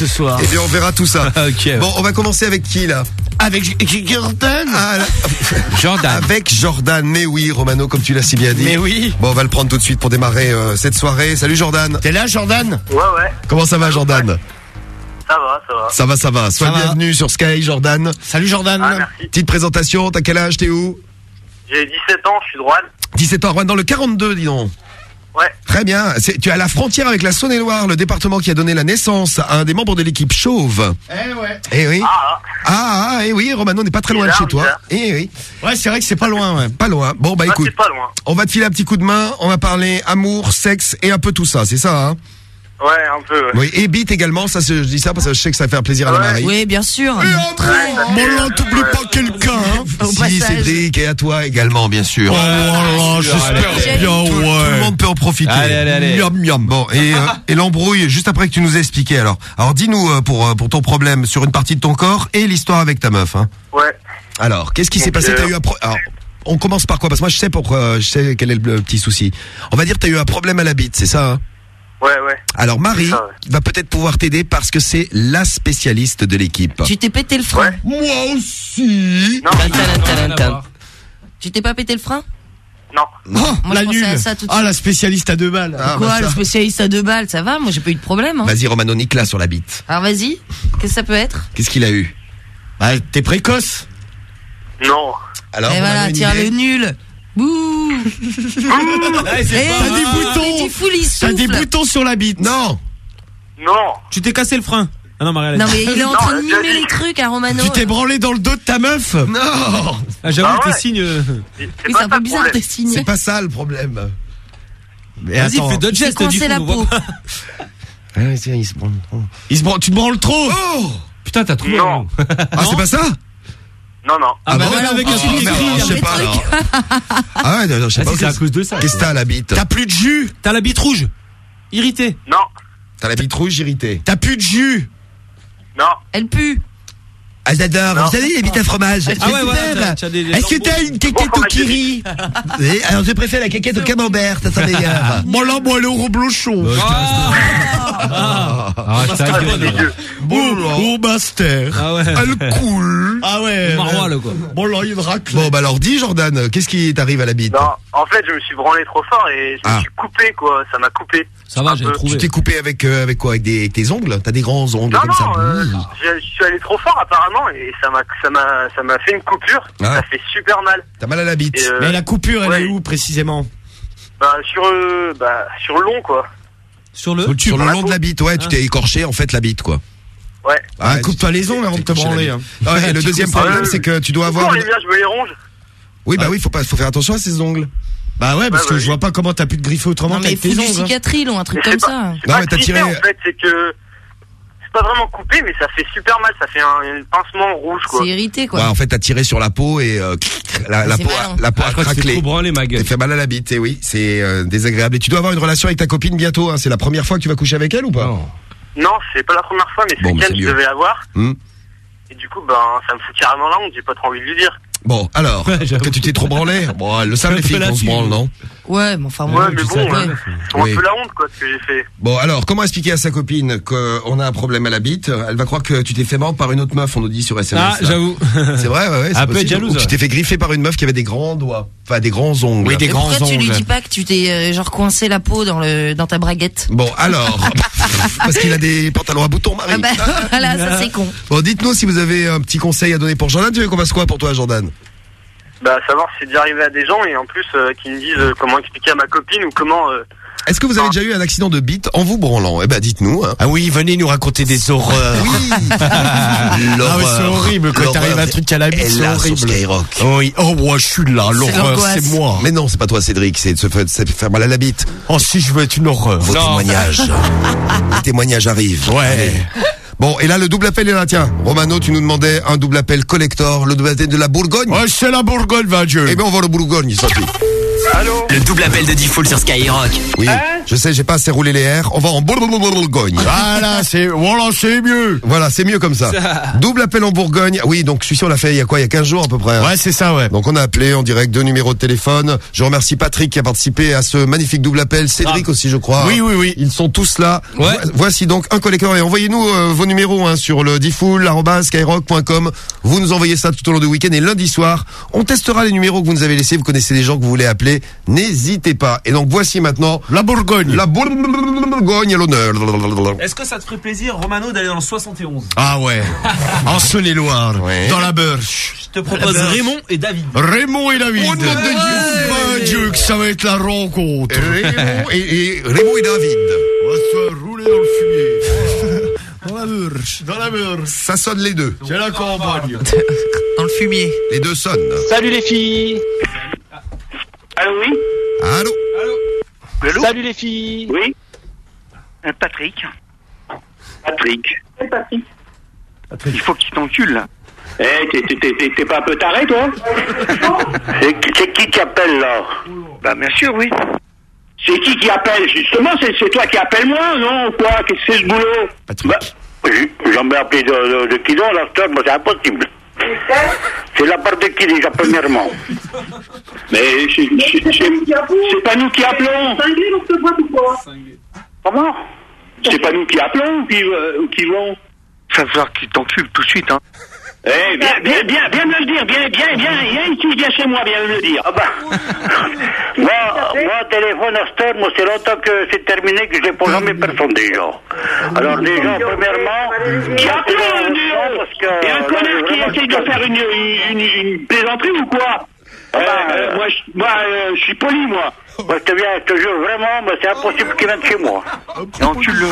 ce soir Eh bien, on verra tout ça. Bon, on va commencer avec qui là? Avec Jordan Ah, là. Jordan. Avec Jordan. Mais oui, Romano, comme tu l'as si bien dit. Mais oui. Bon, on va le prendre tout de suite pour démarrer euh, cette soirée. Salut Jordan. T'es là, Jordan? Ouais, ouais, Comment ça va, Jordan? Ça va, ça va. Ça va, ça va. Sois Ça le va. bienvenu sur Sky, Jordan. Salut, Jordan. Ah, merci. Petite présentation. T'as quel âge? T'es où? J'ai 17 ans, je suis droite. 17 ans. Rouen, Dans le 42, dis donc. Ouais. Très bien. C'est- Tu es à la frontière avec la Saône-et-Loire, le département qui a donné la naissance à un des membres de l'équipe Chauve. Eh ouais. Eh oui. Ah, Ah, ah, eh oui, Romano n'est pas très loin de chez toi. Eh oui. Ouais, c'est vrai que c'est pas loin, ouais. Pas loin. Bon, bah ah, écoute. c'est pas loin. On va te filer un petit coup de main. On va parler amour, sexe et un peu tout ça. C'est ça, hein? Ouais, un peu, ouais. Oui. Et bite également. Ça, je dis ça parce que je sais que ça fait un plaisir à la Ouais. Marie. Oui, bien sûr. Bon, là, t'oublies pas quelqu'un, hein Si. Cédric, et à toi également, bien sûr. Oh là, j'espère bien, Tout, tout le monde peut en profiter. Allez, allez, allez. Miam, miam. Bon, et, euh, et l'embrouille, juste après que tu nous aies expliqué, alors. Alors, dis-nous euh, pour, euh, pour ton problème sur une partie de ton corps et l'histoire avec ta meuf, hein. Ouais. Alors, qu'est-ce qui s'est passé? Euh, T'as eu un pro- Alors, on commence par quoi? Parce que moi, je sais pourquoi, euh, je sais quel est le, le petit souci. On va dire que t'as eu un problème à la bite, c'est ça hein? Ouais, ouais. Alors, Marie C'est ça, ouais. va peut-être pouvoir t'aider parce que c'est la spécialiste de l'équipe. Tu t'es pété le frein. Ouais. Moi aussi Non. Tu t'es pas pété le frein? Non. Oh, Moi, la nulle. Ah, la spécialiste à deux balles. Ah, Quoi, bah, le ça. spécialiste à deux balles, ça va? Moi, j'ai pas eu de problème. Hein. Vas-y, Romano Nicolas sur la bite. Alors vas-y, qu'est-ce que ça peut être? Qu'est-ce qu'il a eu? Bah, t'es précoce. Non. Alors, Et Romano, voilà, tire le nul. Bouh Ouais, Eh, T'as des boutons. T'as des boutons sur la bite. Non Non. Tu t'es cassé le frein. Ah non, mais il est en Non, train de mimer les trucs à Romano. Tu t'es branlé dans le dos de ta meuf? Non Ah, j'avoue, Ah ouais. tes signes. euh, C'est Oui, c'est un peu bizarre problème. tes signes. C'est pas ça le problème. Mais Vas-y, attends. fais d'autres gestes, du coup. la peau. pas. il se prend. Il se branle- tu te branles trop. Oh Putain, t'as trouvé. Non. hein. Ah, c'est pas ça? Non, non. Ah, bah, bon même avec Ah, un truc écrit. alors, je sais pas alors. Ah ouais, non, je sais Ah, pas. si, c'est à Qu'est-ce cause de ça. qu'est-ce que t'as à la bite T'as plus de jus. T'as la bite rouge. Irrité. Non. T'as la bite rouge irritée. T'as plus de jus. Non. Elle pue. Ah, j'adore. Vous savez, les bites à fromage. Ah ouais, voilà. t'as- t'as des- des Est-ce que lambeaux. t'as une quéquette Bon, au kiri Oui, alors je préfère la caquette au camembert, ça sent meilleur. Moi là, moi le reblochon. Ah, Ah, gueule, c'est là. dégueu. Bon, oh master. Ah ouais. Elle coule. Ah ouais. Maroilles, quoi. Bon là, il y a une raclée. Bon, bah alors dis, Jordan, qu'est-ce qui t'arrive à la bite Non. En fait, je me suis branlé trop fort et je Ah. me suis coupé, quoi. Ça m'a coupé. Ça va, j'ai. Tu trouvé. t'es coupé avec, euh, avec quoi? Avec des, avec tes ongles? T'as des grands ongles Non, comme ça? non, euh, Mmh. je je suis allé trop fort apparemment et ça m'a, ça m'a, ça m'a fait une coupure. Ah. Ça fait super mal. T'as mal à la bite. Euh, Mais la coupure, elle ouais. est où précisément? Bah, sur, euh, bah, sur le long, quoi. Sur le. Sur le long de la bite, ouais, tu Ah. t'es écorché en fait la bite, quoi. Ouais. Ah, Ouais, coupe-toi les ongles avant de te branler. hein. Ouais, le deuxième Ah, problème, c'est que tu dois avoir. Une- les miens, je me les ronge Oui, bah oui, faut pas, faut faire attention à ces ongles. Bah ouais, parce Ouais, que bah je vois pas comment t'as pu te griffer autrement Non mais faut tes du ongles. hein. ou un truc Mais comme ça. Non, pas mais t'as tiré- en fait, c'est que c'est pas vraiment coupé, mais ça fait super mal. Ça fait un, un pincement rouge, quoi. C'est irrité Ouais, quoi. en fait, t'as tiré sur la peau et euh, la, la C'est peau, a, la peau Ah, a craquelé. trop branlé, ma gueule. T'es fait mal à la bite, et oui, c'est euh, désagréable. Et tu dois avoir une relation avec ta copine bientôt. Hein. C'est la première fois que tu vas coucher avec elle ou pas? Non. Non, c'est pas la première fois, mais ce Bon, week-end, c'est je devais avoir. Hmm. Et du coup, ben, ça me fout carrément la honte. J'ai pas trop envie de lui dire. Bon, alors, Ouais, que tu t'es trop branlé Bon, le savent les filles qu'on se branle, non Ouais, mais enfin Ouais, moi. mais tu bon, ouais. ouais. Je trouve Oui. un peu la honte, quoi, ce que j'ai fait. Bon, alors, comment expliquer à sa copine qu'on a un problème à la bite Elle va croire que tu t'es fait mordre par une autre meuf, on nous dit sur SMS. Ah, j'avoue. C'est vrai, ouais, ouais. c'est Un peu jalouse, tu ouais. t'es fait griffer par une meuf qui avait des grands doigts. Enfin, des grands ongles. Oui, des Mais grands pourquoi tu lui ongles. dis pas que tu t'es euh, genre coincé la peau dans le dans ta braguette? Bon, alors, parce qu'il a des pantalons à boutons, Marie. Ah bah voilà, ça c'est con. Bon, dites-nous si vous avez un petit conseil à donner pour Jordan. Tu veux qu'on fasse quoi pour toi, Jordan? Bah, savoir si c'est déjà arrivé à des gens et en plus, euh, qu'ils me disent euh, comment expliquer à ma copine ou comment. euh, Est-ce que vous avez déjà eu un accident de bite en vous branlant? Eh ben, dites-nous. Hein. Ah oui, venez nous raconter des horreurs. Oui Ah ouais, c'est horrible quand t'arrives à un truc à la bite, c'est horrible. Skyrock. Oui, oh moi je suis là, l'horreur l'angoisse. c'est moi. Mais non, c'est pas toi, Cédric, c'est de se faire, de faire mal à la bite. Oh si je veux être une horreur. Vos témoignages. Les témoignages arrivent. Ouais. Bon, et là, le double appel est là, tiens. Romano, tu nous demandais un double appel collector, le double appel de la Bourgogne. Ouais, c'est la Bourgogne, va Dieu. Eh bien, on va le Bourgogne, ça fait. Allô Le double appel de Diffoul sur Skyrock. Oui. Je sais, j'ai pas assez roulé les airs. On va en Bourgogne. Voilà, c'est voilà, c'est mieux. Voilà, c'est mieux comme ça. Double appel en Bourgogne. Oui, donc celui-ci on l'a fait il y a quoi Il y a 15 jours à peu près. hein. Ouais, c'est ça, ouais. Donc on a appelé en direct deux numéros de téléphone. Je remercie Patrick qui a participé à ce magnifique double appel. Cédric aussi, je crois. Oui, oui, oui. Ils sont tous là. Ouais. Vo- Voici donc un collecteur et envoyez-nous euh, vos numéros hein, sur le difool@skyrock.com. Vous nous envoyez ça tout au long du week-end et lundi soir, on testera les numéros que vous nous avez laissés. Vous connaissez des gens que vous voulez appeler. N'hésitez pas. Et donc voici maintenant La Bourgogne. la Bourgogne à l'honneur. Est-ce que ça te ferait plaisir, Romano, d'aller dans le 71 Ah ouais. en Saône-et-Loire, Ouais. dans la Birche. Je te propose Raymond et David. Raymond et David. Oh, nom de Dieu. Mon Dieu, que ça va être la rencontre. Raymond et, et Raymond et David. On va se rouler dans le fumier. Dans la Birche. Dans la Birche. Ça sonne les deux. C'est la campagne. Dans le fumier. Les deux sonnent. Salut les filles Allô, oui Allô Allô Salut les filles Oui Euh, Patrick. Patrick. Patrick. Il faut qu'il t'encule, là. Eh, t'es- pas un peu taré toi C'est c'est qui qui appelle, là Bah, bien sûr, oui. C'est qui qui appelle Justement, c'est c'est toi qui appelles moi, non ou Quoi Qu'est-ce que c'est ce boulot Patrick. Bah, j'en ai appelé de, de, de qui donc, là, moi, c'est impossible. C'est la part de qui, déjà, premièrement Mais c'est pas nous qui appelons Comment C'est pas nous qui appelons ou qui, euh, ou qui vont Ça va falloir qu'il t'encule tout de suite, hein. Eh, viens, viens, viens, viens me le dire, viens, viens, viens, viens ici, viens chez moi, viens me le dire. Ah bah. moi, moi, téléphone à moi, c'est longtemps que c'est terminé que je n'ai pas jamais personne déjà. Alors, déjà, premièrement. Qui euh, que, Il y a un là, connard qui essaye de faire une, une, une, une plaisanterie ou quoi? Ah bah, Euh, euh, Moi, je, moi, euh, je suis poli, moi. Moi, je te, viens, je te jure, vraiment, moi, c'est impossible qu'il vienne chez moi. Et encule-le.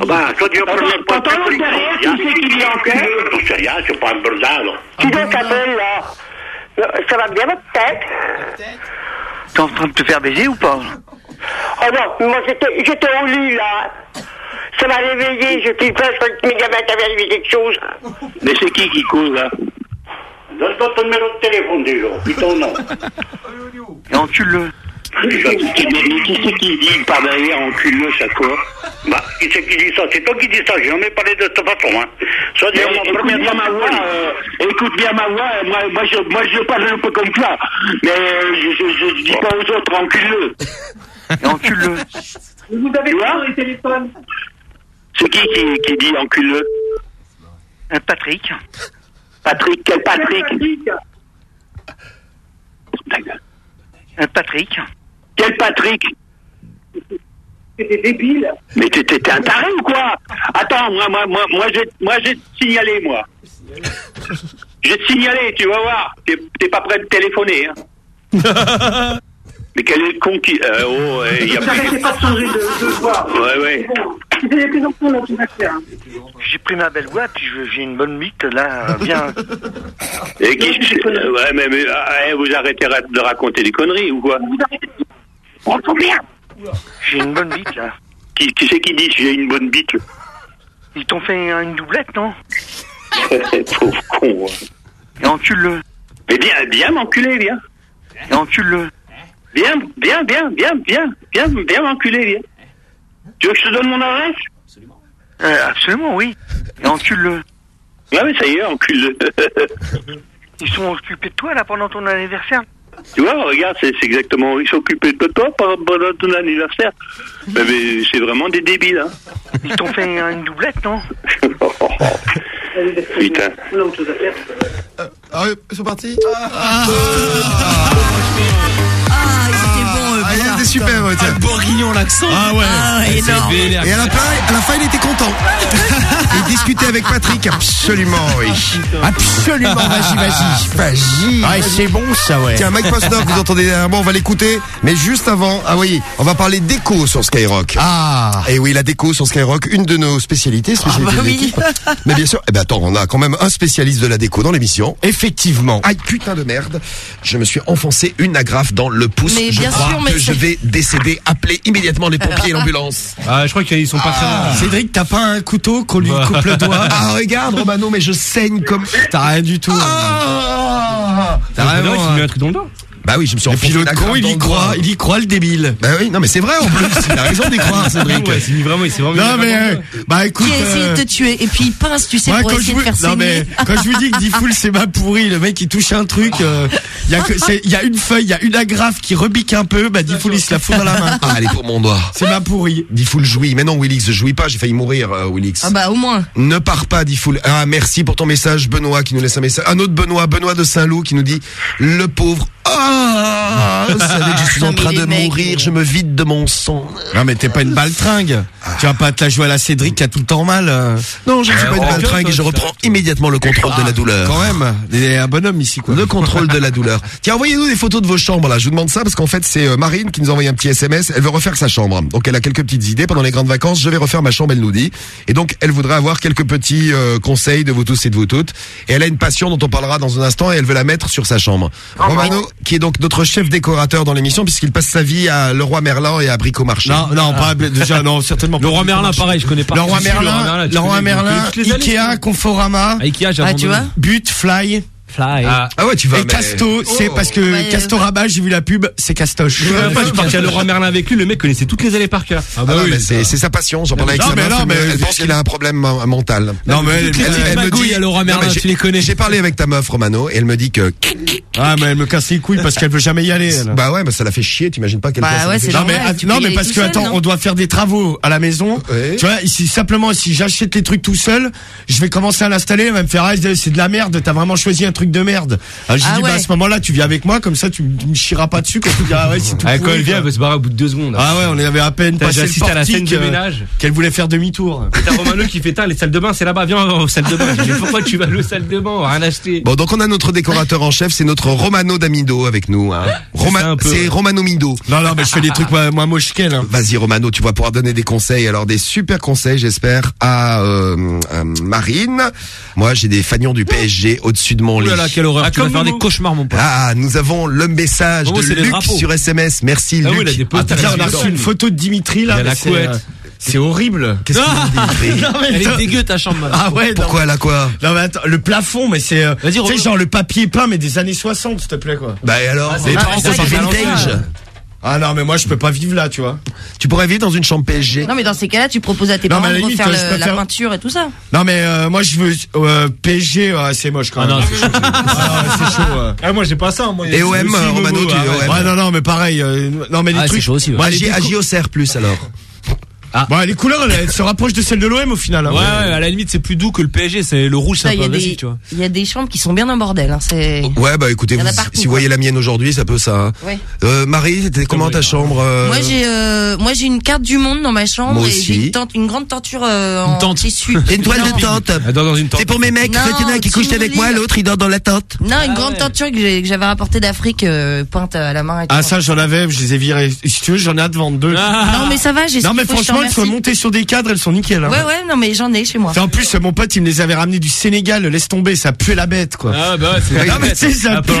Ah bah, toi, tu vas prendre t'entends l'autre derrière qui c'est qui dit encule Je sais rien, c'est pas un bordel. Qui donc appelle là Euh, Ça va bien votre tête T'es en train de te faire baiser ou pas Oh non, moi j'étais j'étais au lit là. Ça m'a réveillé, je suis pas, je crois que mes gamins avaient arrivé quelque chose. Mais c'est qui qui cause, là Donne-toi ton numéro de téléphone déjà, puis ton nom. Et encule-le. Qui c'est qui dit par derrière encule-le chaque fois Bah, qui c'est qui dit ça C'est toi qui dis ça, j'ai jamais parlé de cette façon, hein. Soit dire, écoute bien ma voix, euh, écoute bien ma voix, euh, moi, moi, je, moi je parle un peu comme toi, mais euh, je, je, dis pas aux autres encule-le. Et encule-le. Vous avez quoi les téléphones C'est qui, qui qui dit encule-le Un Patrick. Patrick, quel Patrick. Un Patrick. Quel Patrick C'est des débiles. Mais t'es t'es un taré ou quoi? Attends, moi, moi, moi, moi, j'ai, moi, j'ai te signalé, moi. J'ai te signalé, tu vas voir. T'es pas prêt de téléphoner, hein. Mais quel est le con qui... Euh, oh, ouais, y a plus... pas de changer de, de voix. Ouais, ouais. Faire. J'ai pris ma belle voix, puis je- j'ai une bonne mythe, là, bien. Et qui... euh, Ouais, mais, mais ah, eh, vous arrêtez de raconter des conneries, ou quoi? On trouve bien. J'ai une bonne bite, là. Qui, qui c'est qui dit j'ai une bonne bite Ils t'ont fait une doublette, non Pauvre con, ouais. Et encule-le. Mais viens, viens m'enculer, viens. Et encule-le. Viens, viens, viens, viens, viens, viens, viens m'enculer, viens. Tu veux que je te donne mon adresse? Euh, absolument, oui. Et encule-le. Ah oui, ça y est, encule. Ils sont occupés de toi, là, pendant ton anniversaire. Tu vois, regarde, c'est exactement, ils s'occupaient de toi par- pendant ton anniversaire. Mais, mais c'est vraiment des débiles, hein. Ils t'ont fait une doublette, non Putain. On a autre chose à faire. Ah, ils sont partis Ah, ils étaient bons, eux, Ah, il putain. était super, ouais, tiens. Bourguignon l'accent. Ah ouais. Ah, ouais, énorme. vénère. Et à la fin, à la fin, il était content. Il discutait avec Patrick, absolument, oui. Absolument, vas-y, vas-y. Vas-y. Ah, c'est bon ça, ouais. Tiens, Mike Posner, vous entendez derrière moi, on va l'écouter. Mais juste avant, ah oui, on va parler déco sur Skyrock. Ah. Et oui, la déco sur Skyrock, une de nos spécialités, spécialité Ah bah de oui. l'équipe. Mais bien sûr, eh ben attends, on a quand même un spécialiste de la déco dans l'émission. Effectivement. Aïe, putain de merde. Je me suis enfoncé une agrafe dans le pouce. Mais je bien crois sûr, mais que je vais décéder. Appelez immédiatement les pompiers et l'ambulance. Ah, je crois qu'ils sont pas très loin. Cédric, t'as pas un couteau qu'on lui coupe le doigt Ah, regarde, Romano, mais je saigne comme... T'as rien du tout. Ah T'as Ah, vraiment. il met un truc dans le dos. Bah oui, je me suis Et puis enfoncé la con, il y croit, il y croit le débile. Bah oui, non mais c'est vrai en plus. Il a raison d'y croire, Cédric. Ouais, c'est mis vraiment, il s'est vraiment. Non mais, euh, bah écoute. Qui a essayé euh, de te tuer et puis il pince, tu sais, Ouais, pour quand je essayer vous, de faire non mais saigner. quand je vous dis que Diffoul c'est ma pourri, le mec il touche un truc, euh, il y a que, c'est- il y a une feuille, il y a une agrafe qui rebique un peu, bah Diffoul il se la fout dans la main. Ah, elle est pour mon doigt. C'est ma pourri. Diffoul jouit. Mais non, Willix, je jouis pas, j'ai failli mourir, euh, Willix. Ah bah au moins. Ne pars pas, Diffoul. Ah, merci pour ton message, Benoît, qui nous laisse un message. Un autre Benoît, Benoît de Saint-Loup, qui nous dit, le pauvre. Ah, vous savez que je suis en train de mourir, je me vide de mon sang. Non mais t'es pas une baltringue. Tu vas pas te la jouer à la Cédric qui a tout le temps mal. euh. Non, je ne suis pas une oh, baltringue et je reprends immédiatement le contrôle de la douleur. Quand même, il est un bonhomme ici quoi. Le contrôle de la douleur. Tiens, envoyez-nous des photos de vos chambres là. Je vous demande ça parce qu'en fait c'est euh, Marine qui nous a envoyé un petit SMS. Elle veut refaire sa chambre. Donc elle a quelques petites idées pendant les grandes vacances. Je vais refaire ma chambre, elle nous dit. Et donc elle voudrait avoir quelques petits euh, conseils de vous tous et de vous toutes. Et elle a une passion dont on parlera dans un instant et elle veut la mettre sur sa chambre. Romano, qui est donc notre chef décorateur dans l'émission puisqu'il passe sa vie à Leroy Merlin et à Bricomarché. Non, non, pas déjà, non, certainement. Le pas roi Merlin, pareil, je connais pas. Le roi Je suis Merlin, tu le roi connais- Merlin, Ikea, Conforama, Ah, Ikea, j'ai Ah, tu abandonné. vois But, Fly Fly. Ah. Ah ouais, tu vas. et mais- Casto. C'est Oh. parce que Ouais, Castorama, j'ai vu la pub, c'est Castoche. Dernière fois, je suis parti à Leroy Merlin avec lui, le mec connaissait toutes les allées par cœur. Ah non, mais c'est c'est sa passion. J'en parlais avec Non, sa mais non, mais- elle pense qu'il a un problème euh, mental. Non, mais elle, elle- elle me dit- à Non, Merlin, mais tu les connais. J'ai parlé avec ta meuf Romano et elle me dit que Ah, mais elle me casse les couilles parce qu'elle veut jamais y aller. elle. bah ouais, bah ça la fait chier. T'imagines pas quelle Bah ouais. Non mais, non mais parce que attends, on doit faire des travaux à la maison. Tu vois, si simplement si j'achète les trucs tout seul, je vais commencer à l'installer, elle va me faire ah, c'est de la merde, t'as vraiment choisi un truc de merde. Alors, j'ai Ah dit bah à ce moment-là, tu viens avec moi comme ça tu, m- tu me chieras pas dessus quand tu diras ah ouais, c'est tout Ah, quand pourri, elle vient, quoi. elle va se barrer au bout de deux secondes. Ah ouais, on avait à peine passé le assisté à la scène portique de euh, ménage qu'elle voulait faire demi-tour. T'as Romano qui fait, Tain, les salles de bain, c'est là-bas, viens aux salles de bain. Je dis, Mais pourquoi tu vas aux salles de bain, on va rien acheter. Bon, donc on a notre décorateur en chef, c'est notre Romano D'Amido avec nous. Hein. Roma- ça un peu, c'est. Romano Mido. Non non, mais je fais des trucs moins, moins moches qu'elle. Hein. Vas-y Romano, tu vas pouvoir donner des conseils. Alors des super conseils, j'espère, à, euh, à Marine. Moi, j'ai des fagnons du PSG au-dessus de mon lit. Là là, quelle horreur. Ah, tu vas faire des cauchemars, mon pote. Ah, nous avons le message Momo, de Luc sur SMS. Merci Ah Luc. oui, il a des potes, t'as on a reçu une photo de Dimitri là. Il y a la c'est, couette. euh, C'est horrible. Qu'est-ce qu'il mais Elle est dégueu, ta chambre. Ah ouais. Pourquoi là quoi Non mais attends, le plafond, mais c'est, euh, tu sais genre le papier peint mais des années 60 s'il te plaît quoi. Bah et alors c'est c'est vintage. Ah non mais moi je peux pas vivre là, tu vois. Tu pourrais vivre dans une chambre PSG. Non mais dans ces cas-là, tu proposes à tes Non, mais parents à la de limite, refaire je le- préfère- la peinture et tout ça. Non mais euh, moi je veux euh, PSG, ouais, c'est moche quand Ah même. non, c'est chaud. Ah, ouais, c'est chaud. ouais. Ah, moi, j'ai pas ça. Moi, Et OM, Romano, tu ah. OM. Ouais non non mais pareil. euh, non mais les Ah, c'est trucs. chaud aussi, ouais. Moi, les, j'y- déco- à JOCR plus alors. Bon, les couleurs elles, elles se rapprochent de celles de l'OM au final. hein. Ouais, ouais, à la limite, c'est plus doux que le PSG, c'est le rouge, c'est Ça, un Il peu y, a agressif, des- tu vois. il y a des chambres qui sont bien un bordel. Hein. C'est. Ouais bah écoutez, en vous, partout, si vous voyez la mienne aujourd'hui, ça peut ça. hein. Ouais. Euh, Marie, c'était comment ta chambre euh, Moi j'ai euh, moi j'ai une carte du monde dans ma chambre Moi et j'ai aussi. une, tente, une grande tenture euh, en Une tente. tissu. Et une toile de tente. Elle dort dans une tente. C'est pour mes mecs. Non, En fait, il y en a un qui couche avec moi, l'autre il dort dans la tente. Non, une Ah grande tenture que j'avais rapportée d'Afrique peinte à la main. Ah ça j'en avais, je les ai virés. Si tu veux j'en ai à te vendre deux. Ah. Non mais ça va, j'ai. non mais qu'il franchement elles sont montées sur des cadres, elles sont nickel. Hein. Ouais ouais, non mais j'en ai chez moi. En plus mon pote il me les avait ramenés du Sénégal, laisse tomber, ça puait la bête quoi. Ah, bah ouais, c'est Non mais tu sais ça pue.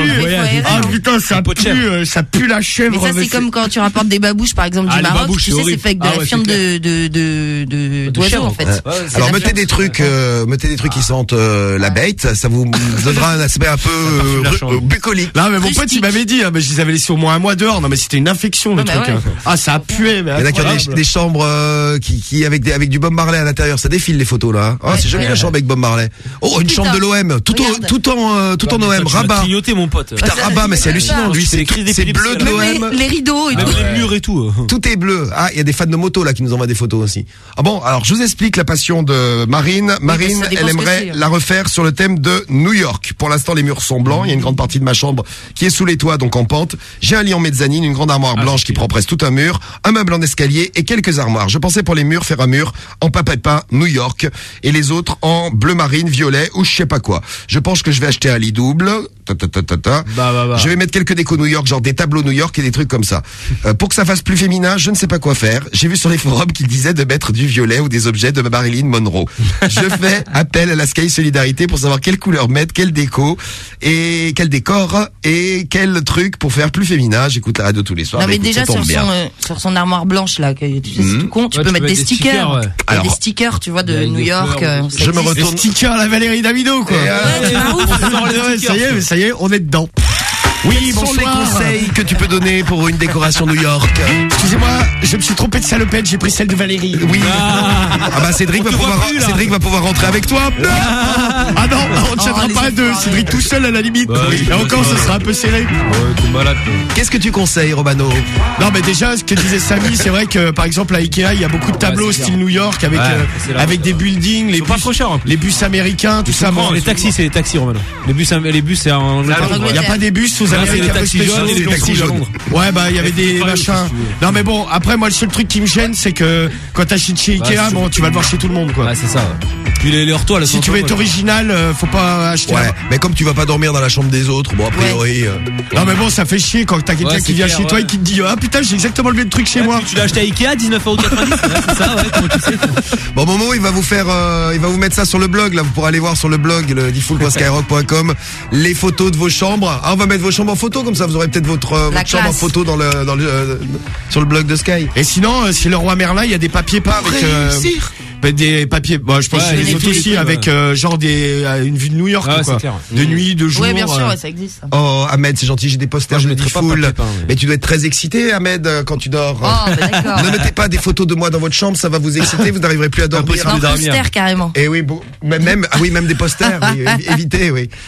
Ah non. putain ça pue, euh, ça pue la chèvre. Mais ça, c'est comme quand tu rapportes des babouches, par exemple, Ah, du les Maroc. babouches, tu c'est sais, c'est fait avec de Ah la c'est de, de, de, de, De d'oiseau, chèvre. en fait. Alors mettez des trucs, euh, mettez des trucs qui sentent euh, la bête, ça, vous donnera un aspect un peu bucolique. Non mais mon pote il m'avait dit, hein, mais je les avais laissés au moins un mois dehors. Non mais c'était une infection le Ah, truc. hein. Ah ça a pué. Mais Il y en a qui ont des chambres euh, qui, qui avec des avec du Bob Marley à l'intérieur, ça défile les photos là. Oh, Ouais, c'est joli ouais. la chambre avec Bob Marley. Oh, une Putain. chambre de l'OM, tout en tout en euh, tout en OM, Rabat. clignoté, mon pote. Putain, Ouais, Rabat, mais c'est hallucinant. Lui, C'est bleu de l'OM. les, rideaux et Même tout. les murs et tout. Tout est bleu. Ah, il y a des fans de moto là qui nous envoient des photos aussi. Ah bon, alors je vous explique la passion de Marine. Marine, elle aimerait hein. la refaire sur le thème de New York. Pour l'instant, les murs sont blancs. Il y a une grande partie de ma chambre qui est sous les toits, donc en pente. J'ai un lit en mezzanine, une grande armoire Ah, blanche qui prend presque tout un mur, un meuble en escalier et quelques armoires. Je pensais pour les murs faire un mur en papa peint New York et les autres en bleu marine, violet ou je sais pas quoi. Je pense que je vais acheter un lit double. Ta, ta, ta, ta, ta. Bah, bah, bah. Je vais mettre quelques décos New York, genre des tableaux New York et des trucs comme ça. Euh, pour que ça fasse plus féminin, je ne sais pas quoi faire. J'ai vu sur les forums qu'ils disaient de mettre du violet ou des objets de Marilyn Monroe. Je fais appel à la Sky Solidarité pour savoir quelle couleur mettre, quel déco et quel décor et quel truc pour faire plus féminin. J'écoute la radio tous les soirs. Non mais écoute, déjà sur son, euh, sur son armoire blanche là, que tu sais c'est tout con, tu Ouais, peux mettre des stickers. des stickers, tu vois, de New York. euh, je me retourne. stickers à la Valérie Davido quoi. Ça y est, ça on est dedans. Oui, Quels sont les bonsoir. conseils que tu peux donner pour une décoration New York Excusez-moi, je me suis trompé de salopette, j'ai pris celle de Valérie. Oui. Ah bah Cédric va pouvoir plus. Cédric va pouvoir rentrer avec toi. Ah non, on ne tiendra les pas à deux. Cédric tout seul à la limite. Bah oui. Et encore, ce sera un peu serré. Ouais. Qu'est-ce que tu conseilles Romano Non, mais déjà, ce que disait Samy, c'est vrai que par exemple à Ikea, il y a beaucoup de tableaux Ouais, style clair. New York avec Ouais, euh, là. avec des buildings, les pas bus, trop en plus. les bus américains, tout ça. Les taxis, c'est les taxis, Romano. Les bus, les bus, c'est en Il n'y a pas des bus c'est Américains les taxis jaunes et les taxis taxis jaunes. jaunes. Ouais, bah il y avait des machins. Non, mais bon, après moi le seul truc qui me gêne, c'est que quand t'achètes chez Ikea, c'est- bon, tu vas le voir chez tout le monde, quoi. Ouais, c'est ça. ouais. Puis les, les retours, Si tu veux être original, euh, faut pas acheter. Ouais, mais comme tu vas pas dormir dans la chambre des autres, bon a priori. euh, Non, mais bon, ça fait chier quand t'as quelqu'un Ouais, qui vient clair, chez toi et qui te dit ah putain j'ai exactement le même truc chez Ouais, moi. Tu l'as acheté à Ikea, 19,90€. Ouais, c'est ça, ouais, comment tu sais Bon Momo, il va vous faire, euh, il va vous mettre ça sur le blog. Là, vous pourrez aller voir sur le blog, le diffoul.skyrock.com, les photos de vos chambres. Ah, on va mettre vos chambres en photo, comme ça, vous aurez peut-être votre, euh, votre chambre en photo dans le, dans le, euh, sur le blog de Sky. Et sinon, euh, chez le roi Merlin, il y a des papiers peints avec euh, bah, des papiers. Bon, je pense Ouais, que les autres aussi avec euh, genre des euh, une vue de New York Ouais, quoi. clair. De nuit, de jour. Ouais, bien sûr, euh, ouais, ça existe. Oh, Ahmed, c'est gentil, j'ai des posters Moi, je de pas peint, ouais. Mais tu dois être très excité, Ahmed, quand tu dors. Oh, bah. Ne mettez pas des photos de moi dans votre chambre, ça va vous exciter, vous n'arriverez plus à dormir. Impossible Un de dormir. poster carrément. Et oui, bon, même, ah oui, même des posters, oui, évitez, oui.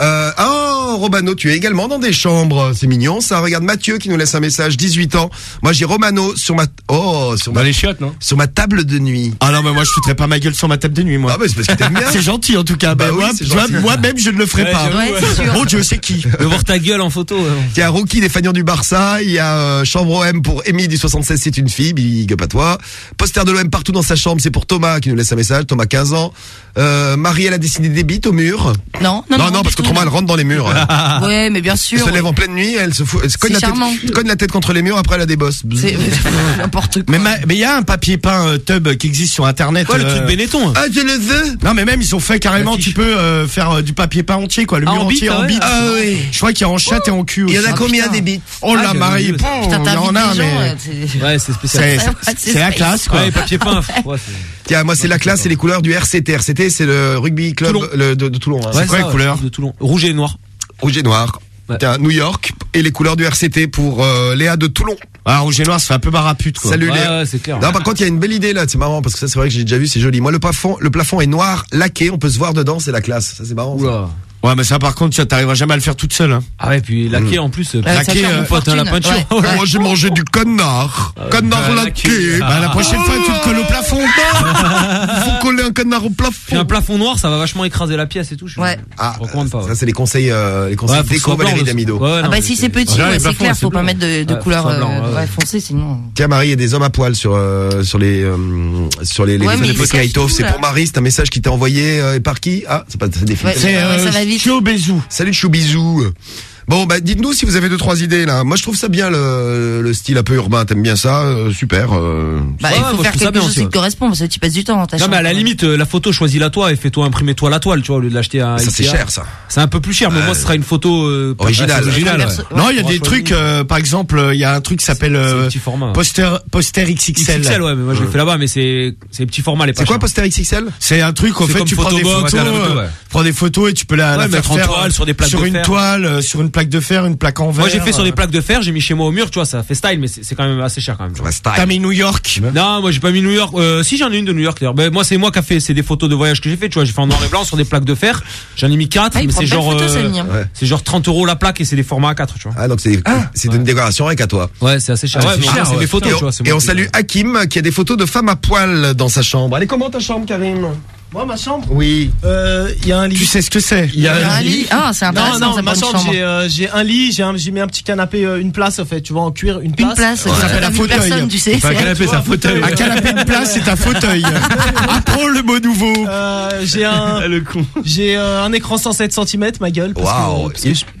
Euh, oh, Romano, tu es également dans des chambres, c'est mignon. Ça, regarde Mathieu qui nous laisse un message, 18 ans. Moi, j'ai Romano sur ma, oh, sur Dans ma, les chiottes, non sur ma table de nuit. Ah non, mais moi je foutrais pas ma gueule sur ma table de nuit moi. Ah, bah, c'est parce que t'aimes bien. c'est gentil en tout cas. Bah Bah, oui, moi, c'est tu vois, gentil. moi-même je ne le ferai Ouais, pas. j'avoue, Ouais, c'est sûr. Bon Dieu sait qui. De voir ta gueule en photo. ouais. Il y a Rookie des Fagnons du Barça, il y a euh, Chambre OM pour Amy du 76, c'est une fille, big up à toi. Poster de l'OM partout dans sa chambre, c'est pour Thomas qui nous laisse un message, Thomas 15 ans. Euh, Marie, elle a dessiné des bites au mur. Non, non, Non, non. non, du parce Thomas, elle rentre dans les murs. hein. Ouais, mais bien Elle sûr. se lève ouais. en pleine nuit, elle se fout, elle se cogne C'est la, tête, charmant. cogne la tête contre les murs, après elle a des bosses. C'est n'importe quoi. Mais ma- mais il y a un papier peint euh, tub qui existe sur internet. Quoi, le euh, truc Benetton Ah, je le veux Non mais même ils ont fait carrément tu peux euh, faire euh, du papier peint entier quoi le Ah, mur en entier bite, en ah ouais. bite. Ah oui. Je crois qu'il y a en chatte et en cul Il y en a Ah, combien putain. des bites? Oh Ah, la j'avais Marie. vu bon, il y en t'invites a des gens, mais ouais, c'est- Ouais, c'est spécial. c'est c'est- c'est c'est la classe quoi. Ouais, papier peint. Ouais, c'est- Tiens, moi c'est la classe et les couleurs du RCT. RCT c'est le rugby club Toulon. le- de, de Toulon. hein. Ouais, quoi ça, les couleurs De Toulon. Rouge et noir. Rouge et noir. Ouais. Tiens, New York et les couleurs du RCT pour euh, Léa de Toulon. Ah rouge et noir ça fait un peu barapute quoi. Salut Ouais, Léa. ouais, c'est clair. Non, par contre, il y a une belle idée là, c'est marrant parce que ça c'est vrai que j'ai déjà vu, c'est joli. Moi le plafond, le plafond est noir, laqué, on peut se voir dedans, c'est la classe. Ça c'est marrant. ça. Ouais mais ça par contre tu t'arriveras jamais à le faire toute seule hein. Ah ouais, puis laqué en plus. Laqué, euh, une pote, hein, la peinture. Ouais. Moi j'ai mangé du canard. canard bah, laqué. laqué. Bah la prochaine fois tu te colles au plafond. Il faut coller un canard au Puis plafond. un plafond noir, ça va vachement écraser la pièce et tout. je- Ouais. Ah, Je recommande pas, ouais. ça c'est les conseils, euh, les conseils déco Valérie le- Damido. Ouais, Ah bah si c'est petit, c'est clair, faut pas mettre de, couleur euh, blanc, ouais. ouais, foncée, sinon. Tiens Marie, il y a des hommes à poil sur euh, sur les euh, sur les les C'est pour Marie, c'est un message qui t'a envoyé et par qui? Ah, c'est pas c'est vite. Chio Bézou. Salut chou bisous. Bon bah dites-nous si vous avez deux trois idées là. Moi je trouve ça bien le, le style un peu urbain. T'aimes bien ça? Euh, Super. euh. Bah, Ouais, il faut je faire ça quelque bien chose aussi, qui ouais. te correspond, parce que tu passes du temps dans ta Non chambre. mais à la limite euh, la photo choisis-la toi et fais-toi imprimer toi la toile tu vois au lieu de l'acheter à Ça c'est cher ça. C'est un peu plus cher mais moi ce sera une photo euh, Originale. originale. Ouais. Non il y a des trucs euh, par exemple il y a un truc qui s'appelle C'est euh, le petit format. ouais. poster poster XXL. XXL ouais mais moi je l'ai fait là-bas mais c'est c'est petit format les C'est quoi poster XXL C'est un truc au C'est fait tu prends des photos, ouais, euh, ouais. prends des photos et tu peux la, Ouais, mettre en toile, sur des plaques sur une toile, sur une plaque de fer, une plaque en verre. Moi j'ai fait sur des euh. plaques de fer, j'ai mis chez moi au mur, tu vois, ça fait style mais c'est c'est quand même assez cher quand même. T'as mis New York. Non, moi j'ai pas mis New York. Euh, si j'en ai une de New York d'ailleurs. Ben, moi c'est moi qui a fait, c'est des photos de voyage que j'ai fait. Tu vois, j'ai fait en noir et blanc sur des plaques de fer. J'en ai mis quatre, Ah, il mais c'est genre, euh, hein. Ouais. c'est genre 30 euros la plaque et c'est des formats A4 tu vois. Ah donc c'est c'est une décoration avec à toi. Ouais, c'est assez cher. Ah, ouais, c'est c'est mes photos, Et tu on, vois. c'est et moi on qui- salue Hakim qui a des photos de femmes à poil dans sa chambre. Elle est comment ta chambre Karim? Moi, ma chambre, Oui. euh, il y a un lit. Tu sais ce que c'est Il y a Un lit. Ah, c'est Non, intéressant, non, ça, ma une chambre, chambre. j'ai euh, j'ai un lit, j'ai un- j'ai mis un petit canapé, euh, une place, en fait, tu vois, en cuir, une place. Une place, Ça s'appelle un une fauteuil. personne, tu sais. Pas un canapé, c'est un fauteuil. Un canapé de place, c'est un fauteuil. Apprends le mot nouveau. Euh, j'ai un, le con. j'ai euh, un écran 107 cm, ma gueule, parce Waouh.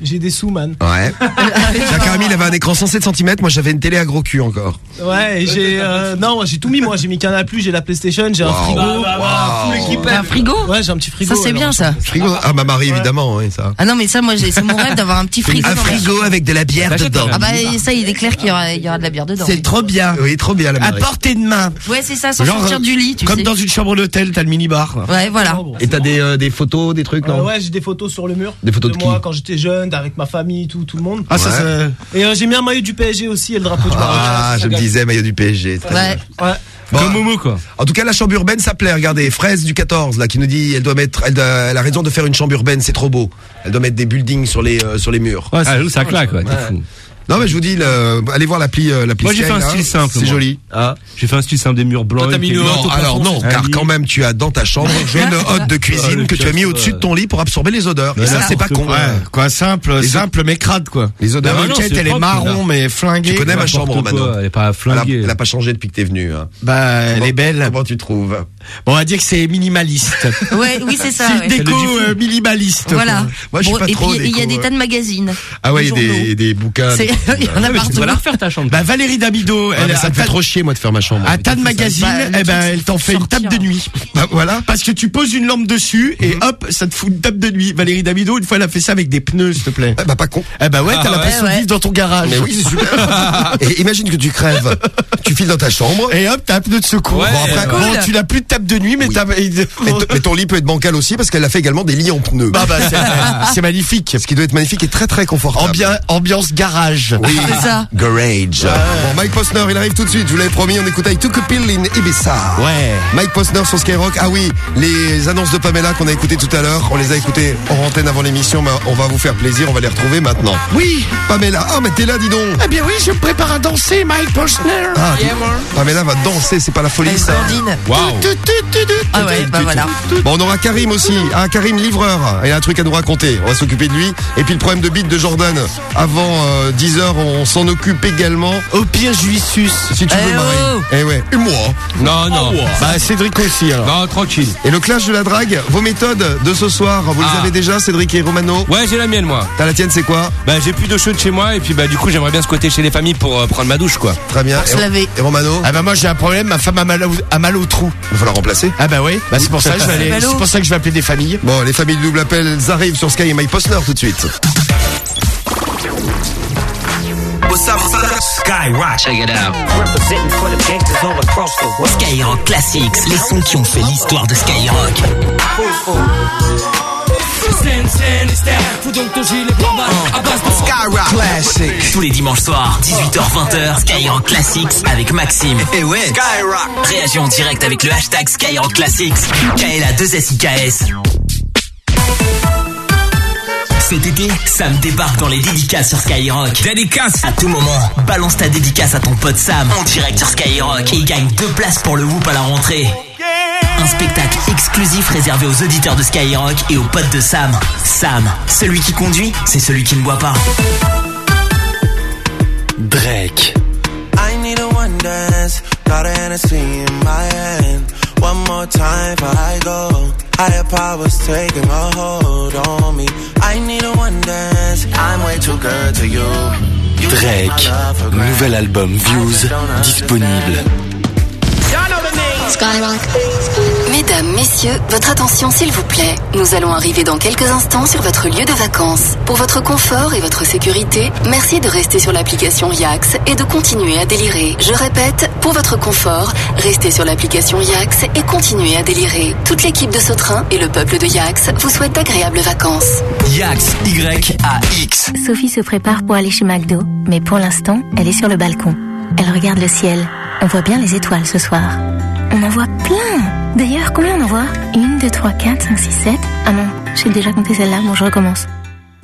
j'ai des sous, man. Ouais. Jacques il avait un écran 107 cm, moi j'avais une télé à gros cul encore. Ouais, et j'ai, euh, non, moi, j'ai tout mis, moi, j'ai mis Canal+, j'ai la PlayStation, j'ai un frigo. Waouh. full équipement, T'as un frigo Ouais, j'ai un petit frigo. Ça, c'est bien, ça. Frigo Ah bah Marie évidemment, oui ça. Ah non, mais ça, moi, j'ai- c'est mon rêve d'avoir un petit frigo. Un dans ma frigo avec de la bière T'achètes dedans. Ah bah, ça, il est clair qu'il y aura, il y aura de la bière dedans. C'est trop bien. Oui, trop bien la À Marie. portée de main. Ouais, c'est ça, sans Genre, sortir du lit, tu Comme sais. dans une chambre d'hôtel, t'as le minibar. Ouais, voilà. Oh. Et t'as des, euh, des photos, des trucs, Euh, non ouais, j'ai des photos sur le mur. Des photos de moi qui quand j'étais jeune, avec ma famille, tout, tout le monde. Ah, ça, Ouais. c'est. Et euh, j'ai mis un maillot du PSG aussi et le drapeau du Maroc. Ah, je me disais maillot du PSG. très Ouais. bien. Ouais. Bon, Comme Momo, quoi. En tout cas, la chambre urbaine, ça plaît. Regardez, Fraise du 14, là, qui nous dit, elle doit mettre, elle, doit- elle a raison de faire une chambre urbaine, c'est trop beau. Elle doit mettre des buildings sur les, euh, sur les murs. Ouais, ça, ça claque, ouais, t'es fou. Non, mais je vous dis, le- allez voir l'appli, euh, l'appli Moi, j'ai Sky, fait un là. style simple, C'est moi. joli. Ah. J'ai fait un style simple des murs blancs. Toi, t'as mis avec le des- Non, alors non, c'est- car Un quand même, tu as dans ta chambre une hotte de Ah, cuisine le que tu as mis au-dessus de ton lit pour absorber les odeurs. Et ça, c'est pas con. quoi. Ouais, quoi, simple, Les simple, mais crade, quoi. Les odeurs. La Ah non, moquette, c'est elle est propre, marron, mais flinguée. Tu connais ma N'importe chambre, quoi, Mano Elle est pas Elle a, flinguée. elle a pas changé depuis que t'es venu. Hein. Bah, elle Comment- est belle. Comment tu trouves? Bon, on va dire que c'est minimaliste. Ouais, oui, c'est ça. C'est ouais. une déco euh, minimaliste. Voilà. Moi, je suis Bon, pas et trop puis, il y a des euh. tas de magazines. Ah ouais, Des il y a des, bouquins. Des- Il y en a Ah, mais tu partout. dois la refaire ta chambre. Bah, Valérie Damido, Ah, elle a ça me fait tas, trop chier, moi, de faire ma chambre. un tas de magazines, Bah, eh ben, elle t'en fait une table de nuit. Bah, voilà. Parce que tu poses une lampe dessus et hop, ça te fout une table de nuit. Valérie Damido, une fois, elle a fait ça avec des pneus, s'il te plaît. Ah, bah, pas con. Eh ben ouais, t'as Ah, de ouais. vivre dans ton garage. Mais oui, c'est super. Et imagine que tu crèves. Tu files dans ta chambre. Et hop, t'as un pneu de secours. Bon, tu n'as plus de table de nuit, mais Oui. ton lit peut être bancal aussi parce qu'elle a fait également des lits en pneus. Bah, bah, c'est- magnifique. Ce qui doit être magnifique et très très confortable. Ambia- ambiance garage. Oui. C'est ça. Garage. Bon, Mike Posner, il arrive tout de suite. Je vous l'avais promis, on écoute I Took a Pill in Ibiza. Ouais. Mike Posner sur Skyrock. Ah oui, les annonces de Pamela qu'on a écoutées tout à l'heure, on les a écoutées en antenne avant l'émission, mais on va vous faire plaisir, on va les retrouver maintenant. Oui. Pamela, ah mais t'es là, dis donc. Eh bien oui, je me prépare à danser, Mike Posner. Ah, Pamela va danser, c'est pas la folie ça. bandine. Waouh. Ah ouais, bah voilà. Bon, on aura Karim aussi. Ah, Karim livreur. Il a un truc à nous raconter. On va s'occuper de lui. Et puis le problème de bite de Jordan. Avant euh, 10h, on s'en occupe également. Au pire, je lui suce. Si tu Eh veux, Marie. oh. Eh ouais. Et moi. Non, non. Bah, Cédric aussi, alors. Non, tranquille. Et le clash de la drague, vos méthodes de ce soir, vous les Ah. avez déjà, Cédric et Romano Ouais, j'ai la mienne, moi. T'as la tienne, c'est quoi Bah, j'ai plus d'eau chaude chez moi, et puis bah, du coup, j'aimerais bien squatter chez les familles pour euh, prendre ma douche, quoi. Très bien. se Et- laver. Et Romano Ah bah moi j'ai un problème, ma femme a mal au, a mal au trou. Il va falloir remplacer. Ah bah oui, bah c'est pour ça que je vais aller, c'est pour ça que je vais appeler des familles. Bon, les familles de double appel, elles arrivent sur Sky et My Postner tout de suite. Skyrock. Check it out. Skyrock Classics, les sons qui ont fait l'histoire de Skyrock. Skyrock Classic. Tous les dimanches soirs, 18h-20h, Skyrock Classics avec Maxime. Et ouais, Skyrock. Réagis en direct avec le hashtag Skyrock Classics. KLA 2SIKS. Cet été, Sam débarque dans les dédicaces sur Skyrock. Dédicace À tout moment, balance ta dédicace à ton pote Sam en direct sur Skyrock et gagne deux places pour le Whoop à la rentrée. Un spectacle exclusif réservé aux auditeurs de Skyrock et aux potes de Sam. Sam, celui qui conduit, c'est celui qui ne boit pas. Drake. I need a one dance, got a Hennessy in my hand. One more time before I go. Higher powers taking a hold on me. I need a one dance, I'm way too good to you. You Drake. Nouvel album Views disponible. Skyrock. Mesdames, messieurs, votre attention s'il vous plaît. Nous allons arriver dans quelques instants sur votre lieu de vacances. Pour votre confort et votre sécurité, merci de rester sur l'application Yax et de continuer à délirer. Je répète, pour votre confort, restez sur l'application Yax et continuez à délirer. Toute l'équipe de ce train et le peuple de Yax vous souhaitent d'agréables vacances. Yax, Y-A-X. Sophie se prépare pour aller chez McDo, mais pour l'instant, elle est sur le balcon. Elle regarde le ciel. On voit bien les étoiles ce soir. On en voit plein D'ailleurs, combien on en voit Une, deux, trois, quatre, cinq, six, sept. Ah non, j'ai déjà compté celle-là, bon je recommence.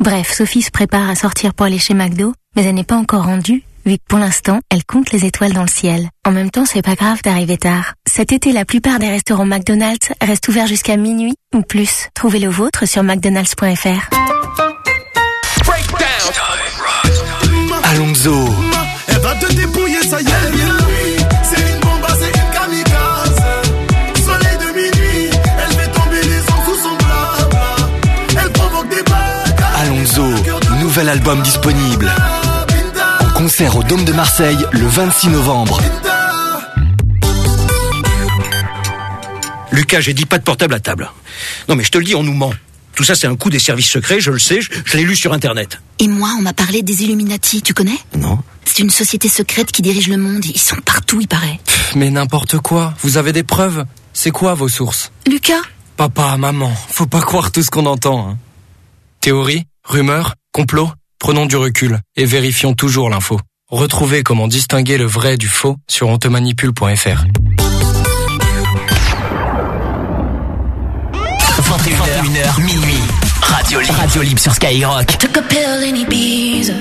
Bref, Sophie se prépare à sortir pour aller chez McDo, mais elle n'est pas encore rendue, vu que pour l'instant, elle compte les étoiles dans le ciel. En même temps, c'est pas grave d'arriver tard. Cet été, la plupart des restaurants McDonald's restent ouverts jusqu'à minuit ou plus. Trouvez le vôtre sur mcdonalds.fr. Alonso. Elle va te dépouiller, ça y est, Nouvel album disponible. En concert au Dôme de Marseille le 26 novembre. Lucas, j'ai dit pas de portable à table. Non mais je te le dis, on nous ment. Tout ça, c'est un coup des services secrets, je le sais, je, je l'ai lu sur Internet. Et moi, on m'a parlé des Illuminati, tu connais? Non. C'est une société secrète qui dirige le monde. Ils sont partout, il paraît. Pff, Mais n'importe quoi. Vous avez des preuves? C'est quoi vos sources? Lucas? Papa, maman, faut pas croire tout ce qu'on entend. hein. Théorie, rumeur, complot Prenons du recul et vérifions toujours l'info. Retrouvez comment distinguer le vrai du faux sur ontemanipule.fr. 21h, minuit. Radio Libre. Radio Libre sur Skyrock. Took a pill in Ibiza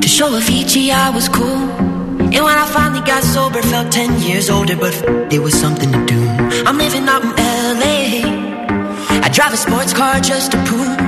to show Avicii I was cool. And when I finally got sober, felt 10 years older, but there was something to do. I'm living out in LA. I drive a sports car just to prove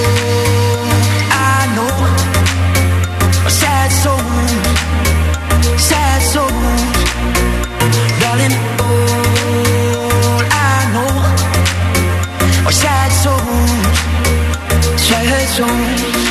sad souls, sweat souls.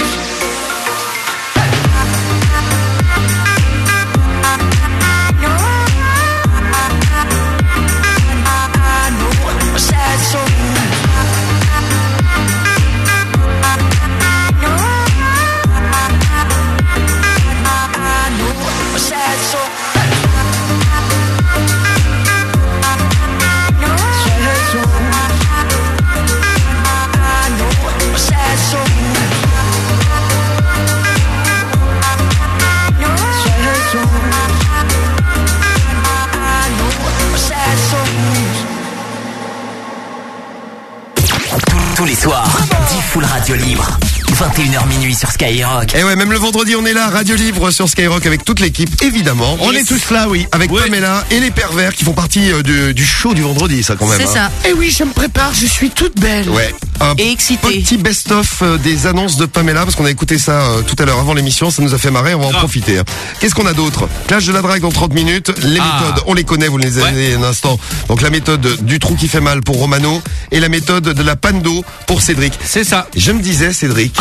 Full radio libre. 21h minuit sur Skyrock. Et Eh ouais, même le vendredi, on est là, Radio Libre sur Skyrock avec toute l'équipe, évidemment. On est tous là, oui. Avec Pamela et les pervers qui font partie euh, du, du show du vendredi, ça quand même. hein. Eh oui, je me prépare, je suis toute belle. Ouais. Un petit best-of euh, des annonces de Pamela, parce qu'on a écouté ça euh, tout à l'heure avant l'émission, ça nous a fait marrer, on va en profiter. hein. Qu'est-ce qu'on a d'autre? Clash de la drague dans 30 minutes, les Ah. méthodes, on les connaît, vous les avez un instant. Donc la méthode du trou qui fait mal pour Romano, et la méthode de la panne d'eau pour Cédric. C'est ça. Je me disais, Cédric,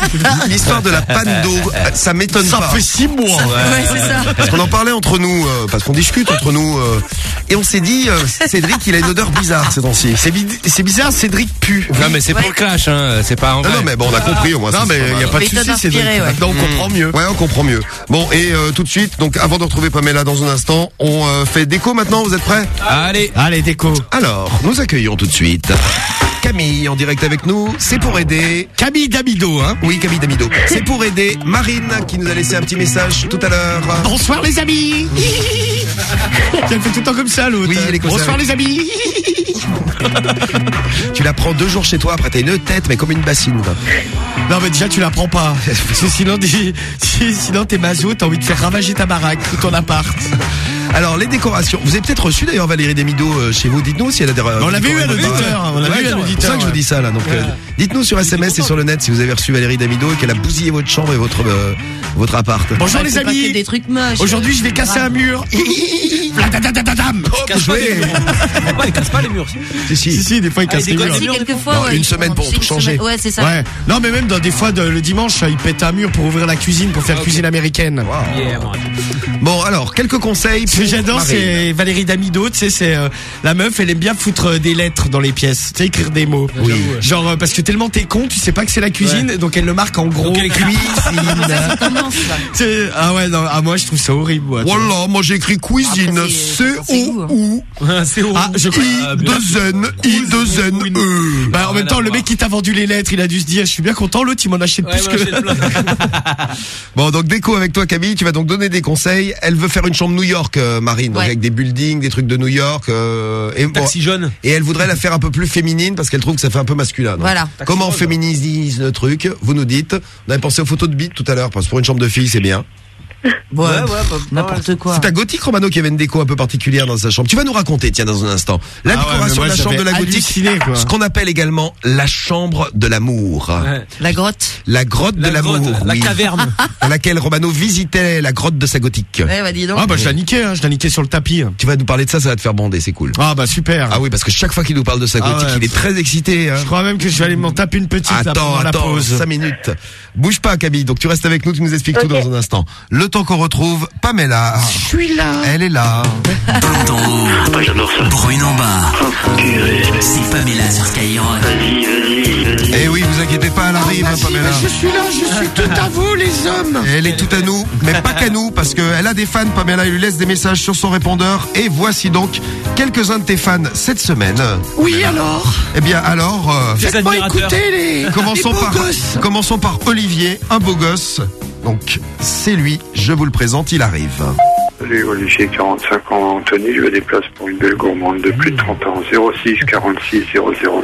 l'histoire de la panne d'eau, ça m'étonne Ça pas. fait six mois. Ouais, c'est ça. Parce qu'on en parlait entre nous, euh, parce qu'on discute entre nous, euh, et on s'est dit, euh, Cédric, il a une odeur bizarre ces temps-ci. C'est bi- c'est bizarre, Cédric pue. Non mais c'est pour le clash, hein. C'est pas en Non, vrai. non, mais bon, on a compris au moins. Non, ça, mais c'est il y a pas de Méthode souci, inspirée, ouais. Maintenant, on comprend mieux. Ouais, on comprend mieux. Bon, et euh, tout de suite, donc avant de retrouver Pamela dans un instant, on euh, fait déco maintenant, vous êtes prêts? Allez. Allez, déco. Alors, nous accueillons tout de suite Camille en direct avec nous. C'est pour aider. Camille Damido, hein Oui, Camille Damido. C'est pour aider Marine qui nous a laissé un petit message tout à l'heure. Bonsoir les amis Elle fait tout le temps comme ça l'autre. Oui, elle est comme ça, Bonsoir les amis Tu la prends deux jours chez toi, après t'as une tête, mais comme une bassine. Non mais déjà tu la prends pas. Parce que sinon, si- sinon t'es maso, t'as envie de faire ravager ta baraque ou ton appart. Alors, les décorations. Vous avez peut-être reçu d'ailleurs Valérie Demido euh, chez vous. Dites-nous si elle a des. On l'a vu, un auditeur, on l'a vu, un C'est pour ça que je vous dis ça là. Donc, euh, dites-nous sur SMS et sur le net si vous avez reçu Valérie Damido et qu'elle a bousillé votre chambre et votre euh, votre appart. Bonjour les c'est amis que des trucs moches. Aujourd'hui je vais casser un mur. Vladadadadadam. Oh, joué. Ouais, il casse pas les murs. Si, si. Si si, des fois il Ah, casse les murs. Non, ouais, une semaine pour tout changer. semaine. Ouais, c'est ça. Ouais. Non mais même dans des fois de- le dimanche, il pète un mur pour ouvrir la cuisine pour faire cuisine américaine. Bon, alors quelques conseils. Ce que j'adore, c'est Valérie Damido, tu sais, c'est euh, la meuf, elle aime bien foutre euh, des lettres dans les pièces, tu sais, écrire des mots. Oui. Genre euh, parce que tellement t'es con, tu sais pas que c'est la cuisine, donc elle le marque en gros. Donc elle écrit- cuisine. Ah ouais, non, ah moi je trouve ça horrible. Moi. Voilà, moi j'ai écrit cuisine. Après, c'est- C c'est goût, O hein. Ah, je I 2 N I 2 N E. Bah, en même rien temps, le mec qui t'a vendu les lettres, il a dû se dire, je suis bien content, l'autre il m'en achète Ouais, plus que. Bon, donc déco avec toi Camille, tu vas donc donner des conseils. Elle veut faire une chambre New York, Marine, donc Ouais. avec des buildings, des trucs de New York. euh, et, bon, Taxi jaune. et elle voudrait la faire un peu plus féminine parce qu'elle trouve que ça fait un peu masculin. donc. Voilà. Comment on féminise le truc? Vous nous dites. On avait pensé aux photos de bite tout à l'heure parce que pour une chambre de fille c'est bien. Ouais, N'importe quoi. C'est ta gothique Romano qui avait une déco un peu particulière dans sa chambre. Tu vas nous raconter, tiens, dans un instant, la Ah ouais, décoration mais moi, de la chambre de la gothique, quoi. ce qu'on appelle également la chambre de l'amour. Ouais. La grotte. La grotte de La l'amour. grotte, la oui. caverne. Dans laquelle Romano visitait la grotte de sa gothique. Ouais, bah dis donc. Ah bah je l'ai niqué, hein, je l'ai niqué sur le tapis. Tu vas nous parler de ça, ça va te faire bander, c'est cool. Ah bah super. Ah oui, parce que chaque fois qu'il nous parle de sa Ah gothique, ouais. il est très excité. Hein. Je crois même que je vais aller m'en taper une petite là, Attends, pendant la attends, pause. 5 minutes. Bouge pas, Camille. Donc tu restes avec nous, tu nous expliques tout Ok. dans un instant. Le temps qu'on retrouve Pamela. Je suis là. Elle est là. Plante en haut, Ah, j'adore ça. brune en bas. C'est Pamela sur Skyrock. Vas-y, vas-y, vas-y. Eh oui, vous inquiétez pas, elle arrive, Pamela. mais je suis là, je suis tout à vous les hommes. Elle est tout à nous, mais pas qu'à nous, parce qu'elle a des fans, Pamela, elle lui laisse des messages sur son répondeur. Et voici donc quelques-uns de tes fans cette semaine. Oui alors Eh bien alors, euh, Faites-moi écouter les, commençons, les par, gosses. commençons par Olivier, un beau gosse. Donc c'est lui, je vous le présente, il arrive. Salut Olivier, 45 ans, Anthony, je me déplace pour une belle gourmande de plus de 30 ans. 06 46 00.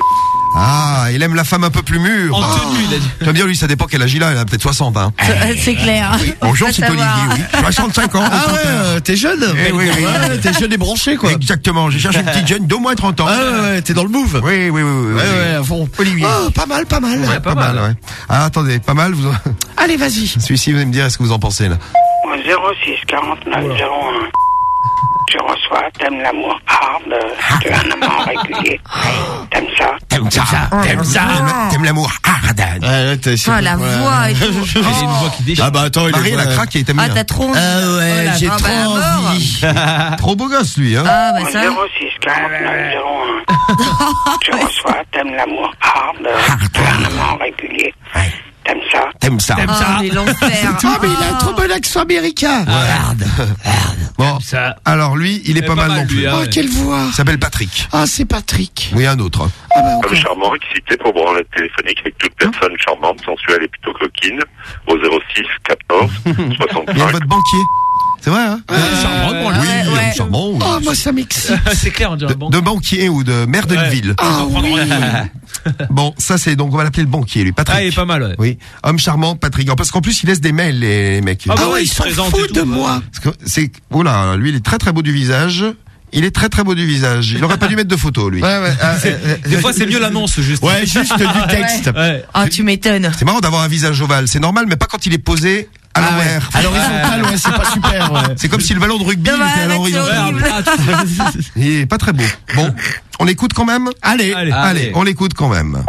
Ah, il aime la femme un peu plus mûre. En tenue, il a dit. Tu vas me dire, lui, ça dépend quel âge il a, il a peut-être 60. Hein. C'est clair. Bonjour, Faut c'est Olivier, savoir. oui. 65 ans. Ah ouais, euh, t'es jeune. Eh oui, oui. Ouais, t'es jeune et branché quoi. Exactement, j'ai cherché une petite jeune d'au moins 30 ans. Ah ouais, ouais, t'es dans le move. Oui, oui, oui, oui. Ouais, oui. ouais, à fond. Olivier. Oh, pas mal, pas mal. Ouais, pas, mal, ouais. Ah, attendez, pas mal. Vous... Allez, vas-y. Celui-ci, vous allez me dire, est-ce que vous en pensez là? 06 49 01. Je reçois, t'aimes l'amour hard, tu es un amant régulier. T'aimes ça? T'aimes ça, t'aimes ça, t'aimes l'amour hard? Ah, la ouais. voix et tout. Elle a une voix qui déchire. Ah bah attends, il Marie, est elle a craqué, t'aimes Ah, bien. t'as trop envie. Ah ouais, Oh j'ai ah, trop bah, envie. Trop beau gosse, lui, hein Ah, bah ça. 06 49 01. Je reçois, t'aimes l'amour hard, tu es un amant régulier. T'aimes ça T'aimes ça. Ah, mais l'enfer. Ah mais il a un trop bon accent américain. Bon, alors lui, il est Eh, pas pas mal mal, non plus. hein. Oh, quelle voix. Il s'appelle Patrick. Ah, c'est Patrick. Oui, un autre. Ah bah, ok. Comme charmant, excité pour branlette téléphonique avec toute personne charmante, sensuelle et plutôt coquine, au 06 14 Il y a 65. votre banquier. C'est vrai, hein charmant, bon, Oui, lui. ouais, ouais. charmant. oui. Oh, moi, ça m'excite. C'est clair, on dirait De, banc. de banquier ou de maire d'une Ouais. ville. Ah prendre oui. Bon, ça c'est donc on va l'appeler le banquier, lui, Patrick. Ah, il est pas mal, ouais. Oui, homme charmant, Patrick. Parce qu'en plus, il laisse des mails, les, les mecs. Ah bah Ah ouais, ouais, il ils foutent tout, de moi. Parce que c'est, oula, lui, il est très très beau du visage. Il est très très beau du visage. Il aurait pas dû mettre de photos, lui. Ouais, ouais. ah, C'est- euh, Des fois, c'est mieux l'annonce, juste. Ouais, juste du texte. Ouais. Ah, tu m'étonnes. C'est marrant d'avoir un visage ovale. C'est normal, mais pas quand il est posé à Ah ouais. l'envers. À l'horizontale, ouais, c'est pas super, ouais. C'est comme si le ballon de rugby était à l'horizon. horrible. Il est pas très beau. Bon, on l'écoute quand même Allez. Allez. Allez, on l'écoute quand même.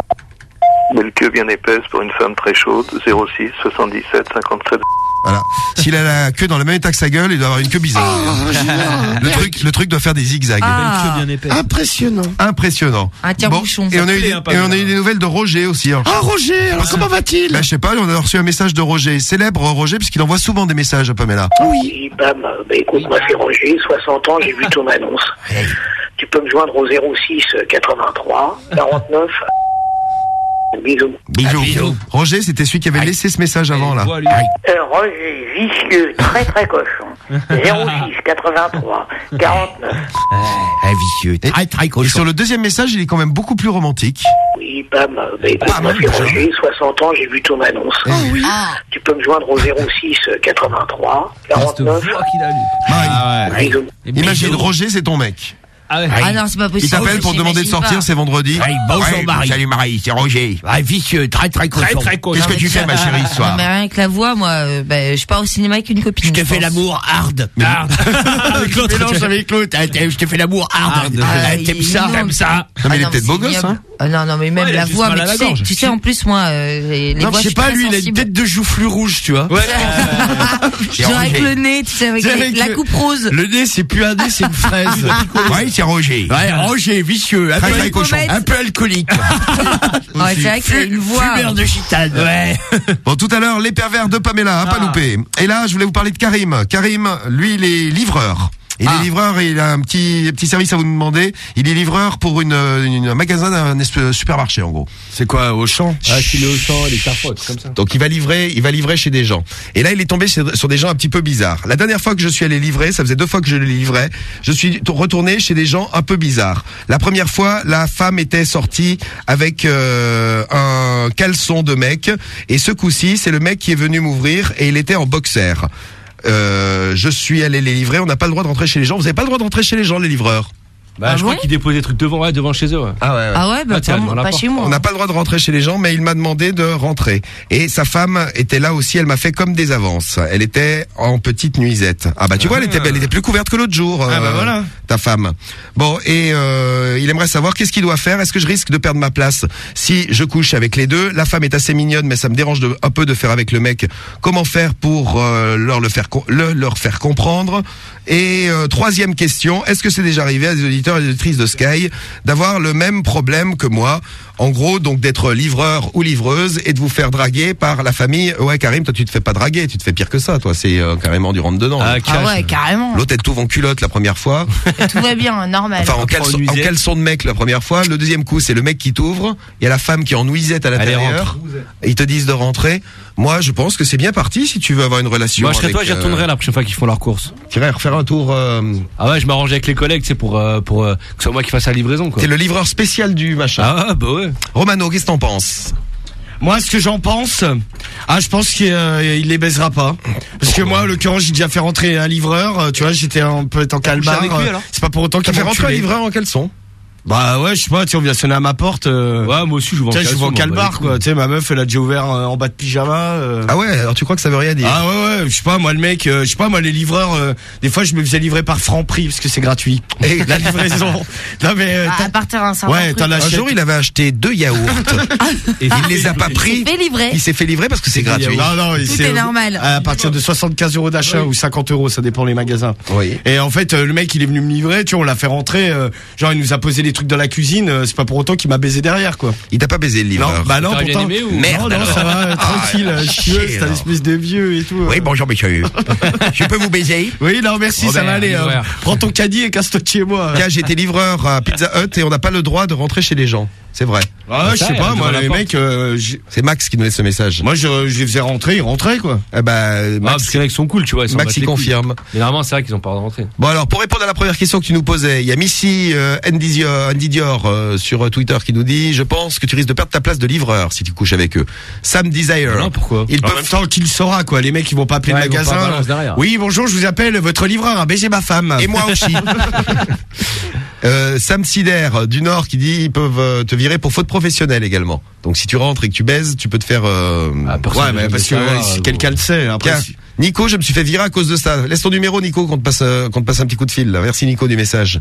Belle queue bien épaisse pour une femme très chaude, 06 77 57. Voilà. S'il a la queue dans le même état que sa gueule, il doit avoir une queue bizarre. Oh, génial. le truc, le truc doit faire des zigzags. Ah. Queue bien épaisse. Impressionnant. Impressionnant. Un tire-bouchon. et on a eu, hein, pas et on a mal. eu des nouvelles de Roger aussi. Alors, Ah, Roger, alors comment va-t-il bah, je sais pas, on a reçu un message de Roger, célèbre Roger, puisqu'il envoie souvent des messages à Pamela. Oui. Oui, bam, bah écoute, moi c'est Roger, 60 ans, j'ai vu ton annonce. Tu peux me joindre au 06 83 49 Bisous. Bisous. Roger, c'était celui qui avait laissé ce message avant, là. Euh, Roger, vicieux, très très cochon. 06 83 49. Un vicieux, très très cochon. Et sur le deuxième message, il est quand même beaucoup plus romantique. Oui, bam. Bah, écoute, moi c'est Roger, 60 ans, j'ai vu ton annonce. Tu peux me joindre au 06 83 49. Marie. Imagine, Roger, c'est ton mec. Ah non, c'est pas possible. Il t'appelle pour demander de sortir, c'est vendredi. bonjour, Ouais, Marie. Salut Marie, c'est Roger. Ah, vicieux, très très cochon. Très, très. Qu'est-ce que tu fais, ma chérie, ce soir Non, mais rien que la voix, moi, euh, bah, je pars au cinéma avec une copine. Je t'ai fait l'amour hard. avec l'autre. Mélange avec l'autre. Ah, Je t'ai fait l'amour hard. Ah, Ah, T'aimes ça. T'aimes ça Non, mais il est Ah peut-être beau gosse, hein. Ah, non, non, mais même Ouais, la voix, mais à la tu sais, gorge. tu sais, en plus, moi, euh, les, les Non, voix, je sais pas, lui, il a une tête de joufflu rouge, tu vois. Genre avec le nez, tu sais, avec, la coupe rose. Le nez, c'est plus un nez, c'est une fraise. Ouais, c'est Roger. Ouais, Roger, vicieux, un peu, très cochon. un peu alcoolique. Ouais, c'est vrai qu'il a une voix. Fumeur de gitane. Ouais. Bon, tout à l'heure, les pervers de Pamela, hein, pas Ah. loupé. Et là, je voulais vous parler de Karim. Karim, lui, il est livreur. Il Ah. est livreur et il a un petit petit service à vous demander. Il est livreur pour une, une un magasin d'un supermarché en gros. C'est quoi, au champ Ah, qu'il est au champ, les carrefours, comme ça. Donc il va livrer, il va livrer chez des gens. Et là, il est tombé sur, sur des gens un petit peu bizarres. La dernière fois que je suis allé livrer, ça faisait deux fois que je le livrais, je suis retourné chez des gens un peu bizarres. La première fois, la femme était sortie avec euh, un caleçon de mec, et ce coup-ci, c'est le mec qui est venu m'ouvrir et il était en boxer. Euh, je suis allé les livrer. On n'a pas le droit de rentrer chez les gens. Vous n'avez pas le droit de rentrer chez les gens, les livreurs. Bah, Ah je crois qu'ils déposent des trucs devant, ouais, devant chez eux, ouais. Ah ouais. Ah ouais, bah, tiens, pas, chez moi. On n'a pas le droit de rentrer chez les gens, mais il m'a demandé de rentrer. Et sa femme était là aussi, elle m'a fait comme des avances. Elle était en petite nuisette. Ah bah tu vois, elle était, elle était plus couverte que l'autre jour. Ah bah euh, voilà. Ta femme. Bon, et euh, il aimerait savoir qu'est-ce qu'il doit faire. Est-ce que je risque de perdre ma place si je couche avec les deux? La femme est assez mignonne, mais ça me dérange de, un peu de faire avec le mec. Comment faire pour euh, leur le faire le, leur faire comprendre? Et euh, troisième question, est-ce que c'est déjà arrivé à des auditeurs et des auditrices de Sky d'avoir le même problème que moi? En gros, donc d'être livreur ou livreuse et de vous faire draguer par la famille. Ouais, Karim, toi tu te fais pas draguer, tu te fais pire que ça. Toi, c'est euh, carrément du rentre dedans. Ah ouais, carrément. L'autre elle t'ouvre en culotte la première fois. Tout va bien, normal. Enfin, en caleçon, en caleçon de mec la première fois. Le deuxième coup, c'est le mec qui t'ouvre. Il y a la femme qui est en nuisette à l'intérieur. Ils te disent de rentrer. Moi, je pense que c'est bien parti si tu veux avoir une relation. Moi, je serais avec, toi, j'y euh, retournerai la prochaine fois qu'ils font leurs courses. Tu irais refaire un tour. euh, Ah ouais, je m'arrange avec les collègues, c'est pour, euh, pour euh, que ce soit moi qui fasse la livraison, quoi. T'es le livreur spécial du machin. Ah bah ouais. Romano, qu'est-ce que t'en penses? Moi, ce que j'en pense, ah, je pense qu'il euh, il les baisera pas. Parce que moi, en l'occurrence, j'ai déjà fait rentrer un livreur. euh, Tu vois, j'étais un peu en calbar. avec lui, euh, alors? C'est pas pour autant qu'il fait rentrer un livreur en caleçon? Bah ouais, je sais pas, tu sais, on vient sonner à ma porte. euh, Ouais, moi aussi, je vous Tu sais, je en calbar, quoi. Tu sais, ma meuf, elle a déjà ouvert euh, en bas de pyjama. euh. Ah ouais, alors tu crois que ça veut rien dire? Ah ouais, ouais, je sais pas, moi, le mec, euh, je sais pas, moi, les livreurs, euh, des fois, je me faisais livrer par franc prix parce que c'est gratuit. Et la livraison. non, mais. euh, Bah, t'as- à partir d'un certain Ouais, t'en Un achètes. jour, il avait acheté deux yaourts. et il les a pas pris. s'est fait livrer. Il s'est fait livrer parce que c'est gratuit. Non, non, Tout est normal. À partir de 75 euros d'achat ou 50 euros, ça dépend les magasins. Oui. Et en fait, euh, le mec, il est venu me livrer, tu vois, on l'a fait rentrer, euh, genre, il nous a posé des trucs dans la cuisine, euh, c'est pas pour autant qu'il m'a baisé derrière, quoi. Il t'a pas baisé le livreur Non, bah non, bien pourtant. aimé ou- Merde, non, ça va, euh, tranquille, Ah, euh, chier, chieux, c'est un alors. espèce de vieux et tout. euh. Oui, bonjour monsieur. je peux vous baiser Oui, non, merci, ça va aller. euh, prends ton caddie et casse-toi de chez moi. Tiens, j'étais livreur à Pizza Hut et on n'a pas le droit de rentrer chez les gens. C'est vrai. Ah, je ça, sais pas, moi, les mecs, euh, j'ai- C'est Max qui nous laisse ce message. moi, je, je les faisais rentrer, ils rentraient, quoi. Eh ben, Ah, Max, parce que les mecs sont cool, tu vois. ils s'en Max battent il les couilles. confirme. Mais normalement, c'est vrai qu'ils ont pas le droit de rentrer. Bon alors, pour répondre à la première question que tu nous posais, il y a Missy euh, Ndidior, Ndidior, euh, sur euh, Twitter qui nous dit « Je pense que tu risques de perdre ta place de livreur si tu couches avec eux. » Sam Desire. Non, pourquoi Ils En peuvent même temps, qui le saura, quoi. Les mecs, ils vont pas appeler Ouais, le ils vont magasin. derrière. Oui, bonjour, je vous appelle votre livreur a baisé ma femme. Et moi aussi. Euh, Sam Sider euh, du Nord qui dit ils peuvent euh, te virer pour faute professionnelle également. Donc si tu rentres et que tu baises, tu peux te faire. euh, Ah, Ouais, mais parce que savoir, euh, si quelqu'un le sait, après. Tiens, si- Nico, je me suis fait virer à cause de ça. Laisse ton numéro, Nico, qu'on te passe, euh, qu'on te passe un petit coup de fil. là. Merci Nico du message.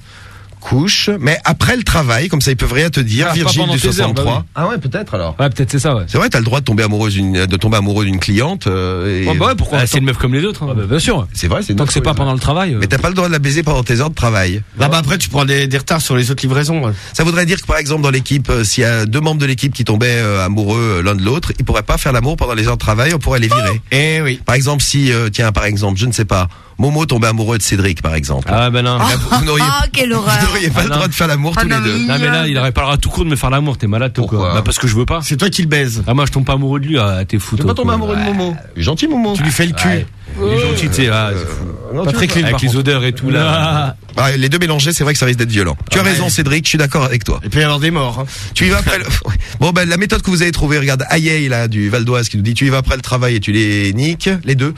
Couche, mais après le travail, comme ça ils peuvent rien te dire. Ah, Virgile du tes heures, 63. bah oui. Ah ouais, peut-être alors. Ouais, peut-être c'est ça, ouais. C'est vrai, t'as le droit de tomber amoureuse d'une, de tomber amoureux d'une cliente. euh, et- Ouais, bah ouais, pourquoi Ah, C'est une meuf comme les autres. hein. Bah, bien sûr. C'est vrai, c'est une Tant que c'est pas pendant le travail. euh. Mais t'as pas le droit de la baiser pendant tes heures de travail. Là, bah, après, tu prends des, des retards sur les autres livraisons. ouais. Ça voudrait dire que par exemple dans l'équipe, euh, s'il y a deux membres de l'équipe qui tombaient euh, amoureux l'un de l'autre, ils pourraient pas faire l'amour pendant les heures de travail, on pourrait les virer. Eh oui. Par exemple, si euh, tiens par exemple, je ne sais pas, Momo tombait amoureux de Cédric par exemple. Ah ben non. Là, vous n'auriez Ah, quelle horreur. n'auriez pas le droit de faire l'amour tous les deux. Non mais là, il aurait pas le droit tout court de me faire l'amour. T'es malade toi quoi Bah parce que je veux pas. C'est toi qui le baises. Ah moi je tombe pas amoureux de lui. Ah t'es fou. Tu toi, pas tomber amoureux de Momo. Il est gentil Momo. Tu lui fais le cul. Ouais. Il est gentil, tu sais. Ah, c'est fou. pas tu très clean avec les odeurs et tout là. Ah, les deux mélangés, c'est vrai que ça risque d'être violent. Tu as raison, Cédric, je suis d'accord avec toi. Il peut y avoir des morts. hein. Tu y vas après le... Bon, ben, la méthode que vous avez trouvée, regarde, Ayeil, là, du Val d'Oise, qui nous dit, tu y vas après le travail et tu les niques, les deux.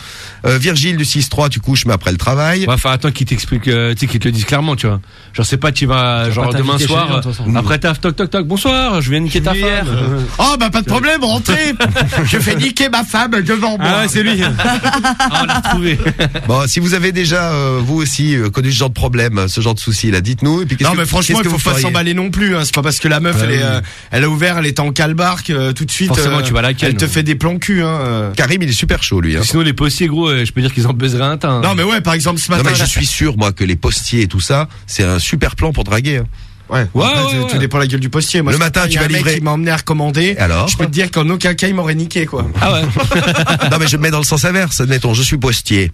Euh, Virgile du 6-3, tu couches, mais après le travail. Ouais, enfin attends qu'ils t'expliquent, euh, tu sais qu'ils te le disent clairement, tu vois. Genre c'est pas tu vas genre pas demain soir façon. après taf toc toc toc bonsoir, je viens niquer ta femme. Oh bah pas de problème, rentrez. Je fais niquer ma femme devant moi. Ah ouais, c'est lui. ah, on l'a retrouvé. Bon, si vous avez déjà, euh, vous aussi, euh, connu ce genre de problème, ce genre de souci, là, dites-nous. Et puis, qu'est-ce Non que- mais franchement il faut pas s'emballer non plus. Hein. C'est pas parce que la meuf Bah elle, est, oui. euh, elle a ouvert, elle est en calbarque euh, tout de suite. Forcément, euh, tu vas la Elle te ouais. fait des plans cul. Hein. euh. Karim, il est super chaud, lui. Hein. Sinon les postiers gros, je peux dire qu'ils en baiseraient un teint. Non mais ouais par exemple ce Non, matin. mais je suis sûr, moi, que les postiers et tout ça, c'est un super plan pour draguer. hein. Ouais, Ouais, après, ouais, tout- ouais. tout dépend de la gueule du postier. Moi, Le matin, tu vas un mec livrer. qui m'a emmené à recommander. alors Je peux te dire qu'en aucun cas il m'aurait niqué quoi. Ah ouais. non, mais je me mets dans le sens inverse, admettons, je suis postier.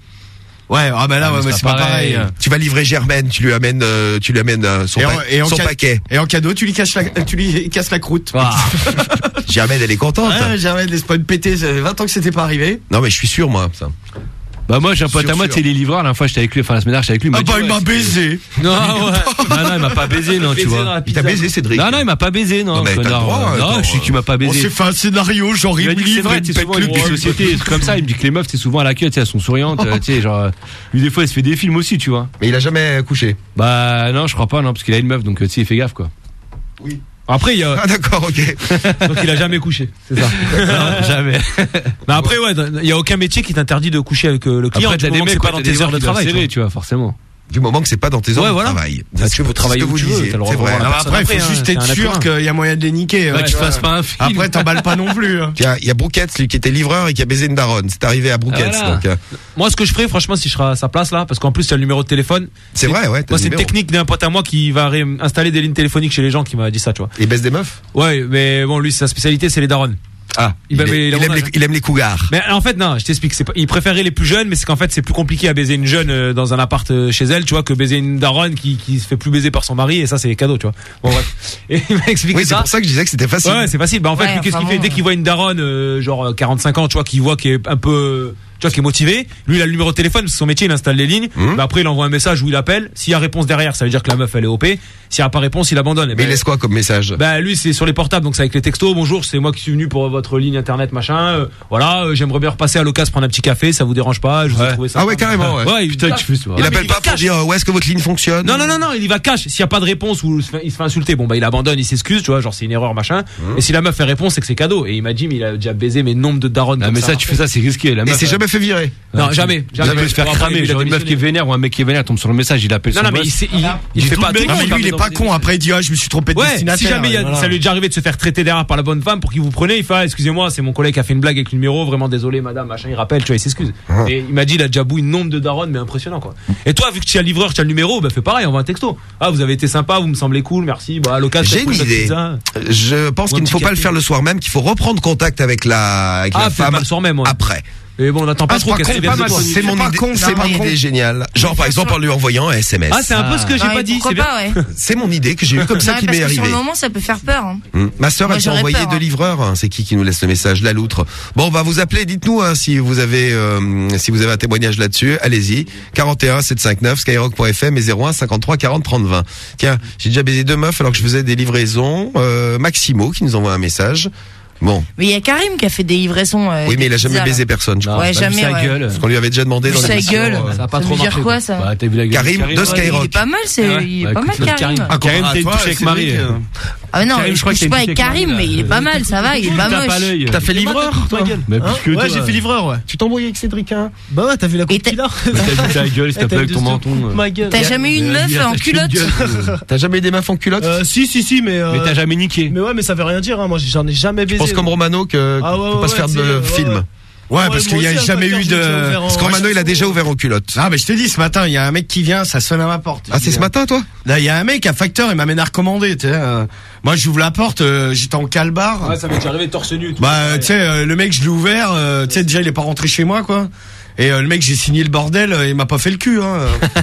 Ouais, ah bah là, Ah, ouais, mais c'est pas pareil. pareil. Tu vas livrer Germaine, tu lui amènes, euh, tu lui amènes euh, son, Et en, pa- et en son ca- paquet. et en cadeau, tu lui casses la, tu lui casses la croûte. Ah. Germaine, elle est contente. Ouais, Germaine, laisse pas une péter, ça fait 20 ans que c'était pas arrivé. Non, mais je suis sûr, moi, ça. Bah moi j'ai un pote à moi, sais les livreurs, la fois j'étais avec lui, enfin la semaine dernière j'étais avec lui. Ah dit, bah il ouais, m'a c'est- baisé. Non, ouais. non, non, il m'a pas baisé, non, tu vois. Il t'a baisé, Cédric. Non, non, il m'a pas baisé, non. Non, mais t'as droit, non, je sais qu'il m'a pas On baisé. s'est fait un scénario, genre Il il me dit c'est livre, il souvent une société, comme ça, il me dit que les meufs, c'est souvent à la queue, tu sais, elles sont souriantes, euh, tu sais, genre, euh, lui, des fois, il se fait des films aussi, tu vois. Mais il a jamais couché. Bah, non, je crois pas, non, parce qu'il a une meuf, donc, euh, tu sais, il fait gaffe, quoi. Oui. Après, il y a, Ah, d'accord, ok. donc il a jamais couché. C'est ça. Non, jamais. Mais après, ouais, il y a aucun métier qui t'interdit de coucher avec euh, le client. Après, t'as des mecs, pas dans tes heures de travail. tu vois, forcément. Du moment que c'est pas dans tes heures Ouais, de voilà. travail. Bah, tu peux travailler ce où que tu vous veux, disiez. C'est vrai. Alors après, il faut juste être sûr qu'il y a moyen de les niquer. Ouais, hein, tu tu fasses pas un film. Après, t'emballes pas non plus. hein. Il y a Brouquette, lui qui était livreur et qui a baisé une daronne. C'est arrivé à Brouquette. Ah, voilà. donc, euh, Moi, ce que je ferais, franchement, si je serais à sa place là, parce qu'en plus, il y a le numéro de téléphone. c'est vrai, ouais. Moi, c'est une technique d'un pote à moi qui va installer des lignes téléphoniques chez les gens qui m'a dit ça, tu vois. Il baisse des meufs? Ouais, mais bon, lui, sa spécialité, c'est les darons. Ah, Il aime les, âge. il aime les cougars. Mais en fait, non, je t'explique. c'est pas- Il préférait les plus jeunes, mais c'est qu'en fait, c'est plus compliqué à baiser une jeune euh, dans un appart euh, chez elle, tu vois, que baiser une daronne qui, qui se fait plus baiser par son mari, et ça, c'est cadeau, tu vois. Bon, bref. Et il m'a expliqué Oui, c'est pour ça que je disais que c'était facile. Ouais, c'est facile. Bah en fait, Ouais, lui, qu'est-ce qu'il fait? Dès qu'il voit une daronne, euh, genre euh, 45 ans, tu vois, qu'il voit qui est un peu, tu vois, qui est motivé. Lui, il a le numéro de téléphone, c'est son métier, il installe les lignes. Hum. Bah après, il envoie un message où il appelle. S'il y a réponse derrière, ça veut dire que la meuf elle est OP. S'il y a pas réponse, il abandonne. Et Mais ben, il laisse quoi comme message bah lui c'est sur les portables donc c'est avec les textos bonjour c'est moi qui suis venu pour votre ligne internet machin Euh, voilà euh, j'aimerais bien repasser à l'occasion prendre un petit café ça vous dérange pas je vous ai trouvé ça Ah ouais, carrément, ouais. ouais il, Putain, tu fais ça. Il appelle il pas pour dire euh, où est-ce que votre ligne fonctionne non non non non il y va cash s'il y a pas de réponse ou il se fait- insulter bon bah il abandonne il s'excuse tu vois genre c'est une erreur machin et si la meuf fait réponse c'est que c'est cadeau et il m'a dit mais il a déjà baisé mes nombres de daronnes Ah, mais ça, tu fais ça, c'est risqué. La meuf, c'est elle- jamais fait virer. non jamais jamais peut se faire cramer. lui, Genre une meuf qui est vénère ou un mec qui est vénère tombe sur le message, il appelle non son non mais il, sait- il, il fait pas lui, est pas con. Après, il dit, ah, je me suis trompé de Ouais, destinataire. si jamais Voilà. ça lui est déjà arrivé de se faire traiter derrière par la bonne femme pour qu'il vous preniez, il fait ah, excusez-moi, c'est mon collègue qui a fait une blague avec le numéro, vraiment désolé madame, machin, il rappelle, tu vois, il s'excuse. Ah. Et il m'a dit il a déjà bouilli nombre de daronnes mais impressionnant quoi. Et toi vu que tu as le livreur, tu as le numéro, bah fais pareil, envoie un texto. Ah, vous avez été sympa, vous me semblez cool, merci. Bah à l'occasion J'ai une idée. Je pense qu'il ne faut pas le faire le soir même, qu'il faut reprendre contact avec la, Ah, femme pas le soir même, ouais. après. Mais bon, on n'attend pas Ah, trop c'est qu'elle c'est mon, pas idée, con, c'est mon idée géniale. Genre par exemple en lui envoyant un SMS. Ah, c'est un peu ce que j'ai Ouais, pas dit, pourquoi c'est bien. pas, ouais. C'est mon idée que j'ai eu comme ça qui m'est que sur le moment, ça peut faire peur. hein. Hum. Ma sœur, elle s'est envoyée deux livreurs. hein. C'est qui qui nous laisse le message Là, l'outre. Bon, on va vous appeler. Dites-nous hein, si vous avez euh, si vous avez un témoignage là-dessus. Allez-y. 41 759 skyrock.fm et 01 53 40 30 20. Tiens, j'ai déjà baisé deux meufs alors que je faisais des livraisons. Euh, Maximo qui nous envoie un message. Bon, Mais il y a Karim qui a fait des livraisons. euh, oui, mais il a jamais baisé personne. Je crois. Ouais, jamais. sa ouais. gueule. Parce qu'on lui avait déjà demandé dans Sa gueule. euh, Ça a pas Ça trop veut dire marché. quoi, ça Bah, t'as vu la gueule. Karim de Il Skyrock. est pas mal, c'est Ah ouais il est Bah, pas écoute, mal Karim. Karim. Ah, Karim, t'as une touche avec Marie. euh, Ah non, Karim, je je crois que une pas avec Karim, mais il est pas mal, ça va, il est pas moche. T'as fait livreur, toi Hein Ouais, j'ai fait livreur, ouais. Tu t'embrouilles avec Cédric hein Bah ouais, t'as vu la coupe qu'il a T'as vu ta gueule, s'il te plaît, avec ton menton. euh. T'as jamais eu une meuf en culotte. T'as jamais eu des meufs en culotte Euh, si, si, si, mais. euh, Mais t'as jamais niqué. Mais ouais, mais ça veut rien dire, hein. Moi, j'en ai jamais baisé. Pense comme Romano que Ah ouais, faut ouais, pas se faire de film. ouais. Parce qu'il y a jamais eu de. Parce qu'Ormano, il a déjà ouvert aux culottes. Ah, mais je te dis, ce matin, il y a un mec qui vient, ça sonne à ma porte. Ah, c'est ce matin, toi Là, il y a un mec à facteur, il m'amène à recommander, tu sais. euh, moi, j'ouvre la porte, euh, j'étais en calbar. Ouais, ça m'est déjà arrivé torse nu. tout. Bah, tu sais, euh, le mec, je l'ai ouvert, euh, tu sais, déjà, il est pas rentré chez moi, quoi. Et euh, le mec, j'ai signé le bordel, euh, il m'a pas fait le cul, hein.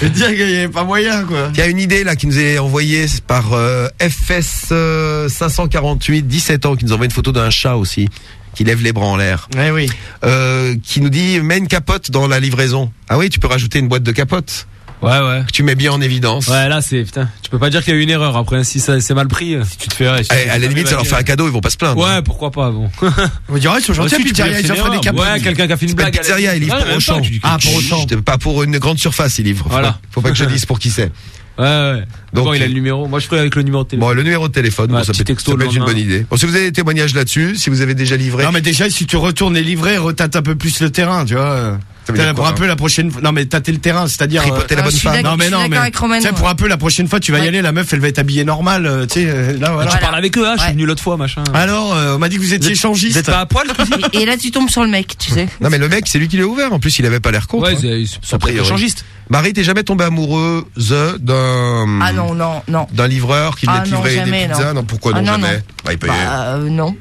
je veux dire qu'il y avait pas moyen, quoi. Il y a une idée là qui nous est envoyée par euh, FS euh, 548, 17 ans, qui nous envoie une photo d'un chat aussi, qui lève les bras en l'air. Ouais, oui. Euh, qui nous dit mets une capote dans la livraison. Ah oui, tu peux rajouter une boîte de capote. Ouais, ouais. Que tu mets bien en évidence. Ouais, là, c'est, putain, tu peux pas dire qu'il y a eu une erreur. Après, si ça, c'est mal pris, si tu te fais, ouais, Eh, à la limite, ça leur fait un cadeau, ils vont pas se plaindre. Ouais, pourquoi pas, bon. On dirait, ils sont gentils, Aussi, dire ils que c'est offrent des capotes. Ouais, quelqu'un qui a fait une C'est pas blague. pizzeria, ils livrent pour Auchan. Ah, pour Auchan. Chut, Pas pour une grande surface, ils livrent. Voilà. Faut pas que je dise pour qui c'est. Ouais, ouais. Donc, Bon, il a le numéro. Moi, je ferai avec le numéro de téléphone. Bon, le numéro de téléphone, Ouais, bon, ça peut, texto ça peut être une bonne idée. Bon, si vous avez des témoignages là-dessus, si vous avez déjà livré. Non, mais déjà, si tu retournes les livrets, retâte un peu plus le terrain, tu vois. T'as- Pour quoi, un peu la prochaine fois. Non, mais tâter le terrain, c'est-à-dire. Tripoter la euh, bonne je suis femme. Non, mais non, mais. Tu sais, pour un peu la prochaine fois, tu vas y aller, la meuf, elle va être habillée normal, euh, tu sais, euh, là, voilà. Tu parles avec eux, hein, je suis venu l'autre fois, machin. Alors, euh, on m'a dit que vous étiez Vous échangiste. êtes pas à poil, Et là, tu tombes sur le mec, tu sais. Non, mais le mec, c'est lui qui l'a ouvert. En plus, il avait pas l'air contre. Ouais, hein. c'est, échangiste. Marie, t'es jamais tombée amoureuse d'un. Non, non, non. D'un livreur qui venait Ah non, jamais, des pizzas non. pourquoi Ah non, non, jamais non. Bah, il payait. Bah, euh, non.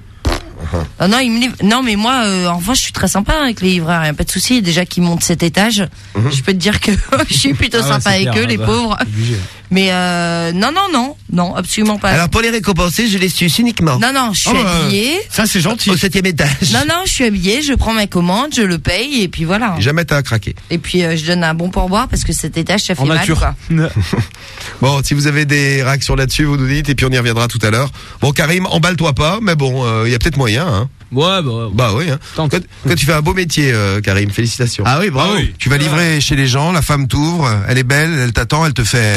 Ah non, il me livre. Non, mais moi, euh, en revanche, je suis très sympa avec les livreurs. Y a pas de souci. Déjà qu'ils montent cet étage, je peux te dire que je suis plutôt Ah ouais, sympa avec clair, eux, les bah, pauvres. Mais euh, non, non, non, non, absolument pas. Alors, pour les récompenser, je les suce uniquement. non, non, je suis Oh, euh, habillée. Ça, c'est gentil. Au septième étage. Non, non, je suis habillée. Je prends ma commande, je le paye et puis voilà. Jamais t'as craqué. Et puis euh, je donne un bon pourboire parce que cet étage, ça fait En mal. nature. Quoi. Bon, si vous avez des réactions là-dessus, vous nous dites, et puis on y reviendra tout à l'heure. Bon, Karim, emballe-toi pas, mais bon, euh, il y a peut-être moyen, hein. Ouais, bah, ouais. Bah oui, hein. Quand, quand tu fais un beau métier, euh, Karim, félicitations. Ah oui, bravo. Ah oui. Tu vas livrer chez les gens, la femme t'ouvre, elle est belle, elle t'attend, elle te fait.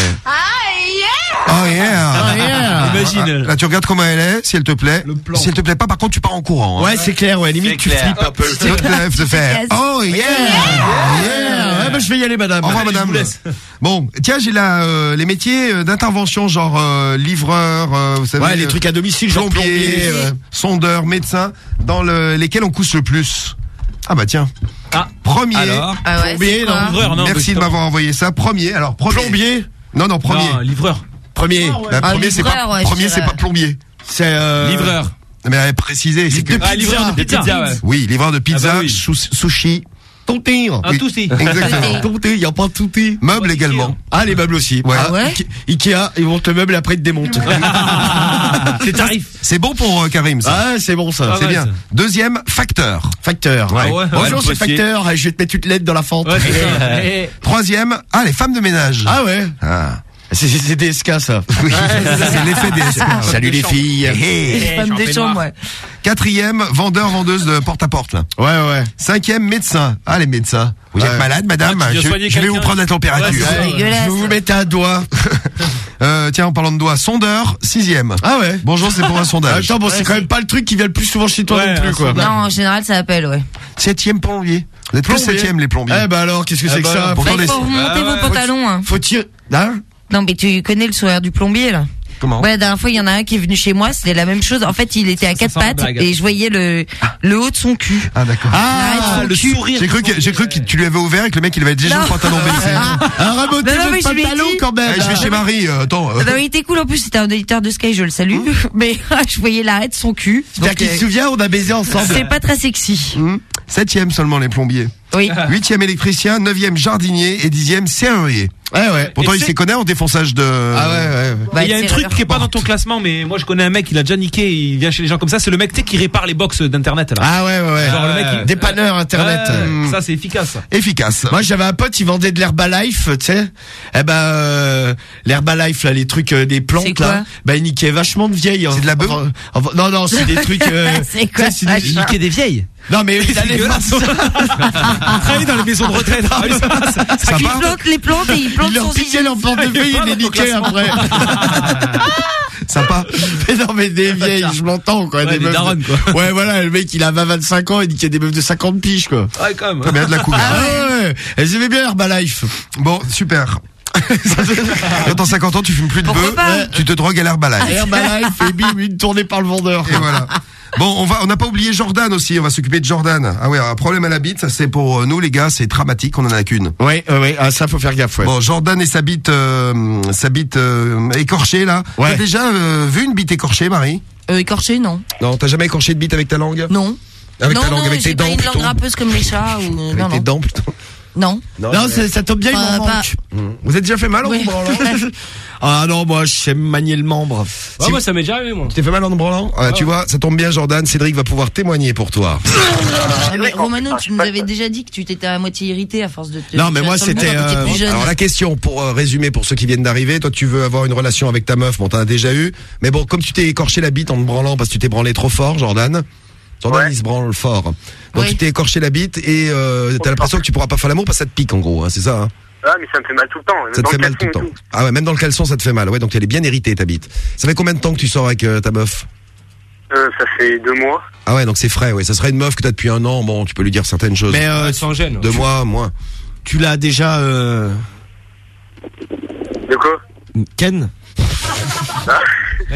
Oh yeah. yeah. Imagine. Là, tu regardes comment elle est, si elle te plaît. Si elle te plaît pas, par contre, tu pars en courant. hein. Ouais, c'est clair, ouais. Limite, tu flippes un peu. Te fait. Oh yeah. Yeah. Ouais, bah, je vais y aller, madame. Au revoir, Allez, je madame. vous laisse. Bon, tiens, j'ai là euh, les métiers euh, d'intervention, genre euh, livreur, euh, vous savez, Ouais, les euh, trucs à domicile, genre plombier, plombier, euh, sondeur, médecin, dans le, lesquels on couche le plus. Ah bah tiens. Ah. Premier. Alors. Ah ouais, Plombier, c'est quoi non, Livreur, non. Merci de m'avoir envoyé ça. Premier. Alors premier. Plombier. Non non premier. Non, livreur. Premier. Bah, Ah, premier c'est pas ouais, premier c'est pas plombier. C'est, euh, Livreur. Mais elle précisé, c'est que Ah, livreur de pizza. ouais. oui, livreur de pizza, Ah bah oui. sou- sushi, Tonti. Un Oui. touci. exactement. Tonti, y a pas de touti. Meubles également. Ah, les meubles aussi. Ouais. Ah, Ah ouais Ike- Ikea, ils montent le meuble et après ils te démontent. C'est tarif. C'est bon pour euh, Karim ça. Ah, c'est bon ça. Ah c'est ouais, bien. ça. Deuxième facteur. Facteur. Ouais. Ah ouais, Bonjour, c'est facteur. Je vais te mettre une lettre dans la fente. Ouais, c'est ça. Eh, Troisième, ah les femmes de ménage. Ah ouais. Ah. C'est, c'est DSK ça. Oui, c'est l'effet des Salut les filles. Des. Quatrième, vendeur, vendeuse de porte-à-porte, là. Ouais, ouais. Cinquième, médecin. Ah, les médecins. Vous êtes malade, madame? Ah, je, vais vous prendre la température. Je vais vous mettre un doigt. Euh, tiens, en parlant de doigts, sondeur, sixième. Ah ouais. Bonjour, c'est pour un sondage. Attends, bon, c'est quand même pas le truc qui vient le plus souvent chez toi Ouais, non plus, quoi. Non, en général, ça appelle, ouais. Septième plombier. Vous êtes plus Plombier. septième, les plombiers. Eh ben alors, qu'est-ce que Ah c'est que ça pourtant, faut remonter vos pantalons, hein. Faut tirer. Non, mais tu connais le sourire du plombier, là. Comment Ouais, la dernière fois, il y en a un qui est venu chez moi, c'était la même chose. En fait, il était à quatre pattes et je voyais le, le haut de son cul. Ah, d'accord. Ah, son le cul. sourire. J'ai cru que, j'ai cru que tu lui avais ouvert et que le mec, il avait déjà Non. le pantalon baissé. Un raboté ai pantalon dit- quand même. Eh, je vais chez Marie, euh, attends. euh, Ah, non, il était cool en plus, c'était un auditeur de Sky, je le salue. Mais je voyais l'arrêt de son cul. C'est-à-dire qu'il euh, se souvient, on a baisé ensemble. C'est pas très sexy. hmm. Septième seulement, les plombiers. Oui. Huitième électricien, neuvième jardinier et dixième serrurier. Ouais, ouais. Pourtant, Et il c'est- s'y connaît en défonçage de... Ah ouais, ouais. Bah, il y a un c'est truc leur qui est pas dans ton classement, mais moi je connais un mec, il a déjà niqué, il vient chez les gens comme ça. C'est le mec tu sais, qui répare les box d'internet là. Ah ouais, ouais, ouais. Genre le mec, il- Dépanneur internet. Ouais, Mm. Ça c'est efficace. ça. Efficace. Moi j'avais un pote, il vendait de l'Herbalife, tu sais. Eh ben euh, l'Herbalife là, les trucs euh, des C'est plantes quoi là, ben il niquait vachement de vieilles. C'est de la beuh Enfin, enfin, Non non, c'est des trucs euh, C'est quoi tu sais, c'est des- ça Niquer des vieilles. Non mais il allait dégueulasse. Travailler dans les maisons de retraite. Ah oui, ça ça- ça- Ça Il plante les plantes et il plante il leur son piquait leur portefeuille, il les niquait après. Sympa. mais non mais des vieilles, je m'entends quoi, Ouais, des des meufs. de- darons, quoi. Ouais voilà, le mec il a 20 25 ans, il niquait des meufs de 50 piges quoi. Ouais, quand même. Très bien, de la cougar. Ah ouais, ouais. Elles aimaient bien l'Herbalife. Bon, super. Quand t'as 50 ans, tu fumes plus de bœuf, tu te drogues à l'Herbalife. Herbalife et bim, une tournée par le vendeur. Et voilà. Bon, on va, on n'a pas oublié Jordan aussi. On va s'occuper de Jordan. Ah ouais, un problème à la bite, ça c'est pour euh, nous les gars, c'est dramatique. On en a qu'une. Oui, oui, ah, ça faut faire gaffe. Ouais. Bon, Jordan et sa bite, euh, sa bite euh, écorchée là. Ouais. T'as déjà euh, vu une bite écorchée, Marie? Euh, écorché, non. Non, t'as jamais écorché de bite avec ta langue? Non. Avec non, ta langue, non, avec j'ai tes pas dents une plutôt. langue râpeuse comme les chats ou Avec non tes non. dents plutôt. Non. Non, ça, ça tombe bien, il m'en pas- manque. Vous êtes déjà fait mal en Oui. vous branlant Ah non, moi, je sais manier le membre. Ouais, moi, ça m'est déjà arrivé, moi. Tu t'es fait mal en te branlant Ah, Tu vois, ça tombe bien Jordan. Cédric va pouvoir témoigner pour toi. Ah, mais Romano, tu nous avais déjà dit que tu t'étais à moitié irrité à force de te. Non, mais moi, c'était, euh, alors la question pour euh, résumer pour ceux qui viennent d'arriver, toi tu veux avoir une relation avec ta meuf, bon t'en as déjà eu, mais bon comme tu t'es écorché la bite en te branlant parce que tu t'es branlé trop fort, Jordan. Jordan il se branle fort. Donc Oui. tu t'es écorché la bite et euh, t'as l'impression que tu pourras pas faire l'amour parce que ça te pique en gros, hein, c'est ça. Hein Ah, mais ça me fait mal tout le temps. ça te fait mal tout le temps. Ah ouais, même dans le caleçon ça te fait mal. Ouais, donc elle est bien héritée ta bite. Ça fait combien de temps que tu sors avec euh, ta meuf? Euh, ça fait deux mois. Ah ouais, donc c'est frais. Ouais, ça serait une meuf que t'as depuis un an. Bon, tu peux lui dire certaines choses. Mais euh, Sans gêne. Deux mois, moins. tu l'as déjà, euh, De quoi? Ken? Ah,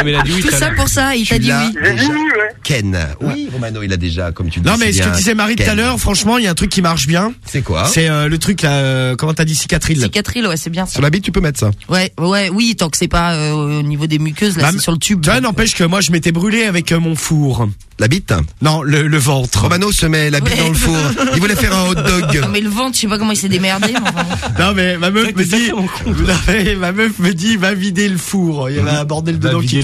mais il a dit oui, Tout ça pour ça, il t'a dit oui. J'ai dit déjà. oui, ouais. Ken. Oui, Romano, il a déjà, comme tu dis. Non, mais ce que disait Marie tout à l'heure, franchement, il y a un truc qui marche bien. C'est quoi? C'est euh, le truc là, euh, comment t'as dit, cicatrille. Cicatrille, ouais, c'est bien ça. Sur la bite, tu peux mettre ça. Ouais, ouais, oui, tant que c'est pas euh, au niveau des muqueuses, là, Bah, c'est sur le tube. Tu vois, n'empêche que moi, je m'étais brûlé avec euh, mon four. La bite? Non, le, le ventre. Romano se met la bite Ouais. dans le four. Il voulait faire un hot dog. Non, mais le ventre, je sais pas comment il s'est démerdé. mais enfin bon. Non mais ma meuf me dit, Non, mais ma meuf me dit, va vider le four. Il y avait un bordel dedans qui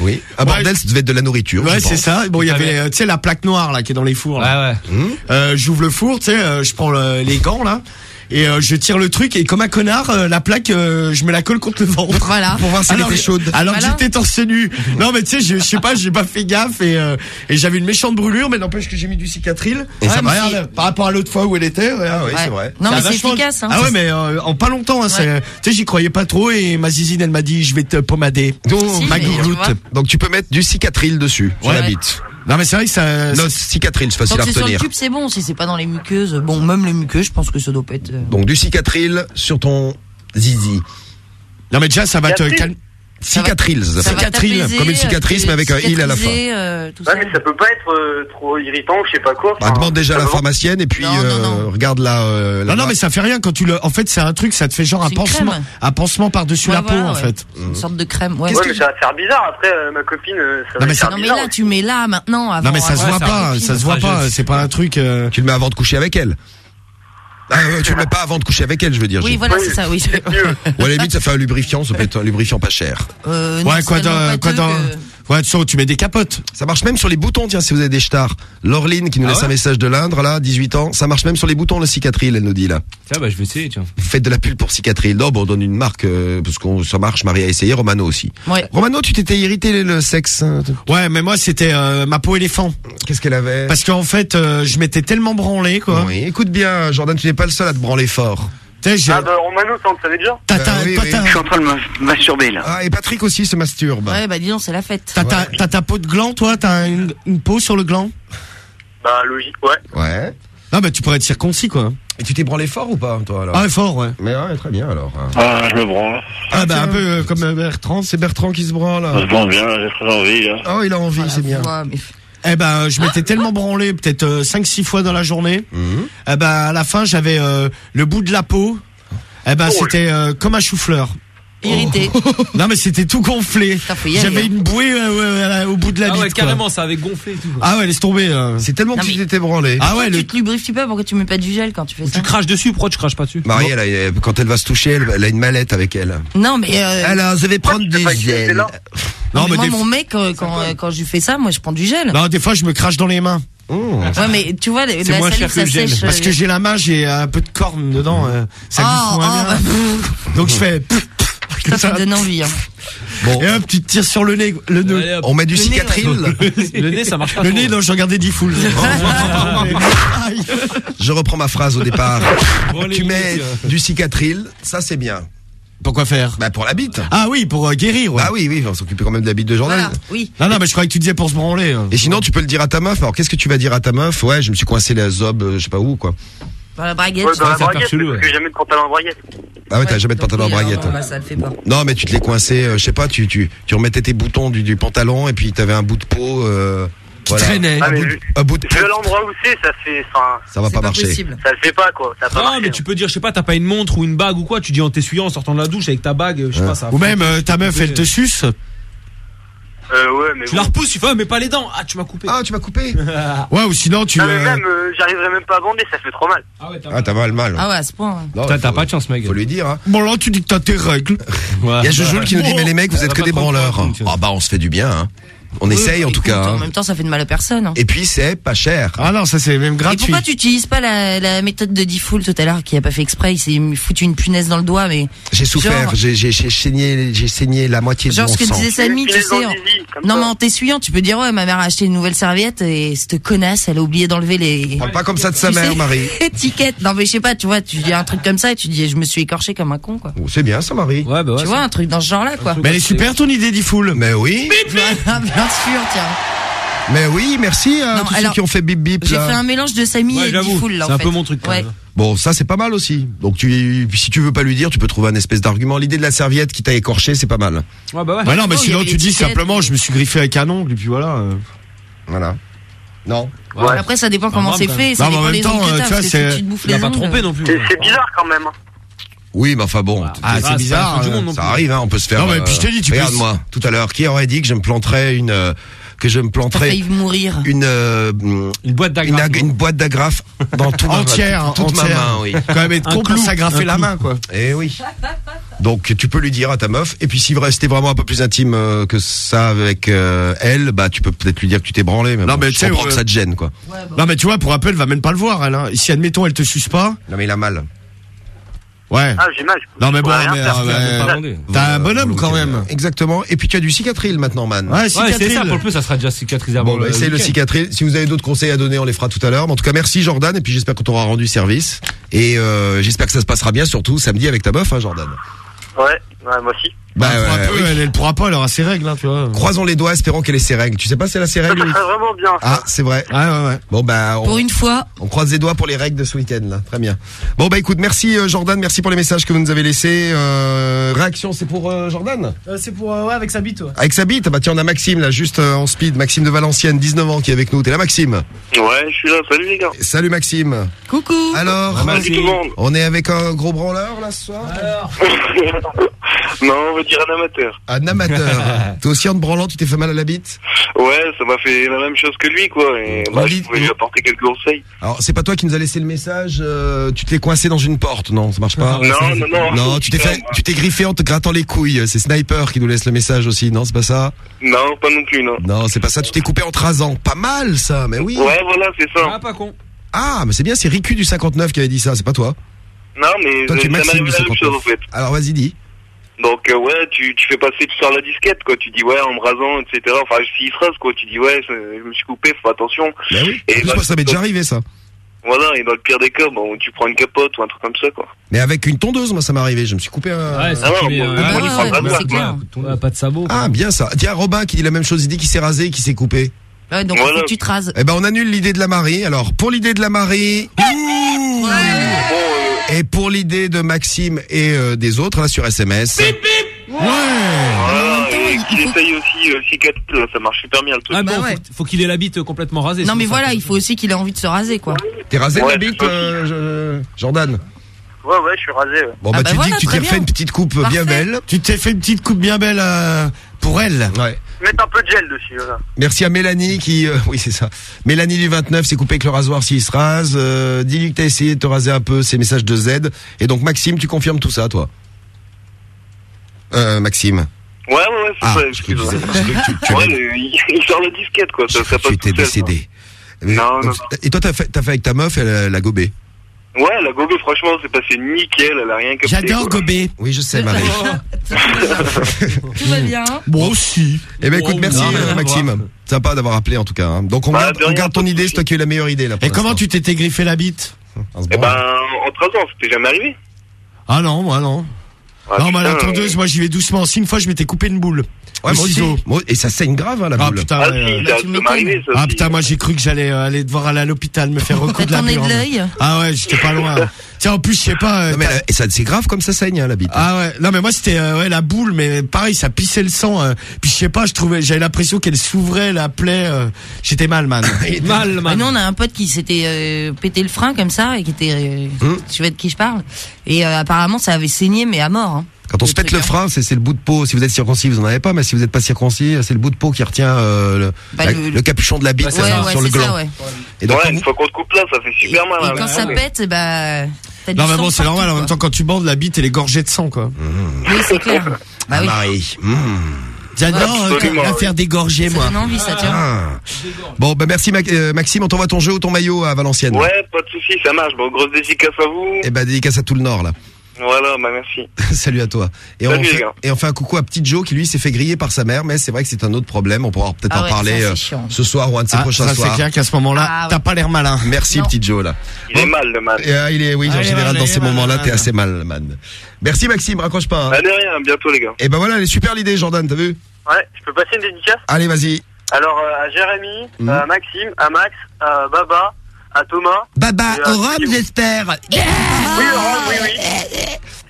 Oui. Un Ouais. bordel, ça devait être de la nourriture. Ouais, c'est ça. Bon, il y Ah avait, euh, tu sais, la plaque noire là qui est dans les fours. Là. Ouais, ouais. Hum Euh, J'ouvre le four, tu sais, euh, je prends le- les gants là. Et euh, je tire le truc et comme un connard, euh, la plaque, euh, je me la colle contre le ventre. Voilà. Pour voir si elle était chaude. Alors Voilà. que j'étais torse nu. Non mais tu sais, je, je sais pas, j'ai pas fait gaffe et, euh, et j'avais une méchante brûlure, mais n'empêche que j'ai mis du cicatril. Et ça Ouais, marche. regarde, par rapport à l'autre fois où elle était. ouais. Oui, Ouais. c'est vrai. Non, Ça mais a c'est vachement- efficace. Hein. Ah ouais, mais euh, en pas longtemps. Hein, c'est- Tu sais, j'y croyais pas trop et ma zizine, elle m'a dit, je vais te pommader. Donc, Si, ma donc tu peux mettre du cicatril dessus, sur Ouais. la bite. Non mais c'est vrai que ça. Non, cicatril, c'est facile Tant à c'est sur le retenir. tube, c'est bon. Si c'est pas dans les muqueuses, bon, même les muqueuses, je pense que ça doit pas être. euh, Donc du cicatril sur ton zizi. Non mais déjà, ça va te calmer. Ça ça Cicatrille, t'apaiser, comme une euh, cicatrice, mais avec un il à la fin. euh, tout Ouais, ça. mais ça peut pas être euh, trop irritant, je sais pas quoi. Bah, demande déjà à ça la pharmacienne et puis Non, non, euh, non. regarde là. euh, Non non là-bas. mais ça fait rien quand tu le. En fait, c'est un truc, ça te fait genre un pansement, crème. un pansement par dessus Ouais, la peau voilà, en ouais. fait. Une sorte de crème. Ouais. Ouais, mais ça va faire bizarre après, euh, ma copine. euh, Ça Non, va mais faire Non mais bizarre là, tu mets là maintenant. Avant, Non mais ça se voit pas, ça se voit pas. C'est pas un truc. euh, Tu le mets avant de coucher avec elle. Ah, ouais, tu le mets pas avant de coucher avec elle, je veux dire. Oui, voilà, Oui, c'est ça. Oui. Ou à la limite, ça fait un lubrifiant, ça peut être un lubrifiant pas cher. Euh, non, Ouais, c'est quoi dans, quoi dans. que- Ouais, tu sais, tu mets des capotes. Ça marche même sur les boutons, tiens, si vous avez des stars. Laureline qui nous Ah laisse ouais un message de l'Indre, là, 18 ans. Ça marche même sur les boutons, le cicatril, elle nous dit là. Tiens, bah, je vais essayer, tiens. Faites de la pub pour cicatril. Non, bon, on donne une marque, euh, parce qu'on ça marche, Marie a essayé, Romano aussi. Ouais. Romano, tu t'étais irrité le, le sexe hein, Ouais, mais moi c'était euh, ma peau éléphant. Qu'est-ce qu'elle avait? Parce qu'en fait, euh, je m'étais tellement branlé quoi. Oui, écoute bien, Jordan, tu n'es pas le seul à te branler fort. Ah bah Romano, ça Euh, oui, oui. t'as- Je suis en train de masturber là. Ah, et Patrick aussi se masturbe. Ouais, bah dis donc, c'est la fête. t'as ta, t'as ta peau de gland, toi, t'as une, une peau sur le gland? Bah logique, ouais. Ouais. Non, bah tu pourrais être circoncis quoi. Et tu t'es branlé fort ou pas, toi, alors? Ah ouais, fort, ouais. Mais ouais, très bien, alors. Ah, je me branle. Ah, bah un peu euh, comme euh, Bertrand. C'est Bertrand qui se branle. Ça se branle bien, j'ai très envie. Là. Oh, il a envie, c'est bien. Mais- Eh ben, je m'étais tellement branlé, peut-être 5-6 fois dans la journée. Mhm. Eh ben, à la fin, j'avais euh, le bout de la peau. Eh ben, c'était euh, comme un chou-fleur. Irrité. Non, mais c'était tout gonflé. J'avais hein. une bouée euh, au bout de la Ah bite. ouais, quoi. carrément, ça avait gonflé et tout. Ah ouais, laisse tomber. euh. C'est tellement Non, que tu t'étais branlé. Ah ouais, le... Tu te lubrifies pas, pourquoi tu mets pas du gel quand tu fais ça Tu craches dessus, pourquoi tu craches pas dessus Marie, elle a- quand elle va se toucher, elle, elle a une mallette avec elle. Non, mais. Euh, Alors, je vais prendre du gel. Non, non, mais moi, des... mon mec, euh, quand, euh, quand je lui fais ça, moi, je prends du gel. non, des fois, je me crache dans les mains. Ouais, mais tu vois, la C'est moins salive, cher que ça le gel. sèche. Parce euh, que j'ai la main, j'ai un peu de corne dedans. euh, ça glisse Oh, moins oh, bien. bah, Donc je fais. Ça me donne envie. Hein. Bon. Et hop, tu te tires sur le nez, le. Allez, hop. On met du nez, cicatril. Le nez, ça marche pas Le trop. nez, non, j'ai regardé 10 foules. Je reprends ma phrase au départ. Bon, tu mets du cicatril, ça c'est bien. Pourquoi faire Bah pour la bite. Ah oui, pour euh, guérir. Ouais. Ah oui, oui, on s'occupe quand même de la bite de Jordan. Voilà, oui. Non, non, mais je croyais que tu disais pour se branler. hein. Et sinon, tu peux le dire à ta meuf. Alors, qu'est-ce que tu vas dire à ta meuf? Ouais, je me suis coincé la zob, euh, je sais pas où, quoi. Dans la braguette. Ouais, dans la ça braguette, que j'ai jamais de pantalon en braguette. Ah ouais, t'as jamais de pantalon en alors, braguette. bah, ça le fait pas. Non, mais tu te les coincé, euh, je sais pas, tu, tu, tu remettais tes boutons du, du pantalon et puis t'avais un bout de peau. Euh, voilà. traînait. Ah, Un mais bout, de- vu- un bout de Vu peau. l'endroit où c'est, ça fait, enfin, Ça va pas pas marcher. possible. ça le fait pas, quoi. Ça a pas Non, marché, mais tu peux dire, je sais pas, t'as pas une montre ou une bague ou quoi, tu dis en t'essuyant, en sortant de la douche avec ta bague, je sais pas, ça. Ou même euh, ta meuf, elle te suce. Euh, ouais, mais Tu bon. la repousses, tu fais, ah, mais pas les dents. Ah, tu m'as coupé. Ah, tu m'as coupé Ouais, ou sinon tu. Non, mais euh, même, euh, j'arriverai même pas à bander, ça fait trop mal. Ah ouais, t'as Ah, t'as mal, mal. Ah ouais, à ce point. Non, Putain, faut- t'as pas de chance, mec. Faut lui dire, hein. Bon là, tu dis que t'as tes règles. Il y a Jojoul qui nous dit, mais les mecs, vous êtes que des branleurs. Ah bah, on se fait du bien, hein. On essaye, en tout cas. En hein. même temps, ça fait de mal à personne. hein. Et puis, c'est pas cher. Ah non, ça c'est même Et gratuit. pourquoi tu utilises pas la, la méthode de Diffoul tout à l'heure qui a pas fait exprès? Il s'est foutu une punaise dans le doigt, mais J'ai souffert, Genre- j'ai, saigné, j'ai saigné la moitié de genre mon ce que sang. disait Samy, tu sais. en- Non ça. mais en t'essuyant, tu peux dire ouais, ma mère a acheté une nouvelle serviette et cette connasse, elle a oublié d'enlever les Parle pas comme ça de sa Tu mère, sais, Marie. étiquettes. Non mais je sais pas, tu vois, tu dis un truc comme ça et tu dis je me suis écorché comme un con quoi. Oh, C'est bien, ça, Marie. Ouais, bah ouais. tu vois un truc dans ce genre-là quoi. Mais elle est super ton idée, Diffoul. Mais oui. Bien sûr, tiens. Mais oui, merci à Non, tous alors, ceux qui ont fait bip bip. J'ai fait un mélange de Samy Ouais, et Diffoul là c'est un fait. peu mon truc, quand Ouais. même. Bon, ça c'est pas mal aussi. Donc tu, si tu veux pas lui dire, tu peux trouver un espèce d'argument. L'idée de la serviette qui t'a écorché, c'est pas mal. Ouais, bah ouais. Ouais, non, mais Oh, sinon tu dis simplement, je me suis griffé avec un ongle, et puis voilà. euh. Voilà. Non. Bon, Après ça dépend comment c'est fait, ça Non, mais en même temps, euh, tu vois, c'est- tu te bouffes les pas trompé non plus. C'est bizarre quand même. Hein. Oui, mais enfin bon. Ah, c'est bizarre. euh. monde non Ça arrive, hein, on peut se faire. Non, mais puis je te dis, tu peux- Regarde-moi, tout à l'heure, qui aurait dit que je me planterais une, euh, que je me planterais mourir. une, euh, Une boîte une, d'agrafes. ag- une boîte d'agrafes dans tout ma- Entière, toute ma entière. main, oui. Quand même être con s'agrafer la main, quoi. Eh oui. Donc tu peux lui dire à ta meuf. Et puis s'il veut rester vraiment un peu plus intime euh, que ça avec euh, elle, bah tu peux peut-être lui dire que tu t'es branlé. Mais Non, bon, mais tu comprends ouais. que ça te gêne quoi. Non, mais tu vois, pour rappel, elle va même pas le voir, elle. Hein. Si admettons, elle te suce pas. Non mais il a mal. Ouais. Ah, j'ai mal. je peux- Non, mais bon, mais, euh, ouais. T'as un bonhomme quand même. Exactement. Et puis tu as du cicatril maintenant, man. Ouais, Ouais, c'est cicatril. ça, pour le plus, ça sera déjà cicatrisé avant Bon, bah, essayez le cicatril. Si vous avez d'autres conseils à donner, on les fera tout à l'heure. Mais en tout cas, merci Jordan. Et puis j'espère qu'on t'aura rendu service. Et euh, j'espère que ça se passera bien, surtout samedi avec ta meuf, hein, Jordan. Ouais, ouais, moi aussi. Bah, Pour un ouais, peu, oui. elle, elle pourra pas, elle aura ses règles, hein, tu vois. Croisons les doigts, espérons qu'elle ait ses règles. Tu sais pas si elle a ses règles ça oui serait vraiment bien. ça. Ah, c'est vrai. Ouais, ouais, ouais. Bon bah, on, Pour une fois, on croise les doigts pour les règles de ce week-end là. Très bien. Bon bah écoute, merci euh, Jordan, merci pour les messages que vous nous avez laissés. Euh, réaction, c'est pour euh, Jordan? Euh, c'est pour, euh, ouais, avec sa bite, ouais. Avec sa bite? Bah tiens, on a Maxime là, juste euh, en speed. Maxime de Valenciennes, 19 ans, qui est avec nous. T'es là, Maxime? Ouais, je suis là. Salut les gars. Salut Maxime. coucou. Alors, Salut tout le monde. on est avec un gros branleur là ce soir? non, on va dire un amateur. Un amateur. T'es aussi en te branlant, tu t'es fait mal à la bite? Ouais, ça m'a fait la même chose que lui, quoi. Et bah, On je pouvais lui apporter quelques conseils. Alors, c'est pas toi qui nous a laissé le message, euh, tu t'es coincé dans une porte, non, ça marche pas? Non, non, non. Non, tu t'es fait, tu t'es griffé en te grattant les couilles. C'est Sniper qui nous laisse le message aussi, non, c'est pas ça? Non, pas non plus, non. Non, c'est pas ça. Tu t'es coupé en te rasant. Pas mal, ça. Mais oui. Ouais, voilà, c'est ça. Ah, pas con. Ah, mais c'est bien. C'est Ricu du 59 qui avait dit ça. C'est pas toi. Non, mais Toi, tu es Maxime du la même 59. chose, en fait. Alors, vas-y, dis. Donc, euh, ouais, tu, tu fais passer, tu sors la disquette, quoi. Tu dis, ouais, en me rasant, etc. Enfin, s'il se rase, quoi. Tu dis, ouais, ça- je me suis coupé, faut attention. Ben oui. Et bah, moi, ça m'est déjà arrivé, ça. Voilà, et dans le pire des cas, bon, tu prends une capote ou un truc comme ça, quoi. Mais avec une tondeuse, moi, ça m'est arrivé. Je me suis coupé un. Ouais, c'est Ah ouais, qu'il est, bon, bah, ouais, ouais, ouais, ouais, ouais, c'est ouais, clair. ouais, Pas de sabot. Ah, bien ça. Tiens, Robin qui dit la même chose. Il dit qu'il s'est rasé et qu'il s'est coupé. Ouais, donc Voilà. tu te rases. Eh ben, on annule l'idée de la Marie. Alors, pour l'idée de la Marie. Bon, euh, Et pour l'idée de Maxime et euh, des autres, là, sur SMS. voilà, temps, et il qu'il faut- essaye aussi euh, cicatrice, ça marche super bien, le truc. Ah Bah bon, ouais. faut, faut qu'il ait la bite complètement rasée. Non mais voilà, il faut aussi qu'il ait envie de se raser quoi. T'es rasé Ouais, la bite, euh, je- Jordan Ouais, ouais, je suis rasé, ouais. Bon, Ah bah, bah tu voilà, dis que tu t'es bien. une petite coupe bien belle. Tu t'es fait une petite coupe bien belle euh, pour elle. Ouais. Mettre un peu de gel dessus, voilà. Merci à Mélanie qui, euh, oui c'est ça. Mélanie du 29 s'est coupée avec le rasoir s'il se rase. Euh, Dis-lui que t'as essayé de te raser un peu, ces messages de Z. Et donc Maxime, tu confirmes tout ça, toi Euh, Maxime. Ouais, ouais, ouais, c'est Ah, je je que tu- tu Ouais, le- il, il sort la disquette, quoi. Ça, ça tu ça. décédé. Non, non, Et toi, t'as fait, t'as fait avec ta meuf, elle, a- elle a gobé. Ouais, la gobée, franchement, c'est passé nickel, elle a rien capté. J'adore gober. Oui, je sais, Marie. Tout va bien. Moi aussi. Eh ben, écoute, merci, euh, Maxime. Sympa d'avoir appelé, en tout cas. hein. Donc, on Bah, garde, de on rien, garde pas ton de idée, c'est toi qui as eu la meilleure idée, là. pour Et comment l'instant. tu t'étais griffé la bite se Eh ben, en 13 ans, c'était jamais arrivé. Ah non, moi non. Ah, non, mais la putain, tondeuse, moi j'y vais doucement. Si une fois je m'étais coupé une boule. Ouais, moi Aussi. Et ça saigne grave, hein, la Ah boule. putain, Ah tu ça Ah aussi. putain, moi j'ai cru que j'allais euh, aller devoir aller à l'hôpital me faire recoudre la l'œil Ah ouais, j'étais pas loin. Tiens, en plus, je sais pas. euh, Non, mais là, et ça, c'est grave comme ça saigne, hein, la bite. Ah ouais, non mais moi c'était euh, ouais la boule, mais pareil ça pissait le sang. euh, puis je sais pas, je trouvais, j'avais l'impression qu'elle s'ouvrait la plaie. euh, J'étais mal man. Mal, Bah, man. nous, on a un pote qui s'était euh, pété le frein comme ça et qui était, euh, Hum. tu vois de qui je parle. Et euh, apparemment, ça avait saigné, mais à mort. Quand on se pète le frein, c'est c'est le bout de peau. Si vous êtes circoncis, vous en avez pas, mais si vous n'êtes pas circoncis, c'est le bout de peau qui retient euh, le, Bah, la- le- le capuchon de la bite Ouais, sur ouais, sur le ça, gland. ouais. Et donc, une fois qu'on te coupe là, ça fait super mal. Et hein. quand ça pète, bah, Non mais sang bon c'est normal. En même temps quand tu bandes la bite elle est gorgée de sang quoi. Oui, c'est clair. Bah oui. Marie. Mmh. J'adore euh, faire dégorger moi. envie, ça. Ah. Bon, bah merci Mac- euh, Maxime, on t'envoie ton jeu ou ton maillot à Valenciennes. Ouais, pas de soucis, ça marche. Bon, grosse dédicace à vous. Et bah dédicace à tout le Nord là. Voilà, bah merci. Salut à toi. Et Salut, on, les fait, gars. et on fait un coucou à Petit Joe qui lui s'est fait griller par sa mère, mais c'est vrai que c'est un autre problème. On pourra peut-être Ah en ouais, parler ça, euh, ce soir ou un de ces Ah, prochains ça c'est soirs. clair qu'à ce moment-là Ah, ouais. t'as pas l'air malin. Merci Non. Petit Joe là. Il est mal, le mal. Et, euh, il est oui Ah, en il est général mal, dans ces moments-là t'es assez mal man. Merci Maxime, raccroche pas. Hein. Bah, de rien, bientôt, les gars. Et ben voilà, elle est super l'idée Jordan, t'as vu Ouais, je peux passer une dédicace? Allez vas-y. Alors, euh, à Jérémy, Mhm. à Maxime, à Max, à Baba, à Thomas. Baba euh, au rhum j'espère. Oui, Laurent, oui,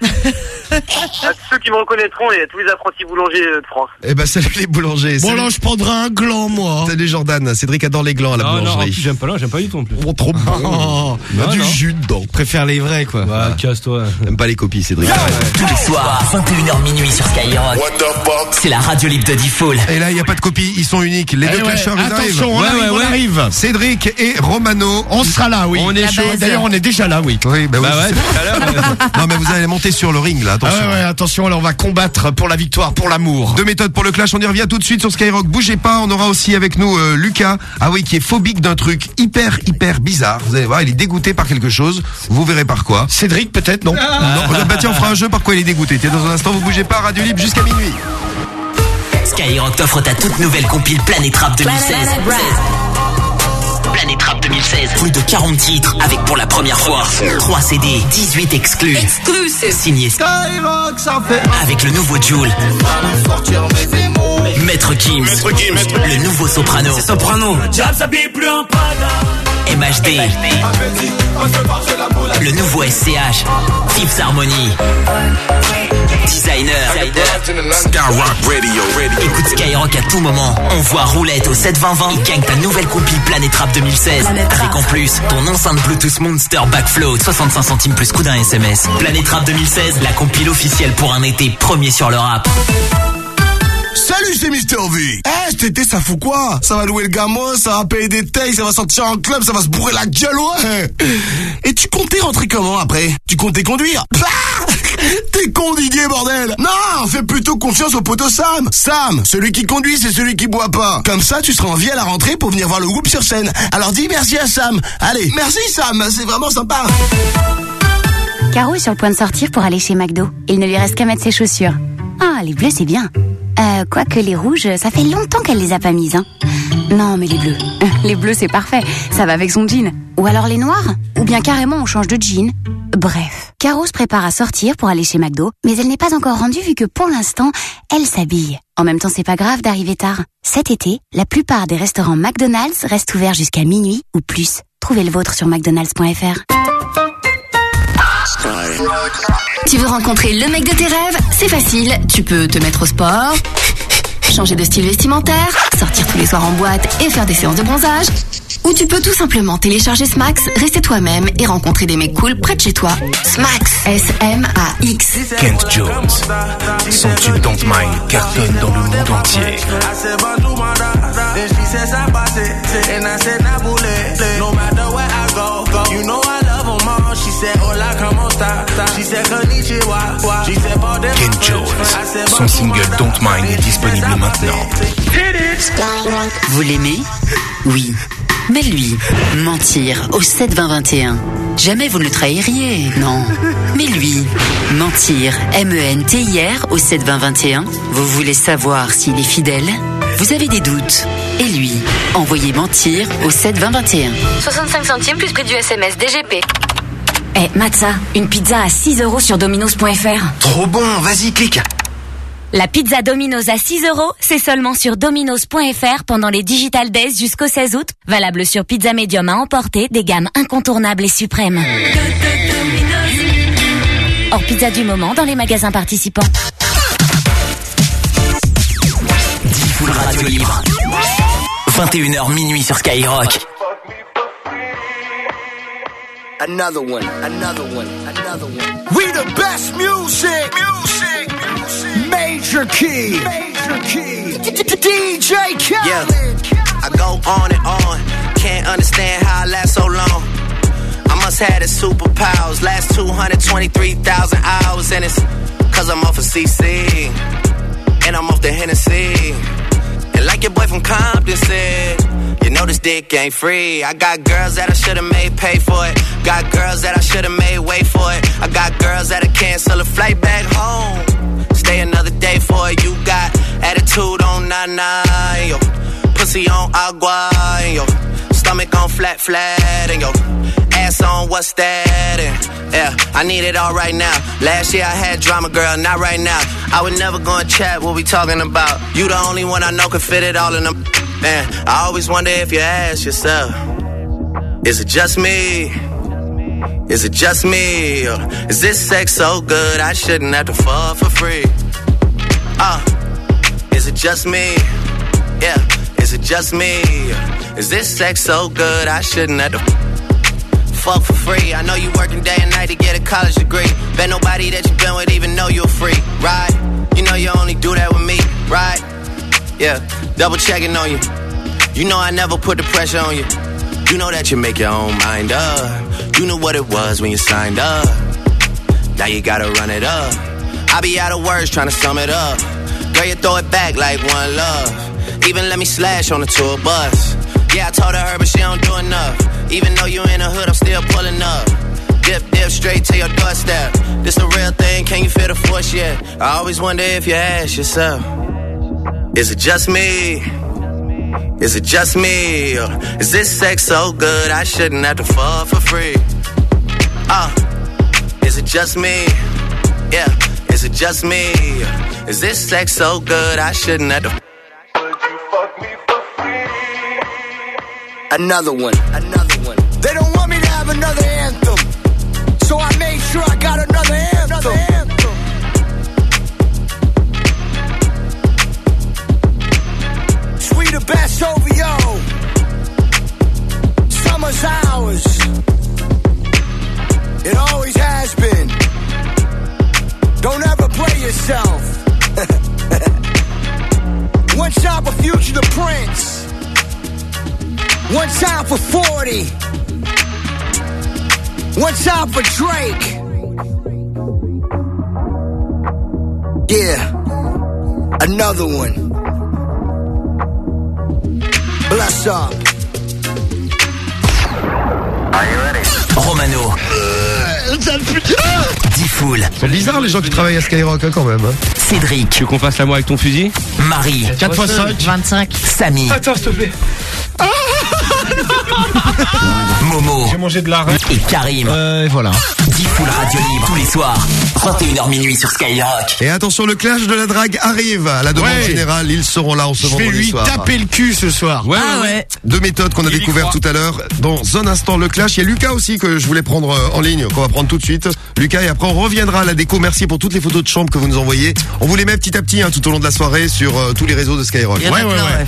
oui. à ceux qui me reconnaîtront et à tous les apprentis boulangers euh, de France. Eh ben salut les boulangers. Bon Salut- là je prendrai un gland moi. Salut Jordan, Cédric adore les glands à la Non, boulangerie. j'aime pas là, j'aime pas du tout en plus. Oh, trop bon. Oh, Il y a Non, du non. jus dedans. je préfère les vrais quoi. Bah, casse-toi. J'aime pas les copies Cédric. Tous les soirs, 21h minuit sur Skyrock. C'est la radio libre de Diffoul. Et là, il n'y a pas de copie, ils sont uniques. Les Eh deux ouais, clasheurs, ils arrivent. attention, on Ouais, arrive, ouais, on ouais. arrive. Cédric et Romano. On sera là, oui. On est chaud. D'ailleurs, on est déjà là, oui. Oui, bah oui. Bah Non, mais vous allez monter sur le ring, là. Ah Attention. ouais, ouais, attention, là, on va combattre pour la victoire, pour l'amour. Deux méthodes pour le clash, on y revient tout de suite sur Skyrock. Bougez pas, on aura aussi avec nous euh, Lucas, ah oui, qui est phobique d'un truc hyper, hyper bizarre. Vous allez voir, il est dégoûté par quelque chose. Vous verrez par quoi. Cédric, peut-être, non Non, bah tiens, on fera un jeu par quoi il est dégoûté. Tiens, dans un instant, vous bougez pas, Radio Libre jusqu'à minuit. Skyrock t'offre ta toute nouvelle compile Planète Rap 2016. Planète Rap 2016. Plus de 40 titres avec pour la première fois 3 CD, 18 exclus. Signé Skyrock, ça fait. avec le nouveau Joule. Maître Gims. Le nouveau Soprano. Soprano. MHD. Le nouveau SCH. Fifth Harmony. Designer. Skyrock Radio, radio. Écoute Skyrock à tout moment. Envoie roulette au 72020 et gagne ta nouvelle compile Planète Rap 2016. Avec en plus ton enceinte Bluetooth Monster Backflow 65 centimes plus coût d'un SMS. Planète Rap 2016, la compile officielle pour un été premier sur le rap. Salut, c'est Mister V. Eh, cet été, ça fout quoi? Ça va louer le gamin, ça va payer des tailles, ça va sortir en club, ça va se bourrer la gueule, ouais. Et tu comptais rentrer comment après? Tu comptais conduire? Ah T'es con Didier, bordel Non, fais plutôt confiance au poteau Sam. Sam, celui qui conduit, c'est celui qui boit pas. Comme ça, tu seras en vie à la rentrée pour venir voir le groupe sur scène. Alors dis merci à Sam. Allez, merci Sam, c'est vraiment sympa. Caro est sur le point de sortir pour aller chez McDo. Il ne lui reste qu'à mettre ses chaussures. Ah, les bleus, c'est bien. Euh, quoique les rouges, ça fait longtemps qu'elle les a pas mises, hein. Non, mais les bleus. Les bleus, c'est parfait. Ça va avec son jean. Ou alors les noirs. Ou bien carrément, on change de jean. Bref. Caro se prépare à sortir pour aller chez McDo, mais elle n'est pas encore rendue vu que pour l'instant, elle s'habille. En même temps, c'est pas grave d'arriver tard. Cet été, la plupart des restaurants McDonald's restent ouverts jusqu'à minuit ou plus. Trouvez le vôtre sur mcdonalds.fr. Tu veux rencontrer le mec de tes rêves? C'est facile, tu peux te mettre au sport, changer de style vestimentaire, sortir tous les soirs en boîte et faire des séances de bronzage. Ou tu peux tout simplement télécharger Smax, rester toi-même et rencontrer des mecs cool près de chez toi. Smax, S-M-A-X. Kent Jones, son tube Don't Mind cartonne dans le monde entier. Said, hola, como esta? She said, konnichiwa. She said, pardon. Kent Jones, son single Don't Mind est disponible maintenant. Vous l'aimez? Oui. Mais lui, mentir au 7-20-21. Jamais vous ne le trahiriez, non. Mais lui, mentir, M-E-N-T-I-R au 7-20-21. Vous voulez savoir s'il est fidèle? Vous avez des doutes. Et lui, envoyez mentir au 7-20-21. 65 centimes plus prix du SMS DGP. Eh, Matza, une pizza à 6 euros sur dominos.fr. Trop bon, vas-y, clique. La pizza Domino's à 6 euros, c'est seulement sur dominos.fr pendant les Digital Days jusqu'au 16 août. Valable sur pizza médium à emporter, des gammes incontournables et suprêmes. Hors pizza du moment dans les magasins participants. Full Radio Libre. 21h minuit sur Skyrock. Another one, another one, another one. We the best music, music, music. Major key, major key. DJ Khaled. Yeah, I go on and on. Can't understand how I last so long. I must have the superpowers. Last 223,000 hours, and it's cause I'm off of CC. And I'm off the Hennessy. And like your boy from Compton said, you know this dick ain't free. I got girls that I should've made pay for it. Got girls that I should've made wait for it. I got girls that'll cancel a flight back home. Stay another day for it. You got attitude on nana, yo. Pussy on agua, yo. Stomach on flat, flat, and yo. Ass on what's that? And yeah, I need it all right now. Last year I had drama, girl, not right now. I would never go and chat what we talking about. You the only one I know can fit it all in them. Man, I always wonder if you ask yourself, is it just me? Is it just me? Or is this sex so good I shouldn't have to fall for free? Uh, is it just me? Yeah, is it just me? Is this sex so good I shouldn't have to fuck for free? I know you working day and night to get a college degree. Bet nobody that you been with even know you're free, right? You know you only do that with me, right? Yeah, double checking on you. You know I never put the pressure on you. You know that you make your own mind up. You knew what it was when you signed up. Now you gotta run it up. I be out of words trying to sum it up. Girl, you throw it back like one love. Even let me slash on the tour bus. Yeah, I told her, but she don't do enough. Even though you in the hood, I'm still pulling up. Dip, dip, straight to your doorstep. This a real thing, can you feel the force yet? I always wonder if you ask yourself, is it just me? Is it just me? Or is this sex so good I shouldn't have to fall for free? Uh, is it just me? Yeah, is it just me? Is this sex so good I shouldn't have to fuck for free? Another one, another one. They don't want me to have another anthem. So I made sure I got another anthem. Sweet the best over yo. Summer's ours. It always has been. Don't ever play yourself. One time for Future the Prince. One time for 40. One time for Drake. Yeah. Another one. Bless up. Romano. Diffoul. C'est bizarre les gens qui travaillent à Skyrock hein, quand même. hein. Cédric. Tu veux qu'on fasse la moi avec ton fusil? Marie. 4 fois 5. 25. Samy. Attends, s'il te plaît. Momo. J'ai mangé de la reine. Et Karim. Euh, voilà. Diffoul Radio Libre tous les soirs. 21h minuit sur Skyrock. Et attention, le clash de la drague arrive à la demande Ouais. générale. Ils seront là en ce Je vais vendredi lui soir. taper le cul ce soir. Ouais, Ah ouais. Deux méthodes qu'on a découvertes tout à l'heure. Dans un instant, le clash. Il y a Lucas aussi que je voulais prendre euh, en ligne, qu'on va prendre tout de suite. Lucas, et après on reviendra à la déco. Merci pour toutes les photos de chambre que vous nous envoyez. On vous les met petit à petit hein, tout au long de la soirée sur euh, tous les réseaux de Skyrock. Ouais.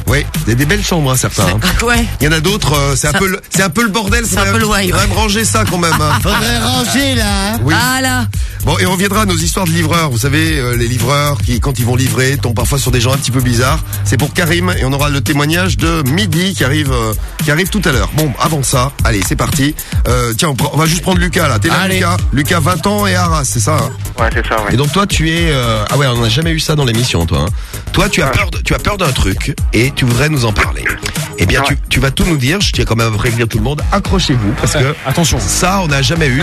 Ouais, il y a des belles chambres, hein, certains. hein. Ouais. Il y en a d'autres, euh, c'est un peu, le- c'est un peu le bordel. C'est un faudrait- peu le why, faudrait ouais. me ranger ça quand même. hein. Faudrait ranger là. hein. Oui. Ah là. Bon, et on reviendra à nos histoires de livreurs. Vous savez, euh, les livreurs qui, quand ils vont livrer, tombent parfois sur des gens un petit peu bizarres. C'est pour Karim et on aura le témoignage de Midi qui arrive, euh, qui arrive tout à l'heure. Bon, avant ça, allez, c'est parti. Euh, tiens, on, va juste prendre Lucas là. T'es là, Allez. Lucas? Lucas, 20 ans et Arras, c'est ça hein? Ouais, c'est ça, ouais. Et donc toi, tu es, euh, ah ouais, on n'a jamais eu ça dans l'émission, toi. hein. Toi, tu as peur, de- tu as peur d'un truc et tu voudrais nous en parler. Eh bien, tu, tu vas tout nous dire. Je tiens quand même à prévenir tout le monde. Accrochez-vous parce que Attention. ça, on n'a jamais eu.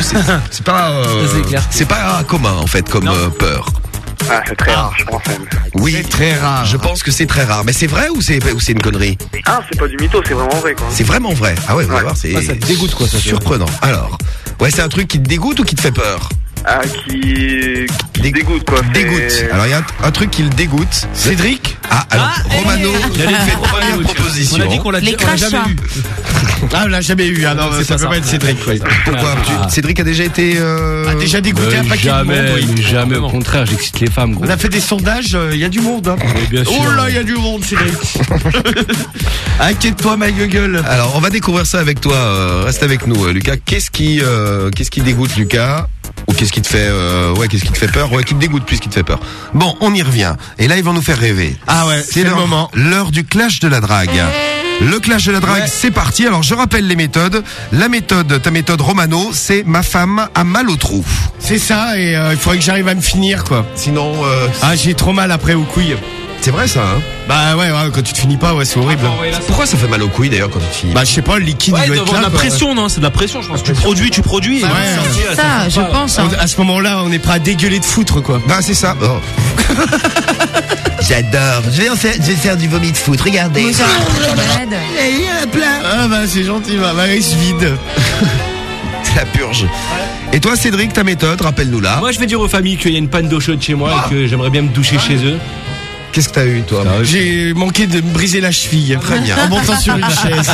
C'est pas, euh, C'est pas commun en fait comme euh, peur. Ah, c'est très rare, je pense. même. Oui, très rare. Je pense que c'est très rare. Mais c'est vrai ou c'est ou c'est une connerie? Ah, c'est pas du mytho, c'est vraiment vrai, quoi. C'est vraiment vrai. Ah ouais, vous allez voir, c'est Ah, ça te dégoûte, quoi, ça, c'est- surprenant. Alors, ouais, c'est un truc qui te dégoûte ou qui te fait peur? Ah, qui, qui dégoûte quoi. Dégoûte. Alors il y a un, un truc qui le dégoûte. Cédric Ah, alors Romano, Il allait fait première proposition. On a dit qu'on l'a jamais eu. Ah, on l'a jamais eu. Ah non, ça peut ça. pas être Cédric. ouais. Pourquoi Tu- Cédric a déjà été. euh, A déjà dégoûté Euh, un paquet jamais, de monde. oui. mais jamais. Au contraire, j'excite les femmes, gros. On a fait des sondages, il y a du monde. Hein. Mais bien sûr. Oh là, il y a du monde, Cédric. Inquiète-toi, ma gueule. Alors on va découvrir ça avec toi. euh, reste avec nous, euh, Lucas. Qu'est-ce qui, euh, qu'est-ce qui dégoûte, Lucas? Ou qu'est-ce qui te fait, euh, ouais, qu'est-ce qui te fait peur? Ouais, qui te dégoûte plus, qui te fait peur? Bon, on y revient. Et là, ils vont nous faire rêver. Ah ouais, c'est le moment. L'heure du clash de la drague. Le clash de la drague, Ouais. c'est parti. Alors je rappelle les méthodes. La méthode, ta méthode Romano, c'est ma femme a mal au trou. C'est ça, et euh, il faudrait que j'arrive à me finir, quoi. Sinon, euh, Ah, j'ai trop mal après aux couilles. C'est vrai ça. Hein Bah ouais, ouais, quand tu te finis pas, ouais, c'est horrible. Pourquoi ça fait mal aux couilles d'ailleurs quand tu te finis? Bah je sais pas, le liquide Ouais, il doit être là. de la quoi. pression, non C'est de la pression, je pense. Tu produis, tu produis. et Ouais, sortir, Ça, fait je pas. pense. hein. On- À ce moment-là, on est prêt à dégueuler de foutre, quoi. Bah c'est ça. Oh. J'adore. Je vais en faire, je vais faire du vomi de foot. Regardez. Nous sommes malades. Ah bah c'est gentil, bah, bah il se vide. C'est la purge. Et toi, Cédric, ta méthode, rappelle-nous là. Moi, je vais dire aux familles qu'il y a une panne d'eau chaude chez moi et que j'aimerais bien me doucher chez eux. Qu'est-ce que t'as eu, toi J'ai manqué de me briser la cheville. Très bien. En montant sur une chaise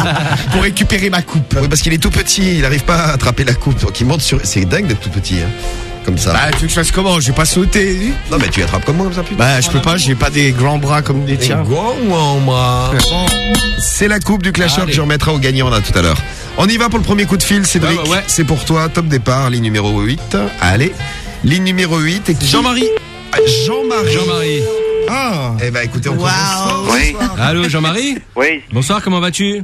pour récupérer ma coupe. Oui, parce qu'il est tout petit, il n'arrive pas à attraper la coupe, donc il monte sur. C'est dingue d'être tout petit, hein. Comme ça. Bah tu veux que je fasse comment Je vais pas sauter. non, mais tu attrapes comme moi, comme ça, putain. Bah je peux pas, j'ai pas des grands bras comme des tiens. C'est la coupe du clasheur que je remettrai au gagnant là tout à l'heure. On y va pour le premier coup de fil, Cédric. Ouais, ouais. C'est pour toi, top départ, ligne numéro 8. Allez. Ligne numéro 8. Et qui- Jean-Marie. Ah, Jean-Marie. Jean-Marie. Ah Eh ben écoutez, on Waouh. commence. Oui, Allô, Jean-Marie oui, Bonsoir, comment vas-tu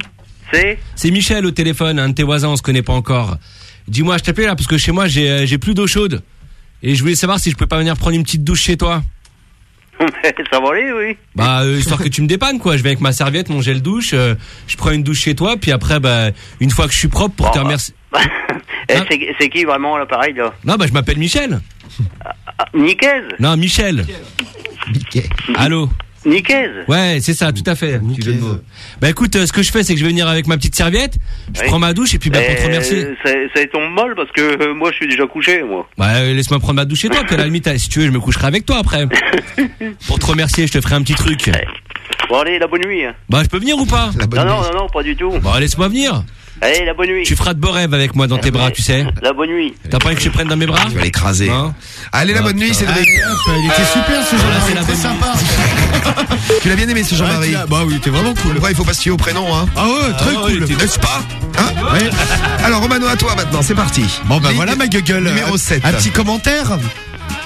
c'est. C'est Michel au téléphone, un de tes voisins, on se connaît pas encore. Dis-moi, je t'appelais là parce que chez moi j'ai euh, j'ai plus d'eau chaude. Et je voulais savoir si je pouvais pas venir prendre une petite douche chez toi. Ça va aller, oui. Bah euh, histoire que tu me dépannes quoi. Je viens avec ma serviette, mon gel douche, euh, je prends une douche chez toi, puis après bah une fois que je suis propre pour te Bon, remercier. Eh, Hein c'est c'est qui vraiment l'appareil là? Non bah je m'appelle Michel. Nicaise Non Michel. Allô. Nicaise Ouais, c'est ça, tout à fait. mots. Bah écoute, euh, ce que je fais, c'est que je vais venir avec ma petite serviette, je Oui. prends ma douche et puis bah pour te Eh, remercier. ça, ça tombe mal parce que euh, moi je suis déjà couché, moi. Bah euh, laisse-moi prendre ma douche chez toi, puis à la limite, euh, si tu veux, je me coucherai avec toi après. pour te remercier, je te ferai un petit truc. Bon, allez, la bonne nuit. hein. Bah je peux venir ou pas? Non, non, nuit. non, non, pas du tout. Bah laisse-moi venir. Allez, la bonne nuit. Tu feras de beaux rêves avec moi dans tes bras, tu sais. La bonne nuit. T'as pas envie que je te prenne dans mes bras Tu vas l'écraser. Hein Allez, la Ah, bonne nuit, putain. Cédric. Il était super ce Voilà, genre c'est la très bonne sympa. Tu l'as bien aimé ce Jean-Marie Bah oui, t'es vraiment cool. Il faut pas se fier au prénom, hein Ah ouais, très Ah cool. N'est-ce pas Hein Ouais. Alors, Romano, à toi maintenant, c'est parti. Bon bah voilà ma gueule. Numéro Un- 7. Un petit commentaire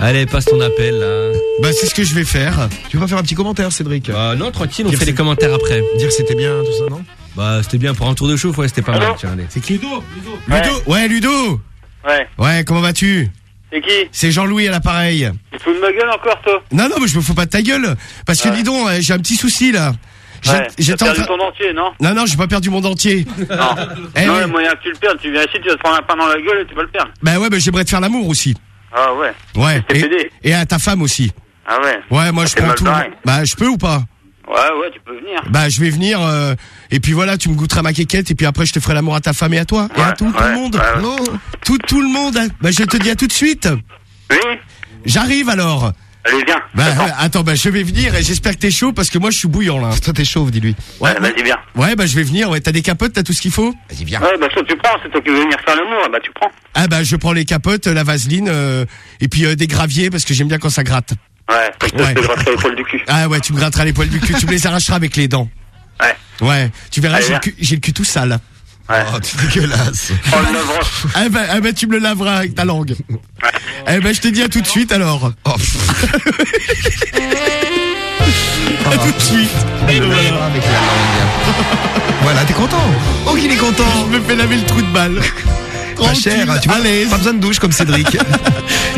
Allez, passe ton appel là. Bah c'est ce que je vais faire. Tu veux pas faire un petit commentaire, Cédric Bah non, tranquille, on Dire fait les c'est- commentaires après. Dire c'était bien, tout ça, non Bah c'était bien pour un tour de chauffe, ouais, c'était pas mal. Tiens, allez. C'est qui Ludo Ludo Ouais Ludo Ouais. Ouais, comment vas-tu C'est qui C'est Jean-Louis à l'appareil. Tu te fous de ma gueule encore, toi Non non, mais je me fous pas de ta gueule parce que Ouais. dis donc, euh, j'ai un petit souci là. J'ai- Ouais. j'étais T'as en perdu train- ton dentier, non Non non, j'ai pas perdu mon dentier. Non. Eh non, oui. le moyen que tu le perdes, tu viens ici, tu vas te prendre un pain dans la gueule et tu vas le perdre. Bah ouais, bah j'aimerais te faire l'amour aussi. Ah ouais. Ouais. T'es Et, pédé. et à ta femme aussi. Ah ouais. Ouais, moi Ah, je t'es prends mal tout. Bah je peux ou pas Ouais, ouais, tu peux venir. Bah je vais venir euh, et puis voilà, tu me goûteras ma quéquette et puis après je te ferai l'amour à ta femme et à toi et à Ouais, tout, le monde. ouais, ouais. Non, tout tout le monde. Bah je te dis à tout de suite. Oui J'arrive alors. Allez, viens. Bah Attends. ouais, attends, bah je vais venir et j'espère que t'es chaud parce que moi je suis bouillant là. Toi, t'es chauve, dis-lui. Ouais, vas-y, viens. Ouais, bah je vais venir. Ouais, t'as des capotes, t'as tout ce qu'il faut? Vas-y, viens. Ouais, bah ça, tu prends, c'est toi qui veux venir faire l'amour, bah tu prends. Ah bah je prends les capotes, la vaseline euh, et puis euh, des graviers parce que j'aime bien quand ça gratte. Ouais, je te Ouais. je te gratterai les poils du cul. Ah ouais, tu me gratteras les poils du cul, tu me les arracheras avec les dents. Ouais. Ouais, tu verras, j'ai le, viens. cul, j'ai le cul tout sale. Ouais. Oh, tu dégueulasse. Oh. Ah bah, ah bah, tu me le laveras avec ta langue. Eh ben je te dis à tout de suite alors. Oh. À tout de suite. Avec la langue. Voilà, t'es content Oh, qu'il est content Je me fais laver le trou de balle. Pas cher, tu vois, à pas besoin de douche comme Cédric.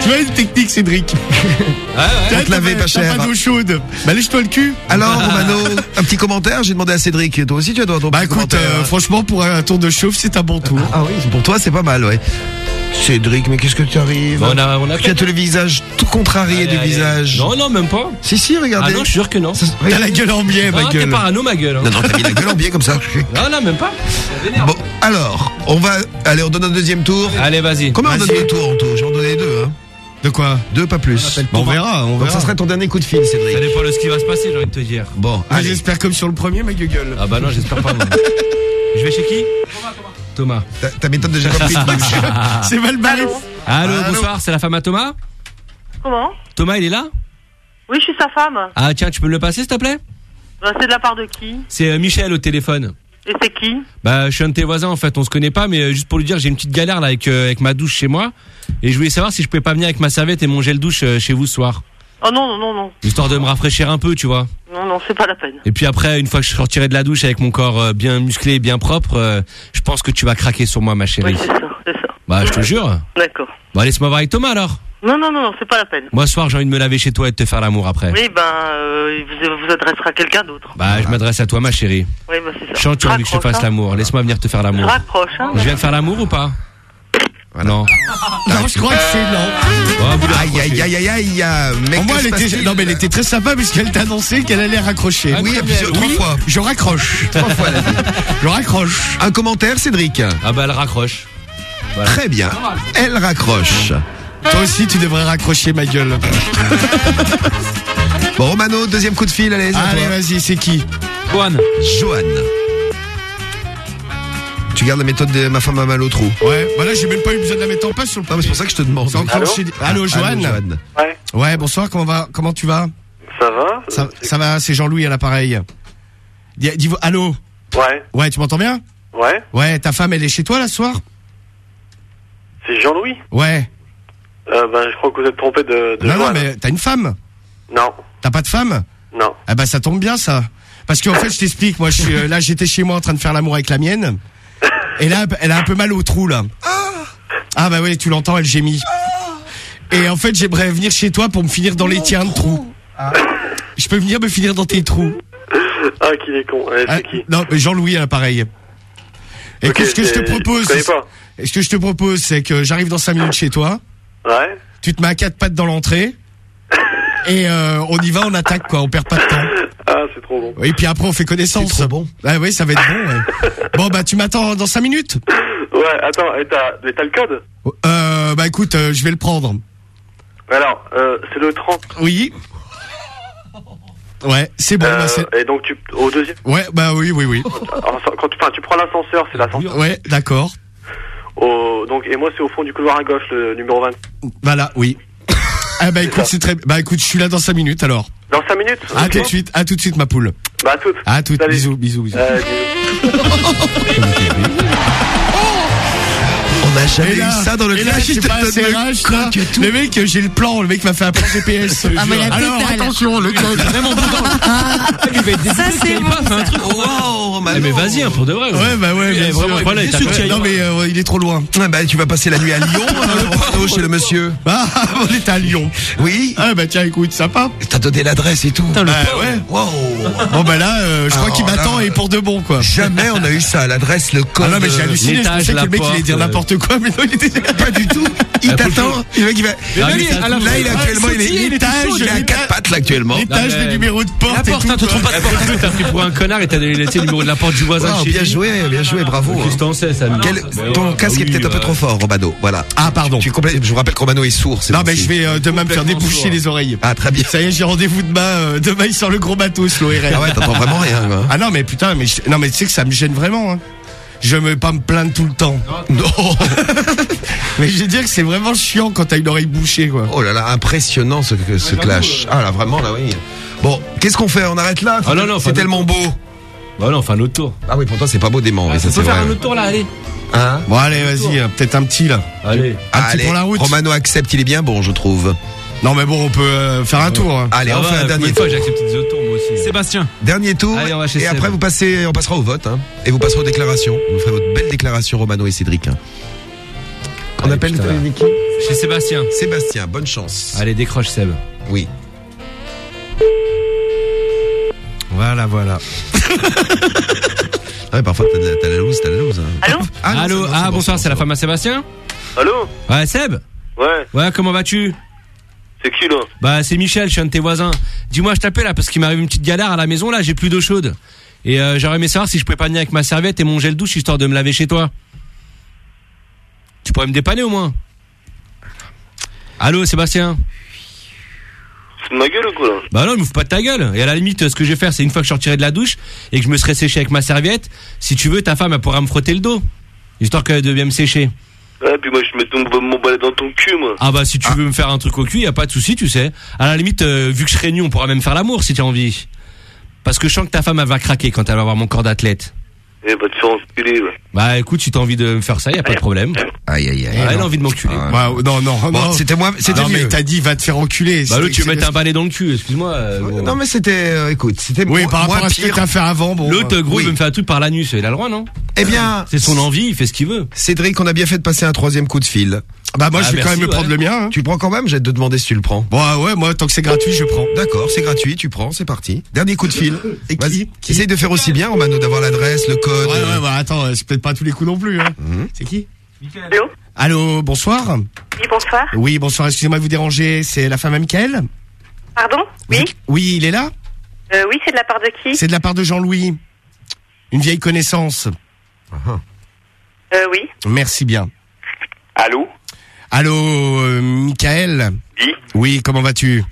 Tu vois une technique Cédric Pour te laver pas cher. pas d'eau chaude. Bah lèche-toi le cul. Alors, Romano, un petit commentaire, j'ai demandé à Cédric. Toi aussi, tu as ton Bah écoute, euh, franchement pour un tour de chauffe c'est un bon tour. Ah oui, pour toi, c'est pas mal, ouais. Cédric, mais qu'est-ce que tu arrives on a, on a Tu as tout le visage tout contrarié Allez, du allez. visage. Non, non, même pas. Si, si, Ah regardez. non, je suis sûr que non. Ça- T'as la gueule en biais ma Ah, t'es gueule. parano, ma gueule. hein. Non, non, t'as mis la gueule en biais comme ça. Non, non, même pas. Bon, alors, on va. Allez, on donne un deuxième tour. Allez, vas-y. Combien on donne de tours en tout J'en donnais deux, hein. De quoi? Deux, pas plus. On verra, on Donc verra. ça serait ton dernier coup de fil, Cédric. Ça dépend de ce qui va se passer, j'ai envie de te dire. Bon, Ah, allez. J'espère comme sur le premier, ma gueule. Ah bah non, j'espère pas. moi. Je vais chez qui? Thomas. Ta, ta méthode de bouche. C'est mal barré. Allô, Allô bonsoir, c'est la femme à Thomas Comment Thomas, il est là Oui, je suis sa femme. Ah tiens, tu peux me le passer s'il te plaît Ben, c'est de la part de qui C'est euh, Michel au téléphone. Et c'est qui Bah, je suis un de tes voisins en fait, on se connaît pas, mais euh, juste pour lui dire, j'ai une petite galère là avec, euh, avec ma douche chez moi. Et je voulais savoir si je pouvais pas venir avec ma serviette et mon gel douche euh, chez vous ce soir. Oh non, non, non, non. Histoire de me rafraîchir un peu, tu vois. Non, non, c'est pas la peine. Et puis après, une fois que je sortirai de la douche avec mon corps euh, bien musclé et bien propre, euh, je pense que tu vas craquer sur moi, ma chérie. Oui, c'est ça, c'est ça. Bah, je te jure. D'accord. Bah, laisse-moi voir avec Thomas alors. Non, non, non, non, c'est pas la peine. Moi, ce soir, j'ai envie de me laver chez toi et de te faire l'amour après. Oui, ben, euh, il vous, vous adressera à quelqu'un d'autre. Bah, je m'adresse à toi, ma chérie. Oui, ben, c'est ça. Que tu as envie que je te fasse hein. l'amour. Laisse-moi venir te faire l'amour. raccroche, hein. Je viens de faire l'amour ou pas? Non. Non, je crois que c'est non. Aïe, aïe, aïe, aïe, aïe, aïe, mec. Moins, elle était, non, mais elle était très sympa puisqu'elle t'a annoncé qu'elle allait raccrocher. Oui, et puis trois fois. Je raccroche. Trois fois, elle a dit. Je raccroche. Un commentaire, Cédric Ah bah, elle raccroche. Voilà. Très bien. Elle raccroche. Toi aussi, tu devrais raccrocher ma gueule. Bon, Romano, deuxième coup de fil, allez, Allez, vas-y, c'est qui? Juan. Johan. Tu gardes la méthode de ma femme a mal au trou. Ouais, bah là, j'ai même pas eu besoin de la mettre en place sur le Non, mais c'est pour ça que je te demande. C'est enclenché. Allô, Johan Ouais. Ouais, bonsoir, comment va Comment tu vas? Ça va? Ça, ça va, c'est Jean-Louis à l'appareil. Dis, dis- allô? Ouais. Ouais, tu m'entends bien? Ouais. Ouais, ta femme, elle est chez toi, là, ce soir? C'est Jean-Louis Ouais. euh, Ben, je crois que vous êtes trompé de, de Non, non, Joanne. mais t'as une femme? Non. T'as pas de femme? Non. Ah bah ça tombe bien ça. Parce qu'en fait, je t'explique, moi je suis euh, là, j'étais chez moi en train de faire l'amour avec la mienne. Et là, elle a un peu mal au trou là. Ah bah oui, tu l'entends, elle gémit. Et en fait, j'aimerais venir chez toi pour me finir dans les tiens de trous. Je peux venir me finir dans tes trous. Ah, qu'il est con. Ouais, Ah, qui? non, mais Jean-Louis à l'appareil. Et Ok, ce que je te propose, je ce que je te propose, c'est que j'arrive dans 5 minutes chez toi. Ouais. Tu te mets à quatre pattes dans l'entrée. Et euh, on y va, on attaque quoi, on perd pas de temps. Ah, c'est trop bon. Et puis après on fait connaissance. C'est trop bon. Ah oui, ça va être bon. ouais. bon bah tu m'attends dans 5 minutes. Ouais, attends, et t'as t'as le code? Euh, bah écoute, euh, je vais le prendre. Alors, euh, c'est le 30. Oui. Ouais, c'est bon. Euh, bah, c'est- et donc, tu, au deuxième? ouais, bah oui, oui, oui. Alors, quand tu, enfin, tu prends l'ascenseur, c'est l'ascenseur. Ouais, d'accord. Au, donc, et moi, c'est au fond du couloir à gauche, le numéro 20. Voilà, oui. Ah bah écoute, c'est très. Bah écoute, je suis là dans 5 minutes alors. Dans 5 minutes À tout de suite, à tout de suite ma poule. Bah, à toutes. À toutes. Bisous, bisous, bisous. Euh, On n'a jamais là, eu ça dans le et là, clash. sais pas, le coq et tout. Le mec, j'ai le plan, le mec m'a fait un plan GPS. Ah, mais la Alors, attention, le code. Vraiment dedans. Ça, c'est bon. Fait un truc. Wow, Romano. Eh, mais vas-y, hein, pour de vrai. Ouais, bah ouais, Il est sûr. vraiment sûr, Non, mais euh, il est trop loin. Ah bah, tu vas passer la nuit à Lyon, euh, Romano, chez le monsieur. Ah, on est à Lyon. Oui. Ah, bah tiens, écoute, sympa. T'as donné l'adresse et tout. Bah ouais. Wow. Bon, bah là, euh, je crois qu'il m'attend et pour de bon, quoi. Jamais on a eu ça, l'adresse, le code. Ah non, mais j'ai halluciné. Je pensais que le mec, il allait dire porte, n'importe quoi, mais non, il était. Pas du tout. Il Ah, t'attend. Le mec, il va. Là, il est- à la là, il est ah, actuellement, il est sautille, il est à l'étage. quatre pattes, là, actuellement. Mais- les numéros de porte. La porte, hein, quoi. trompe pas de porte. T'as pris pour un connard et t'as donné le numéro de la porte du voisin chez bien joué, bien joué, bravo. Ton casque est peut-être un peu trop fort, Romano. Voilà. Ah, pardon. Je vous rappelle que Romano est sourd. c'est Non, mais je vais euh, demain me faire déboucher les oreilles. Ah, très bien. Ça y est, j'ai rendez-vous demain. euh, demain, il sort le gros matos, l'ORL. Ah ouais, t'entends vraiment rien, quoi. Ah non, mais putain, mais je- non, mais tu sais que ça me gêne vraiment. Je veux pas me plaindre tout le temps. Non. Mais je veux dire que c'est vraiment chiant quand t'as une oreille bouchée, quoi. Oh là là, impressionnant ce, ce clash. Ah là, vraiment, là, oui. Bon, qu'est-ce qu'on fait? On arrête là? Ah non, non, C'est tellement beau. Bah non, enfin, un autre tour. Ah oui, pour toi, c'est pas beau dément. ça, On peut faire vrai. un autre tour là, allez. Hein? Bon, allez, vas-y, peut-être un petit, là. Allez. Un petit Allez, pour la route. Romano accepte, il est bien bon, je trouve. Non, mais bon, on peut euh, faire un tour. hein. Allez, on fait un dernier tour. j'ai accepté des autres tours. Sébastien. Dernier tour. Allez, on va chez et Seb. après, vous passez, on passera au vote. Hein, et vous passerez aux déclarations. Vous ferez votre belle déclaration, Romano et Cédric. hein. On Allez, appelle putain. euh, Chez Sébastien. Sébastien, bonne chance. Allez, décroche Seb. Oui. Voilà, voilà. Ah ouais, parfois, t'as de la- t'as la loose, t'as la loose. hein. Allô Ah, non, Allô, c'est bon, ah bon, bonsoir, c'est c'est la bon, femme à Sébastien Allô Ouais, Seb Ouais, Ouais, comment vas-tu c'est qui là Bah, c'est Michel, je suis un de tes voisins. Dis-moi, je t'appelle là parce qu'il m'arrive une petite galère à la maison là, j'ai plus d'eau chaude. Et euh, j'aurais aimé savoir si je pouvais pas venir avec ma serviette et mon gel douche histoire de me laver chez toi. Tu pourrais me dépanner au moins Allô, Sébastien C'est de ma gueule ou quoi là Bah non, me fous pas de ta gueule. Et à la limite, ce que je vais faire, c'est une fois que je sortirai de la douche et que je me serai séché avec ma serviette, si tu veux, ta femme, elle pourra me frotter le dos. Histoire qu'elle de bien me sécher. Ouais, puis moi je mets ton, mon balai dans ton cul, moi. Ah bah si tu veux me faire un truc au cul, y a pas de souci, tu sais. À la limite, euh, vu que je serai nu, on pourra même faire l'amour si tu as envie. Parce que je sens que ta femme elle va craquer quand elle va voir mon corps d'athlète. Eh, faire enculer, ouais. Bah écoute, si t'as envie de me faire ça, y a pas de problème. Aïe aïe aïe. Ouais, elle a envie de m'enculer. Bah, non, non, Bon, non. c'était moi- c'était non, mais mieux. t'as dit, va te faire enculer. Bah l'autre, tu veux mettre un balai dans le cul, excuse-moi. euh. Non mais c'était, euh, écoute, c'était Oui, par rapport à ce que pire. t'as fait avant, bon. L'autre, gros, oui. il veut me faire un truc par l'anus, il a le droit, non? Eh bien, C'est son envie, il fait ce qu'il veut. Cédric, on a bien fait de passer un troisième coup de fil. Bah, moi, Ah, je vais quand même me prendre ouais. le mien. hein. Tu le prends quand même J'ai de te demander si tu le prends. Bon, ah ouais, moi, tant que c'est gratuit, je prends. D'accord, c'est gratuit, tu prends, c'est parti. Dernier coup de fil. Et qui Vas-y. Essaye de faire aussi bien, Romano, d'avoir l'adresse, le code. Ouais, ouais, bah, attends, c'est peut-être pas tous les coups non plus, hein. C'est qui Allô Allô, bonsoir. Oui, bonsoir. Oui, bonsoir, excusez-moi de vous déranger. C'est la femme à Michael Pardon Oui Oui, il est là euh, Oui, c'est de la part de qui C'est de la part de Jean-Louis. Une vieille connaissance. euh, Oui. Merci bien. Allô Allô, euh, Michael Oui Oui, comment vas-tu?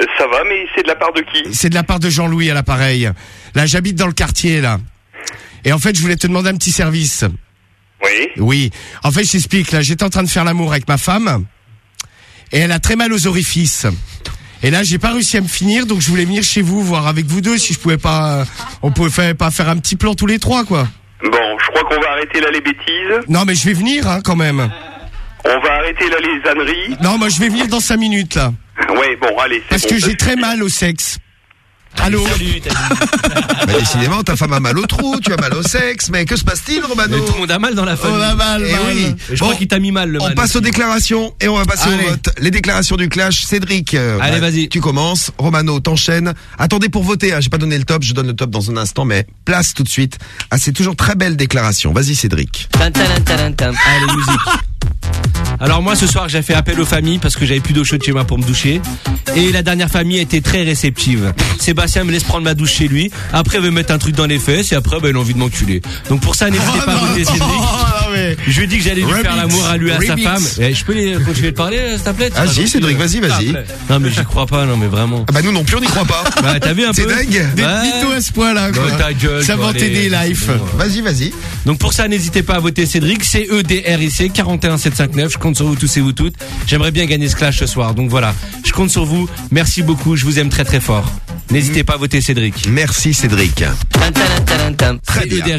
Euh, Ça va, mais c'est de la part de qui? C'est de la part de Jean-Louis à l'appareil. Là, j'habite dans le quartier, là. Et en fait, je voulais te demander un petit service. Oui. Oui. En fait, je t'explique. Là, j'étais en train de faire l'amour avec ma femme. Et elle a très mal aux orifices. Et là, j'ai pas réussi à me finir, donc je voulais venir chez vous, voir avec vous deux si je pouvais pas, on pouvait faire- pas faire un petit plan tous les trois, quoi. Bon, je crois qu'on va arrêter là les bêtises. Non, mais je vais venir, hein, quand même. On va arrêter là les âneries. Non, moi, je vais venir dans cinq minutes, là. Ouais, bon, allez, c'est Parce bon. que j'ai très mal au sexe. Allô Bah, décidément, ta femme a mal au trou, tu as mal au sexe, mais que se passe-t-il, Romano Mais tout le monde a mal dans la famille. On a mal, Eh mal. oui. Et je crois qu'il t'a mis mal le On mal. passe aux déclarations et on va passer Allez. au vote. Les déclarations du clash. Cédric, euh, Allez, vas-y. Tu commences. Romano, t'enchaînes. Attendez pour voter. Hein. J'ai pas donné le top. Je donne le top dans un instant, mais place tout de suite à ces toujours très belles déclarations. Vas-y, Cédric. Tan, tan, tan, tan, tan. Allez, musique. Alors moi ce soir j'ai fait appel aux familles parce que j'avais plus d'eau chaude chez moi pour me doucher et la dernière famille a été très réceptive. Sébastien me laisse prendre ma douche chez lui, après il veut mettre un truc dans les fesses et après bah, ben, il a envie de m'enculer. Donc pour ça n'hésitez pas à voter Cédric. Ah, je lui ai dit que j'allais lui faire l'amour à lui à sa femme. Et je peux parler euh, s'il te plaît Ah si Cédric vas-y vas-y. Ah, non mais j'y crois pas non mais vraiment. Ah bah nous non plus on n'y croit pas. Bah t'as vu un peu. C'est dingue. Des mythos à ce point là bah, quoi. Ça des lives. Vas-y vas-y. Donc pour ça n'hésitez pas à voter Cédric, C E D R I C 41 759. Je compte sur vous tous et vous toutes. J'aimerais bien gagner ce clash ce soir. Donc voilà, je compte sur vous. Merci beaucoup. Je vous aime très très fort. N'hésitez pas à voter Cédric. Merci, Cédric. Très bien.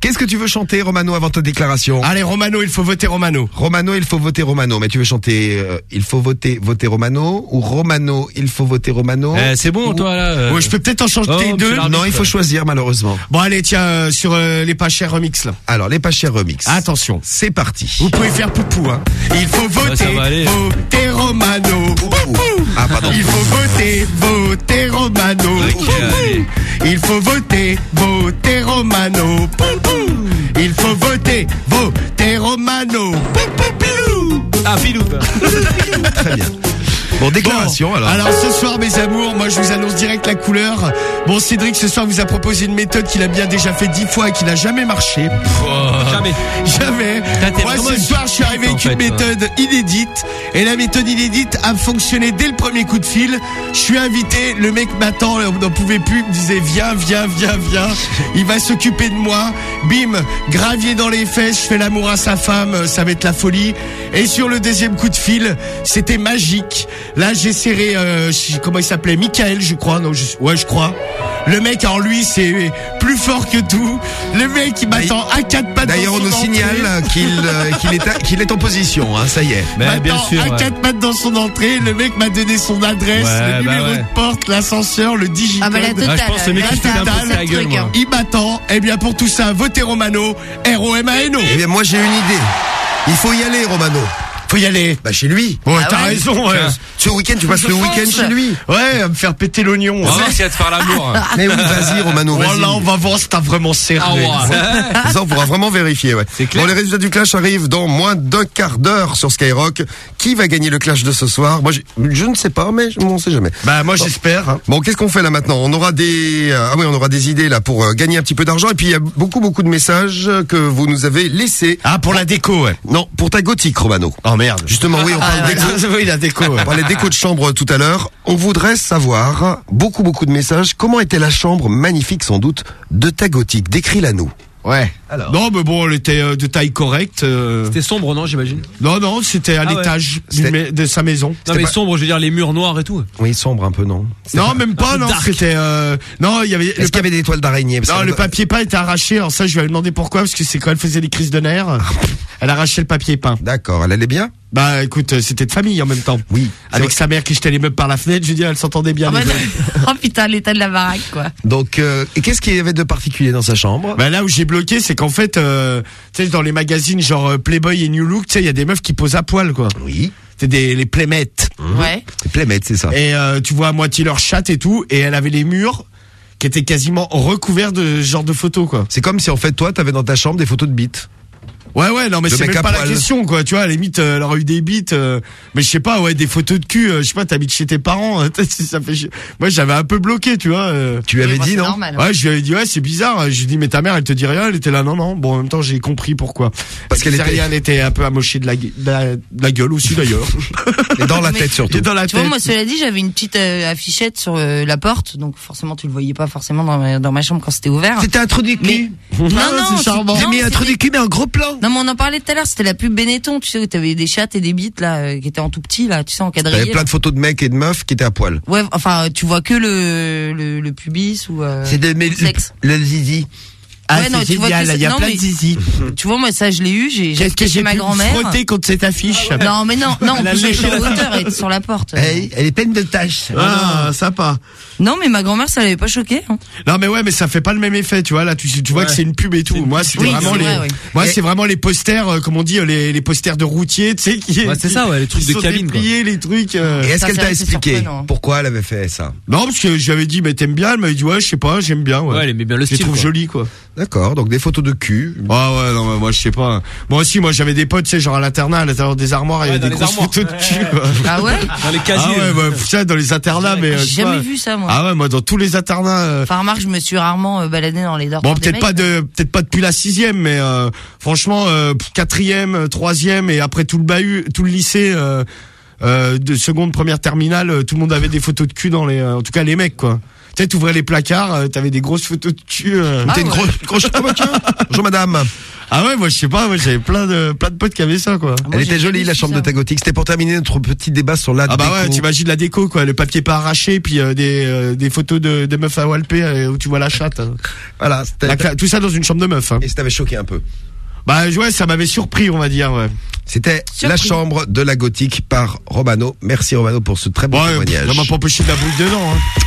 Qu'est-ce que tu veux chanter, Romano, avant ta déclaration? Allez, Romano, il faut voter Romano. Romano, il faut voter Romano. Mais tu veux chanter euh, Il faut voter voter Romano ou Romano, il faut voter Romano? Eh, c'est bon, toi là. euh, Ouais, je peux peut-être en changer Oh, deux. Non, il faut choisir malheureusement. Bon, allez, tiens, euh, sur euh, les pas chers remix, là. Alors, les pas chers remix. Attention. C'est parti. Vous pouvez faire poupou, hein. Il faut voter, voter Romano. Poupou. Ah, pardon. Il faut voter, voter Romano. Il faut voter, voter Romano. Il faut voter, voter Romano. Ah, Pilou. Très bien. Bon, déclaration Bon, alors. Alors ce soir, mes amours, moi je vous annonce direct la couleur. Bon, Cédric, ce soir vous a proposé une méthode qu'il a bien déjà fait dix fois et qui n'a jamais marché. Jamais. Jamais. Moi ce une soir, je suis arrivé avec une fait, toi. méthode inédite et la méthode inédite a fonctionné dès le premier coup de fil. Je suis invité, le mec m'attend, on n'en pouvait plus, il me disait viens, viens, viens, viens. Il va s'occuper de moi. Bim, gravier dans les fesses, je fais l'amour à sa femme, ça va être la folie. Et sur le deuxième coup de fil, c'était magique. Là, j'ai serré, euh, comment il s'appelait, Michael, je crois. Non, je, ouais, je crois. Le mec en lui, c'est plus fort que tout. Le mec, il m'attend à quatre pattes. D'ailleurs, dans on son nous entrée. signale qu'il euh, qu'il est, qu'il est en position, hein, ça y est. Mais bien M'attend sûr. à ouais. quatre pattes dans son entrée. Le mec m'a donné son adresse, Ouais, le bah numéro ouais. de porte, l'ascenseur, le digicode. Ah bah la Ah, totale. je pense que le mec, ta gueule, truc, hein. Il m'attend. Eh bien, pour tout ça, votez Romano. R-O-M-A-N-O. Eh bien, moi, j'ai une idée. Il faut y aller, Romano. Faut y aller. Bah, chez lui. Ouais, Ah t'as ouais raison. ouais. Ce week-end, tu passes le week-end chez lui. Ouais, à me faire péter l'oignon. On va va te faire l'amour. Mais oui, vas-y, Romano, vas-y. Voilà, on va voir si t'as vraiment serré. Ah Ça, on pourra vraiment vérifier, ouais. Bon, les résultats du clash arrivent dans moins d'un quart d'heure sur Skyrock. Qui va gagner le clash de ce soir Moi, je ne sais pas, mais on sait jamais. Bah, moi, Bon. j'espère. hein. Bon, qu'est-ce qu'on fait là maintenant On aura des, euh, ah oui, on aura des idées là pour euh, gagner un petit peu d'argent. Et puis il y a beaucoup, beaucoup de messages que vous nous avez laissés. Ah, pour la déco, ouais. Non, pour ta gothique, Romano. Oh merde. Justement, oui, on parle Ah, déco. oui, la déco. ouais. On parlait déco de chambre tout à l'heure. On voudrait savoir, beaucoup, beaucoup de messages, comment était la chambre magnifique sans doute de ta gothique Décris-la nous. Ouais. Non, mais bon, elle était euh, de taille correcte. euh. C'était sombre, non, j'imagine Non, non, c'était à Ah ouais. l'étage d'une C'était- mai- de sa maison. Non, mais pas- sombre, je veux dire, les murs noirs et tout. Oui, sombre un peu, non Non, même pas, peu non. dark. C'était, euh, non, il y avait. le Est-ce qu'il y avait des toiles d'araignée Parce Non, que- le papier peint était arraché. Alors ça, je lui avais demandé pourquoi, parce que c'est quand elle faisait des crises de nerfs. Elle arrachait le papier peint. D'accord, elle allait bien Bah, écoute, euh, c'était de famille en même temps. Oui. Avec sa mère qui jetait les meubles par la fenêtre, je veux dire, elle s'entendait bien. Ah bah les non. deux. oh putain, l'état de la baraque, quoi. Donc, euh, et qu'est-ce qu'il y avait de particulier dans sa chambre? Bah là où j'ai bloqué, c'est qu'en fait, euh, tu sais, dans les magazines genre euh, Playboy et New Look, tu sais, il y a des meufs qui posent à poil, quoi. Oui. C'est des les playmates. Ouais. C'est Playmates, c'est ça. Et euh, tu vois à moitié leur chatte et tout, et elle avait les murs qui étaient quasiment recouverts de ce genre de photos, quoi. C'est comme si en fait toi, t'avais dans ta chambre des photos de bites. Ouais, ouais, non, mais c'est même pas la question, quoi. Tu vois, à la limite, euh, elle aurait eu des bites, euh, mais je sais pas, ouais, des photos de cul, euh, je sais pas, t'habites chez tes parents, euh, ça fait, chier. moi, j'avais un peu bloqué, tu vois. euh. Tu lui avais dit non normal. Ouais, je lui avais dit, ouais, c'est bizarre. Je lui ai dit, mais ta mère, elle te dit rien, elle était là, non, non. Bon, en même temps, j'ai compris pourquoi. Parce qu'elle était- rien, elle était un peu amochée de la, de la, de la gueule aussi, d'ailleurs. Et dans la Mais- tête surtout. Et dans la Tu vois, moi, cela dit, j'avais une petite euh, affichette sur euh, la porte, donc forcément, tu le voyais pas forcément dans ma, dans ma chambre quand c'était ouvert. C'était un trou du cul. Mais- Non, Ah, non, c'est charmant. tu- J'ai non, mis un trou du cul mais en gros plan. Non, mais on en parlait tout à l'heure, c'était la pub Benetton, tu sais, où t'avais des chattes et des bites, là, euh, qui étaient en tout petit, là, tu sais, Il y avait encadrés. plein de photos de mecs et de meufs qui étaient à poil. Ouais, enfin, tu vois que le, le, le pubis ou, euh, de le sexe. le zizi. Ah, Ouais, non, c'est tu vois génial, il y a non, plein mais- de zizi. Tu vois, moi, ça, je l'ai eu, j'ai, j'ai Qu'est-ce que j'ai ma grand-mère. frotter contre cette affiche Non, mais non, non, Elle a en hauteur, elle était sur la porte. elle est pleine de taches. Ah, sympa. Non, mais ma grand-mère, ça l'avait pas choqué, hein. Non mais ouais mais ça fait pas le même effet tu vois là tu, tu vois que c'est une pub et tout moi Oui, vraiment c'est les vrai, oui. moi c'est vraiment les posters euh, comme on dit euh, les, les posters de routiers tu sais qui Ouais, c'est ça, ouais, les trucs de cabine, quoi. les trucs euh. Et est-ce qu'elle c'est t'a c'est expliqué surprenant. pourquoi elle avait fait ça? Non parce que j'avais dit mais t'aimes bien? Elle m'avait dit ouais je sais pas j'aime bien ouais, Ouais, elle aimait bien le je les style, trouve quoi. jolis quoi D'accord, donc des photos de cul. ouais ouais non mais moi je sais pas moi aussi moi j'avais des potes tu sais genre à l'internat à l'intérieur des armoires il y avait des grosses armoires. photos de cul quoi. Ah ouais? Dans les ah casiers. ouais bah, ça dans les internats mais euh, J'ai je sais jamais pas. vu ça, moi. ah ouais moi dans tous les internats euh, Enfin, remarque, je me suis rarement euh, baladé dans les dortoirs Bon, des peut-être mecs, pas de, peut-être pas depuis la sixième, mais euh, franchement, euh, quatrième, euh, troisième, et après tout le bahut, tout le lycée, euh, euh, de seconde, première, terminale, euh, tout le monde avait des photos de cul dans les, euh, en tout cas les mecs, quoi. Tu sais, t'ouvrais les placards, euh, t'avais des grosses photos de cul. euh. T'es une grosse, grosse tiens. Bonjour madame. Ah ouais, moi je sais pas, moi j'avais plein de, plein de potes qui avaient ça, quoi. Moi, Elle était jolie la chambre ça. de ta gothique. C'était pour terminer notre petit débat sur la Ah bah ouais, t'imagines la déco, quoi, le papier pas arraché, puis euh, des, euh, des photos de, de meufs à Walpé euh, où tu vois la chatte. Voilà, c'était- La tout ça dans une chambre de meuf. Hein. et ça t'avait choqué un peu. Bah ouais, ça m'avait surpris, on va dire. Ouais. C'était la chambre de la gothique par Romano. Merci Romano pour ce très beau Ouais, témoignage. vraiment pas empêché de la bouille dedans. Hein.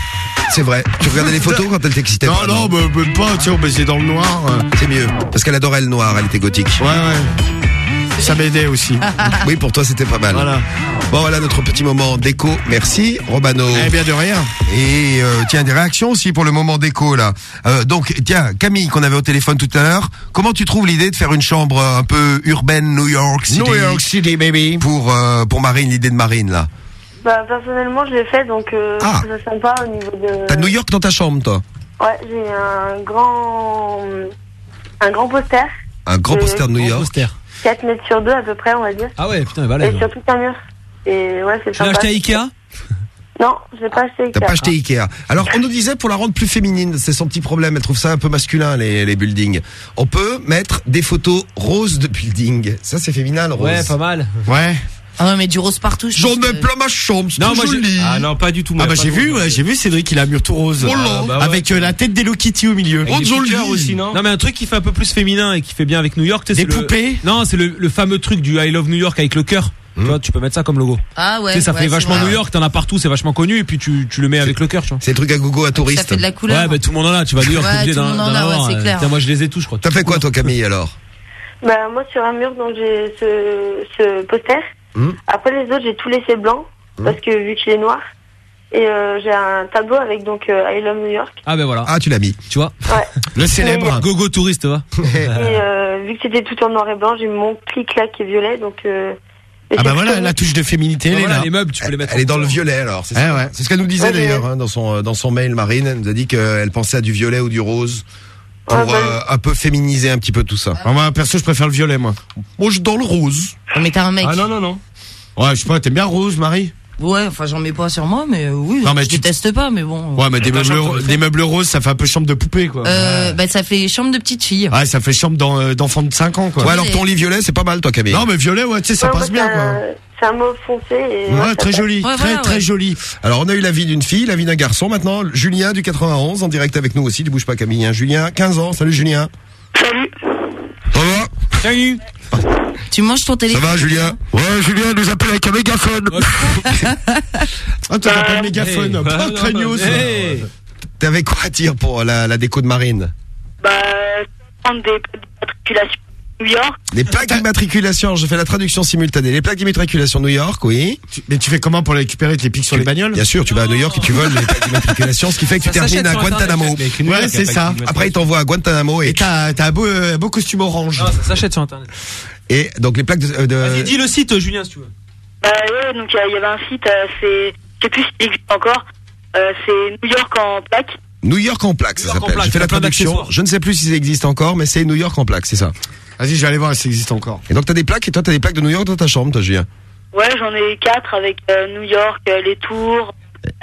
C'est vrai. Tu regardais les photos quand elle t'excitait Non, non, bah, même pas, sais, on baisait dans le noir. euh. C'est mieux. Parce qu'elle adorait le noir, elle était gothique. Ouais, ouais. Ça m'aidait aussi. Oui, pour toi, c'était pas mal. Voilà. Bon, voilà notre petit moment déco. Merci, Romano. Eh bien, de rien. Et euh, tiens, des réactions aussi pour le moment déco là. Euh, donc tiens, Camille qu'on avait au téléphone tout à l'heure, comment tu trouves l'idée de faire une chambre euh, un peu urbaine New York City? New York City, baby. pour euh, pour Marine, l'idée de Marine là. Bah, personnellement, je l'ai fait, donc euh, Ah. je trouve ça sympa au niveau de... T'as New York dans ta chambre toi Ouais, j'ai un grand... Un grand poster, Un grand Euh, poster de New York. poster. 4 mètres sur 2 à peu près, on va dire. Ah ouais, putain, Et balèze. sur tout un mur. Et ouais, c'est Tu l'as sympa. acheté à Ikea? Non, je l'ai pas acheté T'as Ikea. pas acheté Ikea. Alors on nous disait pour la rendre plus féminine, c'est son petit problème, elle trouve ça un peu masculin les, les buildings. On peut mettre des photos roses de building. Ça c'est féminin le rose. Ouais, pas mal. Ouais. Ah ouais, mais du rose partout. je J'en pense ai que- plein ma chambre, c'est moi, j'ai- joli. Ah non, pas du tout. moi, Ah bah j'ai vu, ouais, j'ai vu Cédric, il a un mur tout rose. Oh là. Ah, bah ouais. Avec euh, la tête d'Hello Kitty au milieu. Des joli. aussi, non Non mais un truc qui fait un peu plus féminin et qui fait bien avec New York, tu sais, Des c'est le- poupées Non, c'est le, le fameux truc du I Love New York avec le cœur. Tu vois, tu peux mettre ça comme logo. Ah ouais. tu sais, ça ouais, fait c'est vachement vrai. New York, t'en as partout, c'est vachement connu et puis tu, tu le mets avec le cœur, tu vois. C'est le truc à gogo à Ça touristes. fait de la couleur. Ouais, bah tout le monde en a, tu vas New York, Ouais, t'es obligé tout le d'en monde en d'en a, ouais, avoir. c'est euh, clair. Tiens, moi je les ai tous, je crois. T'as fait quoi toi Camille alors? Bah, moi, sur un mur, donc j'ai ce, ce poster. Hmm. Après, les autres, j'ai tout laissé blanc. parce que vu qu'il est noir. Et euh, j'ai un tableau avec donc euh, I Love New York. Ah ben voilà. Ah, tu l'as mis. Tu vois Ouais. Le célèbre. Gogo touriste, va. Et euh, vu que c'était tout en noir et blanc, j'ai mis mon clic-clac qui est violet, donc. Euh, Ah bah voilà, la touche de féminité, elle est Voilà, là. les meubles, tu peux les mettre. Elle est dans le violet alors. C'est ça. ouais. C'est ce qu'elle nous disait Ouais, d'ailleurs hein, dans son euh, dans son mail, Marine. Elle nous a dit qu'elle pensait à du violet ou du rose pour Ouais, bah, euh, un peu féminiser un petit peu tout ça. Ah, moi, perso, je préfère le violet, moi. Moi, je dans le rose. Mais t'as un mec. Ah non, non, non. Ouais, je sais pas, t'aimes bien rose, Marie? Ouais, enfin j'en mets pas sur moi, mais euh, oui, Non, mais je tu- déteste pas, mais bon. Ouais, mais des meubles, chambre, des meubles roses, ça fait un peu chambre de poupée, quoi. Euh, bah ça fait chambre de petite fille. Ouais, ça fait chambre euh, d'enfant de 5 ans, quoi. Ouais, alors ton lit violet, c'est pas mal, toi, Camille. Non, mais violet, ouais, tu sais, ça passe bien, quoi. C'est un mauve foncé. Et Ouais, ça très joli, Ouais, très voilà, très joli. Alors, on a eu la vie d'une fille, la vie d'un garçon. Maintenant, Julien du 91 en direct avec nous aussi. Ne bouge pas, Camille. hein. Julien, 15 ans. Salut, Julien. Salut. Ça va? Salut Tu manges ton Ça téléphone. va, Julien? Ouais, Julien nous appelle avec un mégaphone. Ah, pas le mégaphone. Hey. Craignos. T'avais quoi à dire pour la, la déco de Marine? Bah, prendre des matriculations New York. Les plaques d'immatriculation, je fais la traduction simultanée. Les plaques d'immatriculation New York, oui. Mais tu fais comment pour les récupérer Tu les piques sur les bagnoles Bien sûr, tu vas à New York et tu voles les plaques d'immatriculation, ce qui fait que tu termines à Guantanamo. Ouais, c'est ça. Après, ils t'envoient à Guantanamo et, Et t'as un beau, euh, beau costume orange. Non, ça s'achète sur internet. et donc les plaques de, euh, de- Vas-y, dis le site, Julien, si tu veux. Bah, ouais, donc il y avait un site, euh, c'est. Je sais plus s'il existe encore. Euh, c'est New York en plaque. New York en plaques, ça s'appelle. plaques, J'ai fait la traduction. Je ne sais plus si ça existe encore, mais c'est New York en plaques, c'est ça. Vas-y, je vais aller voir si ça existe encore. Et donc t'as des plaques et toi t'as des plaques de New York dans ta chambre, toi, Julien? Ouais, j'en ai quatre avec euh, New York, euh, les tours,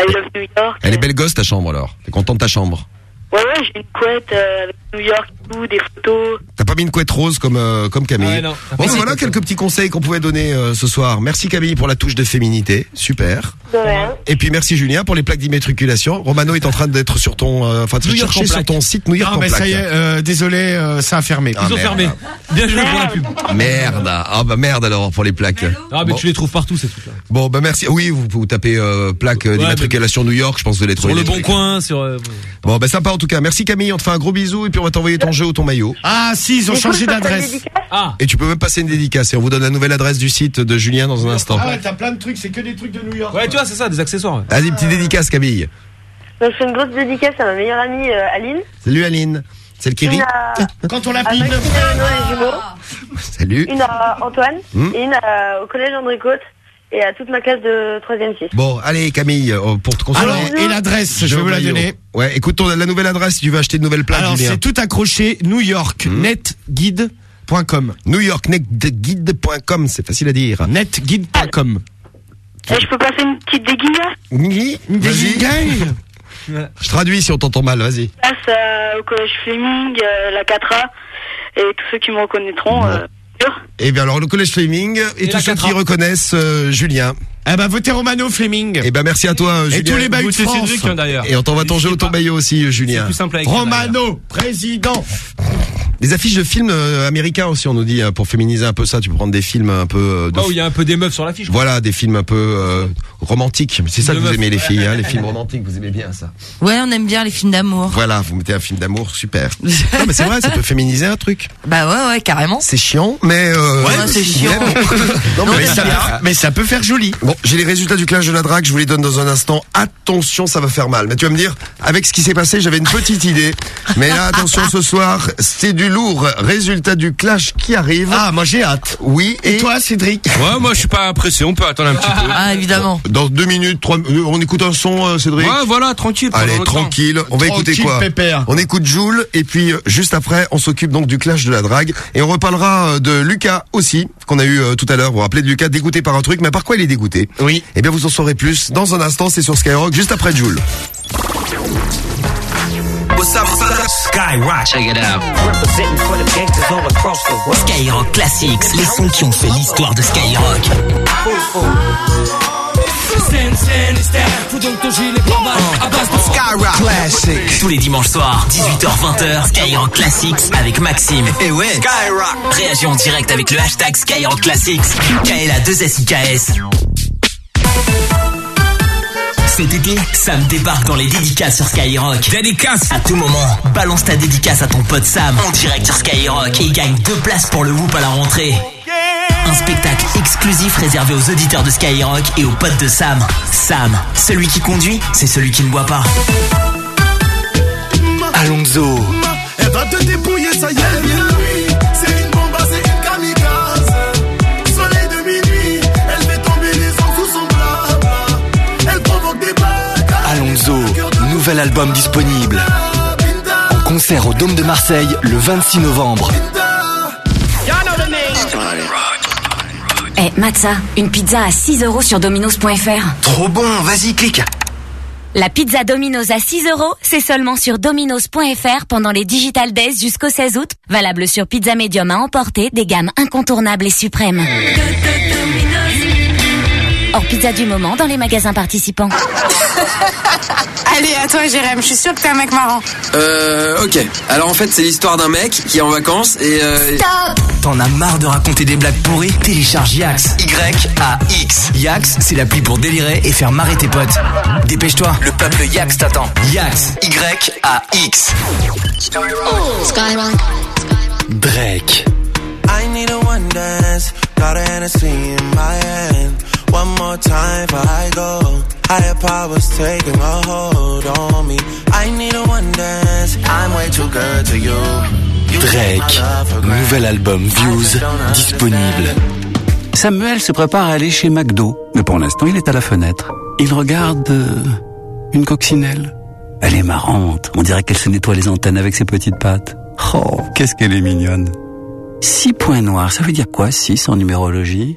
I Love New York. Elle est belle gosse ta chambre alors. T'es content de ta chambre? Ouais, ouais, j'ai une couette euh, avec New York tout, des photos. T'as pas mis une couette rose comme euh, comme Camille. Ah ouais, non. Bon, ben voilà quelques petits conseils qu'on pouvait donner euh, ce soir. Merci Camille pour la touche de féminité, super. De rien. Et puis merci Julien pour les plaques d'immatriculation. Romano est en train d'être sur ton, euh, enfin York chercher sur plaques. ton site New York Non, en mais plaques. ça y est, euh, désolé, euh, ça a fermé. Ah, Ils ont merde. fermé. Bien joué pour la pub. Merde. Ah bah merde alors pour les plaques. Ah, mais Bon. tu les trouves partout, ces trucs-là. Bon bah merci. Oui, vous, vous tapez euh, plaque euh, Ouais, d'immatriculation New York, je pense que vous allez Sur trouver le des bon trucs. coin, sur. euh, Bon bah sympa en tout cas. Merci Camille, on te fait un gros bisou et puis on va t'envoyer ton jeu ou ton maillot. Ah, si, ils ont Du changé d'adresse. Ah Et tu peux même passer une dédicace et on vous donne la nouvelle adresse du site de Julien dans un instant. Ah ouais, t'as plein de trucs, c'est que des trucs de New York. Ouais, tu vois, c'est ça, des accessoires. Vas-y, petite dédicace Camille. Donc, je fais une grosse dédicace à ma meilleure amie euh, Aline. Salut Aline. Celle qui rit. Une à, Quand on la à pile. Maxime et Renaud, les jumeaux. Salut. Une à Antoine. Hmm. Et une à- au collège André Côte. Et à toute ma classe de 3ème 6. Bon, allez Camille, euh, pour te consoler. Alors, et l'adresse, je vais vous la maillot. donner. Ouais, écoute ton- la nouvelle adresse si tu veux acheter de nouvelles plaques. Alors, c'est tout accroché, New York, Hmm. netguide.com. New York Netguide.com, c'est facile à dire. Netguide.com. Et je peux passer une petite déguisade Oui, vas-y. Je traduis si on t'entend mal, vas-y. Place euh, au collège Fleming, euh, la 4A, et tous ceux qui me reconnaîtront. euh, Et bien alors le collège Fleming et, Et tous ceux 4A. qui reconnaissent euh, Julien. Eh ben, votez Romano Fleming. Et ben merci à toi Et Julien. tous les bahuts de France. Cédric, hein, d'ailleurs. Et on t'envoie ton jeu ou ton maillot aussi Julien. plus simple avec. Romano, président. Des affiches de films euh, américains aussi on nous dit hein, pour féminiser un peu ça, tu peux prendre des films un peu euh, de où il y a un peu des meufs sur l'affiche. Voilà, des films un peu euh, romantiques. C'est ça De que vous aimez les filles, hein, les films romantiques, vous aimez bien ça. Ouais, on aime bien les films d'amour. Voilà, vous mettez un film d'amour, super. non mais c'est vrai, ça peut féminiser un truc. Bah ouais, ouais, carrément. C'est chiant, mais euh, Ouais, c'est chiant. non, Mais mais ça, peut, mais ça peut faire joli. Bon, j'ai les résultats du clash de la drague, je vous les donne dans un instant. Attention, ça va faire mal. Mais tu vas me dire, avec ce qui s'est passé, j'avais une petite idée. Mais là, attention, ce soir, c'est du lourd. Résultat du clash qui arrive. Ah, moi j'ai hâte. Oui, et, Et toi, Cédric Ouais, moi je suis pas pressé, on peut attendre un petit peu. Ah, évidemment. dans deux minutes, trois, euh, on écoute un son, euh, Cédric Ouais, voilà, tranquille. Allez, tranquille. On va écouter Tranquille, quoi pépère. On écoute Joule et puis euh, juste après, on s'occupe donc du clash de la drague et on reparlera euh, de Lucas aussi qu'on a eu tout à l'heure. Vous vous rappelez de Lucas dégoûté par un truc, mais par quoi il est dégoûté? Oui. Eh bien, vous en saurez plus dans un instant. C'est sur Skyrock juste après Joule. Skyrock. Check it out. Skyrock Classics, les sons qui ont fait l'histoire de Skyrock. Skyrock Classic. Tous les dimanches soirs, 18h-20h, Skyrock Classics avec Maxime. Et ouais, Skyrock. réagis en direct avec le hashtag Skyrock Classics. KLA 2SIKS. Cet été, Sam débarque dans les dédicaces sur Skyrock. Dédicace À tout moment, balance ta dédicace à ton pote Sam en direct sur Skyrock et gagne deux places pour le Whoop à la rentrée. Un spectacle exclusif réservé aux auditeurs de Skyrock et aux potes de Sam. Sam, celui qui conduit, c'est celui qui ne boit pas. Alonso. Elle va te dépouiller, ça y est, nouvel album disponible. En concert au Dôme de Marseille le 26 novembre. Eh, Matza, une pizza à 6 euros sur dominos.fr. Trop bon, vas-y, clique. La pizza Domino's à 6 euros, c'est seulement sur dominos.fr pendant les Digital Days jusqu'au 16 août. Valable sur pizza médium à emporter, des gammes incontournables et suprêmes. Hors pizza du moment dans les magasins participants. Allez, à toi, Jérém. Je suis sûre que t'es un mec marrant. Euh, ok. Alors en fait, c'est l'histoire d'un mec qui est en vacances et. Euh... T'en as marre de raconter des blagues pourries? Télécharge Yax. Y-A-X. Yax, c'est l'appli pour délirer et faire marrer tes potes. Dépêche-toi. Le peuple Yax t'attend. Yax. Y-A-X. Drake. I need a one dance, got a Hennessy in my hand. One more time before I go. Higher powers taking a hold on me. I need a one dance, I'm way too good to you. Drake. Nouvel album Views disponible. Samuel se prépare à aller chez McDo, mais pour l'instant il est à la fenêtre. Il regarde euh, une coccinelle. Elle est marrante, on dirait qu'elle se nettoie les antennes avec ses petites pattes. Oh, qu'est-ce qu'elle est mignonne. Six points noirs, ça veut dire quoi, six en numérologie?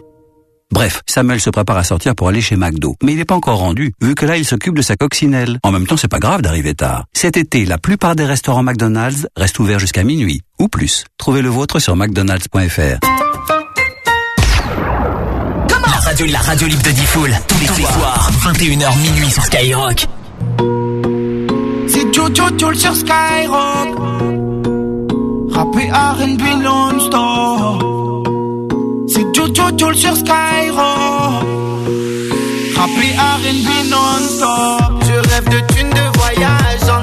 Bref, Samuel se prépare à sortir pour aller chez McDo. Mais il n'est pas encore rendu, vu que là, il s'occupe de sa coccinelle. En même temps, c'est pas grave d'arriver tard. Cet été, la plupart des restaurants McDonald's restent ouverts jusqu'à minuit, ou plus. Trouvez le vôtre sur mcdonalds.fr. La radio, la radio libre de Diffoul, tous les soirs, 21h minuit sur Skyrock. C'est Jojo sur Skyrock. Rappé R&B non-stop. Joel sur Skyrock. Rappé R&B non-stop. Je rêve de thunes de voyage. J'en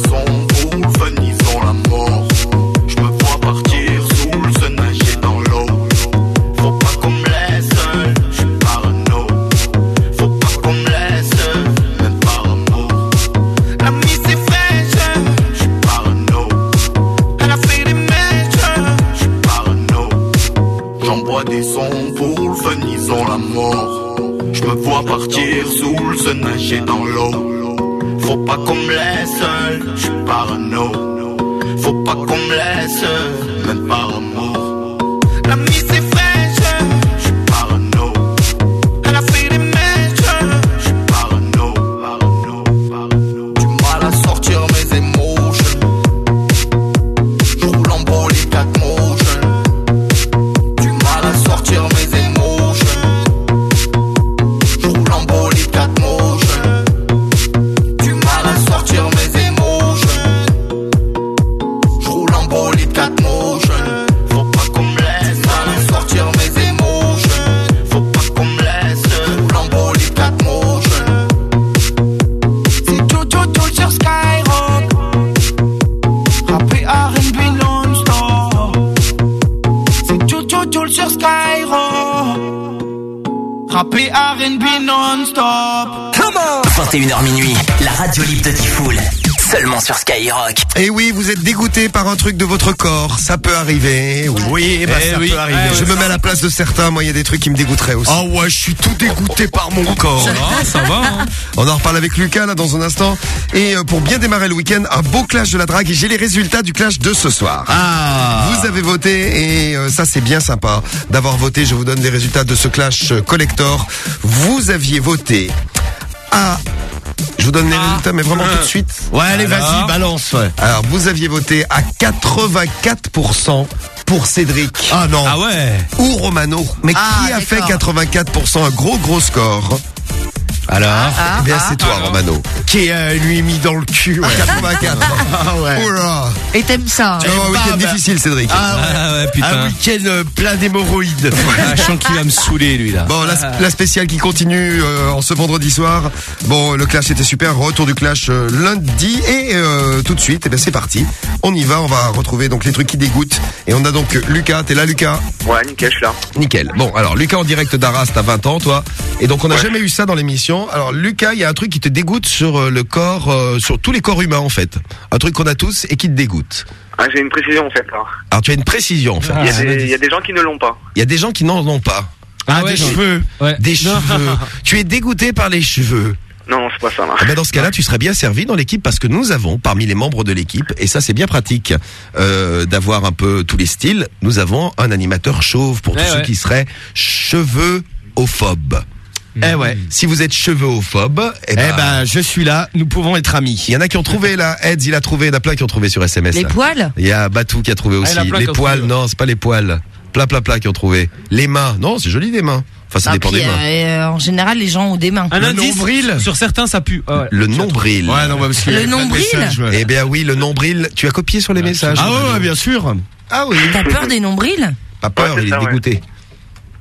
J'envoie des sons pour le finissons la mort. Je me vois partir sous le se nager dans l'eau. Faut pas qu'on me laisse seul, je suis parano. Faut pas qu'on me laisse seul, même par amour. La mise est fraîche, non-stop. 21h minuit, la radio libre de Tifoul. Seulement sur Skyrock. Et oui, vous êtes dégoûté par un truc de votre corps, ça peut arriver. Oui, Oui, bah, ça peut arriver. Je me mets à la place de certains, moi il y a des trucs qui me dégoûteraient aussi. Oh ouais, je suis tout dégoûté par mon corps. ça va. hein. On en reparle avec Lucas là dans un instant. Et euh, pour bien démarrer le week-end, un beau clash de la drague et j'ai les résultats du clash de ce soir. Ah. Vous avez voté et euh, ça c'est bien sympa d'avoir voté. Je vous donne les résultats de ce clash euh, collector. Vous aviez voté à... Je vous donne les résultats mais vraiment tout de suite. Ouais, allez, vas-y, balance. Ouais. Alors vous aviez voté à 84% pour Cédric. Ah non. Ah ouais. Ou Romano. Mais Ah, qui a fait d'accord. 84% Un gros gros score. Alors Ah, Eh bien ah. c'est toi Romano. Qui est euh, lui mis dans le cul. Ouais. 84. Ah ouais. Oula. Et t'aimes ça hein Tu vas avoir un week-end difficile Cédric. Ah ouais. Ah ouais, Un putain. week-end euh, plein d'hémorroïdes. Ah, je sens qu'il va me saouler, lui, là. Bon, la, la spéciale qui continue euh, en ce vendredi soir. Bon, le clash était super. Retour du clash euh, lundi et euh, tout de suite, eh ben c'est parti. On y va. On va retrouver donc les trucs qui dégoûtent. Et on a donc Lucas. T'es là, Lucas? Ouais, nickel, je suis là. Nickel. Bon, alors Lucas en direct d'Arras, t'as 20 ans, toi. Et donc on n'a jamais eu ça dans l'émission. Alors Lucas, il y a un truc qui te dégoûte sur euh, le corps, euh, sur tous les corps humains en fait. Un truc qu'on a tous et qui te dégoûte. Ah, j'ai une précision en fait là. Alors tu as une précision en fait. Il y, a des, il y a des gens qui ne l'ont pas. Il y a des gens qui n'en ont pas. Ah, ouais, des cheveux. Ouais. Des cheveux. tu es dégoûté par les cheveux. Non, c'est pas ça là. Eh ben, dans ce cas-là, tu serais bien servi dans l'équipe parce que nous avons parmi les membres de l'équipe, et ça c'est bien pratique euh, d'avoir un peu tous les styles, nous avons un animateur chauve pour tous Ouais, ceux qui seraient cheveux-ophobes. Eh ouais. Si vous êtes cheveux-ophobe, eh Eh ben, ben, je suis là. Nous pouvons être amis. il y en a qui ont trouvé là, Eds il a trouvé, il y en a plein qui ont trouvé sur SMS. Les là. poils? Il y a Batou qui a trouvé il y aussi. en a plein les qui ont poils, trouvé, non, c'est pas les poils. Plat, plat, plat qui ont trouvé. Les mains, non, c'est joli des mains. Enfin, ça Ah, dépend puis, des mains. euh, en général, les gens ont des mains. Un Le indice. nombril. Sur certains, ça pue. Ah ouais. Le nombril. Ouais, non, bah, parce qu'il y Le a plein de nombril messages, ouais. Eh bien oui, le nombril. Tu as copié sur les messages. Ah ouais, ouais, bien sûr. Ah oui. T'as peur des nombrils? Pas peur, Ouais, c'est il est ça, ouais. dégoûté.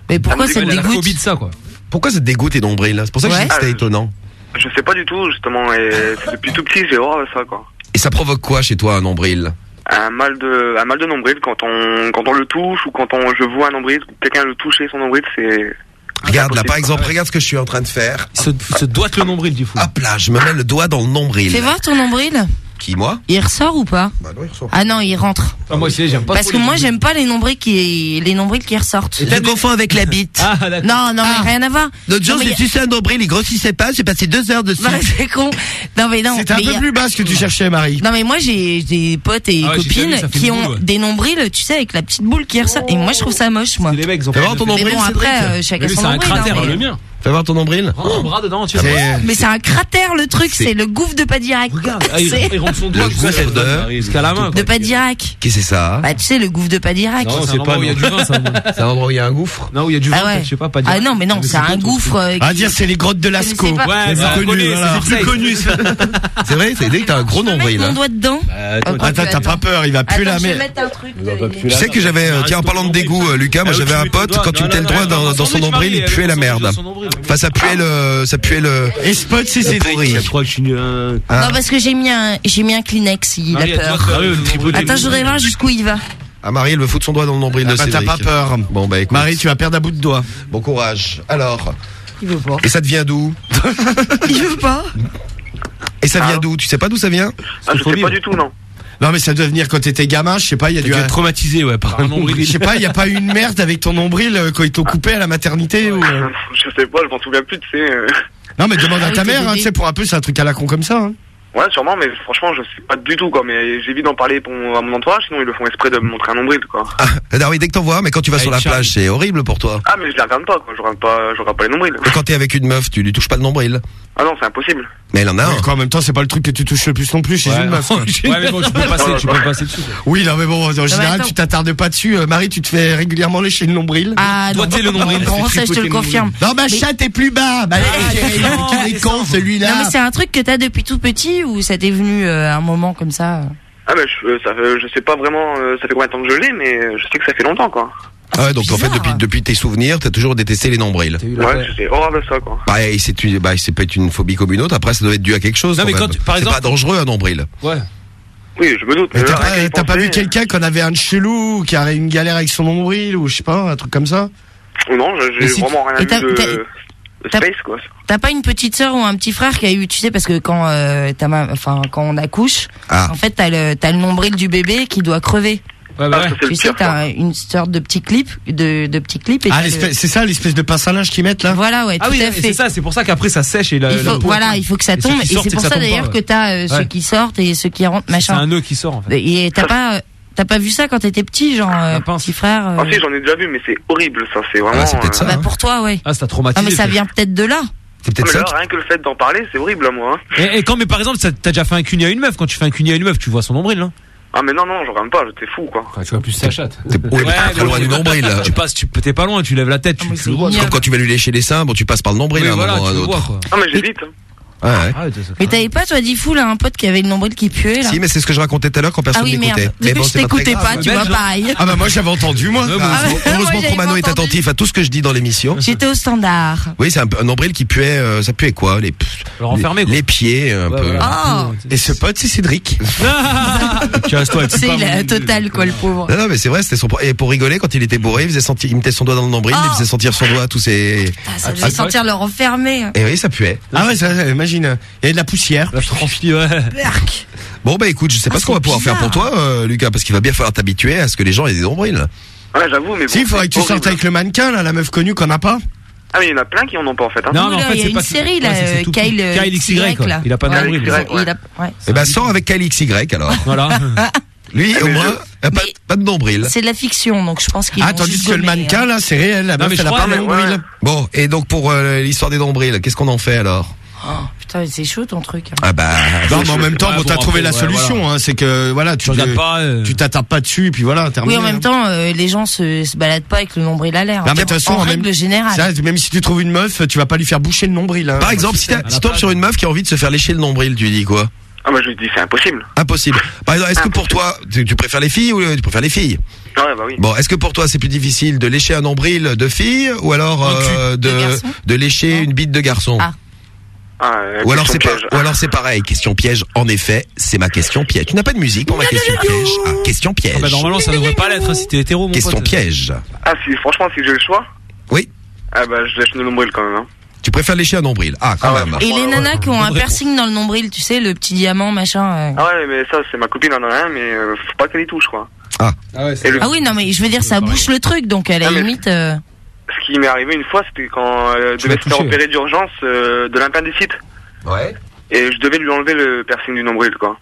Mais pourquoi me ça te Il a la dégoûte? phobie de ça, quoi. Pourquoi ça te dégoûte les nombrils C'est pour ça que je dis que c'était Ah, étonnant. Je sais pas du tout justement et c'est depuis tout petit j'ai horreur de ça quoi. Et ça provoque quoi chez toi un nombril? Un mal de un mal de nombril quand on quand on le touche ou quand on je vois un nombril quelqu'un le toucher son nombril c'est Regarde là, par exemple, regarde ce que je suis en train de faire. Se, se doite le nombril du fou. Hop là, je me mets le doigt dans le nombril. Fais voir ton nombril. Qui moi? Il ressort ou pas? Bah non, il ressort. Ah non, il rentre. Ah, moi aussi, j'aime pas Parce trop que les moi, j'aime pas les nombrils qui, les nombrils qui ressortent. Je confonds avec la bite. Ah, d'accord. Non, non, mais rien à voir. L'autre jour, Non, mais j'ai sucé un nombril, il grossissait pas, j'ai passé deux heures dessus. Bah, c'est con. Non, mais non. C'était un mais peu a- plus bas ce que tu cherchais, Marie. Non mais moi j'ai des potes et Ah ouais, j'ai déjà copines vu, ça fait qui une ont boule, ouais. des nombrils, tu sais, avec la petite boule qui ressort. Et moi je trouve ça moche, moi. Les mecs, ils ont pas voir ton nombril, Mais bon Cédric. après, euh, chacun Mais lui, son c'est un nombril. hein, cratère, mais- le mien. Fais voir ton nombril. Rentre un bras dedans, tu vas C'est- voir. Mais c'est un cratère le truc, C'est- le gouffre de Padirac. Regarde, ah, il, C'est- il rentre son doigt Le jusqu'à gouffre de- jusqu'à la main. De quoi. Padirac. Qu'est-ce que c'est ça Bah tu sais le gouffre de Padirac. Non, c'est pas où il y a du vin, ça. C'est un endroit où il y a un gouffre Non, où il y a du vin, Ah ouais. je sais pas, pas Ah non mais non, c'est un gouffre. euh, Ah, dire, c'est les grottes de Lascaux. pas Ouais, C'est connu, c'est plus connu. C'est vrai, c'est dès que t'as un gros Je peux nombril. mettre hein. mon doigt dedans. Attends, t'as pas peur, il va plus Attends, la je vais mettre. mettre un truc. Tu sais que j'avais, euh, tiens, en parlant de dégoût, euh, Lucas, moi Ah, j'avais un ton pote, quand tu mettais le doigt dans, dans son nombril, il puait la merde. Enfin, ça puait le, ça puait le. Et Spot, c'est Cédric. pourri. Je crois que je suis un. Ah. Non parce que j'ai mis un j'ai mis un Kleenex, il a Marie, elle doit peur. Attends, je voudrais voir jusqu'où il va. Ah, Marie, elle veut foutre son doigt dans le nombril Ah de bah, t'as Cédric. pas peur. Bon, bah écoute. Marie, tu vas perdre un bout de doigt. Bon courage. Alors. Il veut pas. Et ça te vient d'où? Il veut pas. Et ça vient d'où? Tu sais pas d'où ça vient? Ah, je sais pas du tout non. Non, mais ça doit venir quand t'étais gamin, je sais pas, il y a dû. es traumatisé, ouais, par un nombril. Je sais pas, il y a pas eu une merde avec ton nombril euh, quand ils t'ont coupé à la maternité ou. euh Je sais pas, je m'en souviens plus, tu sais. euh. Non, mais demande Ah à oui, ta mère, hein, tu sais, pour un peu, c'est un truc à la con comme ça. Hein. Ouais, sûrement, mais franchement, je sais pas du tout quoi. Mais j'évite d'en parler pour, à mon entourage, sinon ils le font exprès de me montrer un nombril quoi. Ah, ah oui, dès que t'en vois, mais quand tu vas sur la plage, c'est horrible pour toi. Ah, mais je les regarde pas quoi. Je regarde pas, je regarde pas les nombrils. Et quand t'es avec une meuf, tu lui touches pas le nombril. Ah non, c'est impossible. Mais elle en a un. Mais quoi, en même temps, c'est pas le truc que tu touches le plus non plus chez Ouais. une meuf. quoi. Ouais, mais bon, tu peux passer, tu peux passer dessus. quoi. Oui, non, mais bon, en général, attends. tu t'attardes pas dessus. Euh, Marie, tu te fais régulièrement lécher le nombril. Ah non. Doigter le nombril. Bon, ça je te le confirme. Non, ma Mais- chatte est plus bas. Bah, il non, est con, Non celui-là. mais c'est un truc que t'as depuis tout petit ou ça t'est venu euh, à un moment comme ça? Ah, mais je, euh, ça, je sais pas vraiment, euh, ça fait combien de temps que je l'ai, mais euh, je sais que ça fait longtemps quoi. Ah ouais, donc en fait, depuis, depuis tes souvenirs, t'as toujours détesté les nombrils. Ouais, horreur de ça quoi. Bah, et c'est une, bah, c'est peut-être une phobie comme une autre. Après, ça doit être dû à quelque chose. Non, mais quand même. par C'est exemple- pas dangereux un nombril. Ouais. Oui, je me doute. Mais mais t'as là, rien pas, qu'à y t'as pas penser, vu quelqu'un qu'on avait un chelou qui avait une galère avec son nombril ou je sais pas, un truc comme ça Non, j'ai Et j'ai si- vraiment rien et vu t'as- de, t'as- de t'as- space, quoi. T'as pas une petite sœur ou un petit frère qui a eu, tu sais, parce que quand euh, ma- enfin quand on accouche, Ah. en fait t'as le t'as le nombril du bébé qui doit crever. Ouais, bah ouais. tu sais, t'as une sorte de petit clip, de, de petit clip. Et Ah, c'est ça l'espèce de pince à linge qu'ils mettent là? Voilà, ouais, Ah tout oui, à c'est ça, c'est pour ça qu'après ça sèche et la, Il la faut, peau, voilà, il faut que ça tombe. Et c'est pour ça d'ailleurs que t'as euh, ouais. ceux qui sortent et ceux qui rentrent, C'est machin. un nœud qui sort en fait. Et t'as pas, euh, t'as pas vu ça quand t'étais petit, genre euh, petit frère. euh, Ah si, j'en ai déjà vu, mais c'est horrible, ça. C'est vraiment. c'est peut-être euh, ça. bah pour toi, ouais. Ah, ça t'a Ah traumatisé. mais ça vient peut-être de là. C'est Ah, peut-être ça. là, rien que le fait d'en parler, c'est horrible à moi. hein. Et, et quand, mais par exemple, t'as déjà fait un cuni à une meuf. Quand tu fais un cuni à une meuf, tu vois son nombril, non Ah, mais non, non, je regarde pas, t'es fou, quoi. Enfin, tu vois plus sa chatte. T'es ouais, t'es très loin du nombril. là. Tu passes, tu t'es pas loin, tu lèves la tête, tu, tu le vois. Comme quand tu vas lui lécher les seins, bon, tu passes par le nombril Oui, à un voilà, moment tu un le vois, quoi. Ah, mais j'hésite. Hein. Ouais, ouais. Ah, ouais, Mais t'avais pas, toi, dit fou, là, un pote qui avait le nombril qui puait, là Si, mais c'est ce que je racontais tout à l'heure quand personne Ah oui, n'écoutait. merde. Mais bon, je pas t'écoutais pas, tu vois, pareil. Ah bah moi j'avais entendu moi. Heureusement, Ah, moi, heureusement que Romano est attentif à tout ce que je dis dans l'émission. J'étais au standard. Oui, c'est un, un nombril qui puait, euh, ça puait quoi les, Le renfermer, les, quoi. les pieds, un peu. Oh, Et ce pote c'est Cédric. C'est il est total, quoi, le pauvre. Non, non, mais c'est vrai, c'était son. Et pour rigoler, quand il était bourré, il faisait sentir, il mettait son doigt dans le nombril, il faisait sentir son doigt à tous ses. Ah, Ça devait sentir le renfermer. Et oui, ça puait. Ah ouais, ça, ça, imagine, il y a de la poussière. La ouais. Berk. Bon bah écoute, je sais pas Ah, ce qu'on va pouvoir faire pour toi, euh, Lucas, parce qu'il va bien falloir t'habituer à ce que les gens aient des nombrils. Ouais, j'avoue, mais bon. Si, il faudrait que tu sortes avec le mannequin là, la meuf connue qu'on n'a pas. Ah, mais il y en a plein qui en ont pas, en fait. Hein. Non, mais en fait, il y a c'est une pas- série, là, ouais, euh, tout Kyle, euh, Kyle XY, XY, quoi. là. Il a pas de Ouais, nombril. ouais. a-. Eh ben sors avec Kyle XY alors. Voilà. Lui, au moins, y a pas, Mais- pas de nombril. C'est de la fiction, donc je pense qu'il Ah, tandis que le mannequin là, c'est réel, la Non, meuf mais je elle a pas de nombril. ouais. Bon, et donc pour euh, l'histoire des nombrils, qu'est-ce qu'on en fait alors? Oh, putain, c'est chaud ton truc. Ah bah. Non, mais en même temps, Ouais, bon, t'as trouvé la ouais, solution, hein, c'est que voilà, tu pas. euh, tu t'attardes pas dessus et puis voilà, terminé. Oui, en hein. même temps, euh, les gens se, se baladent pas avec le nombril à l'air. Mais de toute façon, en règle même- générale. Ça, même si tu trouves une meuf, tu vas pas lui faire boucher le nombril. Hein. Par exemple, si tu tombes sur une meuf qui a envie de se faire lécher le nombril, tu lui dis quoi? Ah, bah, je lui dis, c'est impossible. Impossible. Par exemple, est-ce que pour toi, tu, tu préfères les filles ou euh, tu préfères les filles? Ouais, bah oui. Bon, est-ce que pour toi c'est plus difficile de lécher un nombril de fille ou alors euh, de de lécher une bite de garçon? Ah. Ah, Ou alors c'est ou alors c'est pareil, question piège. En effet, c'est ma question piège. Tu n'as pas de musique pour ma question piège. Ah, question piège. Ah bah normalement ça devrait pas l'être hein, si t'es hétéro mon question pote. piège. Ah, si, franchement, si j'ai le choix. Oui. Ah, bah, je lèche le nombril quand même. Hein. Tu préfères lécher un nombril Ah, quand Ah ouais. même. Et les nanas qui ont un piercing dans le nombril, tu sais, le petit diamant, machin. euh. Ah, ouais, mais ça, c'est ma copine en a un, mais euh, faut pas qu'elle y touche, quoi. Ah. Ah ouais, Ah oui, non, mais je veux dire, ça bouche le truc, donc à la Ah, limite. euh, Ce qui m'est arrivé une fois, c'était quand elle Tu devait se faire opérer d'urgence euh, de l'appendicite. Ouais. Et je devais lui enlever le piercing du nombril, quoi.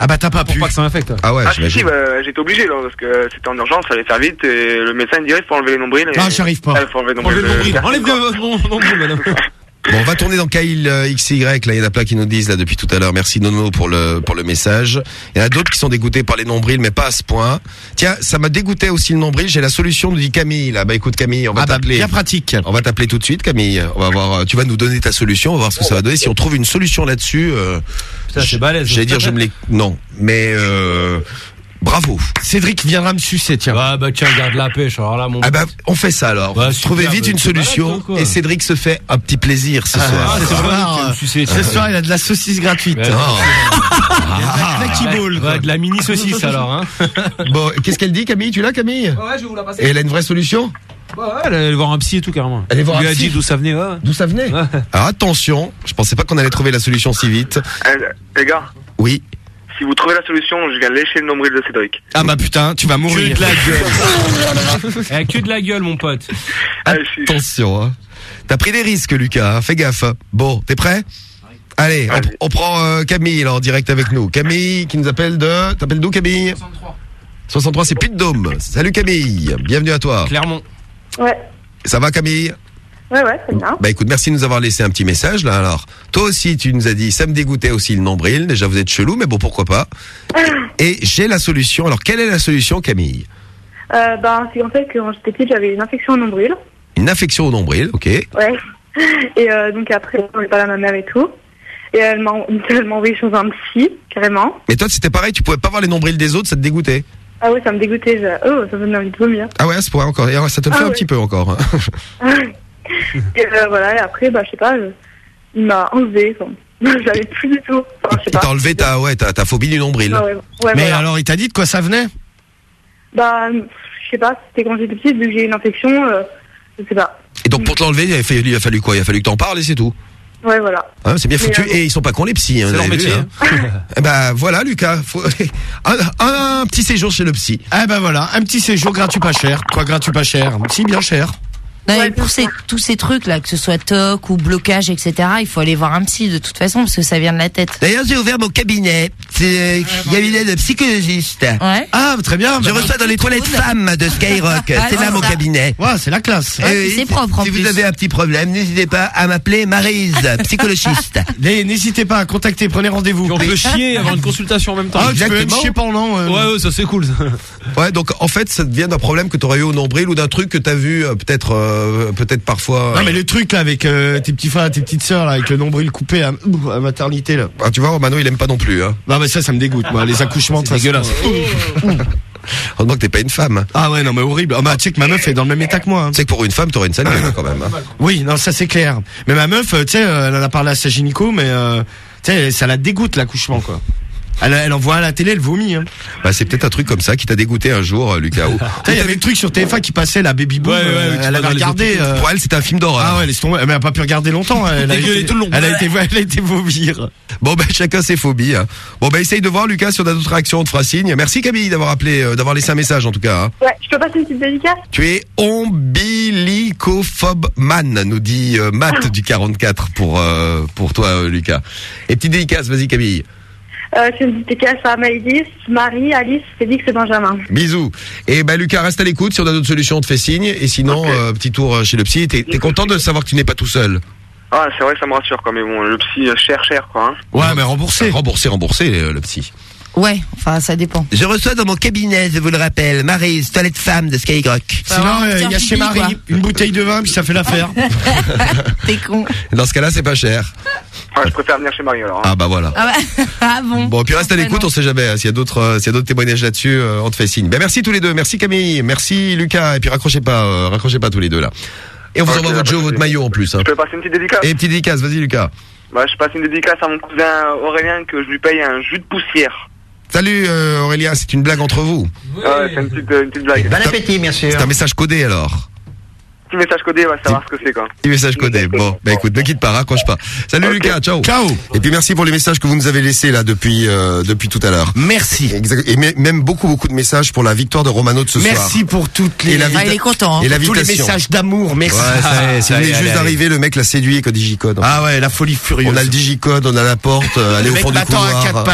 Ah bah t'as pas Pour pu. pas que ça infecte. Ah ouais, ah, si, bah, j'étais obligé, là, parce que c'était en urgence, fallait faire vite, et le médecin me dirait, faut enlever les nombrils. Et... Non, j'arrive pas. Ah, faut enlever le nombril. Enlève le nombril. de- Enlève le mon nombril madame. Bon, on va tourner dans Kyle euh, XY. Là, il y en a plein qui nous disent là depuis tout à l'heure. Merci Nono pour le pour le message. Il y en a d'autres qui sont dégoûtés par les nombrils, mais pas à ce point. Tiens, ça m'a dégoûté aussi le nombril. J'ai la solution, nous dit Camille. Là, bah écoute Camille, on va Ah bah t'appeler. bien pratique. On va t'appeler tout de suite, Camille. On va voir. euh, Tu vas nous donner ta solution. On va voir ce que ça va donner. Si on trouve une solution là-dessus, euh, c'est balèze. j'allais dire je me les. Non, mais euh, bravo. Cédric viendra me sucer, tiens. Ah bah tiens, garde la pêche. Alors là mon. Ah bah on fait ça alors. Super, Trouvez vite bah, une malade, solution toi, et Cédric se fait un petit plaisir ce Ah, soir. ce c'est soir, euh, sais, ce soir, il a de la saucisse gratuite. Ouais. Oh. Ball, quoi. Ouais, de la mini saucisse alors hein. Bon, qu'est-ce qu'elle dit Camille? Tu l'as Camille? Ouais, je vais vous la passer. Et elle a une vraie solution? Ouais, elle allait voir un psy et tout carrément. Elle voir lui un a psy dit d'où ça venait. Ouais. D'où ça venait? Ouais. Alors attention, je pensais pas qu'on allait trouver la solution si vite. Les gars, Oui. Si vous trouvez la solution, je viens lécher le nombril de Cédric. Ah bah putain, tu vas Que mourir. de la gueule. Eh, que de la gueule mon pote. Ah, Attention. Hein. T'as pris des risques Lucas, hein, fais gaffe. hein. Bon, t'es prêt? Allez, on, Allez. on prend euh, Camille là, en direct avec nous. Camille qui nous appelle de... T'appelles d'où Camille? 63. 63 c'est Puy-de-Dôme. Salut Camille, bienvenue à toi. Clermont. Ouais, Ça va Camille? Ouais, ouais, très bien. Bah écoute, merci de nous avoir laissé un petit message là. Alors, toi aussi, tu nous as dit, ça me dégoûtait aussi le nombril. Déjà, vous êtes chelou, mais bon, pourquoi pas. Et j'ai la solution. Alors, quelle est la solution, Camille Euh, ben, c'est en fait que quand j'étais petite, j'avais une infection au nombril. Une infection au nombril, ok. Ouais. Et euh, donc après, j'en ai parlé à ma mère et tout. Et elle m'a envoyé chez un psy, carrément. Mais toi, c'était pareil, tu pouvais pas voir les nombrils des autres, ça te dégoûtait. Ah ouais, ça me dégoûtait. je- Oh, ça me donnait envie de vomir. Ah ouais, à ce point encore. Et alors, ça te le Ah fait un petit peu encore. hein. Et euh, voilà, et après, bah, je sais pas, je- il m'a enlevé. Enfin, l'avais plus du tout. Enfin, je sais T'as pas. enlevé ta, ouais, ta, ta phobie du nombril. Ah ouais, ouais, Mais voilà. alors, il t'a dit de quoi ça venait? Bah, je sais pas, c'était quand j'étais petite, vu que j'ai eu une infection, euh, Je sais pas. Et donc pour te l'enlever, il a fallu, il a fallu quoi? Il a fallu que t'en parles et c'est tout. Ouais, voilà. Hein, c'est bien Mais, foutu. euh, Et ils sont pas cons les psys. Hein, C'est vous leur avez vu, métier. hein. Eh ben voilà, Lucas. Faut- un, un petit séjour chez le psy. Ah bah voilà, un petit séjour gratuit pas cher. Quoi gratuit pas cher? Si bien cher. Non, mais pour ces, tous ces trucs là, que ce soit toc ou blocage, etc., il faut aller voir un psy de toute façon parce que ça vient de la tête. D'ailleurs, j'ai ouvert mon cabinet. C'est un cabinet de psychologiste. Ouais. Ah très bien. Je bah, reçois dans les toilettes femmes de Skyrock. Ah, c'est là c'est mon ça. cabinet. Ouais, c'est la classe. Euh, c'est propre, en Si vous avez un petit problème, n'hésitez pas à m'appeler Marise, psychologiste. N'hésitez pas à contacter, prenez rendez-vous. On peut chier avant une consultation en même temps. Ah, tu peux même Exactement. chier pendant. euh, Ouais, ouais, ça c'est cool. ça. Ouais, donc en fait, ça vient d'un problème que tu aurais eu au nombril ou d'un truc que tu as vu euh, peut-être euh, peut-être parfois. Non mais le truc là avec euh, tes petits frères, tes petites sœurs là, avec le nombril coupé à, à maternité là. Ah, tu vois, Romano, il aime pas non plus. Hein. Non mais ça, ça me dégoûte moi. Les accouchements, façon, euh, Heureusement que t'es pas une femme. hein. Ah ouais, non mais horrible. Ah bah tu sais que ma meuf est dans le même état que moi. hein. Tu sais que pour une femme, t'aurais une sale gueule, quand même. hein. Oui, non ça c'est clair. Mais ma meuf, euh, tu sais, euh, elle en a parlé à sa gynéco, mais euh, tu sais, ça la dégoûte l'accouchement quoi. Elle, elle en voit à la télé, elle vomit. Hein. Bah, c'est peut-être un truc comme ça qui t'a dégoûté un jour, euh, Lucas. Il y avait le truc sur TF1 qui passait, la Baby Boom. Ouais, ouais, euh, elle avait regardé. euh, Pour elle, c'était un film d'horreur. Ah ouais, laisse tomber. Mais elle a pas pu regarder longtemps. hein. Elle a, été, tout le long. elle a été, elle a été vomir. Bon, ben, chacun ses phobies. hein. Bon, ben, essaye de voir, Lucas, si on a d'autres réactions, on te fera signe. Merci, Camille, d'avoir appelé, euh, d'avoir laissé un message, en tout cas. hein. Ouais, je peux passer une petite dédicace? Tu es ombilicophobe man, nous dit euh, Matt du 44 pour, euh, pour toi, euh, Lucas. Et petite dédicace, vas-y, Camille. Euh, C'est une dédicace à Maïdis, Marie, Alice, Félix et Benjamin. Bisous. Et bah Lucas, reste à l'écoute. Si on a d'autres solutions, on te fait signe. Et sinon, euh, petit tour euh, chez le psy. T'es t'es content de savoir que tu n'es pas tout seul? Ah, c'est vrai ça me rassure, quoi. Mais bon, le psy, euh, cher, cher, quoi. hein. Ouais, mais remboursé. Remboursé, remboursé, euh, le psy. Ouais, enfin ça dépend. Je reçois dans mon cabinet, je vous le rappelle, Maryse, toilette femme de Skyrock. Sinon, euh, il y a chez Marie une bouteille de vin, puis ça fait l'affaire. T'es con. Dans ce cas-là, c'est pas cher. Ouais, je préfère venir chez Marie, alors. hein. Ah bah voilà. Ah, bah, ah bon. Bon, puis reste à l'écoute, on sait jamais. hein. S'il y a d'autres, euh, s'il y a d'autres témoignages là-dessus, euh, on te fait signe. Ben merci tous les deux, merci Camille, merci Lucas, et puis raccrochez pas, euh, raccrochez pas tous les deux là. Et on vous envoie votre jeu, votre maillot en plus. Hein. Je peux passer une petite dédicace Et petite dédicace, vas-y Lucas. Bah, je passe une dédicace à mon cousin Aurélien que je lui paye un jus de poussière. Salut euh, Aurélien, c'est une blague entre vous. Ouais, c'est une petite, euh, une petite blague. Bon appétit, bien sûr. C'est un message codé alors. Petit message codé, on va savoir ce que c'est, quoi. Petit message codé. Bon, bah écoute, ne quitte pas, raccroche pas. Salut Lucas, ciao. Ciao. Et puis merci pour les messages que vous nous avez laissés là depuis euh, depuis tout à l'heure. Merci. Exact. Et mê- même beaucoup beaucoup de messages pour la victoire de Romano de ce soir. Merci pour toutes les. Et la Ah, il est content. Hein. Et Tous les messages d'amour, merci. Ouais, ça est, ça il y est, venait juste d'arriver, le mec l'a séduit avec le digicode. Ah ouais, la folie furieuse. On a le digicode, on a la porte, euh, aller Le au fond du couloir.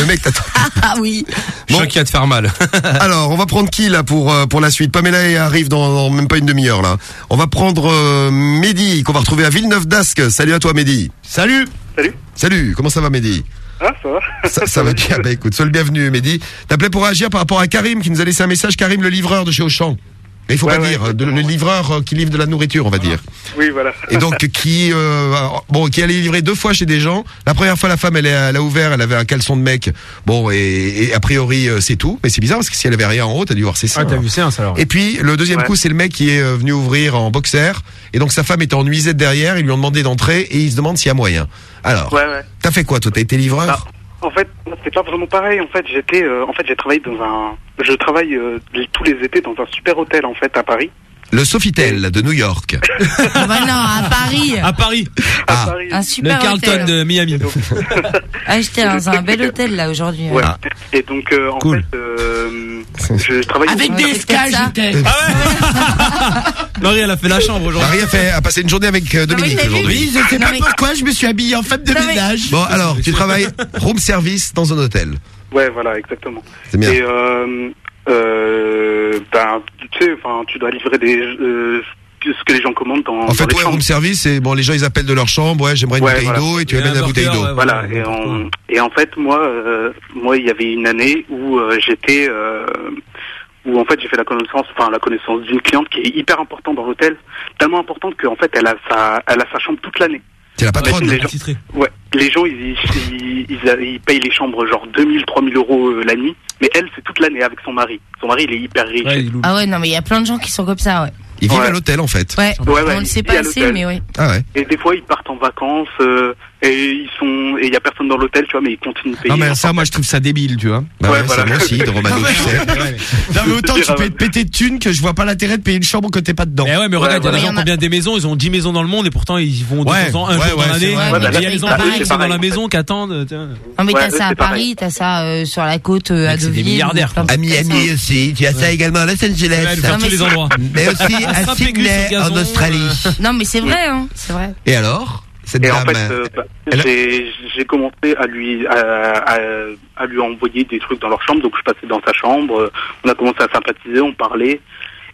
Le mec t'attend. Ah oui. Je sens qu'il va te faire mal. Alors, on va prendre qui là pour euh, pour la suite? Pamela arrive dans, dans même pas une demi-heure là. On va prendre euh, Mehdi qu'on va retrouver à Villeneuve d'Ascq. Salut à toi Mehdi. Salut. Salut. Salut. Comment ça va Mehdi? Ah, ça va ça, ça va bien. Bah écoute, sois le bienvenu Mehdi. T'appelais pour réagir par rapport à Karim qui nous a laissé un message. Karim le livreur de chez Auchan. Mais il faut Ouais, pas ouais, dire de- le livreur euh, qui livre de la nourriture, on va dire. Oui, voilà. Et donc qui euh, bon qui allait livrer deux fois chez des gens. La première fois la femme elle, elle a ouvert, elle avait un caleçon de mec. Bon et, et a priori euh, c'est tout. Mais c'est bizarre parce que si elle avait rien en haut, t'as dû voir ses seins. Ah, t'as vu séance alors. Et puis le deuxième Ouais. coup c'est le mec qui est euh, venu ouvrir en boxer et donc sa femme était en nuisette derrière. Ils lui ont demandé d'entrer et il se demande s'il y a moyen. Alors Ouais, ouais. t'as fait quoi toi? T'as été livreur? Ah, En fait, c'est pas vraiment pareil. En fait, j'étais, euh, en fait, j'ai travaillé dans un, je travaille euh, tous les étés dans un super hôtel en fait à Paris. Le Sofitel de New York. Ah bah non, à Paris. À Paris. Ah. Paris. Un Le super Carlton hôtel. de Miami. Ah, j'étais dans un bel hôtel là aujourd'hui. Ouais. Et donc, euh, en Cool. fait, euh, je travaille Avec des escales, j'étais. Marie, elle a fait la chambre aujourd'hui. Marie a fait a passé une journée avec euh, mais Dominique aujourd'hui. Oui, je sais Non, pas mais- pourquoi je me suis habillé en femme de Non, mais- ménage. Bon alors tu travailles room service dans un hôtel. Ouais, voilà, exactement. C'est bien. Et euh, ben, tu sais, enfin, tu dois livrer des euh, ce que les gens commandent dans, En dans fait, les ouais, room service, c'est bon, les gens ils appellent de leur chambre, ouais, j'aimerais une Ouais, bouteille voilà. d'eau et tu Et amènes un la bouteille d'eau. ouais. Voilà. Et en, et en fait, moi, euh, moi, il y avait une année où euh, j'étais, euh, où en fait, j'ai fait la connaissance, enfin, la connaissance d'une cliente qui est hyper importante dans l'hôtel, tellement importante qu'en fait, elle a sa, elle a sa chambre toute l'année. C'est la patronne. les gens, Titré. ouais, les gens, ils, ils, ils, ils payent les chambres genre 2000, 3000 euros euh, la nuit, mais elle, c'est toute l'année avec son mari. Son mari, il est hyper riche. Ouais, est. Ah ouais, non, mais il y a plein de gens qui sont comme ça, ouais. Ils vivent Ouais. à l'hôtel en fait. Ouais, Ouais, ouais, on le sait pas assez, mais oui. Ah ouais. Et des fois, ils partent en vacances. euh, et ils sont et il y a personne dans l'hôtel tu vois mais ils continuent de payer. Non mais ça moi je trouve ça débile tu vois. Bah ouais, ouais voilà. moi aussi de Romano non, mais, non mais autant tu peux te péter de thunes que je vois pas l'intérêt de payer une chambre quand t'es pas dedans. Mais ouais mais ouais, regarde il y a des gens qui ont bien des maisons ils ont 10 maisons dans le monde et pourtant ils vont un jour dans l'année. il y a les enfants qui sont dans la maison qui attendent non mais t'as ça à Paris t'as ça euh, sur la côte euh, à Deauville milliardaires à Miami aussi tu as ça également à Los Angeles. Tous les endroits. Mais aussi à Sydney en euh. Australie. Non mais c'est vrai hein, c'est vrai. Et alors? Et en fait, euh, bah, elle... j'ai commencé à lui à, à, à, lui envoyer des trucs dans leur chambre. Donc je passais dans sa chambre. Euh, on a commencé à sympathiser, on parlait.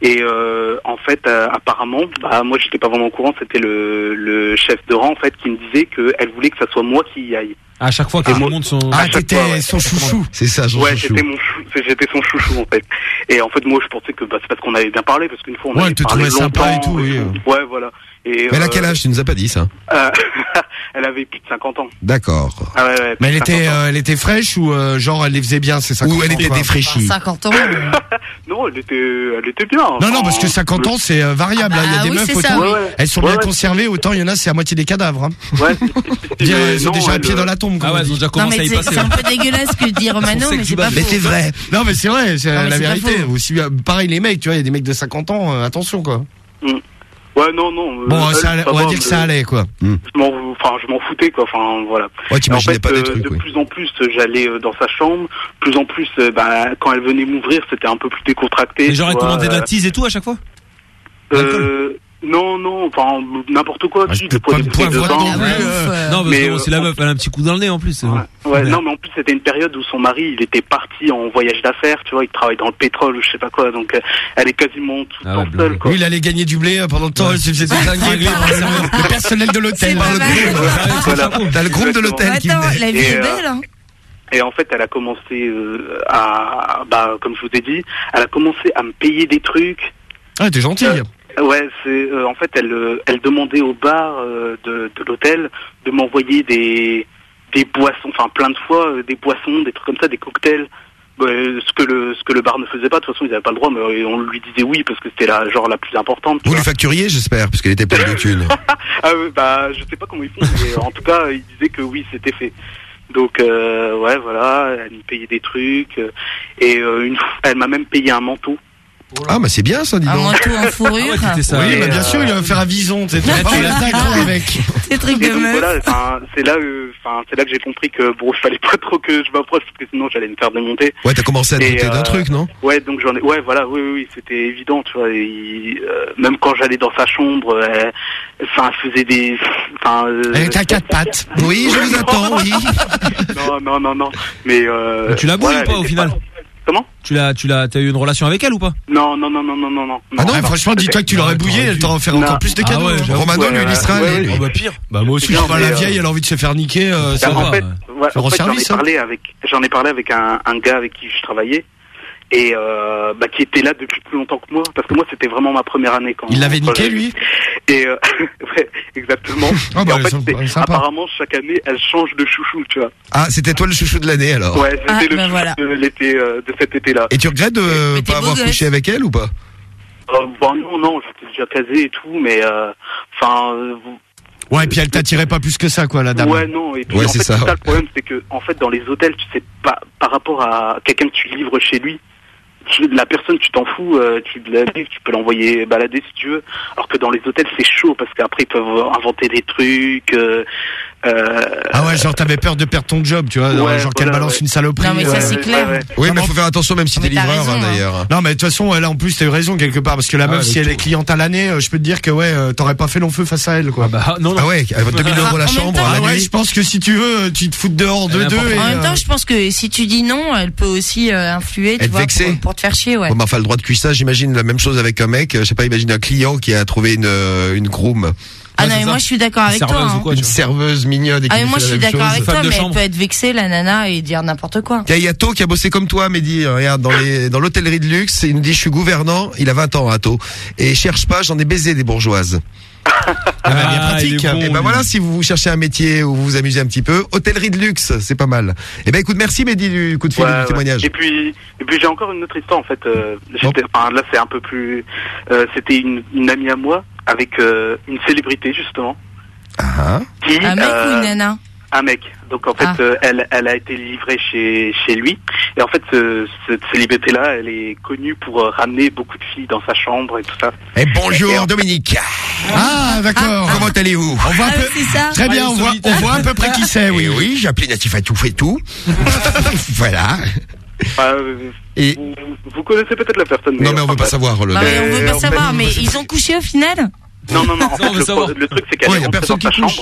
Et euh, en fait, euh, apparemment, bah, moi j'étais pas vraiment au courant. C'était le, le chef de rang en fait qui me disait qu'elle voulait que ça soit moi qui y aille. À chaque fois que ah, monte son... Ah, t'étais ouais, son chouchou. C'est ça, son ouais, chouchou. Ouais, j'étais son chouchou, en fait. Et en fait, moi, je pensais que bah, c'est parce qu'on avait bien parlé, parce qu'une fois, on ouais, avait parlé longtemps. Ouais, te sympa et tout, oui. Ouais, voilà. Mais elle a euh, quel âge Tu nous as pas dit ça. Euh, elle avait plus de 50 ans. D'accord. Ah mais elle était, euh, elle était fraîche ou genre elle les faisait bien, c'est 50 Ou elle était défraîchie. Bah, 50 ans. non, elle était, elle était bien. Non, non, parce que 50 ans c'est variable. Ah hein. Il y a bah des meufs autant elles sont bien conservées, autant il y en a c'est à moitié des cadavres. Hein. Ouais. Ils ont déjà un pied dans la tombe. Ah ouais, ils ont déjà commencé à y passer. C'est un peu dégueulasse que dit Romano, mais c'est pas Mais c'est vrai. Non, mais c'est vrai, c'est la vérité. Aussi pareil les mecs, tu vois, il y a des mecs de 50 ans, attention quoi. Mm. Ouais, non, non. Euh, bon, euh, on va dire que ça allait, quoi. Hmm. Enfin, je m'en foutais, quoi. Enfin, voilà. Ouais, en fait, pas des euh, trucs, euh, de plus en plus, j'allais dans sa chambre. Plus en plus, quand elle venait m'ouvrir, c'était un peu plus décontracté. Et genre, elle commandait de la tease et tout à chaque fois? Euh, non, non, enfin, n'importe quoi. Bah, tu de poivre non plus. Non, mais, euh, c'est la meuf, elle a un petit coup dans le nez en plus. Hein. Ouais, non, mais en plus, c'était une période où son mari, il était parti en voyage d'affaires, tu vois, il travaille dans le pétrole ou je sais pas quoi, donc euh, elle est quasiment tout le ah temps bah seule, quoi. Lui, il allait gagner du blé euh, pendant le temps, il faisait Le personnel de l'hôtel, par le groupe. T'as le de l'hôtel qui Attends, la vie est belle, hein. Et en fait, elle a commencé à, bah, comme je vous ai dit, elle a commencé à me payer des trucs. Ah, t'es gentil. Ouais, c'est euh, en fait elle euh, elle demandait au bar euh, de, de l'hôtel de m'envoyer des des boissons, enfin plein de fois euh, des boissons, des trucs comme ça, des cocktails. Bah, euh, ce que le ce que le bar ne faisait pas de toute façon ils n'avaient pas le droit mais on lui disait oui parce que c'était la genre la plus importante vous lui facturiez j'espère parce qu'elle était pleine de thunes. Ah bah je sais pas comment ils font mais en tout cas il disait que oui c'était fait. Donc ouais voilà elle me payait des trucs et une elle m'a même payé un manteau. Ah bah c'est bien ça dis donc. Un manteau en fourrure. Ah ouais, ça. Oui, bah, bien euh, sûr, il va me faire un vison, c'est avec. C'est truc de meuf. Voilà, c'est là euh, enfin, c'est là que j'ai compris que bon, il fallait pas trop que je m'approche parce que sinon j'allais me faire démonter. Ouais, t'as commencé à douter euh, d'un truc, non? Ouais, donc j'en ai ouais, voilà, oui oui, c'était évident, tu vois, euh, même quand j'allais dans sa chambre, enfin, faisait des enfin eh, avec à quatre pattes. Oui, je vous attends, oui. non, non non non, mais, mais tu l'as voilà, ou pas au final? Comment Tu l'as, tu l'as, t'as eu une relation avec elle ou pas Non, non, non, non, non, non, non. Ah non, franchement, dis-toi que tu l'aurais bouillé, elle t'aurait offert encore plus de ah cadeaux. Romano lui lissera. Oh ah bah pire. Bah moi aussi, je la vieille, elle a envie de se faire niquer. Euh, en fait, j'en ai hein. parlé avec, j'en ai parlé avec un gars avec qui je travaillais et euh, bah, qui était là depuis plus longtemps que moi, parce que moi c'était vraiment ma première année quand. Il l'avait niqué lui. Et euh, ouais, exactement. Ah, bah, en fait, sont, apparemment chaque année elle change de chouchou, tu vois. Ah c'était toi le chouchou de l'année alors. Ouais, c'était le chouchou de l'été euh, de cet été-là. Et tu regrettes de pas avoir couché avec elle ou pas? Euh, Bon non non, j'étais déjà casé et tout, mais euh, enfin. Ouais, et puis elle t'attirait pas plus que ça, quoi, la dame. Ouais, non, et puis en fait, le problème, c'est que, en fait, dans les hôtels, tu sais, pas, par rapport à quelqu'un que tu livres chez lui, la personne, tu t'en fous, euh, tu la tu peux l'envoyer balader si tu veux. Alors que dans les hôtels, c'est chaud parce qu'après ils peuvent inventer des trucs, euh, euh, ah ouais, genre t'avais peur de perdre ton job, tu vois, genre qu'elle balance une saloperie. Non mais ça c'est clair. Oui, mais faut faire attention même si t'es livreur hein, hein. d'ailleurs. Non mais de toute façon, là en plus t'as eu raison quelque part parce que la ah meuf si elle est cliente à l'année, euh, je peux te dire que ouais, euh, t'aurais pas fait long feu face à elle quoi. Ah bah ah, non. non. Ah ouais, 2000 euros la chambre. Ah ouais, je pense que si tu veux, tu te fous de dehors de deux. En même temps, je pense que si tu dis non, elle peut aussi influer, tu vois, pour te faire chier, ouais. Enfin le droit de cuissage, j'imagine la même chose avec un mec. Je sais pas, imagine un client qui a trouvé une une groom. Ah non, mais moi je suis d'accord avec toi. Hein. Quoi, une serveuse mignonne. Et ah mais moi je suis d'accord avec toi, mais elle peut être vexée la nana et dire n'importe quoi. Il y a Yato qui a bossé comme toi, Mehdi. Euh, regarde dans les dans l'hôtellerie de luxe, il nous dit je suis gouvernant, il a 20 ans Yato et cherche pas, j'en ai baisé des bourgeoises. Ah, ah, bien pratique. Et eh ben voilà, si vous cherchez un métier où vous vous amusez un petit peu, hôtellerie de luxe, c'est pas mal. Et ben écoute, merci Mehdi du coup de fil du témoignage. Et puis, et puis j'ai encore une autre histoire en fait. Euh, là, c'est un peu plus. Euh, c'était une, amie à moi avec euh, une célébrité justement. Ah, ah. Qui, un mec ou une nana un mec. Donc en fait, Ah. euh, elle, elle a été livrée chez, chez lui. Et en fait, ce, cette célébrité-là, elle est connue pour euh, ramener beaucoup de filles dans sa chambre et tout ça. Et bonjour Dominique. Ah, d'accord. Comment allez-vous On voit un peu. Très bien, on voit, on voit à peu près qui c'est, oui. Eh oui, j'ai appelé Natif à tout fait tout. voilà. Euh, Et- vous, vous connaissez peut-être la personne. Non mais on enfin, veut pas savoir le. Bah on veut pas savoir, mais ils ont couché au final? Non, non, non. En Non, on fait, veut le, savoir. pro- le truc, c'est qu'elle Ouais, est y a rentrée personne dans sa qui couche.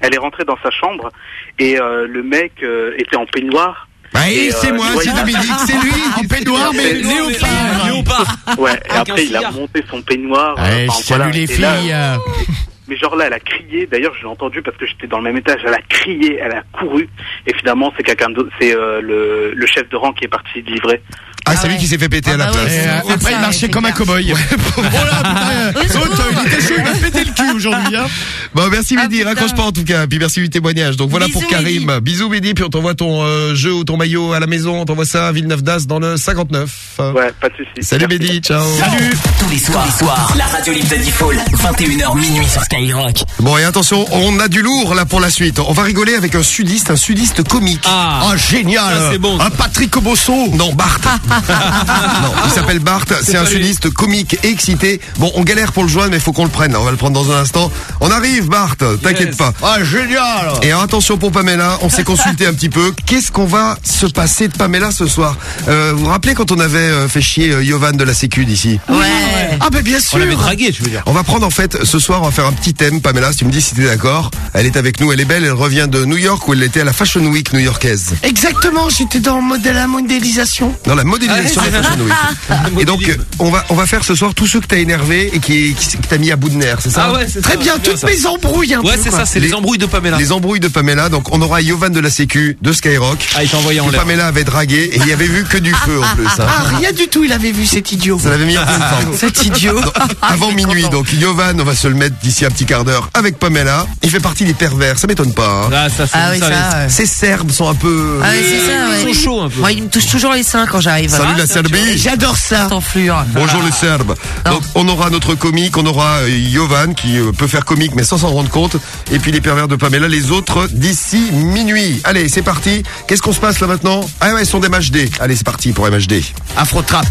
Elle est rentrée dans sa chambre et euh, le mec euh, était en peignoir. Bah, et c'est euh, moi, c'est il a- Dominique, c'est lui, en peignoir, mais léopard. Léopard. Ouais, et Avec après il a monté son peignoir. euh, Ouais, enfin, salut voilà. les là, filles. mais genre là, elle a crié. D'ailleurs, je l'ai entendu parce que j'étais dans le même étage. Elle a crié, elle a couru. Et finalement, c'est quelqu'un d'autre. C'est euh, le, le chef de rang qui est parti livrer. Ah, c'est lui qui s'est fait péter Ah à la bah ouais, place. Euh, après, ça, il marchait comme un cow-boy. oh là, putain, il était chaud, il m'a pété le cul aujourd'hui. Hein. Bon, merci Ah, Mehdi, putain. raccroche pas en tout cas, puis merci du témoignage. Donc voilà Bisous, pour Karim. Bisous Mehdi, puis on t'envoie ton euh, jeu ou ton maillot à la maison, on t'envoie ça à Villeneuve d'As dans le 59. Ouais, pas de souci. Salut Mehdi, ciao. Salut. Tous les soirs, les soirs, la radio libre de Diffoul, 21h minuit sur Skyrock. Bon et attention, on a du lourd là pour la suite. On va rigoler avec un sudiste, un sudiste comique. Ah. Oh, génial. Ça, c'est bon, ça. Un Patrick Bosso. Non, Bart. Non, il s'appelle Bart, c'est un sudiste comique et excité. Bon, on galère pour le joindre, mais il faut qu'on le prenne. On va le prendre dans un instant. On arrive, Bart, t'inquiète Yes. pas. Ah, génial. Et alors, attention pour Pamela, on s'est consulté un petit peu. Qu'est-ce qu'on va se passer de Pamela ce soir euh, Vous vous rappelez quand on avait euh, fait chier euh, Yovan de la Sécu d'ici Ouais. Ah ben bien sûr On l'avait dragué, tu veux dire. On va prendre en fait ce soir, on va faire un petit thème. Pamela, si tu me dis si t'es d'accord. Elle est avec nous, elle est belle, elle revient de New York où elle était à la Fashion Week new-yorkaise. Exactement, j'étais dans le modèle la modélisation. Dans la modélisation de la Fashion Week. Et donc, on va, on va faire ce soir tous ceux que t'as énervé et qui, qui, qui t'a mis à bout de nerfs, c'est ça Ah ouais, c'est Très ça, bien, toutes ça. mes embrouilles un Ouais, peu, c'est ça, c'est les embrouilles de Pamela. Les embrouilles de Pamela. Donc, on aura Yovan de la Sécu de Skyrock. Ah, il t'a envoyé en que l'air. Pamela avait dragué et il y avait vu que du feu en plus. hein. Ah, rien du tout, il avait vu cet idiot. Ça l'avait mis en forme. Cet idiot. Donc, avant minuit, donc Yovan, on va se le mettre d'ici un petit quart d'heure avec Pamela. Il fait partie des pervers, ça m'étonne pas. hein. Ah, ça, c'est Ah oui, ça, ouais. Ces Serbes sont un peu. Ah oui, c'est ça, Ils ouais. sont chauds un peu. Moi, il me touche toujours les seins quand j'arrive. Salut la Serbie. J'adore ça. Bonjour les Serbes. Donc on aura notre comique, on aura euh, Yovan qui euh, peut faire comique mais sans s'en rendre compte. Et puis les pervers de Pamela, les autres d'ici minuit. Allez, c'est parti. Qu'est-ce qu'on se passe là maintenant? Ah ouais, ils sont des MHD. Allez, c'est parti pour MHD. Afro Trap.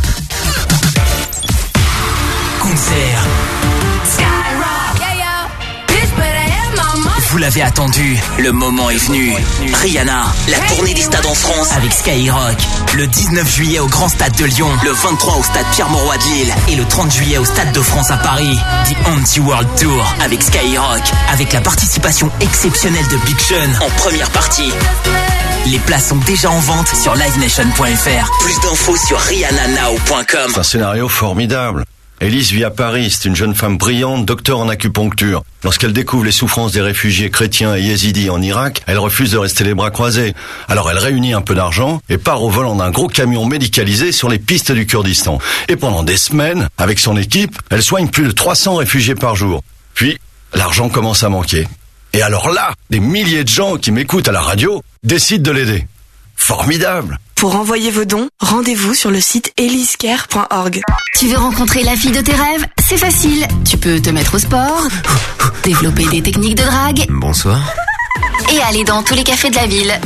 Concert. Vous l'avez attendu, le moment est venu. Rihanna, la tournée des stades en France avec Skyrock. Le 19 juillet au Grand Stade de Lyon, le 23 au Stade Pierre-Mauroy de Lille et le 30 juillet au Stade de France à Paris. The Anti-World Tour avec Skyrock, avec la participation exceptionnelle de Big Sean en première partie. Les places sont déjà en vente sur livenation.fr. Plus d'infos sur rihannanow.com. C'est un scénario formidable. Élise vit à Paris, c'est une jeune femme brillante, docteur en acupuncture. Lorsqu'elle découvre les souffrances des réfugiés chrétiens et yézidis en Irak, elle refuse de rester les bras croisés. Alors elle réunit un peu d'argent et part au volant d'un gros camion médicalisé sur les pistes du Kurdistan. Et pendant des semaines, avec son équipe, elle soigne plus de 300 réfugiés par jour. Puis, l'argent commence à manquer. Et alors là, des milliers de gens qui m'écoutent à la radio décident de l'aider. Formidable Pour envoyer vos dons, rendez-vous sur le site eliscare.org. Tu veux rencontrer la fille de tes rêves? C'est facile. Tu peux te mettre au sport, développer des techniques de drague Bonsoir. et aller dans tous les cafés de la ville.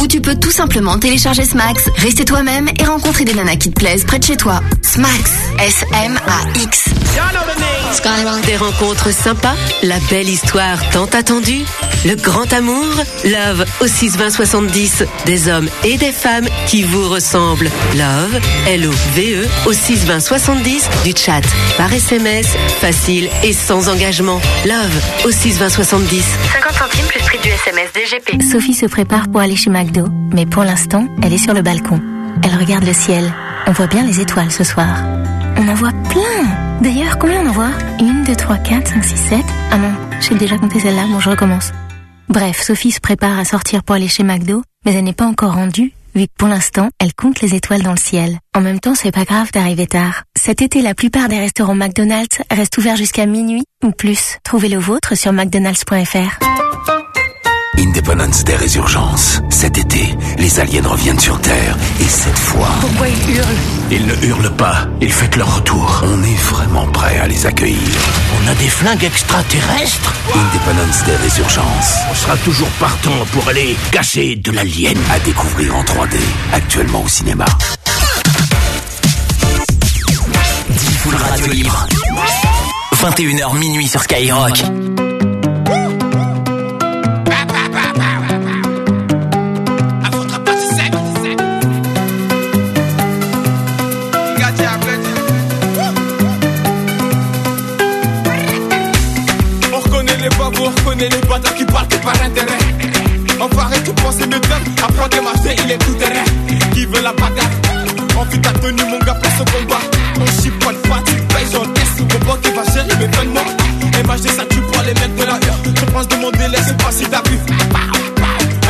Ou tu peux tout simplement télécharger Smax, rester toi-même et rencontrer des nanas qui te plaisent près de chez toi. Smax, S-M-A-X. Des rencontres sympas, la belle histoire tant attendue, le grand amour, love au 62070, des hommes et des femmes qui vous ressemblent. Love, L-O-V-E au 62070, du chat par SMS, facile et sans engagement. Love au 62070. 50 centimes plus prix du SMS DGP. Sophie se prépare pour aller chez McDo, mais pour l'instant, elle est sur le balcon. Elle regarde le ciel. On voit bien les étoiles ce soir. On en voit plein D'ailleurs, combien on en voit? Une, deux, trois, quatre, cinq, six, sept. Ah non, j'ai déjà compté celle-là, bon je recommence. Bref, Sophie se prépare à sortir pour aller chez McDo, mais elle n'est pas encore rendue, vu que pour l'instant, elle compte les étoiles dans le ciel. En même temps, c'est pas grave d'arriver tard. Cet été, la plupart des restaurants McDonald's restent ouverts jusqu'à minuit ou plus. Trouvez le vôtre sur mcdonalds.fr. Independence Day Résurgence. Cet été, les aliens reviennent sur Terre. Et cette fois... Pourquoi il hurle Ils ne hurlent pas, ils fêtent leur retour. On est vraiment prêt à les accueillir. On a des flingues extraterrestres? Independence Day Résurgence. On sera toujours partant pour aller casser de l'alien. À découvrir en 3D, actuellement au cinéma. Full Radio Libre. 21h minuit sur Skyrock. Reconnaît les bâtards qui partent par intérêt. Enfoiré, tu penses mes méthode, apprends des il est tout terrain. Qui veut la bagarre? Envie ta tenue, mon gars, place au combat. On chie pas de fatigue, paye, j'encaisse. Mon banque qui va gérer mes vêtements. MHD, ça tue pour les mecs de la heure. Je pense de mon délai, c'est pas si t'as vu.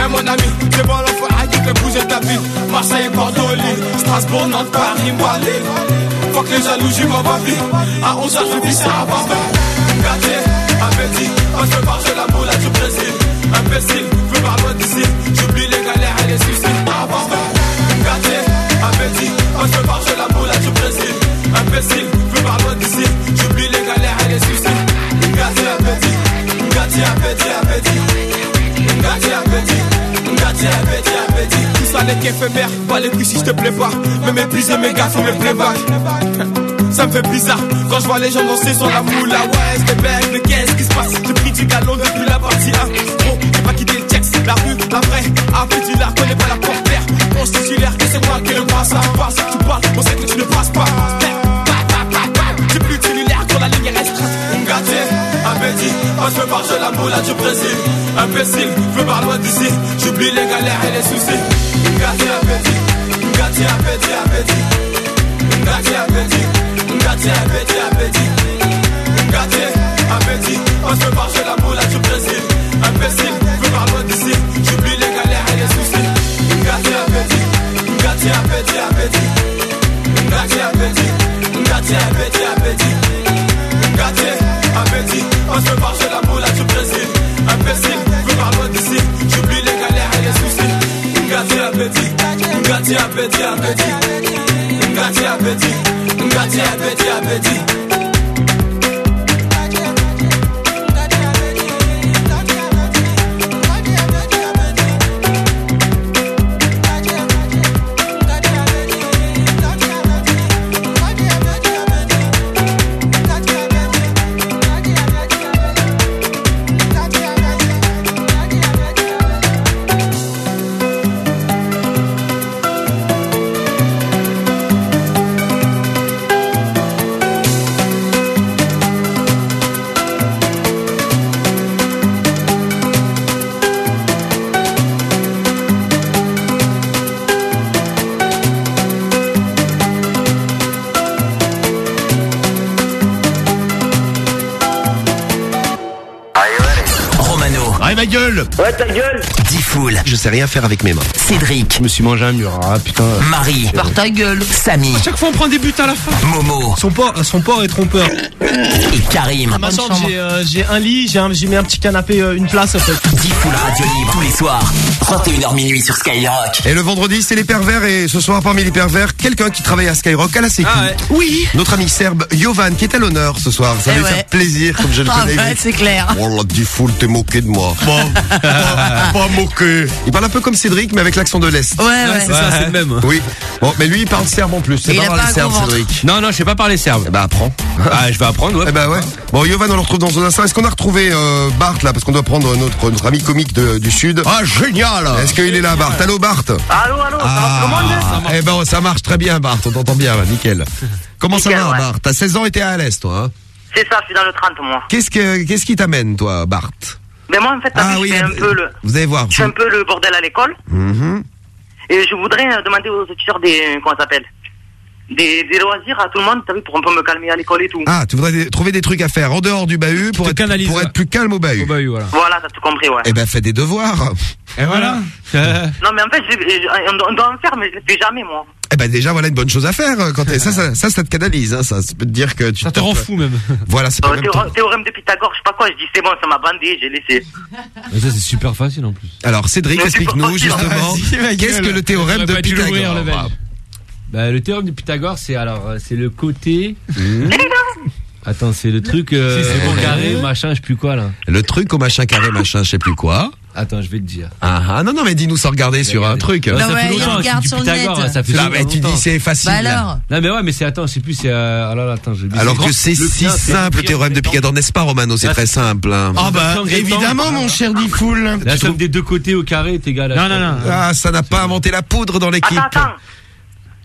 Hein, mon ami, c'est bon l'enfant, tu fais bouger ta vie. Marseille, Bordeaux, Lille, Strasbourg, Nantes, Paris, Malais. Faut que les jaloux, j'y vois ma vie. À 11h, je dis ça Gâté, appétit, quand je marche la boule du Brésil. Imbécile, veux par loin d'ici. J'oublie les galères et les suicides. Gâté, appétit, quand je marche la boule du Brésil. Imbécile, veux par loin d'ici. J'oublie les galères et les suicides. Gâté, appétit, gâté, appétit, appétit. Gâté, appétit, appétit, ça n'est qu'éphémère, pas les couilles si je te plais pas. Me mépriser mes gars, faut me playback. Ça me fait bizarre quand je vois les gens danser sur la moula. Ouais, c'est belle, mais qu'est-ce qui se passe? J'ai pris du galon depuis la partie 1. Bon, j'ai pas quitté le texte, la rue, la vraie. Après, tu la reconnais pas la porte-terre. Mon titulaire, et c'est moi qui le passe. Ça passe, tu parles, on sait que tu ne passes pas. Quand je marche la moula du Brésil. Imbécile, veux par loin d'ici. J'oublie les galères et les soucis. Gâté, appétit, gâté, appétit, appétit. Gâté, appétit. Gâté, appétit, appétit. Gâté, appétit. On se marche la boule du Brésil. Imbécile, veux par loin d'ici. J'oublie les galères et les soucis. Gâté, appétit. Gâté, appétit, appétit. Gâté, appétit. Gâté, appétit, appétit. Gâté, appétit. Boule du Brésil. Imbécile, veux par loin d'ici. J'oublie les galères et les soucis. Gâté, appétit. Gâté, appétit, appétit. Gâté, appétit. Gâté, appétit, appétit. Ouais, ta gueule Diffoul. Je sais rien faire avec mes mains. Cédric. Je me suis mangé un mur. Ah putain. Marie. Par ta gueule. Samy. Chaque fois, on prend des buts à la fin. Momo. Son port, son port est trompeur. Et Karim. À ma chambre, j'ai euh, j'ai un lit, j'ai un- j'ai mis un petit canapé, euh, une place en fait. Diffoul Radio Libre tous les soirs. 21h minuit sur Skyrock. Et le vendredi, c'est les pervers. Et ce soir, parmi les pervers, quelqu'un qui travaille à Skyrock à la Sécu. Ah ouais. Oui. Notre ami serbe Jovan qui est à l'honneur ce soir. Ça Eh va lui ouais. faire plaisir, comme je le Ah connais. ouais, c'est clair. Oh la diffoule, t'es moqué de moi. pas, pas moqué. Il parle un peu comme Cédric, mais avec l'accent de l'Est. Ouais, ouais. c'est ça, c'est le même. Oui. Bon, mais lui, il parle serbe en plus. C'est il pas a parler pas un serbe, gros ventre. Cédric. Non, non, je sais pas parler serbe. Eh ben, apprends. Ah, je vais apprendre, ouais. Eh ben ouais. Bon, Yovan, on le retrouve dans un instant. Est-ce qu'on a retrouvé euh, Bart là? Parce qu'on doit prendre notre, notre ami comique de- du Sud. Ah, génial Est-ce qu'il est là, Bart Allô, Bart Allô, allô, ça va tout le monde? Eh ben, ça marche très bien, Bart. On t'entend bien, nickel. Comment ça va, ouais. Bart T'as 16 ans et t'es à l'Est, toi. hein? C'est ça, je suis dans le 30, moi. Qu'est-ce que qu'est-ce qui t'amène, toi, Bart Mais moi, en fait, t'as Ah vu, oui, je fais un euh, peu le... Vous allez voir. Je fais un peu le bordel à l'école. Mhm. Et je voudrais euh, demander aux étudiants des... Comment ça s'appelle? Des, des loisirs à tout le monde, t'as vu, pour un peu me calmer à l'école et tout. Ah, tu voudrais des- trouver des trucs à faire en dehors du bahut pour, être, pour être plus calme au bahut. voilà. Voilà, t'as tout compris, ouais. Eh ben, fais des devoirs. Et voilà. Non, mais en fait, on doit- on doit en faire, mais je le fais jamais, moi. Eh ben déjà voilà une bonne chose à faire euh, quand t'es- ça, ça ça ça te canalise hein, ça, ça peut te dire que tu Ça te rend fou même. Voilà, c'est pas Euh, théorème, théorème de Pythagore, je sais pas quoi, je dis c'est bon, ça m'a bandé, j'ai laissé. Mais ça c'est super facile en plus. Alors Cédric, explique-nous facile, justement qu'est-ce que le théorème de Pythagore le belge. Bah, le théorème de Pythagore, c'est alors euh, c'est le côté. Attends, c'est le truc euh, Si, c'est bon, carré, machin, je sais plus quoi là. Le truc au machin carré machin, je sais plus quoi. Attends, je vais te dire. Ah, ah non non mais dis-nous sans regarder sur un truc. Bah, ça ouais, fait il longtemps, regarde c'est sur le Pythagore, net. ça fait mais tu dis c'est facile. Bah alors Non mais ouais, mais c'est attends, je sais plus c'est euh, ah là là, attends, je Alors que c'est Le- si non, c'est simple le théorème de Pythagore, n'est-ce pas Romano? C'est très simple. hein. Ah bah triangle rectangle. évidemment mon cher Difool. La somme des deux côtés au carré est égale à Non, non, non. Ah, ça n'a pas inventé la poudre dans l'équipe. Attends, attends.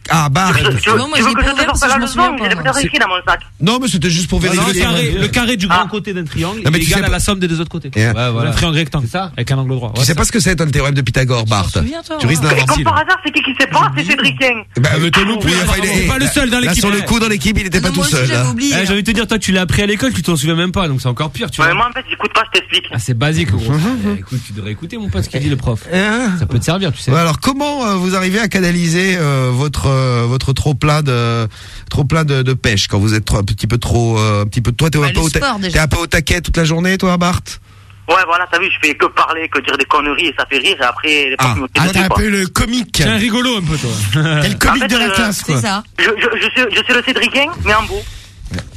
Ah bah Tu, tu, Non, moi, tu veux que je te sorte la leçon dans mon sac. mais c'était juste pour Non, vérifier. le, carré, le carré du grand Ah. côté d'un triangle Non, mais est égal sais à la somme des deux autres côtés. Et, Ouais, voilà. Un triangle rectangle. C'est ça Avec un angle droit. Tu sais pas ce que c'est le théorème de Pythagore, Bart Tu risques d'avoir comme par hasard, c'est qui qui sait pas C'est Cédricien. Bah, mais toi non plus, oui, enfin, il apparemment. est- T'es pas le seul dans Là, l'équipe. sur le coup, dans l'équipe, il était pas tout seul. j'avais hein. oublié. Eh, j'ai envie de te dire, toi tu l'as appris à l'école, tu t'en souviens même pas, donc c'est encore pire, tu vois. Ouais, moi en fait, j'écoute pas, je t'explique. Ah, c'est basique, gros. Eh, écoute, tu devrais écouter mon pote ce qu'il dit le prof. Ça peut te servir, tu sais. Alors comment vous arrivez à canaliser votre euh, votre trop plat de trop plat de, de pêche quand vous êtes trop- un petit peu trop euh, un petit peu toi t'es Bah, un peu le au ta- sport, déjà. t'es un peu au taquet toute la journée toi Bart? Ouais, voilà, t'as vu, je fais que parler, que dire des conneries et ça fait rire et après, les Ah. Ah t'es un peu le comique. T'es un rigolo un peu toi. T'es le comique En fait, de la euh, classe C'est quoi. ça. Je, je, je, suis, je suis le Cédricien, mais en beau.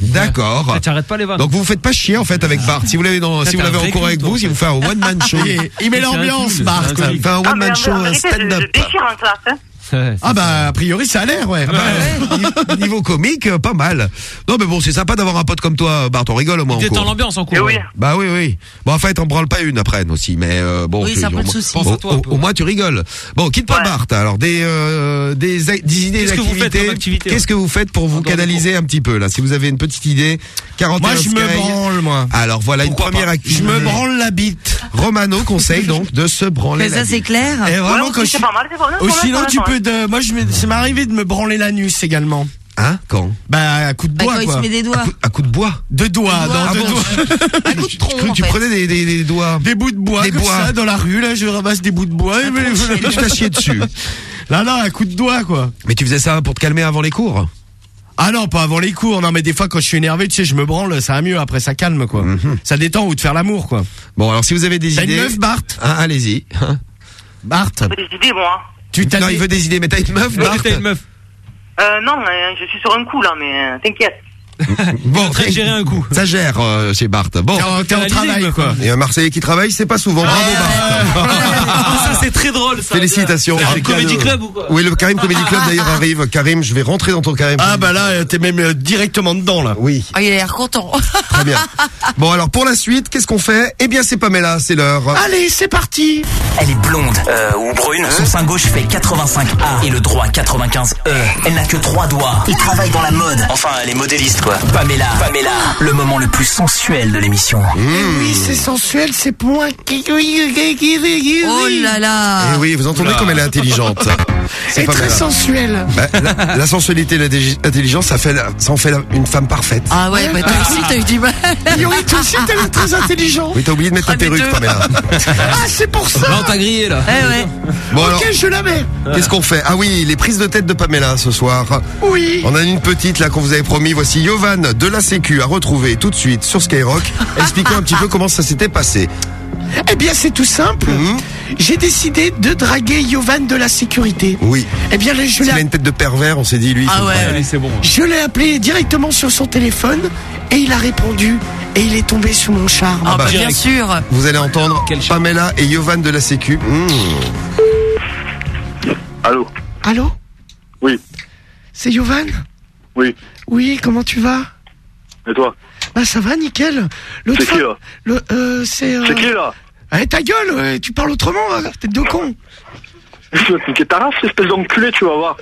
D'accord. T'arrêtes pas les vannes. Donc vous vous faites pas chier en fait avec Bart. Si vous l'avez dans, si vous l'avez en cours avec vous, si vous faites un one man show, Il, met l'ambiance Bart. il fait un Ah, one man show, un vérité, stand je, déchire en classe. Hein. Ouais, c'est Ah bah a priori ça a l'air ouais. Niveau- Niveau comique, euh, pas mal. Non mais bon, c'est sympa d'avoir un pote comme toi, Bart. On rigole au moins en T'es dans l'ambiance en cours. oui. Bah oui, oui. Bon, en fait, on branle pas une après aussi, mais euh, bon. Oui, tu- c'est un peu au le moins- souci. Au, Pense à toi au- moins, tu rigoles. Bon, quitte pas Ouais. Bart. Alors, des euh, des, a- des idées Qu'est-ce que vous faites d'activités. comme activité, Qu'est-ce que vous faites pour vous canaliser un petit peu là Si vous avez une petite idée, 41 Moi je me Sky. branle moi. Alors voilà Pourquoi une première pas? Je activité. me branle la bite. Romano conseille donc de se branler. Mais ça, c'est clair. Et vraiment Ouais, quand aussi, je tu pas de moi je me ça m'est arrivé de me branler l'anus également. Hein Quand? Bah à coup de Bah, bois quand il quoi. se met des doigts. À coup de bois? Doigts, doigts. Ah doigts. Coup de tronc, Je crois en que tu fait. prenais des, des, des doigts. Des bouts de bois Des comme bois. ça dans la rue là, je ramasse des bouts de bois et mais- Tu t'as chié dessus. Là là, un coup de doigt quoi. Mais tu faisais ça pour te calmer avant les cours? Ah non, pas avant les cours. Non, mais des fois quand je suis énervé, tu sais, je me branle, ça va mieux. Après, ça calme quoi. Ça détend ou de faire l'amour quoi. Bon, alors si vous avez des T'as une idées. meuf, Bart Hein, Allez-y. Bart. Des idées, moi. Tu t'as Non, des- il veut des idées, mais t'as une meuf, une meuf. Euh, non, je suis sur un coup, là, mais euh, t'inquiète. Bon, gérer un coup. ça gère euh, chez Bart. Bon. T'es en, travail quoi. Et un Marseillais qui travaille, c'est pas souvent. Bravo Bart. Ah, ça c'est très drôle ça. Félicitations. Ah, Comedy Club ou quoi Oui, le Karim Comedy Club d'ailleurs arrive. Karim, je vais rentrer dans ton Karim. Ah bah là, t'es même euh, directement dedans là. Oui, Ah, il a l'air content. très bien. Bon alors pour la suite, qu'est-ce qu'on fait? Eh bien c'est Pamela, c'est l'heure. Allez, c'est parti. Elle est blonde euh, ou brune. Son sein gauche fait 85A et le droit 95E. Elle n'a que trois doigts. Il travaille dans la mode. Enfin, elle est modéliste Pamela, Pamela, le moment le plus sensuel de l'émission. Oui, c'est sensuel, c'est moi qui. Oh là là. Eh oui, vous entendez comme elle est intelligente. C'est Et très sensuel. Bah, la, la sensualité et l'intelligence, ça fait, ça en fait une femme parfaite. Ah ouais, bah toi aussi, t'as eu du mal. Yuri, toi aussi, t'as l'air très intelligent. Oui, t'as oublié de mettre ta Ah, perruque. Pamela. Ah, c'est pour ça. Non, t'as grillé là. Eh ouais. Bon alors, Ok, je la mets. qu'est-ce qu'on fait? Ah oui, les prises de tête de Pamela ce soir. Oui. On a une petite là qu'on vous avait promis. Voici Yovan de la Sécu à retrouver tout de suite sur Skyrock. Expliquons un petit peu comment ça s'était passé. Eh bien, c'est tout simple. Mhm. J'ai décidé de draguer Yovan de la sécurité. Oui. Eh bien, là, je Il a l'ai une tête de pervers, on s'est dit lui. il Ah ouais. Allez, c'est bon. je l'ai appelé directement sur son téléphone et il a répondu et il est tombé sous mon charme. Ah, bah, bah, bien sûr. Vous allez entendre Pamela et Yovan de la Sécu. Mmh. Allô Allô? Oui. C'est Yovan Oui. Oui, comment tu vas? Et toi? Bah ça va, nickel. C'est qui, là? le, euh, C'est euh, C'est qui, là? Eh, ta gueule, euh, tu parles autrement, tête de con. Tu vas te ta race, espèce d'enculé, tu vas voir.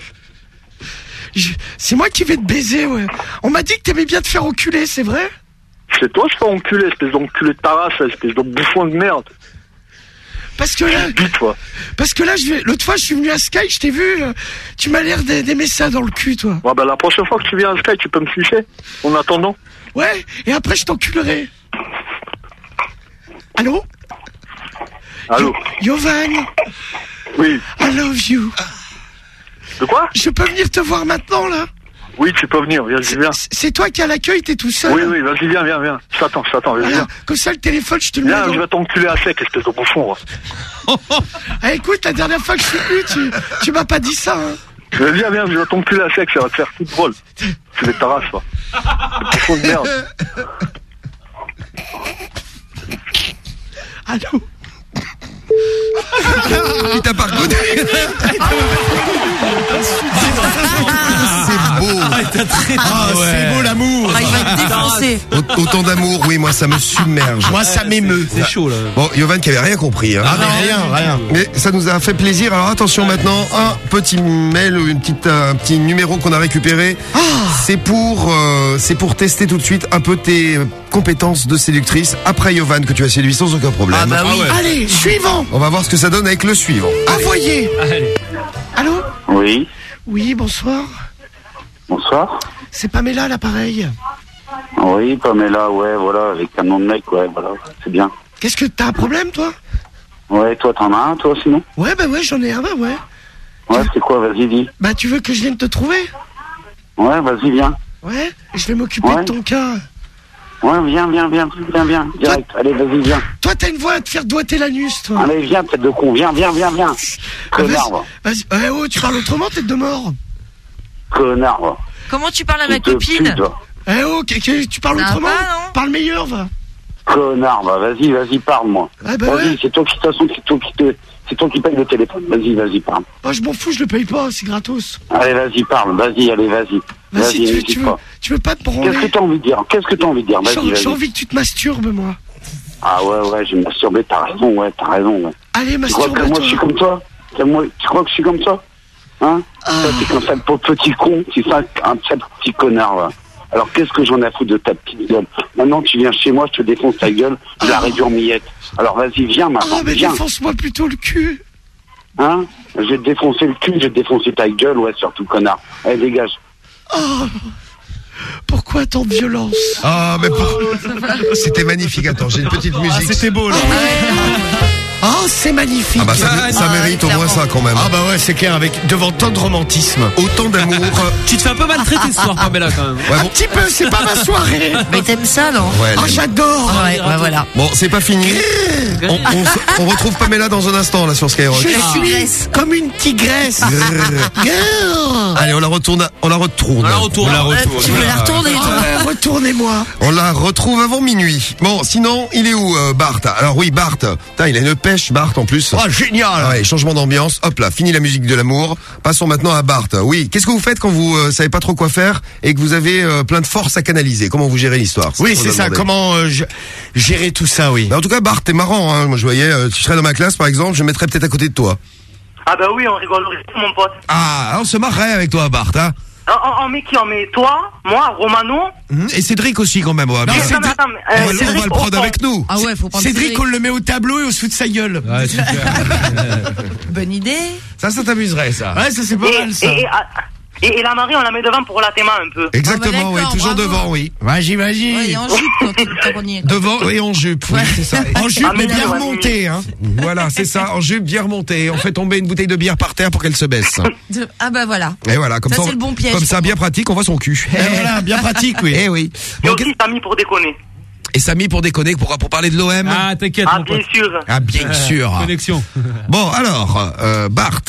Je- C'est moi qui vais te baiser, ouais. On m'a dit que t'aimais bien te faire enculer, c'est vrai? C'est toi, je fais enculé, espèce d'enculé de ta race, espèce de bouffon de merde. Parce que là, toi. parce que là, je vais. L'autre fois, je suis venu à Sky, je t'ai vu. euh, tu m'as l'air d'a- d'aimer ça dans le cul, toi. Ouais, bah, la prochaine fois que tu viens à Sky, tu peux me sucer. En attendant. Ouais. Et après, je t'enculerai. Allô? Allô? Yovan, Oui. I love you. De quoi? Je peux venir te voir maintenant, là? Oui, tu peux venir, viens, viens. C'est toi qui as l'accueil, t'es tout seul Oui, oui, vas-y, viens, viens, viens. Je t'attends, je t'attends, vas-y, viens. Comme ça, le téléphone, je te le mets Viens, dans- je vais t'enculer à sec, espèce de bouffon. Ah, écoute, la dernière fois que je suis venu, tu, tu m'as pas dit ça, hein. Mais Viens, viens, je vais t'enculer à sec, ça va te faire tout drôle. Tu les tarasses, va. Bouffon de merde. Allô Il t'a pas reconnu. Beau. Ah, c'est beau l'amour Ah, il va te défoncer. Au- Autant d'amour, oui, moi ça me submerge. Moi, ça m'émeut. C'est chaud là. Bon, Yovan qui avait rien compris. Hein. Ah, mais rien, rien. Mais ça nous a fait plaisir. Alors attention maintenant, un petit mail ou une petite, euh, un petit numéro qu'on a récupéré. Ah. C'est pour, euh, c'est pour tester tout de suite un peu tes compétences de séductrice après Yovan que tu as séduit sans aucun problème. Ah bah oui. Allez, suivant On va voir ce que ça donne avec le suivant. Envoyez Allô? Oui, Oui, bonsoir. Bonsoir. C'est Pamela, l'appareil. Oui, Pamela, ouais, voilà, avec un nom de mec, ouais, voilà, c'est bien. Qu'est-ce que t'as un problème, toi? Ouais, toi, t'en as un, toi, sinon? Ouais, bah ouais, j'en ai un, bah ouais. Ouais, c'est quoi, vas-y, dis. Bah, tu veux que je vienne te trouver? Ouais, vas-y, viens. Ouais Je vais m'occuper Ouais. de ton cas. Ouais, viens, viens, viens, viens, viens, direct. Allez, vas-y, viens. Toi, t'as une voix à te faire doigter l'anus, toi. Allez, viens, tête de con, viens, viens, viens, viens. Ah, Connard, va. Vas-y, vas-y. Eh oh, tu parles autrement, tête de mort. Connard, va. Comment tu parles à ma copine. Eh oh, que- que- tu parles Ça autrement pas, non Parle meilleur, va. Connard, va. Vas-y, vas-y, parle-moi. Ah, bah vas-y, ouais. c'est toi qui, de toute façon, c'est toi qui te, c'est toi qui paye le téléphone. Vas-y, vas-y, parle. Oh, je m'en fous, je le paye pas, c'est gratos. Allez, vas-y, parle. Vas-y, allez, vas-y. Vas-y, Vas-y, tu, veux- n'hésite tu, veux, pas. tu veux pas te Qu'est-ce branler que t'as envie de dire? Qu'est-ce que t'as envie de dire? J'ai Vas-y, j'ai vas-y. envie que tu te masturbes, moi. Ah ouais, ouais, j'ai masturbé, t'as raison, ouais, t'as raison, ouais. Allez, Tu crois que moi je suis comme toi? Moi- Tu crois que je suis comme toi Hein Ah. Toi, t'es comme ça, petit con, tu ça, un sale petit connard, là. Alors qu'est-ce que j'en ai à foutre de ta petite gueule Maintenant tu viens chez moi, je te défonce ta gueule, je la réduis en miettes. Alors vas-y, viens maintenant, Ah, mais viens. défonce-moi plutôt le cul. Hein Je vais te défoncer le cul, je vais te défoncer ta gueule, ouais, surtout connard. Allez, dégage. Oh, pourquoi tant de violence? Ah, mais pour- c'était magnifique. Attends, j'ai une petite musique. c'était beau, là. Oh, c'est magnifique. Ah bah ça, ça mérite au moins ça quand même. Ah bah ouais, c'est clair, avec devant tant de romantisme. Autant d'amour. Tu te fais un peu maltraiter ce soir, Pamela, quand même. Ouais, Un petit peu, c'est pas ma soirée. Mais t'aimes ça, non ouais, Oh, j'adore. Ouais, ouais, voilà. Bon, c'est pas fini. On, on se- on retrouve Pamela dans un instant là sur Skyrock. Je Ah. suis comme une tigresse. Allez, on la retourne, on la retourne. On la retourne. On la retourne. Tu veux la retourner, Ah Retournez-moi. On la retrouve avant minuit. Bon, sinon, il est où, euh, Bart Alors oui, Bart. Putain, il a une Bart, en plus. Oh, génial. Ouais, changement d'ambiance. Hop là, fini la musique de l'amour. Passons maintenant à Bart. Oui, qu'est-ce que vous faites quand vous euh, savez pas trop quoi faire et que vous avez euh, plein de force à canaliser? Comment vous gérez l'histoire? Oui, c'est ça. Comment euh, je- gérer tout ça, oui. Bah, en tout cas, Bart, t'es marrant. Hein. Moi, je voyais, euh, tu serais dans ma classe, par exemple, je me mettrais peut-être à côté de toi. Ah bah oui, on rigolerait, mon pote. Ah, on se marrerait avec toi, Bart. Hein On, on, on met qui On met toi, moi, Romano Mhm. et Cédric aussi, quand même. ouais. Non, mais attends, mais attends, mais, euh, on, va, on Cédric, va le prendre avec nous. Ah ouais, faut prendre Cédric, on le met au tableau et on se fout de sa gueule. Ouais, super. Bonne idée. Ça, ça t'amuserait, ça. Ouais, ça c'est pas Et, mal ça. et, et, ah, et- et la Marie, on la met devant pour la téma un peu. Exactement, oui, d'accord, toujours bravo. devant, oui. Vas-y, vas-y. Ouais, et en jupe. Devant et en jupe, oui, c'est ça. En jupe, mais bien non, remonté, hein. Voilà, c'est ça, en jupe bien remontée. On fait tomber une bouteille de bière par terre pour qu'elle se baisse. De- Ah bah voilà. Et voilà, comme Ça, ça, c'est le bon piège comme ça, bien pratique, on voit son cul. Et voilà, bien pratique, oui. Eh oui. Et Bon, aussi, Samy pour déconner. Et Samy pour déconner, pour, pour parler de l'OM. Ah, t'inquiète, Ah, mon bien pote. sûr. Ah, bien sûr. Connexion. Bon, alors, euh, Bart,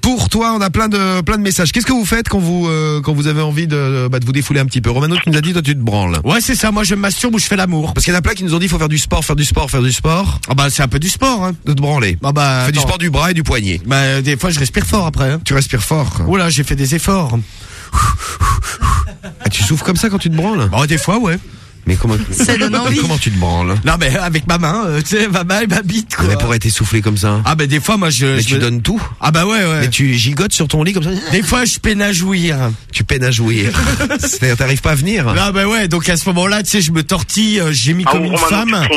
pour toi, on a plein de plein de messages. Qu'est-ce que vous faites quand vous euh, quand vous avez envie de, bah, de vous défouler un petit peu? Romano, tu nous as dit, toi, tu te branles. Ouais, c'est ça. Moi, je me masturbe ou je fais l'amour. Parce qu'il y en a plein qui nous ont dit, faut faire du sport, faire du sport, faire du sport, Ah bah, c'est un peu du sport, hein. de te branler. Ah bah, Fais du sport du bras et du poignet. Bah, des fois, je respire fort après. Hein. Tu respires fort. Oh là, j'ai fait des efforts. Ah, tu souffles comme ça quand tu te branles? Bon, des fois, ouais. Mais comment, Ça donne envie. comment tu te branles? Non, mais avec ma main, euh, tu sais, ma main et ma bite, quoi. Mais pour être essoufflé comme ça. Ah bah, des fois, moi, je... Mais je tu me- donnes tout. Ah bah ouais, ouais. Mais tu gigotes sur ton lit comme ça? Des fois, je peine à jouir. Tu peines à jouir. C'est-à-dire, t'arrives pas à venir. Ah bah ouais, donc à ce moment-là, tu sais, je me tortille, euh, j'ai mis Ah, comme une femme. tu.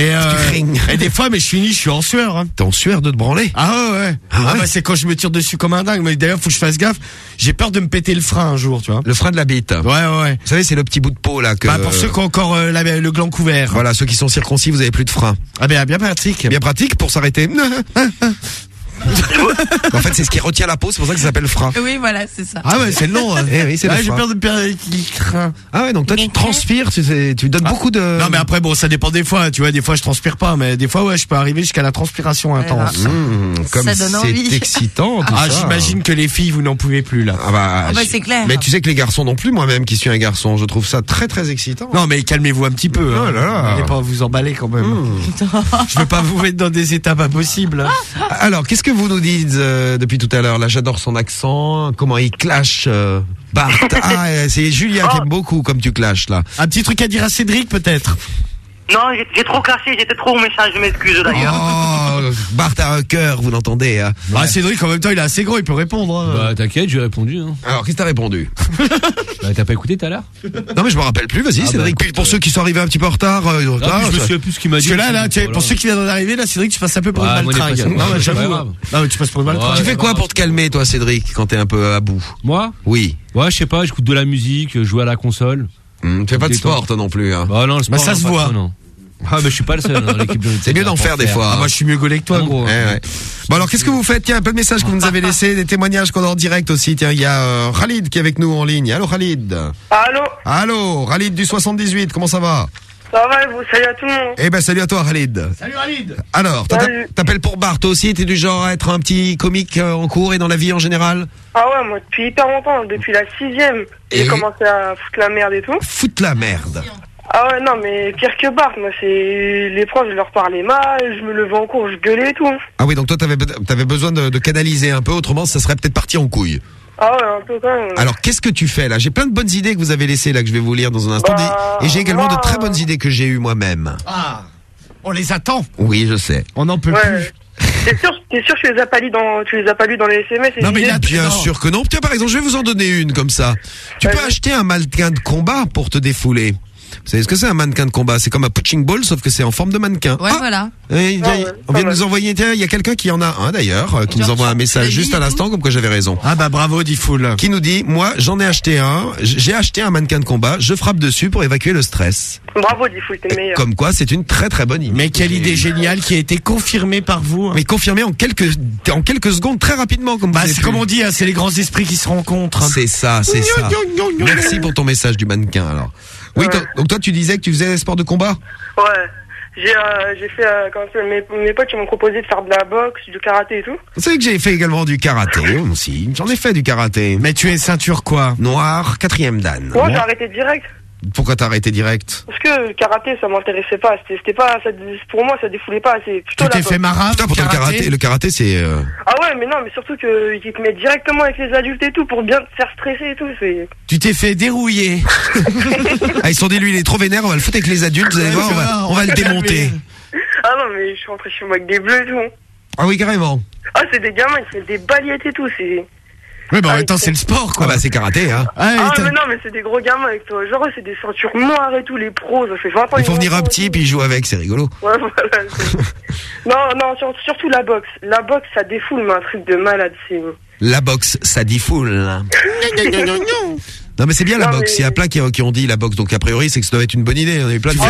Et, euh, Tu et des fois, mais je finis, je suis en sueur. Hein. T'es en sueur de te branler? Ah ouais, ouais. Ah Ah, ouais bah c'est quand je me tire dessus comme un dingue. Mais d'ailleurs, faut que je fasse gaffe. J'ai peur de me péter le frein un jour, tu vois. Le frein de la bite. Ouais, ouais, ouais. Vous savez, c'est le petit bout de peau là que. Bah pour ceux qui ont encore euh, la- le gland couvert. Voilà, ceux qui sont circoncis, vous avez plus de frein. Ah ben bien pratique. Bien pratique pour s'arrêter. En fait, c'est ce qui retient la peau, c'est pour ça que ça s'appelle frein. Oui, voilà, c'est ça. Ah ouais, c'est le nom. hein. Eh oui, c'est le Ah, J'ai frein. peur de perdre l'écrin. Ah ouais, donc toi tu transpires, tu, sais, tu donnes beaucoup de... Non mais après bon ça dépend des fois tu vois des fois je transpire pas mais des fois ouais je peux arriver jusqu'à la transpiration intense. Mmh, comme Ça donne envie. c'est excitant tout Ah ça. j'imagine que les filles vous n'en pouvez plus là. Ah bah, Ah bah, c'est clair. Mais tu sais que les garçons non plus, moi-même qui suis un garçon, je trouve ça très très excitant. Non mais calmez-vous un petit peu. Hein. Oh là là. Allez pas vous emballer quand même. je veux pas vous mettre dans des états pas possibles. hein. Alors, qu'est-ce que vous nous dites euh, depuis tout à l'heure? Là, j'adore son accent, comment il clash euh, Bart. Ah, euh, c'est Julien qui aime beaucoup comme tu clashes là. Un petit truc à dire à Cédric peut-être? Non, j'ai- trop clashé, j'étais trop méchant, je m'excuse d'ailleurs. Oh, Bart a un cœur, vous l'entendez hein Bah Cédric en même temps il est assez gros il peut répondre. hein. Bah t'inquiète, j'ai répondu. Hein. Alors, qu'est-ce que t'as répondu? Bah t'as pas écouté tout à l'heure? Non, mais je me rappelle plus. Vas-y, Ah, Cédric. bah, Puis pour ceux qui sont arrivés un petit peu en retard, euh, retard, je me souviens plus ce qu'il m'a Parce dit. que là là tu sais, Voilà. pour ceux qui viennent d'arriver là Cédric tu passes un peu pour Ouais, une maltringue. Non mais j'avoue. Non mais tu passes pour une maltringue. Tu fais quoi pour te calmer, toi, Cédric, quand t'es un peu à bout? Moi? Oui. Ouais, je sais pas, j'écoute de la musique, je joue à la console. Hum, tu fais pas de sport, toi non plus. Hein. Bah non, le sport, ça non, se voit. trop, non. Ah mais je suis pas le seul hein, dans l'équipe de C'est mieux d'en faire des fois. Ah, moi je suis mieux gaulé que toi gros. Ouais, ouais. Bon alors qu'est-ce que vous faites Tiens, un peu de messages que vous nous avez laissés, des témoignages qu'on a en direct aussi. Tiens, il y a euh, Khalid qui est avec nous en ligne. Allô Khalid? Allô? Allô, Khalid du 78, comment ça va? Ça va et vous Salut à tout le monde. Eh ben salut à toi Khalid. Salut Khalid. Alors, t'appelles pour Bart toi aussi, t'es du genre à être un petit comique euh, en cours et dans la vie en général? Ah ouais, moi depuis hyper longtemps, depuis la sixième, Et j'ai commencé à foutre la merde et tout. Foutre la merde. Ah ouais, non, mais pire que Bart, moi c'est les profs, je leur parlais mal, je me levais en cours, je gueulais et tout. Ah oui, donc toi t'avais avais besoin de, de canaliser un peu, autrement ça serait peut-être parti en couille. Ah ouais, un peu quand même. Alors qu'est-ce que tu fais là? J'ai plein de bonnes idées que vous avez laissées là que je vais vous lire dans un instant. Bah, et j'ai également moi, de très bonnes idées que j'ai eues moi-même. Ah on les attend. Oui, je sais. On n'en peut Ouais. plus. T'es sûr, t'es sûr que tu les as pas lus dans, tu les as pas lus dans les SMS et Non, mais Bien Non. sûr que non. Tiens, par exemple, je vais vous en donner une comme ça. Tu peux acheter un mannequin de combat pour te défouler. Vous savez ce que c'est un mannequin de combat? C'est comme un punching ball, sauf que c'est en forme de mannequin. Ouais, Ah, voilà. eh, Ah ouais, on vient de nous envoyer, tiens, il y a quelqu'un qui en a un d'ailleurs, euh, qui nous envoie un message juste dit à l'instant, comme quoi j'avais raison. Ah bah bravo Diffoul. Qui nous dit, moi, j'en ai acheté un, j'ai acheté un mannequin de combat, je frappe dessus pour évacuer le stress. Bravo, Diffoul, t'es le meilleur. Comme quoi, c'est une très très bonne idée. Mais quelle idée géniale qui a été confirmée par vous. hein. Mais confirmé en quelques, en quelques secondes, très rapidement, comme vous Bah c'est comme on dit, hein, c'est les grands esprits qui se rencontrent. C'est ça, c'est ça. Merci pour ton message du mannequin alors. Oui, Ouais. toi- donc toi tu disais que tu faisais des sports de combat Ouais. J'ai euh, j'ai fait, euh, s'appelle, mes, mes potes ils m'ont proposé de faire de la boxe, du karaté et tout. Vous savez que j'ai fait également du karaté aussi. J'en ai fait du karaté. Mais tu es ceinture quoi? Noir, quatrième dan. Moi j'ai arrêté direct. Pourquoi t'as arrêté direct Parce que le karaté ça m'intéressait pas, c'était pas, ça, pour moi ça défoulait pas assez. Plutôt Tu t'es fait Putain, pourtant le karaté, le karaté c'est... euh, Ah ouais mais non mais surtout que ils te mettent directement avec les adultes et tout pour bien te faire stresser et tout. C'est... Tu t'es fait dérouiller. Ah, ils sont dit lui il est trop vénère, on va le foutre avec les adultes, vous allez voir, on va, on va le démonter. Ah non mais je suis rentré chez moi avec des bleus et tout. Ah oui, carrément. Ah c'est des gamins, ils se mettent des baguettes et tout, c'est... Oui bah en même temps c'est le sport Ah quoi. bah c'est karaté hein. Ah, Ah mais non mais c'est des gros gamins avec toi. Genre c'est des ceintures noires et tout, les pros, ça fait 20 ans. Il ils faut venir un petit puis il joue avec, c'est rigolo. Ouais, voilà. non, non, sur- surtout la boxe. La boxe, ça défoule, mais un truc de malade. C'est... La boxe, ça dit full. Non mais c'est bien la Non, boxe, mais- il y a plein qui, qui ont dit la boxe, donc a priori c'est que ça doit être une bonne idée. On a eu plein de non,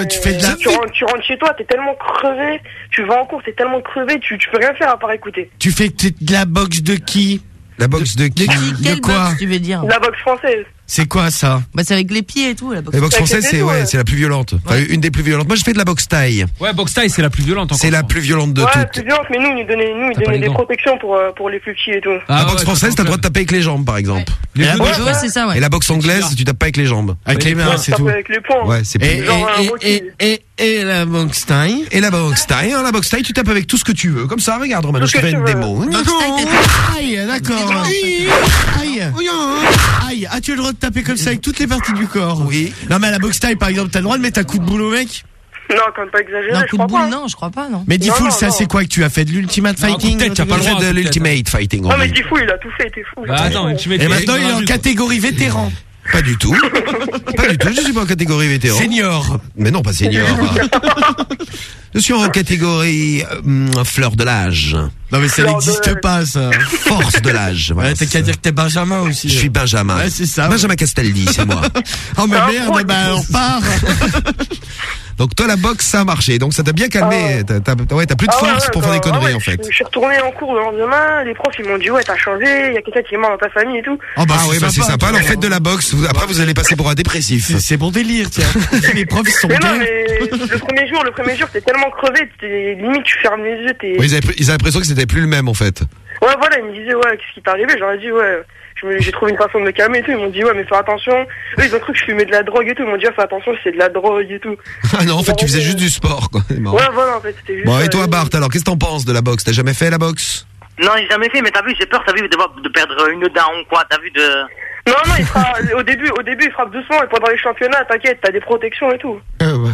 mais tu fais de la- Tu rentres, tu rentres chez toi, t'es tellement crevé. Tu vas en cours, t'es tellement crevé, tu, tu peux rien faire à part écouter. Tu fais de la boxe de qui? La boxe de qui De Quelle quoi boxe tu veux dire La boxe française. C'est quoi ça Bah c'est avec les pieds et tout la boxe. La boxe française, les c'est ouais, ouais. c'est la plus violente. Enfin, une des plus violentes. Moi, je fais de la boxe taille. Ouais, boxe taille, c'est la plus violente encore. C'est la plus violente de ouais, toutes. plus violente, mais nous, ils nous donnaient, nous, ils T'as pas donnaient les des protections pour, euh, pour les plus petits et tout. Ah la boxe ça, française, t'as le droit de taper avec les jambes, par exemple. Et la boxe ouais, c'est ça ouais. Et la boxe anglaise, tu tapes pas avec les jambes. Avec les mains, c'est tout. avec les poings. Ouais, c'est Et, plus. Genre un et, et, et, et, et la boxe taille Et la boxe taille, hein, la boxe taille, tu tapes avec tout ce que tu veux. Comme ça, regarde, Romano, Tout je ce te que fais une veux. démo. Aïe, d'accord. Aïe. Aïe. Ah, tu as le droit de taper comme ça avec toutes les parties du corps Oui. Non, mais à la boxe taille, par exemple, t'as le droit de mettre un coup de boule au mec? Non, quand même pas exagéré, Non, je coup de crois boule, pas. non, je crois pas, non. Mais Diffoul, ça, c'est quoi que tu as fait de l'ultimate Non, fighting un t'as pas le droit. de peut-être. l'ultimate fighting. Non, mais Romain. Tifou, il a tout fait, t'es fou. Bah attends, mais tu mets Et maintenant, il est en catégorie vétéran. Pas du tout. pas du tout. Je suis pas en catégorie vétéran. Senior. Mais non, pas senior. je suis en catégorie euh, hum, fleur de l'âge. Non, mais ça n'existe pas, ça. Force de l'âge. Voilà, Ouais, t'as c'est qu'à dire que t'es Benjamin aussi. Je suis Benjamin. Ouais, c'est ça. Benjamin Castaldi, c'est moi. Oh, mais Ah, merde, bah, on repart. Donc toi la boxe ça a marché, donc ça t'a bien calmé. T'as, t'as- ouais, t'as plus de Ah force ouais, pour faire des bah, conneries ah ouais, en fait. Je, je suis retourné en cours le lendemain, les profs ils m'ont dit ouais t'as changé, il y a quelqu'un qui est mort dans ta famille et tout. Ah bah, ouais, bah c'est sympa. Alors faites de la boxe. Vous- Après vous allez passer pour un dépressif. C'est bon délire, tiens. Les profs ils sont Mais non mais le premier jour, le premier jour t'es tellement crevé, t'es- limite tu fermes les yeux, t'es... Ils, avaient, ils avaient l'impression que c'était plus le même en fait. Ouais voilà, ils me disaient ouais qu'est-ce qui t'est arrivé, j'aurais dit ouais... J'ai trouvé une façon de me calmer et tout. Ils m'ont dit, ouais, mais fais attention. Eux, ils ont cru que je fumais de la drogue et tout. Ils m'ont dit, ouais, fais attention, c'est de la drogue et tout. Ah non, en fait tu faisais juste du sport. Quoi. C'est marrant. Ouais, voilà, en fait, c'était juste. Bon et euh, toi Bart, alors qu'est-ce que t'en penses de la boxe? T'as jamais fait la boxe? Non, j'ai jamais fait, mais t'as vu, j'ai peur, t'as vu, de, voir- de perdre une dent ou quoi, t'as vu de... Non, non, il fera, au début, au début, il frappe doucement et pendant les championnats, t'inquiète, t'as des protections et tout. Ouais, ouais.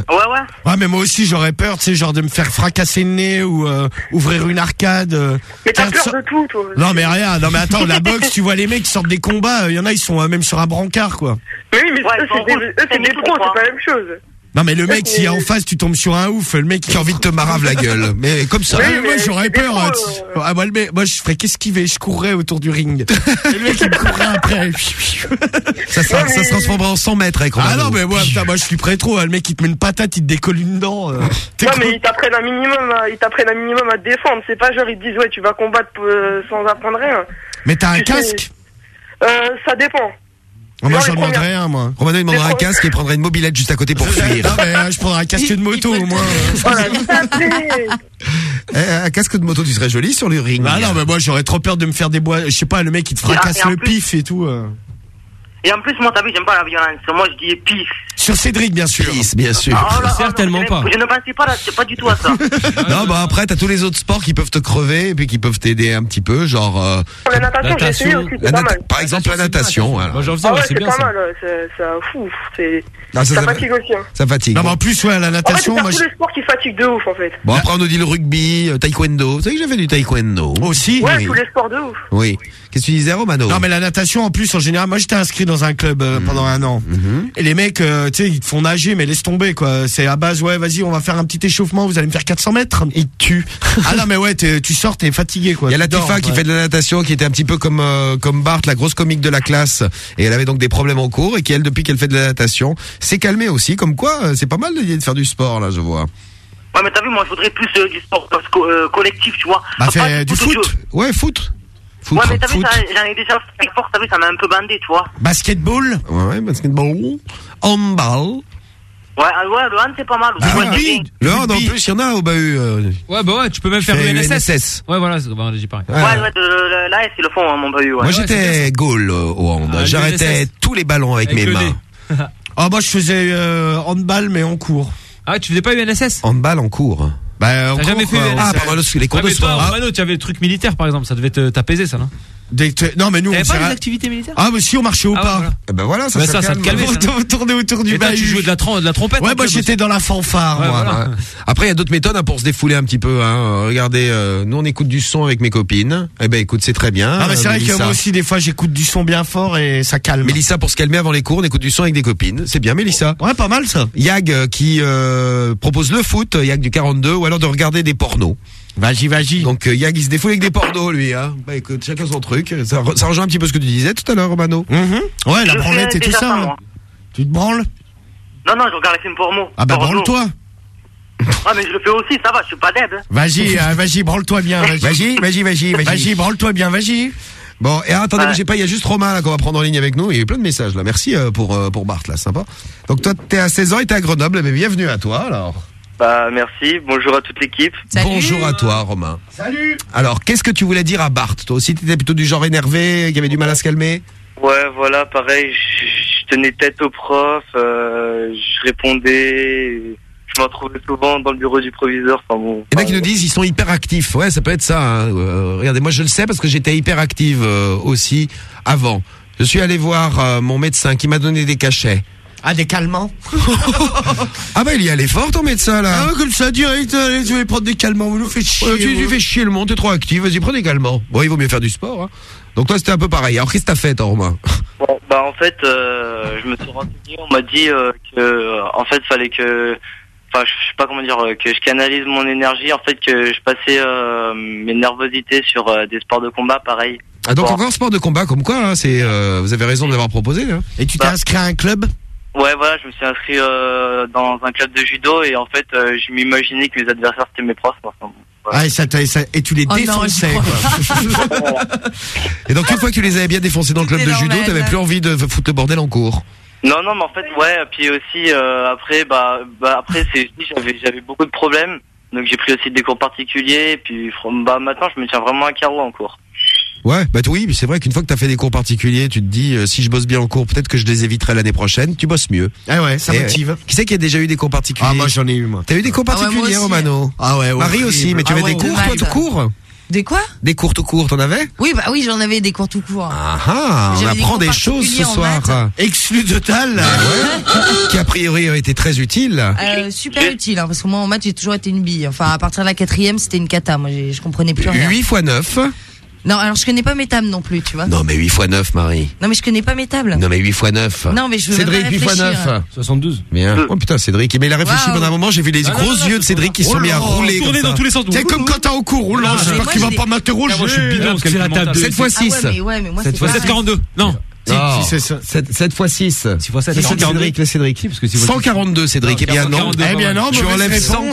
Ouais, mais moi aussi j'aurais peur, tu sais, genre de me faire fracasser le nez ou euh, ouvrir une arcade. euh. Mais t'as peur so- de tout, toi. Non mais rien, non mais attends, la boxe, tu vois les mecs qui sortent des combats, il y en a ils sont euh, même sur un brancard quoi. Mais oui, mais eux, c'est des, eux, c'est des pros, c'est pas la même chose. Non mais le mec, Ouais, si en face tu tombes sur un ouf, le mec Qui a envie de te marave la gueule. Mais comme ça. Moi j'aurais peur. hein, tu- Ah, moi, le mec- moi je ferais qu'esquiver, je courrais autour du ring. Et le mec il me courrait après. Ça, ça se transformera en 100 mètres avec Ah non mais moi, putain, moi je suis prêt trop. hein. Le mec il te met une patate, il te décolle une dent. euh. Mais ils t'apprennent un minimum, à, ils t'apprennent un minimum à te défendre. C'est pas genre, ils te disent, ouais, tu vas combattre euh, sans apprendre rien. Mais t'as un Tu sais- casque? Euh, ça dépend. Moi j'en demanderais un moi. Romano il demandera un casque et il prendra une mobilette juste à côté pour fuir. Non mais je prendrais un casque de moto au moins. Voilà. Eh, un casque de moto, tu serais joli sur le ring. Bah non mais moi j'aurais trop peur de me faire des bois. Je sais pas, le mec il te fracasse en le pif et tout. euh. Et en plus, moi, t'as vu, j'aime pas la violence. Moi, je dis pif. Sur Cédric bien sûr. Peace, bien sûr. Oh là, Certainement je- pas. Je ne pensais pas, là, c'est pas du tout à ça. Non, bah après, t'as tous les autres sports qui peuvent te crever et puis qui peuvent t'aider un petit peu, genre euh, La natation, j'ai essayé Natation. aussi, la c'est pas mal. par exemple la natation. voilà. Moi j'en faisais, Ah ouais, c'est c'est bien pas ça. mal, c'est, c'est un fou, c'est, Ah, ça, ça ça- fatigue aussi, hein. Ça fatigue. Non mais en plus ouais la En fait, natation c'est moi tous les sports qui fatiguent de ouf, en fait. Bon, après, on nous dit le rugby, euh, taekwondo. Vous savez que j'ai fait du taekwondo aussi. Ouais, tous les sports de ouf. Oui. Qu'est-ce que tu disais, Romano? Non mais la natation en plus en général moi j'étais inscrit dans un club euh, pendant un an et les mecs euh, tu sais ils te font nager mais laisse tomber quoi c'est à base ouais vas-y on va faire un petit échauffement vous allez me faire 400 mètres ils te tuent ah non mais ouais tu sors t'es fatigué quoi Il y a Tu Latifa dors, qui fait de la natation, qui était un petit peu comme euh, comme Bart, la grosse comique de la classe, et elle avait donc des problèmes en cours, et qui elle, depuis qu'elle fait de la natation, s'est calmée aussi. Comme quoi, euh, c'est pas mal l'idée de faire du sport là, je vois. Ouais, mais t'as vu, moi, je voudrais plus euh, du sport euh, co- collectif, tu vois. Bah, fais du foot. foot. Ouais, foot. Foot. Ouais, mais t'as vu, j'en ai déjà fait fort, t'as vu, ça m'a un peu bandé, tu vois. basketball Ouais, basketball, handball. Ouais, ah, ouais, le hand, c'est pas mal. Ah, Ouais, rugby. Le hand, en plus, il y en a au bahut. euh. Ouais, bah ouais, tu peux même faire fais UNSS. UNSS. Ouais, voilà, c'est- bah, j'ai pareil. Ouais, ouais, de, le- là, ils le font, hein, mon bahut, ouais. Moi, j'étais goal euh, au hand. Ah, J'arrêtais tous les ballons avec, Avec mes le mains. ah moi je faisais euh, handball mais en cours Ah, tu faisais pas UNSS Handball en cours. Bah, en T'as cours, jamais fait Ah, fait- pas mal aussi, les cours Ouais, de mais toi. Romano, tu avais le truc militaire par exemple, ça devait te t'apaiser ça, non? Des- te- non mais nous on pas des activités militaires ah mais si on marchait au Ah, pas voilà. Eh ben voilà, ça, Bah, ça, ça, ça calme. te ça. on tournait autour du Et toi, tu bahut jouais de la, de la trompette ouais en moi j'étais dans la fanfare Ouais, moi voilà. Ouais. Après, il y a d'autres méthodes hein, pour se défouler un petit peu. Hein. Regardez, euh, nous on écoute du son avec mes copines. Eh ben, écoute, c'est très bien. Ah mais c'est Euh, vrai que moi aussi des fois j'écoute du son bien fort et ça calme. Mélissa, pour se calmer avant les cours, on écoute du son avec des copines. C'est bien, Mélissa. Ouais pas mal ça. Yag euh, qui euh, propose le foot, Yag du 42, ou alors de regarder des pornos. Vas-y vas-y. Donc euh, Yag il se défoule avec des pornos, lui. Hein. Bah écoute, chacun son truc. Ça, re- ça rejoint un petit peu ce que tu disais tout à l'heure, Romano. Mhm. Ouais la Je branlette fais et tout déjà ça. hein. moi. Tu te branles? Non, non, je regarde les films porno. Ah bah Porno. branle-toi. Ah, mais je le fais aussi, ça va, je suis pas dead. hein. Vas-y euh, vas-y branle-toi bien. Vas-y, vas-y, vas-y, vas-y. Vas-y branle-toi bien vas-y. Bon, et attendez, Ouais. bougez pas, il y a juste Romain là qu'on va prendre en ligne avec nous. Il y a eu plein de messages là. Merci euh, pour euh, pour Bart là, sympa. Donc toi, t'es à 16 ans et t'es à Grenoble. Mais bienvenue à toi alors. Bah merci, bonjour à toute l'équipe. Bonjour à toi, Romain. Salut. Alors, qu'est-ce que tu voulais dire à Bart Toi aussi, t'étais plutôt du genre énervé, qui avait du mal à se calmer? Ouais, voilà, pareil, je, tenais tête au prof, euh, je répondais, je me retrouvais souvent dans le bureau du proviseur. Enfin bon. Il y en a qui nous disent ils sont hyper actifs. Ouais, ça peut être ça. hein. Euh, regardez, moi je le sais parce que j'étais hyper active euh, aussi avant. Je suis allé voir euh, mon médecin qui m'a donné des cachets. Ah des calmants. Ah bah il y allait fort ton médecin là. Ah ouais, comme ça direct allez, tu vas prendre des calmants vous nous faites chier. Ouais, tu, fais chier le monde, t'es trop actif, vas-y prends des calmants. Bon, il vaut mieux faire du sport. Hein. Donc toi c'était un peu pareil. Alors qu'est-ce que t'as fait toi Romain Bon, bah en fait, euh, je me suis renseigné, on m'a dit euh, que, en fait, fallait que, enfin, je sais pas comment dire, euh, que je canalise mon énergie, en fait, que je passais euh, mes nervosités sur euh, des sports de combat, pareil. Ah donc Bon. encore sport de combat comme quoi hein, c'est euh, vous avez raison de l'avoir proposé là. Et tu t'es Bah. inscrit à un club? Ouais, voilà, je me suis inscrit euh, dans un club de judo et en fait, euh, je m'imaginais que mes adversaires c'était mes profs. Maintenant. Voilà. Ah, et, ça, et, ça, et, tu les oh défonçais. Quoi. et donc une fois que tu les avais bien défoncés dans le club de normal, judo, t'avais plus envie de foutre le bordel en cours. Non, non, mais en fait, ouais. Puis aussi euh, après, bah, bah après, c'est j'avais j'avais beaucoup de problèmes, donc j'ai pris aussi des cours particuliers. Et puis bah maintenant, je me tiens vraiment à carreau en cours. Ouais, bah oui, c'est vrai qu'une fois que t'as fait des cours particuliers, tu te dis euh, si je bosse bien en cours, peut-être que je les éviterai l'année prochaine. Tu bosses mieux. Ah ouais, ça Et, euh, motive. Qui c'est qui a déjà eu des cours particuliers? Ah moi j'en ai eu moi. T'as eu des cours ah particuliers. Romano? Ah ouais, Marie horrible. aussi, mais tu ah avais des cours, toi, tout court? Des quoi? Des cours tout court, t'en avais? Oui, bah oui, j'en avais des cours tout court. Ah ah, on des des choses ce soir. maths. Exclu total. Bah qui a priori a été très utile. Euh, super utile, hein, parce que moi en maths j'ai toujours été une bille. Enfin, à partir de la quatrième, c'était une cata. Moi, je comprenais plus rien. 8 x 9. Non, alors je connais pas mes tables non plus, tu vois. Non, mais 8 x 9, Marie. Non, mais je connais pas mes tables. Non, mais 8 x 9. Non, mais je veux Cédric, 8 x 9. 72. Bien. Oh putain, Cédric. Mais il a réfléchi pendant un moment, j'ai vu les Ah, gros non, non, yeux de Cédric qui se sont mis à oh rouler. comme Tourner dans ça. tous les sens. C'est comme quand t'es au cours roulant, Ah, mais j'espère moi, qu'il va pas m'interroger. Moi, je suis bidon, parce que c'est la table de- Cette fois Ah 6. ouais, mais ouais, mais c'est Non. 7, 7 fois 6. 6 fois 7, c'est Cédric. Cédric. 142, Cédric. Eh bien non. Eh bien non, tu enlèves 100.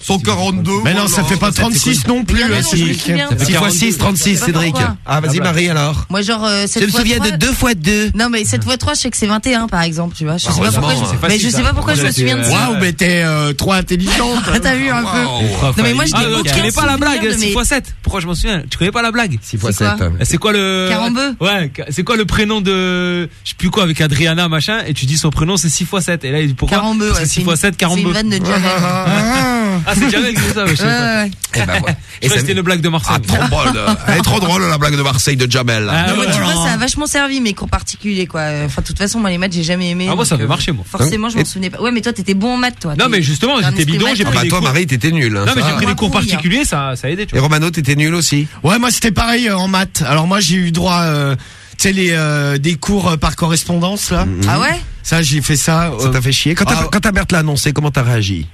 142. Mais non, ça fait pas 36 non plus, Cédric. 6 fois 6, 36, Cédric. Ah, vas-y, Marie, alors. Moi, genre, euh, 7 Je me souviens de 2 fois 2. Non, mais 7 fois 3, je sais que c'est 21, par exemple, tu vois. Je sais pas pourquoi je, sais pas pourquoi je me souviens de ça. Waouh, mais t'es, trop intelligente. T'as vu un peu. Non, mais moi, je ah, connais pas la blague, 6 fois 7. Pourquoi je m'en souviens? Tu connais pas la blague? 6 fois 7. C'est quoi? Le... Carambeu? Ouais, c'est quoi le prix? prénom de, je sais plus quoi, avec Adriana, machin, et tu dis son prénom, c'est 6 x 7. Et là, il dit pourquoi? 42, ouais, 6 x 7, 42. C'est une vanne de Et ah, eh ben, c'était une blague de Marseille. Ah, euh, trop drôle. La blague de Marseille de Jamel. Ah, ça a vachement servi, mes cours particuliers, quoi. Enfin, de toute façon, moi, les maths, j'ai jamais aimé. Ah, moi, ça avait euh, marché, moi. Forcément, je m'en souvenais pas. Ouais, mais toi, t'étais bon en maths, toi. Non, mais justement, j'étais bidon, j'ai pris. Bah, toi, Marie, t'étais nul. Non, mais j'ai pris des cours particuliers, hein. ça, ça a aidé, tu vois. Et Romano, t'étais nul aussi. Ouais, moi, c'était pareil euh, en maths. Alors, moi, j'ai eu droit, sais les euh, des cours euh, par correspondance là. Mhm. Ah ouais? Ça j'ai fait ça. Ça t'a euh, fait chier? Quand, ta mère ah, l'a annoncé, comment t'as réagi?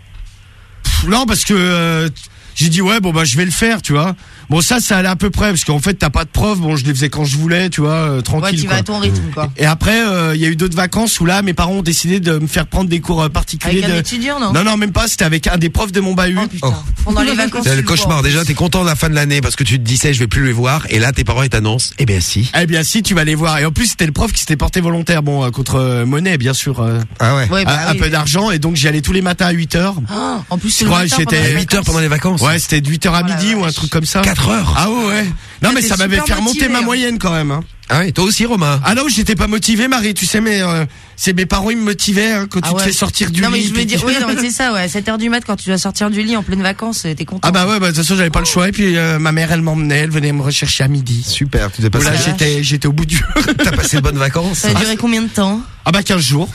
Non parce que j'ai dit ouais bon bah je vais le faire tu vois Bon, ça, ça allait à peu près, parce qu'en fait, t'as pas de preuves. Bon, je les faisais quand je voulais, tu vois, euh, tranquille. Ouais, tu quoi. vas à ton rythme, quoi. Et après, euh, il y a eu d'autres vacances où là, mes parents ont décidé de me faire prendre des cours euh, particuliers. Avec un de... étudiant, non Non, non, même pas. C'était avec un des profs de mon bahut. Oh, oh. Pendant les vacances. C'est le cauchemar. Déjà, t'es content de la fin de l'année parce que tu te disais, je vais plus les voir. Et là, tes parents, ils t'annoncent, eh bien si. Eh bien si, tu vas les voir. Et en plus, c'était le prof qui s'était porté volontaire, bon, euh, contre euh, monnaie, bien sûr. ah ouais. ouais bah, un, peu d'argent. Et donc, j'y allais tous les matins à 8 h oh, En plus, j'étais 8 h pendant les vacances. Ouais, c'était 8 h à oh midi ou un truc comme ça. 24 heures. Ah ouais. Non mais ça m'avait fait remonter ma hein. moyenne quand même. Hein. Ah toi aussi Romain. Ah non, j'étais pas motivé Marie, tu sais mais euh, c'est mes parents ils me motivaient hein, quand ah tu ouais. te fais sortir du non, lit. Non mais je veux dire oui, c'est ça ouais, à 7h du mat quand tu dois sortir du lit en pleine vacances, euh, t'es content. Ah bah ouais, bah, de toute façon, j'avais pas le choix et puis euh, ma mère elle m'emmenait, elle venait me rechercher à midi. Super, tu t'es passé. Là, j'étais j'étais au bout du T'as passé de bonnes vacances. Ça a duré combien de temps? Ah bah 15 jours.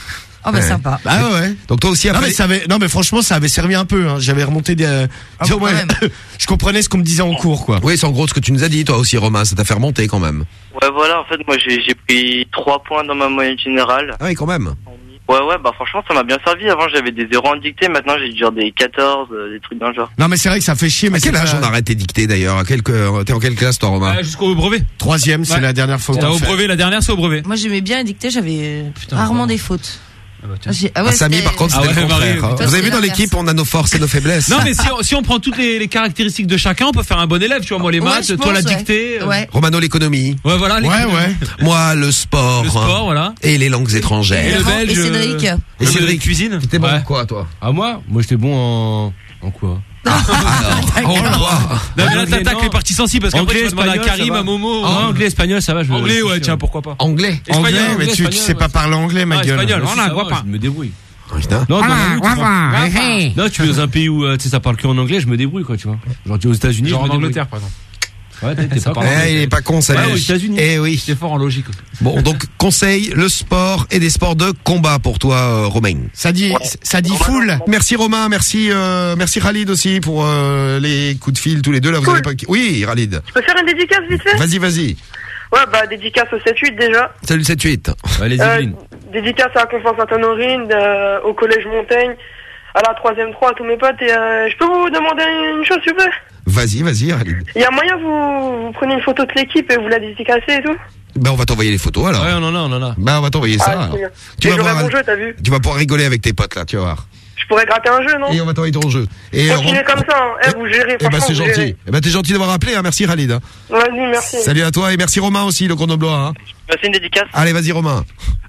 Ah bah sympa. Ah ouais. Donc toi aussi après. Non mais, ça avait, non, mais franchement ça avait servi un peu. Hein. J'avais remonté des. Euh, ah je comprenais ce qu'on me disait en cours quoi. Oui c'est en gros ce que tu nous as dit toi aussi Romain, ça t'a fait remonter quand même. Ouais voilà en fait moi j'ai pris 3 points dans ma moyenne générale. Ah oui quand même. Ouais, ouais, bah franchement, ça m'a bien servi. Avant, j'avais des 0 en dictée, maintenant j'ai genre des 14, euh, des trucs d'un genre. Non, mais c'est vrai que ça fait chier. Mais à quel âge on arrête tes dictées d'ailleurs? Euh, t'es en quelle classe, toi, Romain? Euh, Jusqu'au brevet. Troisième, c'est la dernière fois que Au brevet, la dernière, c'est au brevet. Moi, j'aimais bien les dictées, j'avais rarement des fautes. Ah, bah, ah ouais, ah, Samy, par contre, c'était ah ouais, le hein. Vous avez vu dans l'équipe, on a nos forces et nos faiblesses. Non, mais si on, si on prend toutes les, caractéristiques de chacun, on peut faire un bon élève. Tu vois, moi les maths, toi la dictée. Euh. Romano l'économie. Ouais, voilà. Moi le sport. Le sport, hein. voilà. Et les langues étrangères. Et le belge. Et Cédric. Euh, et cuisine. T'étais bon quoi, toi? Ah moi, moi j'étais bon en en quoi? Ah, oh, oh là là, t'attaques les parties sensibles parce qu'après tu demandes à Karim, à Momo. Ah, euh. Anglais, espagnol, ça va. Anglais, ouais, tiens, pourquoi pas. Anglais Anglais, mais tu sais pas parler anglais, ma gueule. Espagnol, on a pas. Je me débrouille. Non, non, tu es dans un pays où euh, tu sais ça parle que en anglais, je me débrouille quoi, tu vois. Genre aux États-Unis, genre en Angleterre par exemple. Ouais, eh, pas con. Eh, il est pas con, ça. Ouais, aux États-Unis. Eh oui. C'est fort en logique. Bon, donc conseil, le sport et des sports de combat pour toi, euh, Romain. Ça dit, ça dit full. Merci Romain, merci, euh, merci Khalid aussi pour euh, les coups de fil tous les deux là. Oui, Khalid. Je peux faire une dédicace vite fait? Vas-y, vas-y. Ouais, bah dédicace au 7-8 déjà. Salut 78. Ouais, les Euh, dédicace à Confort Sainte-Honorine, euh, au Collège Montaigne, à la 3ème 3, à tous mes potes. Et euh, je peux vous demander une chose, s'il vous plaît? Vas-y, vas-y, Khalid. Il y a moyen vous, vous prenez une photo de l'équipe et vous la dédicacez et tout Ben, on va t'envoyer les photos alors. Ouais, on en a, on en a. Ben, on va t'envoyer ça. Ah, alors. Tu vas j'aurai voir, mon jeu, t'as vu Tu vas pouvoir rigoler avec tes potes là, tu vas voir. Je pourrais gratter un jeu, non Et on va t'envoyer ton jeu. Et Continuez euh, comme ça, hein. Eh, vous gérez, Eh ben, c'est gentil. gérez. Eh ben, t'es gentil d'avoir appelé, hein. Merci Khalid. hein. Vas-y, merci. Salut à toi et merci Romain aussi, le Grenoblois. Hein. Passer une dédicace. Allez, vas-y Romain.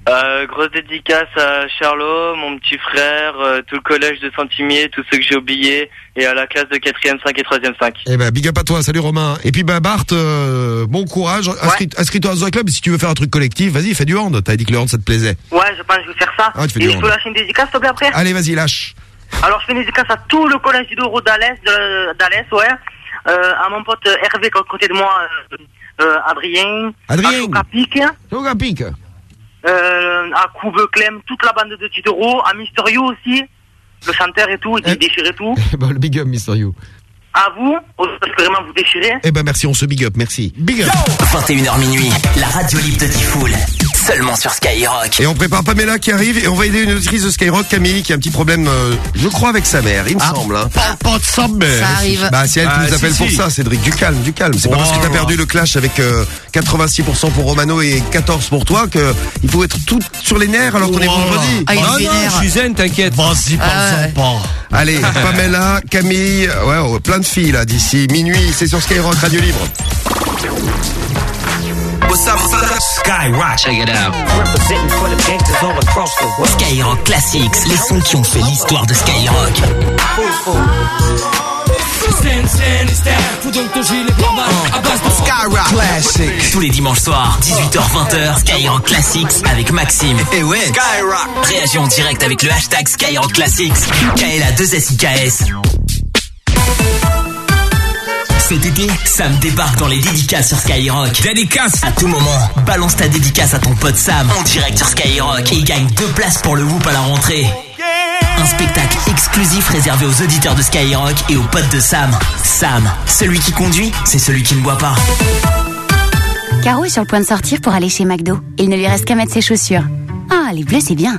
Euh, grosse dédicace à Charlot, mon petit frère, euh, tout le collège de Saint-Imier, tous ceux que j'ai oubliés, et à la classe de 4e 5 et 3e 5. Eh ben, big up à toi, salut Romain. Et puis, ben, Bart, euh, bon courage. Inscris- Inscris-toi dans un club. Si tu veux faire un truc collectif, vas-y, fais du hand. T'as dit que le hand, ça te plaisait. Ouais, je pense que je vais faire ça. Ah, tu fais Et du je hand. peux lâcher une dédicace, s'il te plaît, après? Allez, vas-y, lâche. Alors, je fais une dédicace à tout le collège du Douro d'Alès, ouais. À mon pote Hervé, qui est à côté de moi, euh, euh, Adrien. Adrien. À Chocapic. Chocapic. Euh, à Couve Clem, toute la bande de Titoro. À Mysterio aussi. Le chanteur et tout, il déchire et tout. Le big up, Mister You. À vous, parce que vraiment vous déchirez. Eh ben, merci, on se big up, merci. Big up. 21h minuit, la radio libre de Tifoul. Seulement sur Skyrock. Et on prépare Pamela qui arrive et on va aider une auditrice de Skyrock, Camille, qui a un petit problème, euh, je crois, avec sa mère, il me semble. Hein. Pas, pas de sa mère. Ça arrive. Bah, c'est elle qui Ah, nous si, appelle pour si. ça, Cédric. Du calme, du calme. C'est pas parce que t'as Oh. perdu le clash avec euh, 86% pour Romano et 14 pour toi que il faut être tout sur les nerfs alors qu'on est vendredi. Ah, il non, non, je suis zen, t'inquiète. Vas-y, Ah, parle-en ouais. pas. Allez, Pamela, Camille, ouais, oh, plein de filles là d'ici minuit. C'est sur Skyrock Radio Libre. Skyrock. Check it out. Skyrock Classics, les sons qui ont fait l'histoire de Skyrock. Skyrock Classics. Tous les dimanches soirs, 18h-20h, Skyrock Classics avec Maxime. Et ouais, Skyrock. Réagis en direct avec le hashtag Skyrock Classics. KLA 2SIKS. Cet été, Sam débarque dans les dédicaces sur Skyrock. Dédicace À tout moment, balance ta dédicace à ton pote Sam en direct sur Skyrock et gagne deux places pour le Whoop à la rentrée. Un spectacle exclusif réservé aux auditeurs de Skyrock et aux potes de Sam. Sam, celui qui conduit, c'est celui qui ne boit pas. Caro est sur le point de sortir pour aller chez McDo. Il ne lui reste qu'à mettre ses chaussures. Ah, les bleus, c'est bien.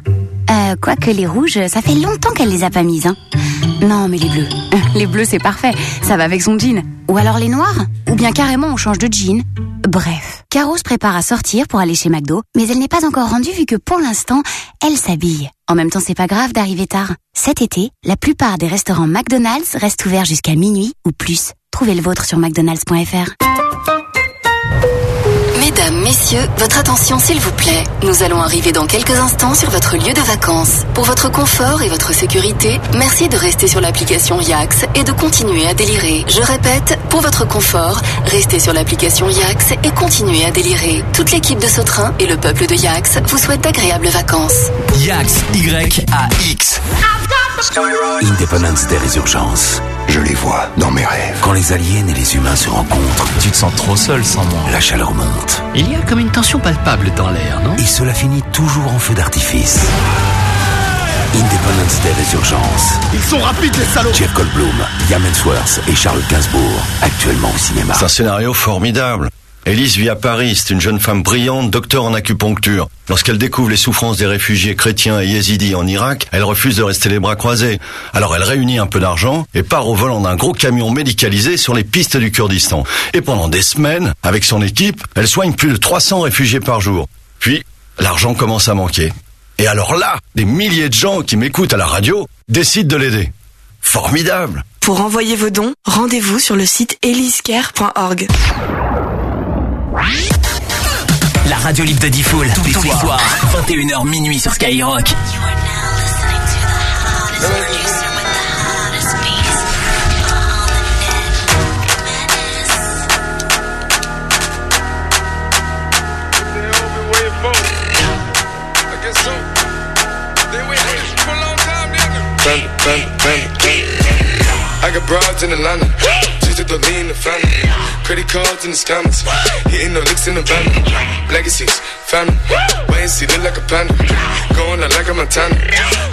Euh, quoique les rouges, ça fait longtemps qu'elle les a pas mises, hein. Non, mais les bleus. Les bleus, c'est parfait. Ça va avec son jean. Ou alors les noirs. Ou bien carrément, on change de jean. Bref. Caro se prépare à sortir pour aller chez McDo, mais elle n'est pas encore rendue vu que pour l'instant, elle s'habille. En même temps, c'est pas grave d'arriver tard. Cet été, la plupart des restaurants McDonald's restent ouverts jusqu'à minuit ou plus. Trouvez le vôtre sur mcdonalds.fr. Mesdames, messieurs, votre attention s'il vous plaît. Nous allons arriver dans quelques instants sur votre lieu de vacances. Pour votre confort et votre sécurité, merci de rester sur l'application Yax et de continuer à délirer. Je répète, pour votre confort, restez sur l'application Yax et continuez à délirer. Toute l'équipe de Sautrin et le peuple de Yax vous souhaitent d'agréables vacances. Yax, Y-A-X. Independence Day Résurgence. Je les vois dans mes rêves. Quand les aliens et les humains se rencontrent, tu te sens trop seul sans moi. La chaleur monte. Il y a comme une tension palpable dans l'air, non? Et cela finit toujours en feu d'artifice. Independence Day Résurgence. Ils sont rapides, les salauds. Jeff Goldblum, Liam Hemsworth et Charles Gainsbourg, actuellement au cinéma. C'est un scénario formidable. Elise vit à Paris, c'est une jeune femme brillante, docteur en acupuncture. Lorsqu'elle découvre les souffrances des réfugiés chrétiens et yézidis en Irak, elle refuse de rester les bras croisés. Alors elle réunit un peu d'argent et part au volant d'un gros camion médicalisé sur les pistes du Kurdistan. Et pendant des semaines, avec son équipe, elle soigne plus de 300 réfugiés par jour. Puis, l'argent commence à manquer. Et alors là, des milliers de gens qui m'écoutent à la radio décident de l'aider. Formidable Pour envoyer vos dons, rendez-vous sur le site eliscare.org. La radio libre de Diffoul, tous les soirs, 21h minuit sur Skyrock. I got broads in Atlanta. Just to the lean the family. Credit cards in the scammers. Hitting the licks in the van. Legacies, family. Wait and see, look like a panda. Going out like a Montana.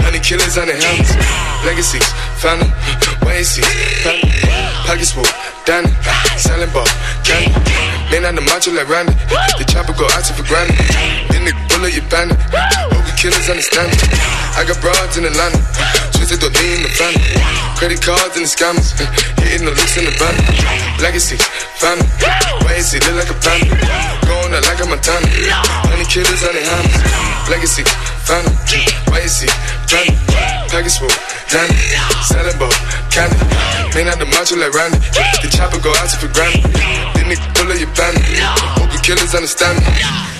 Honey killers on the helmets. Legacies, family. Wait and see, family. Pockets full, Danny. Selling ball, candy. Man on the macho like Randy. The chopper go out to for granted. Then the bullet, you bandit. Killers understand me. I got broads in Atlanta, twisted or lean the family. Credit cards and the scammers, hitting the licks in the van. Legacy, family, why is it look like a family? Going out like a Montana, honey killers on the hammers. Legacy, family, why is it family? Package full, Danny, selling ball, candy. Man out the macho like Randy, the chopper go out to for granted. Then they pull up your banner. Hope the killers understand me.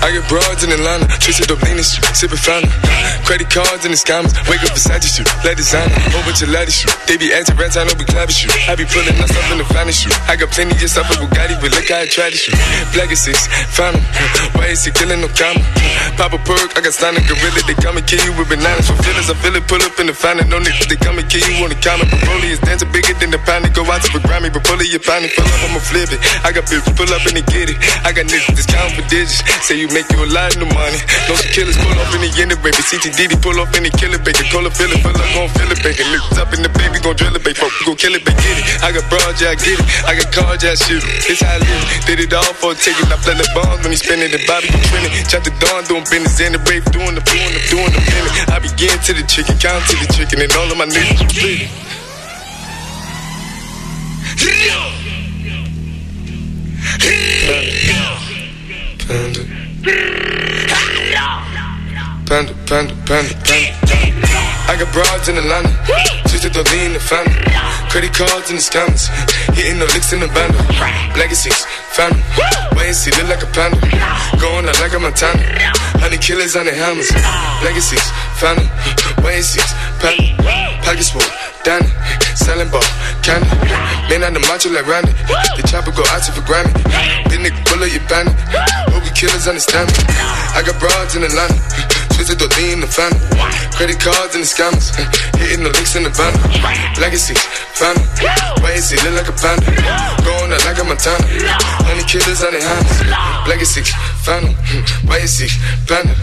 I get broads in Atlanta, twisted up leaning shit, sipping fountain. Credit cards and the scammers, wake up beside you let designer, bunch of ladies shoot. They be anti rats, I know we clapping shoot. I be pulling us up in the finest shoot. I got plenty of stuff with Bugatti, but look how I try to shoot. Black is six, found 'em. Why is he killing no comma? Pop a perk, I got a gorilla, they come and kill you with bananas. For feelings, I feel it, pull up in the fountain. No niggas, they come and kill you on the counter. Broly is dancing bigger than the pound. Go out to the Grammy, but pull it, you pound it, pull up, I'ma flip it. I got bills, pull up and they get it. I got niggas counting for digits. Say you make you a lot of money. Some killers pull off in the end baby. CTDD pull off in the killer baby. Call a feeling, feel like gon' feel it, baby. Niggas up in the baby, gon' drill it, baby. Fuck, gon' kill it, baby. Get it. I got broad, yeah, I get it. I got cards, yeah, I shoot it. This how I live. Did it all for a ticket. I play the bombs when he spinning the Bobby, you trending. Chop the dawn, doing business in the brave, doing the doing the doing the minute. I begin to the chicken, count to the chicken, and all of my niggas split. Panda. Panda, panda, panda, panda. I got broads in Atlanta, twisted the lean the family. Credit cards in the scammers, hitting the licks in the band. Legacies, family, wait and see, look like a panda. Going out like a Montana, honey killers on the hammers. Legacies, family, wait and see, panda. Package full, Danny, selling ball, candy. Man on the macho like Randy, the chopper go out to for Grammy. Then nigga pull up your bandit, killers understand me. I got broads in the Atlanta, twisted the lean the family. Credit cards and the scammers, hitting the licks in the van. Legacy, family, wait and see, look like a panda. Going out like a Montana, honey killers on the hands. Legacy, family, wait and see, panda.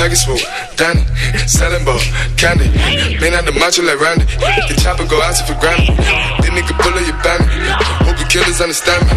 Package full, Danny, selling ball, candy. Man on the macho like Randy, the chopper go out to for Grammy. Then nigga pull up your bandit, hope you killers understand me.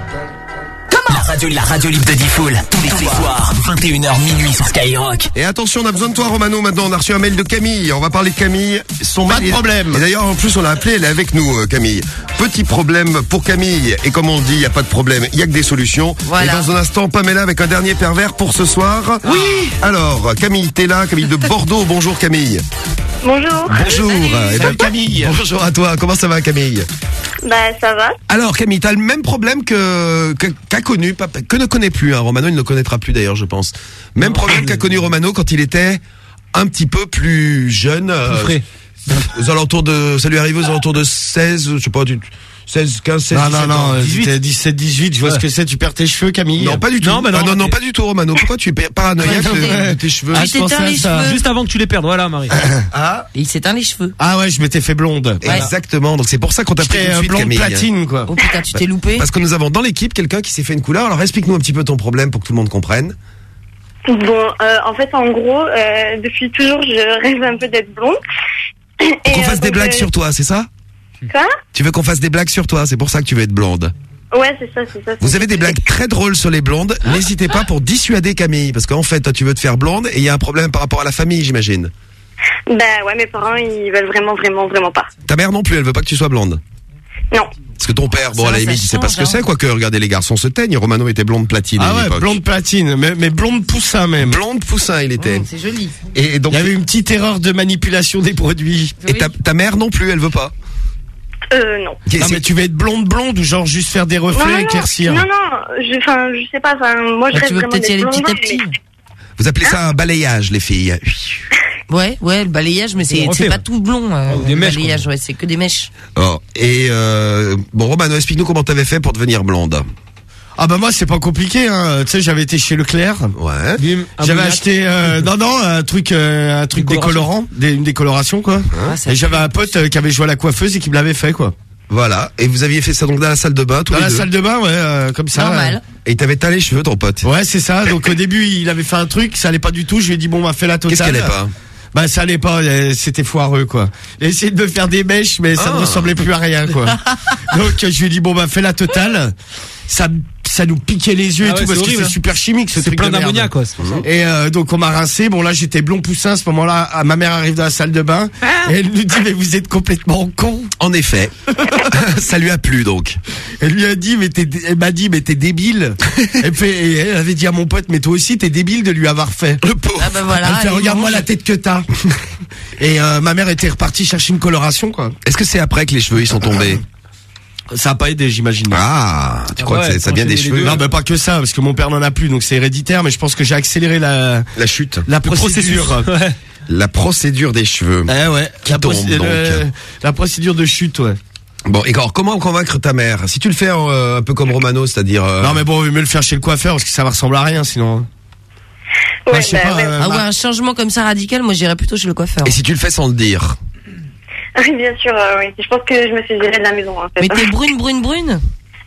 panda. La radio, la radio libre de Diffoul, tous les, tous les soirs, 21h minuit sur Skyrock. Et attention, on a besoin de toi, Romano. Maintenant, on a reçu un mail de Camille. On va parler de Camille. Son Pas mail de problème. Et d'ailleurs, en plus, on l'a appelé. Elle est avec nous, euh, Camille. Petit problème pour Camille. Et comme on dit, il n'y a pas de problème. Il y a que des solutions. Voilà. Et dans un instant, Pamela avec un dernier pervers pour ce soir. Oui. Alors, Camille, t'es là. Camille de Bordeaux. Bonjour, Camille. Bonjour. Bonjour. Eh ben, Camille. Bonjour à toi. Comment ça va, Camille? Bah ça va. Alors, Camille, t'as le même problème que que- connu, pas- que ne connaît plus. Hein. Romano, il ne le connaîtra plus d'ailleurs, je pense. Même problème qu'a connu Romano quand il était un petit peu plus jeune. euh, frais. Aux alentours de, ça lui arrive aux alentours de 16, je sais pas, 16, 15, 16, Non, non, 17 non, euh, 18. c'était 17, 18, je vois Ouais. ce que c'est, tu perds tes cheveux, Camille. Non, pas du tout. Non, bah non, Ah, non, non, pas du tout, Romano. Pourquoi tu es paranoïaque de, de tes cheveux Ah, je pensais à ça. Juste avant que tu les perdes, voilà, Marie. Ah, il s'éteint les cheveux. Ah ouais, je m'étais fait blonde. exactement. Donc c'est pour ça qu'on t'a pris tout de euh, suite, blonde Camille. platine, quoi. Oh putain, tu t'es loupé. Parce que nous avons dans l'équipe quelqu'un qui s'est fait une couleur. Alors explique-nous un petit peu ton problème pour que tout le monde comprenne. Bon, euh, en fait, en gros, euh, depuis toujours, je rêve un peu d'être blonde. Qu'on euh, fasse des donc, blagues euh, sur toi, c'est ça? Quoi Tu veux qu'on fasse des blagues sur toi, c'est pour ça que tu veux être blonde. Ouais, c'est ça, c'est ça. Vous avez des blagues très drôles sur les blondes. N'hésitez pas pour dissuader Camille, parce qu'en fait, toi, tu veux te faire blonde et il y a un problème par rapport à la famille, j'imagine. Bah ouais, mes parents, ils veulent vraiment, vraiment, vraiment pas. Ta mère non plus, elle veut pas que tu sois blonde. Non. Parce que ton père, bon, à la limite, il sait pas ce que c'est, hein. quoique, regardez, les garçons se teignent. Romano était blonde platine à Ah ouais, l'époque. blonde platine, mais, mais blonde poussin même. Blonde poussin, il était. Mmh, c'est joli. Et donc, Il y avait une petite erreur de manipulation des produits. et ta, ta mère non plus, elle veut pas. Euh, non. Non mais tu veux être blonde blonde ou genre juste faire des Non, reflets non, éclaircir non, non, je, enfin, je sais pas, enfin, moi, je Bah, rêve tu veux vraiment peut-être y aller petit à petit. mais- Vous appelez ça un balayage, les filles. Ouais, ouais, le balayage, mais c'est refait, c'est ouais. pas tout blond. euh, des le mèches, balayage, ouais, c'est que des mèches. Oh, et euh, bon, Romano, explique-nous comment t'avais fait pour devenir blonde. Ah bah moi c'est pas compliqué hein. Tu sais j'avais été chez Leclerc. Ouais. J'avais acheté euh, non non un truc euh, un truc décolorant, des, une décoloration quoi. et j'avais un pote euh, qui avait joué à la coiffeuse et qui me l'avait fait quoi. Voilà. Et vous aviez fait ça donc dans la salle de bain, tous Dans les la deux salle de bain ouais euh, comme ça. Normal. Et il t'avait talé les cheveux, ton pote. Ouais c'est ça. Donc au début il avait fait un truc, ça allait pas du tout. Je lui ai dit bon bah fais la totale. Qu'est-ce qu'elle allait pas Bah ça allait pas, euh, c'était foireux quoi. Essayé de me faire des mèches mais ça Ah. ne ressemblait plus à rien quoi. Donc je lui ai dit bon bah fais la totale. Ça ça nous piquait les yeux Ah et ouais, tout parce c'est que horrible, c'est hein. super chimique ce C'est truc plein de merde. d'ammoniac, quoi. Et euh, donc on m'a rincé. Bon là j'étais blond poussin à ce moment-là. Ah, Ma mère arrive dans la salle de bain et elle nous dit mais vous êtes complètement con. En effet. ça lui a plu donc. Elle lui a dit mais t'es, elle m'a dit mais t'es débile. et, puis, et elle avait dit à mon pote mais toi aussi t'es débile de lui avoir fait. Le pauvre. Ah bah voilà. Elle fait regarde-moi mange. la tête que t'as. et euh, ma mère était repartie chercher une coloration quoi. Est-ce que c'est après que les cheveux ils sont tombés? Ça a pas aidé j'imagine. Ah, tu crois ouais, que ça vient des cheveux. Non, mais pas que ça, parce que mon père n'en a plus, donc c'est héréditaire. Mais je pense que j'ai accéléré la La chute. la procédure. Ouais. La procédure des cheveux. Eh ouais, Qui la, tombe, procé- donc. le- la procédure de chute, ouais. Bon, et alors comment convaincre ta mère? Si tu le fais euh, un peu comme Romano, c'est-à-dire euh, Non, mais bon, il vaut mieux le faire chez le coiffeur, parce que ça va ressembler à rien, sinon. Ouais, Bah, je sais bah, pas, ouais. euh, Ah ouais, ma- un changement comme ça radical, moi j'irais plutôt chez le coiffeur. et si tu le fais sans le dire? Oui, bien sûr, euh, oui. Je pense que je me suis virée de la maison, en fait. Mais t'es brune, brune, brune?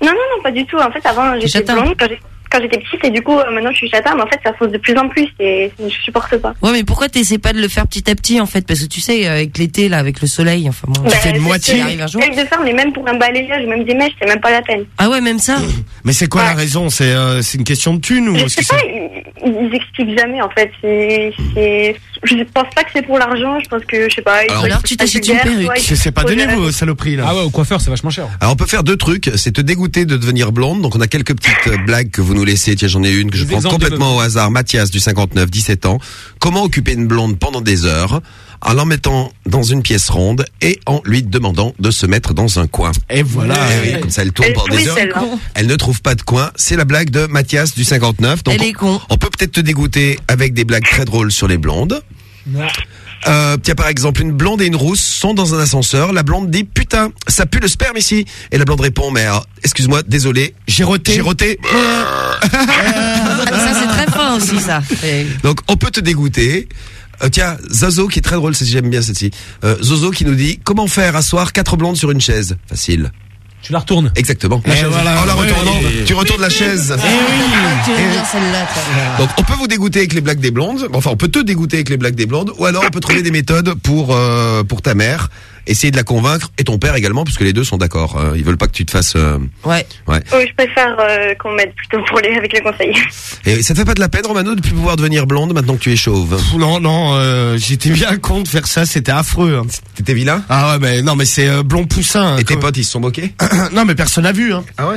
Non, non, non, pas du tout. En fait, avant, j'étais blonde quand quand j'étais petite et du coup, euh, maintenant, je suis châtain, mais en fait, ça fausse de plus en plus et je supporte pas. Ouais, mais pourquoi t'essaies pas de le faire petit à petit en fait? Parce que tu sais, avec l'été là, avec le soleil, enfin bon. Bah, fais de c'est moitié. arrive un jour. de faire, mais même pour un balayage, même des mèches, c'est même pas la peine. Ah ouais, même ça? Mais c'est quoi la raison? C'est euh, c'est une question de thune ou Je sais que pas, ils, ils expliquent jamais en fait. C'est, je pense pas que c'est pour l'argent. Je pense que je sais pas. Alors, alors tu t'achètes une perruque. C'est pas donné vos saloperies là. Ah ouais, au coiffeur, c'est vachement cher. Alors on peut faire deux trucs, c'est te dégoûter de devenir blonde. Donc on a quelques petites euh, blagues que vous nous laissez. Tiens, j'en ai une que je Des prends complètement au hasard. Mathias du 59, 17 ans. Comment occuper une blonde pendant des heures en l'en mettant dans une pièce ronde et en lui demandant de se mettre dans un coin? Et voilà. Eh oui, comme ça elle tourne Elle pendant des heures. celle-là. Elle ne trouve pas de coin. C'est la blague de Mathias du 59. Donc Elle est con. on peut peut-être te dégoûter avec des blagues très drôles sur les blondes. Euh, tiens par exemple une blonde et une rousse sont dans un ascenseur. La blonde dit putain ça pue le sperme ici et la blonde répond mais alors, excuse-moi désolé J'ai roté. j'ai roté. Ça c'est très fin aussi ça. Et- Donc on peut te dégoûter. Euh, tiens Zazo qui est très drôle, c'est- j'aime bien celle-ci. Euh, Zozo qui nous dit comment faire asseoir quatre blondes sur une chaise? Facile. Tu la retournes. Exactement. Et voilà, en la ouais. retournant, tu retournes la chaise. Tu veux dire celle-là toi. Donc on peut vous dégoûter avec les blagues des blondes, enfin on peut te dégoûter avec les blagues des blondes, ou alors on peut trouver des méthodes pour euh, pour ta mère, essayer de la convaincre et ton père également, puisque les deux sont d'accord. Euh, ils veulent pas que tu te fasses. euh, Ouais. ouais. Oui, je préfère euh, qu'on m'aide plutôt pour les avec les conseils. Et ça te fait pas de la peine, Romano, de plus pouvoir devenir blonde maintenant que tu es chauve? Pff, Non, non, euh, j'étais bien con de faire ça, c'était affreux. hein. T'étais vilain? Ah ouais, mais non, mais c'est euh, blond poussin. hein, Et tes potes, ils se sont moqués? Non, mais personne n'a vu. Hein. Ah ouais?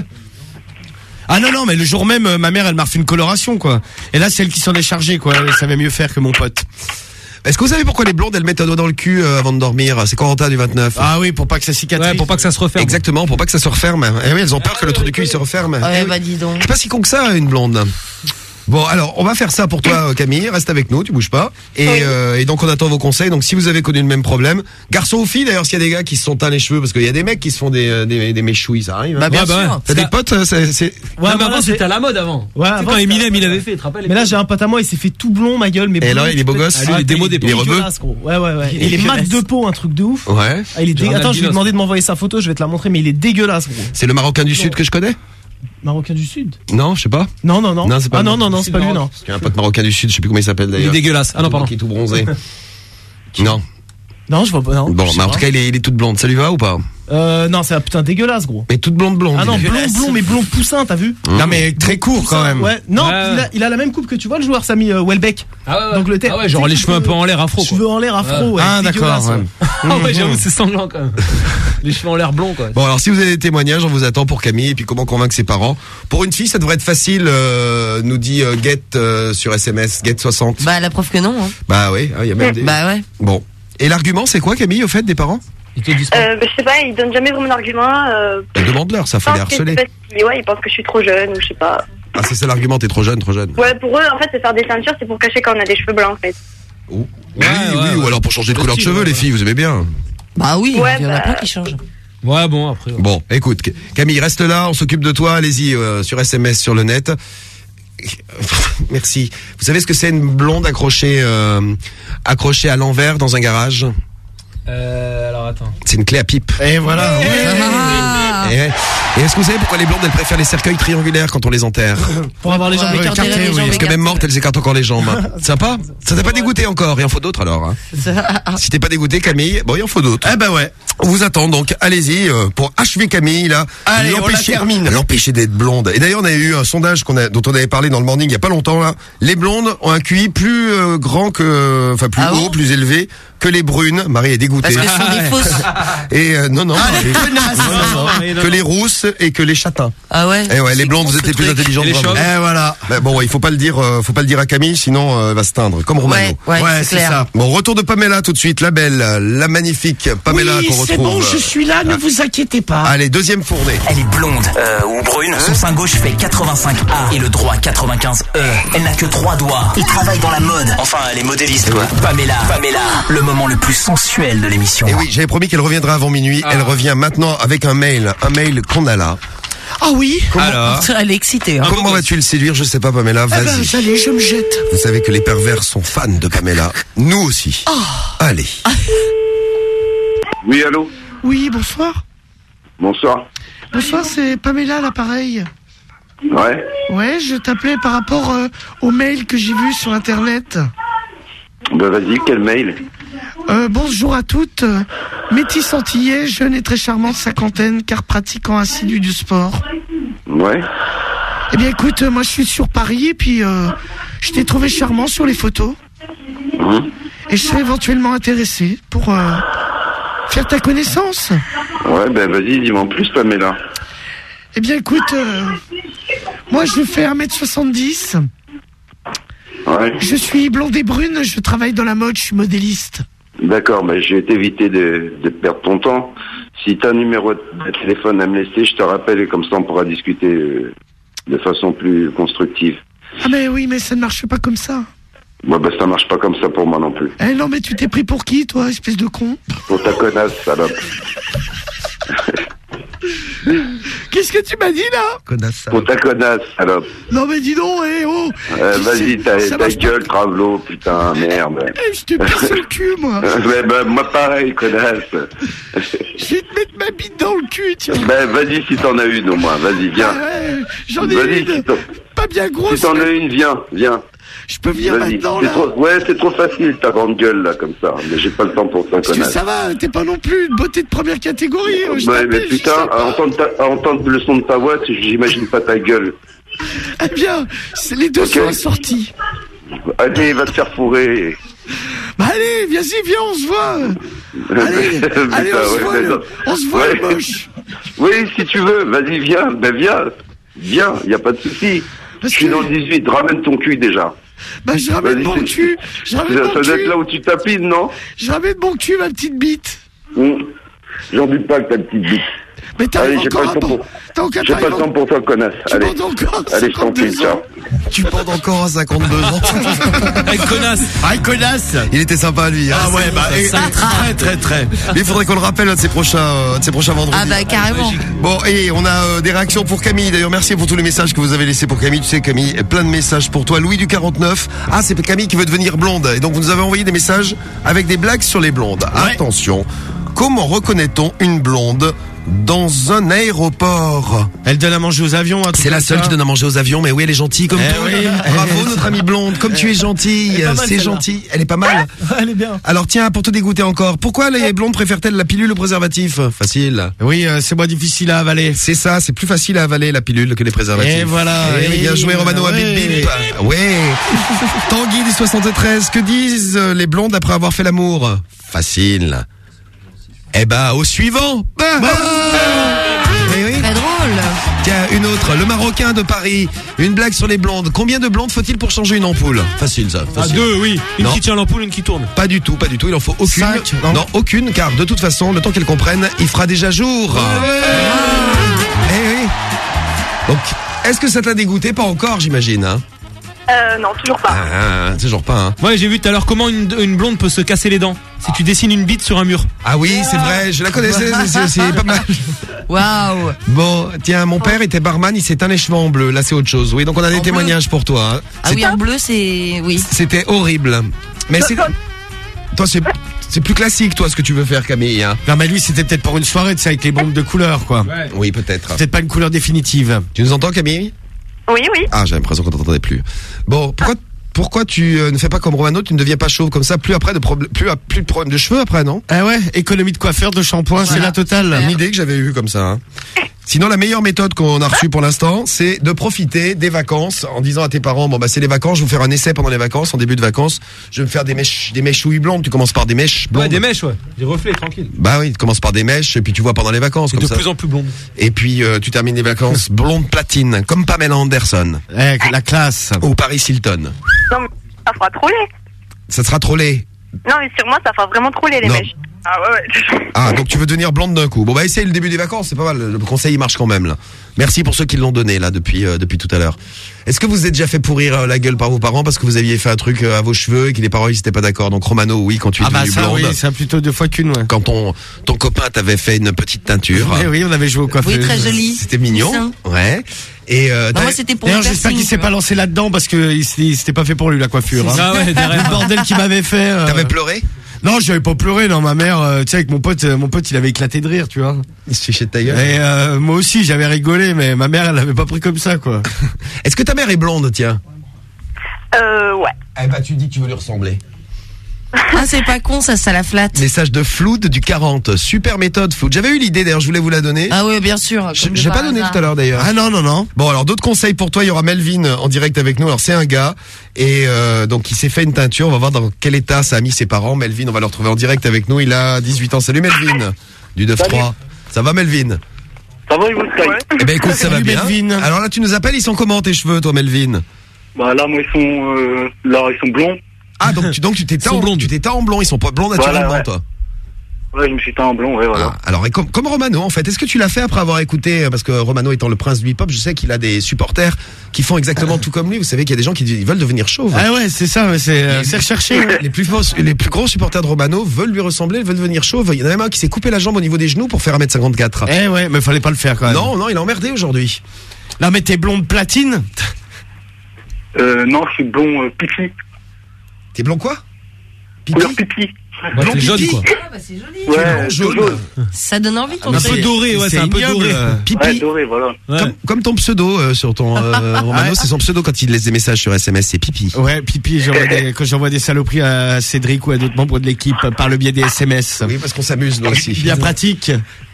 Ah non, non, mais le jour même, ma mère, elle m'a refait une coloration, quoi. Et là, c'est elle qui s'en est chargée, quoi. Elle savait mieux faire que mon pote. Est-ce que vous savez pourquoi les blondes elles mettent un doigt dans le cul euh, avant de dormir C'est Corentin du 29. Ah oui, pour pas que ça cicatrise. Ouais, pour pas que ça se referme. Exactement, pour pas que ça se referme. Eh oui, elles ont peur que le trou du cul il se referme. Ouais, Eh oui. bah dis donc. C'est pas si con que ça, une blonde. Bon, alors, on va faire ça pour toi, Camille. Reste avec nous, tu bouges pas. Et, euh, et donc, on attend vos conseils. Donc, si vous avez connu le même problème, garçon ou fille, d'ailleurs, s'il y a des gars qui se sont teints les cheveux, parce qu'il y a des mecs qui se font des, euh, des, des mèchouilles, ça arrive. hein. Bah bien Ouais, bah sûr. ouais. T'as des potes, euh, c'est, c'est- Ouais, mais mais avant, c'était à la mode avant. Ouais, avant, quand Eminem, il avait fait, tu te rappelles Mais là, j'ai un pote à moi, il s'est fait tout blond, ma gueule, mais Et blond, là, il est beau gosse Ah, lui, il est démodé, il est rebeu. Ouais, ouais, ouais. Il est mat de peau, un truc de ouf. Ouais. Ah, Attends, je lui ai demandé de m'envoyer sa photo, je vais te la montrer, mais il est dégueulasse, gros. C'est le Marocain du Sud que je connais? Marocain du Sud Non, je sais pas. Non, non, non. Non, c'est pas ah non, lui. non, non, c'est pas lui, non. Parce qu'il y a un pote Marocain du Sud, je sais plus comment il s'appelle Il est d'ailleurs. dégueulasse. Ah non, pardon. Qui est tout bronzé. non. Non, je vois pas. Non, Bon, mais en tout cas, il est, il est toute blonde. Ça lui va ou pas? Euh, non, c'est un putain dégueulasse, gros. Mais toute blonde blonde. Ah non, blond, blond, mais blond poussin, t'as vu? Non, mais très court quand même. Ouais, non, Ouais. il, a, il a la même coupe que tu vois, le joueur Samy euh, Welbeck. Ah ouais, ouais. D'Angleterre. Ah ouais, genre les cheveux un peu en l'air afro. quoi. Cheveux en l'air afro, ouais. Ah, d'accord. ouais. ouais. Ah ouais, j'avoue, c'est sanglant quand même. Les cheveux en l'air blond, quoi. Bon, alors si vous avez des témoignages, on vous attend pour Camille et puis comment convaincre ses parents? Pour une fille, ça devrait être facile, euh, nous dit euh, Get euh, sur SMS, Get 60. Bah la preuve que non. Hein. Bah oui, hein, il y a même des... Bah ouais. Bon. Et l'argument, c'est quoi Camille, au fait, des parents? Ils te disent pas. Euh, bah, je sais pas, ils donnent jamais vraiment d'argument. Euh, Bah, Demande-leur, ça faut les harceler. qu'ils- ouais, ils pensent que je suis trop jeune ou je sais pas. Ah, c'est ça l'argument, t'es trop jeune, trop jeune. Ouais, pour eux, en fait, c'est faire des ceintures, c'est pour cacher quand on a des cheveux blancs, en fait. Oui, oui, ou alors pour changer de couleur de cheveux, les filles, vous aimez bien. Bah oui, Ouais, il y en a bah- plein qui changent. Ouais, bon, après. Bon, écoute, Camille, reste là, on s'occupe de toi, allez-y euh, sur SMS, sur le net. Merci. Vous savez ce que c'est une blonde accrochée euh, accrochée à l'envers dans un garage? Euh, alors attends. C'est une clé à pipe. Et voilà. Et, et est-ce que vous savez pourquoi les blondes elles préfèrent les cercueils triangulaires quand on les enterre Pour avoir les jambes Ouais, écartées. écartées, oui. Parce que même morte, elles écartent encore les jambes. Sympa Ça t'a pas dégoûté encore Il en faut d'autres alors. hein. Si t'es pas dégoûté, Camille, bon, il en faut d'autres. Eh ben ouais. On vous attend donc, allez-y euh, pour achever Camille là. Allez, on la termine. L'empêcher d'être blonde. Et d'ailleurs, on a eu un sondage qu'on a, dont on avait parlé dans le morning il y a pas longtemps là. Les blondes ont un QI plus euh, grand que, enfin plus Ah haut, bon plus élevé que les brunes. Marie est dégoûtée. Parce que ce sont des fausses. Et euh, non non, Ah, les Marie. connasses. Non, non, mais non, que les rousses et que les châtains. Ah ouais. Eh ouais, les blondes, vous êtes les plus intelligentes. Et Eh voilà. Mais bon, ouais, il faut pas le dire, euh, faut pas le dire à Camille, sinon euh, elle va se teindre, comme Romano. Ouais, ouais, Ouais, c'est c'est ça. Bon, retour de Pamela tout de suite, la belle, la magnifique Pamela qu'on retrouve. suis là, ne vous inquiétez pas. Allez, deuxième fournée. Elle est blonde euh, ou brune. Son sein gauche fait 85A et le droit 95E. Elle n'a que trois doigts. Il travaille dans la mode. Enfin, elle est modéliste, quoi. Pamela, Pamela, le moment le plus sensuel de l'émission. Et oui, j'avais promis qu'elle reviendra avant minuit. Elle revient maintenant avec un mail, un mail qu'on a là. Ah oui Alors, Elle est excitée. Hein. comment vas-tu le séduire? Je sais pas, Pamela. Eh ben, Vas-y. allez, je me jette. Vous savez que les pervers sont fans de Pamela. Nous aussi. Allez. Oui, allô? Oui, bonsoir. Bonsoir. Bonsoir, c'est Pamela l'appareil. Ouais Ouais, je t'appelais par rapport euh, au mail que j'ai vu sur Internet. Bah vas-y, quel mail? Euh, bonjour à toutes. Métis antillais, jeune et très charmante cinquantaine, car pratiquant assidu du sport. Ouais Eh bien écoute, euh, moi je suis sur Paris et puis euh, je t'ai trouvé charmant sur les photos. Et je serais éventuellement intéressé pour faire ta connaissance. Ouais, ben vas-y, dis-moi en plus, Pamela. Eh bien écoute, moi je fais 1m70. Ouais Je suis blonde et brune, je travaille dans la mode, je suis modéliste. D'accord, ben je vais t'éviter de, de perdre ton temps. Si t'as un numéro de téléphone à me laisser, je te rappelle et comme ça on pourra discuter euh, de façon plus constructive. Ah mais oui, mais ça ne marche pas comme ça. Moi, ben ça marche pas comme ça pour moi non plus. Eh non, mais tu t'es pris pour qui, toi, espèce de con? Pour ta connasse, salope. Qu'est-ce que tu m'as dit, là? Connasse. Pour ta connasse, salope. Non, mais dis donc, eh oh Euh, vas-y, ta, Ça ta marche pas. gueule, Travelo, putain, merde. Eh, je t'ai pissé le cul, moi Ouais, ben, moi pareil, connasse. Je vais te mettre ma bite dans le cul, tiens Ben, vas-y si t'en as une au moins, vas-y, viens. Ah ouais, J'en ai Vas-y, une si Pas bien grosse si t'en as une, viens, viens. Je peux venir Vas-y. maintenant, C'est là trop- Ouais, c'est trop facile ta grande gueule là, comme ça. Mais j'ai pas le temps pour ça, Parce que ça va, t'es pas non plus une beauté de première catégorie hein, Ouais, mais putain, à entendre, ta- à entendre le son de ta voix, j'imagine pas ta gueule. Eh bien, c'est- les deux Ok. sont assortis. Allez, va te faire fourrer. Bah allez, viens-y, viens, on se voit Allez, on se ouais, voit, le- on se voit, Ouais. le moche Oui, si tu veux, vas-y, viens, ben viens. Viens, y a pas de souci. Je suis dans le 18, ramène ton cul déjà. Bah je ramène mon cul Je ramène mon ça doit être là où tu tapines, non? Je ramène mon cul, ma petite bite Hum. J'en doute pas que ta petite bite. Mais Allez, j'ai pas encore le temps pour... bon- t'as encore- J'ai pas le temps pour toi, connasse. Tu Allez. encore Allez, je t'en prie, 52 ciao. Tu pendes encore à 52 ans. Hey, connasse Ah, connasse Il était sympa lui. hein. Ah ouais, bah, et- très, très, très. Mais il faudrait qu'on le rappelle un de ses prochains, euh, de prochains vendredis. Ah bah carrément. Bon, et on a euh, des réactions pour Camille. D'ailleurs, merci pour tous les messages que vous avez laissés pour Camille. Tu sais, Camille, plein de messages pour toi. Louis du 49. Ah, c'est Camille qui veut devenir blonde. Et donc, vous nous avez envoyé des messages avec des blagues sur les blondes. Attention. Comment reconnaît-on une blonde dans un aéroport Elle donne à manger aux avions. truc C'est la seule ça. qui donne à manger aux avions, mais oui, elle est gentille comme Eh tout. oui. Bravo, notre amie blonde. Comme tu es gentille, pas mal, c'est gentil. Elle est pas mal. Elle est bien. Alors tiens, pour te dégoûter encore, pourquoi les blondes préfèrent-elles la pilule au préservatif? Facile. Oui, euh, c'est moins difficile à avaler. C'est ça, c'est plus facile à avaler la pilule que les préservatifs. Et voilà. Eh, Et bien joué Romano à bip bip. Ouais. Tanguy du 73, que disent euh, les blondes après avoir fait l'amour? Facile. Eh ben, au suivant. Bah, Eh oui. Très drôle. Tiens, une autre, le Marocain de Paris. Une blague sur les blondes. Combien de blondes faut-il pour changer une ampoule? Facile ça. Ah, facile. deux, oui. Une Non. qui tient l'ampoule, une qui tourne. Pas du tout, pas du tout. Il en faut aucune. Cinq, non aucune, car de toute façon, le temps qu'elle comprenne, il fera déjà jour. Eh oui. Donc, est-ce que ça t'a dégoûté? Pas encore, j'imagine. Hein Euh, non, toujours pas. ah, toujours pas. Hein. Ouais, j'ai vu tout à l'heure comment une, une blonde peut se casser les dents. Si tu dessines une bite sur un mur. Ah oui, c'est vrai, je la connaissais, c'est- pas mal. Waouh. Bon, tiens, mon père était barman, il s'est teint les cheveux en bleu. Là, c'est autre chose. Oui, donc on a des témoignages pour toi. hein. Ah oui, en bleu, c'est. Oui. C'était horrible. Mais c'est. Toi, c'est. C'est plus classique, toi, ce que tu veux faire, Camille. Hein. Non, mais lui, c'était peut-être pour une soirée, tu sais, avec les bombes de couleurs, quoi. Oui, peut-être. Peut-être pas une couleur définitive. Tu nous entends, Camille? Oui, oui. Ah, j'ai l'impression qu'on t'entendait plus. Bon, pourquoi, pourquoi tu euh, ne fais pas comme Romano, tu ne deviens pas chauve comme ça, plus après de problème, plus, plus de problème de cheveux après, non? Ah ouais, économie de coiffeur, de shampoing, c'est la totale. Une idée que j'avais eue comme ça. hein. Sinon, la meilleure méthode qu'on a reçue pour l'instant, c'est de profiter des vacances en disant à tes parents, bon bah c'est les vacances, je vais vous faire un essai pendant les vacances, en début de vacances, je vais me faire des mèches, des mèches blondes. Tu commences par des mèches blondes. Ouais, des mèches, ouais. Des reflets, tranquille. Bah oui, tu commences par des mèches et puis tu vois pendant les vacances comme de ça. plus en plus blonde. Et puis euh, tu termines les vacances blonde platine, comme Pamela Anderson. Eh, la classe. Ou Paris Hilton. Non, mais ça fera troller. Ça sera trop laid. Non, mais sur moi, ça fera vraiment troller les Non. mèches. Ah ouais, ouais. Ah, donc tu veux devenir blonde d'un coup. Bon, bah essaye le début des vacances, c'est pas mal. Le conseil, il marche quand même, là. Merci pour ceux qui l'ont donné, là, depuis, euh, depuis tout à l'heure. Est-ce que vous vous êtes déjà fait pourrir euh, la gueule par vos parents parce que vous aviez fait un truc euh, à vos cheveux et que les parents, ils étaient pas d'accord? Donc, Romano, oui, quand tu es Ah bah devenu ça, blonde. oui, ça plutôt deux fois qu'une, ouais. Quand ton, ton copain t'avait fait une petite teinture. Oui, oui, on avait joué au coiffeur. Oui, très joli. C'était mignon. Ouais. Et, euh, Non, t'avais- moi, c'était pour D'ailleurs, le j'espère qu'il s'est pas lancé là-dedans parce que il s'était il s'était pas fait pour lui la coiffure. hein. Ah ouais, derrière. Le bordel qu'il m'avait fait. euh, T'avais pleuré? Non, j'avais pas pleuré. Non, ma mère, euh, tu sais, avec mon pote, euh, mon pote, il avait éclaté de rire, tu vois. Il se fichait de ta gueule. Et euh, moi aussi, j'avais rigolé, mais ma mère, elle l'avait pas pris comme ça, quoi. Est-ce que ta mère est blonde, tiens? Euh, ouais. Eh bah, tu dis que tu veux lui ressembler. Ah, c'est pas con, ça, ça la flatte. Message de Flood du 40. Super méthode, Flood. J'avais eu l'idée, d'ailleurs, je voulais vous la donner. Ah oui, bien sûr. Je- J'ai pas donné hasard. tout à l'heure d'ailleurs. Ah non, non, non. Bon, alors d'autres conseils pour toi. Il y aura Melvin en direct avec nous. Alors c'est un gars et euh, donc il s'est fait une teinture. On va voir dans quel état ça a mis ses parents. Melvin, on va le retrouver en direct avec nous. Il a 18 ans. Salut Melvin du 9-3. Ça va Melvin? Ça va, ils vont Eh ben écoute, ça va bien. Melvin. Alors là, tu nous appelles. Ils sont comment tes cheveux, toi, Melvin? Bah là, moi, ils sont, euh, là, ils sont blonds. Ah donc tu donc tu t'es en blondes. tu t'es en blond. Ils sont pas blonds naturellement, Voilà, ouais. toi. Ouais, je me suis teint en blond, ouais, voilà. Ah, alors et comme, comme Romano en fait, est-ce que tu l'as fait après avoir écouté euh, parce que Romano étant le prince du hip-hop, je sais qu'il a des supporters qui font exactement tout comme lui. Vous savez qu'il y a des gens qui ils veulent devenir chauves. Ah ouais, c'est ça, c'est euh, c'est recherché. Les plus, faux- les plus gros supporters de Romano veulent lui ressembler, veulent devenir chauve. Il y en a même un qui s'est coupé la jambe au niveau des genoux pour faire 1m54. Eh ouais, mais fallait pas le faire quand même. Non, non, il est emmerdé aujourd'hui. Non, mais t'es blonde platine? Euh, non, je suis blond euh, pipi. T'es blond quoi? Couleur pipi. Ouais, Blond c'est jaune, pipi quoi? Ah, bah, c'est joli. Ouais, jaune. jaune. Ça donne envie, ton Un peu doré, ouais, c'est un peu ignoble. doré. Pipi. Ouais, doré, voilà. Ouais. Comme, comme ton pseudo euh, sur ton euh, Romano, c'est son pseudo quand il laisse des messages sur SMS, c'est pipi. Ouais, pipi, j'envoie des, quand j'envoie des saloperies à Cédric ou à d'autres membres de l'équipe par le biais des SMS. Oui, parce qu'on s'amuse nous aussi. Bien pratique.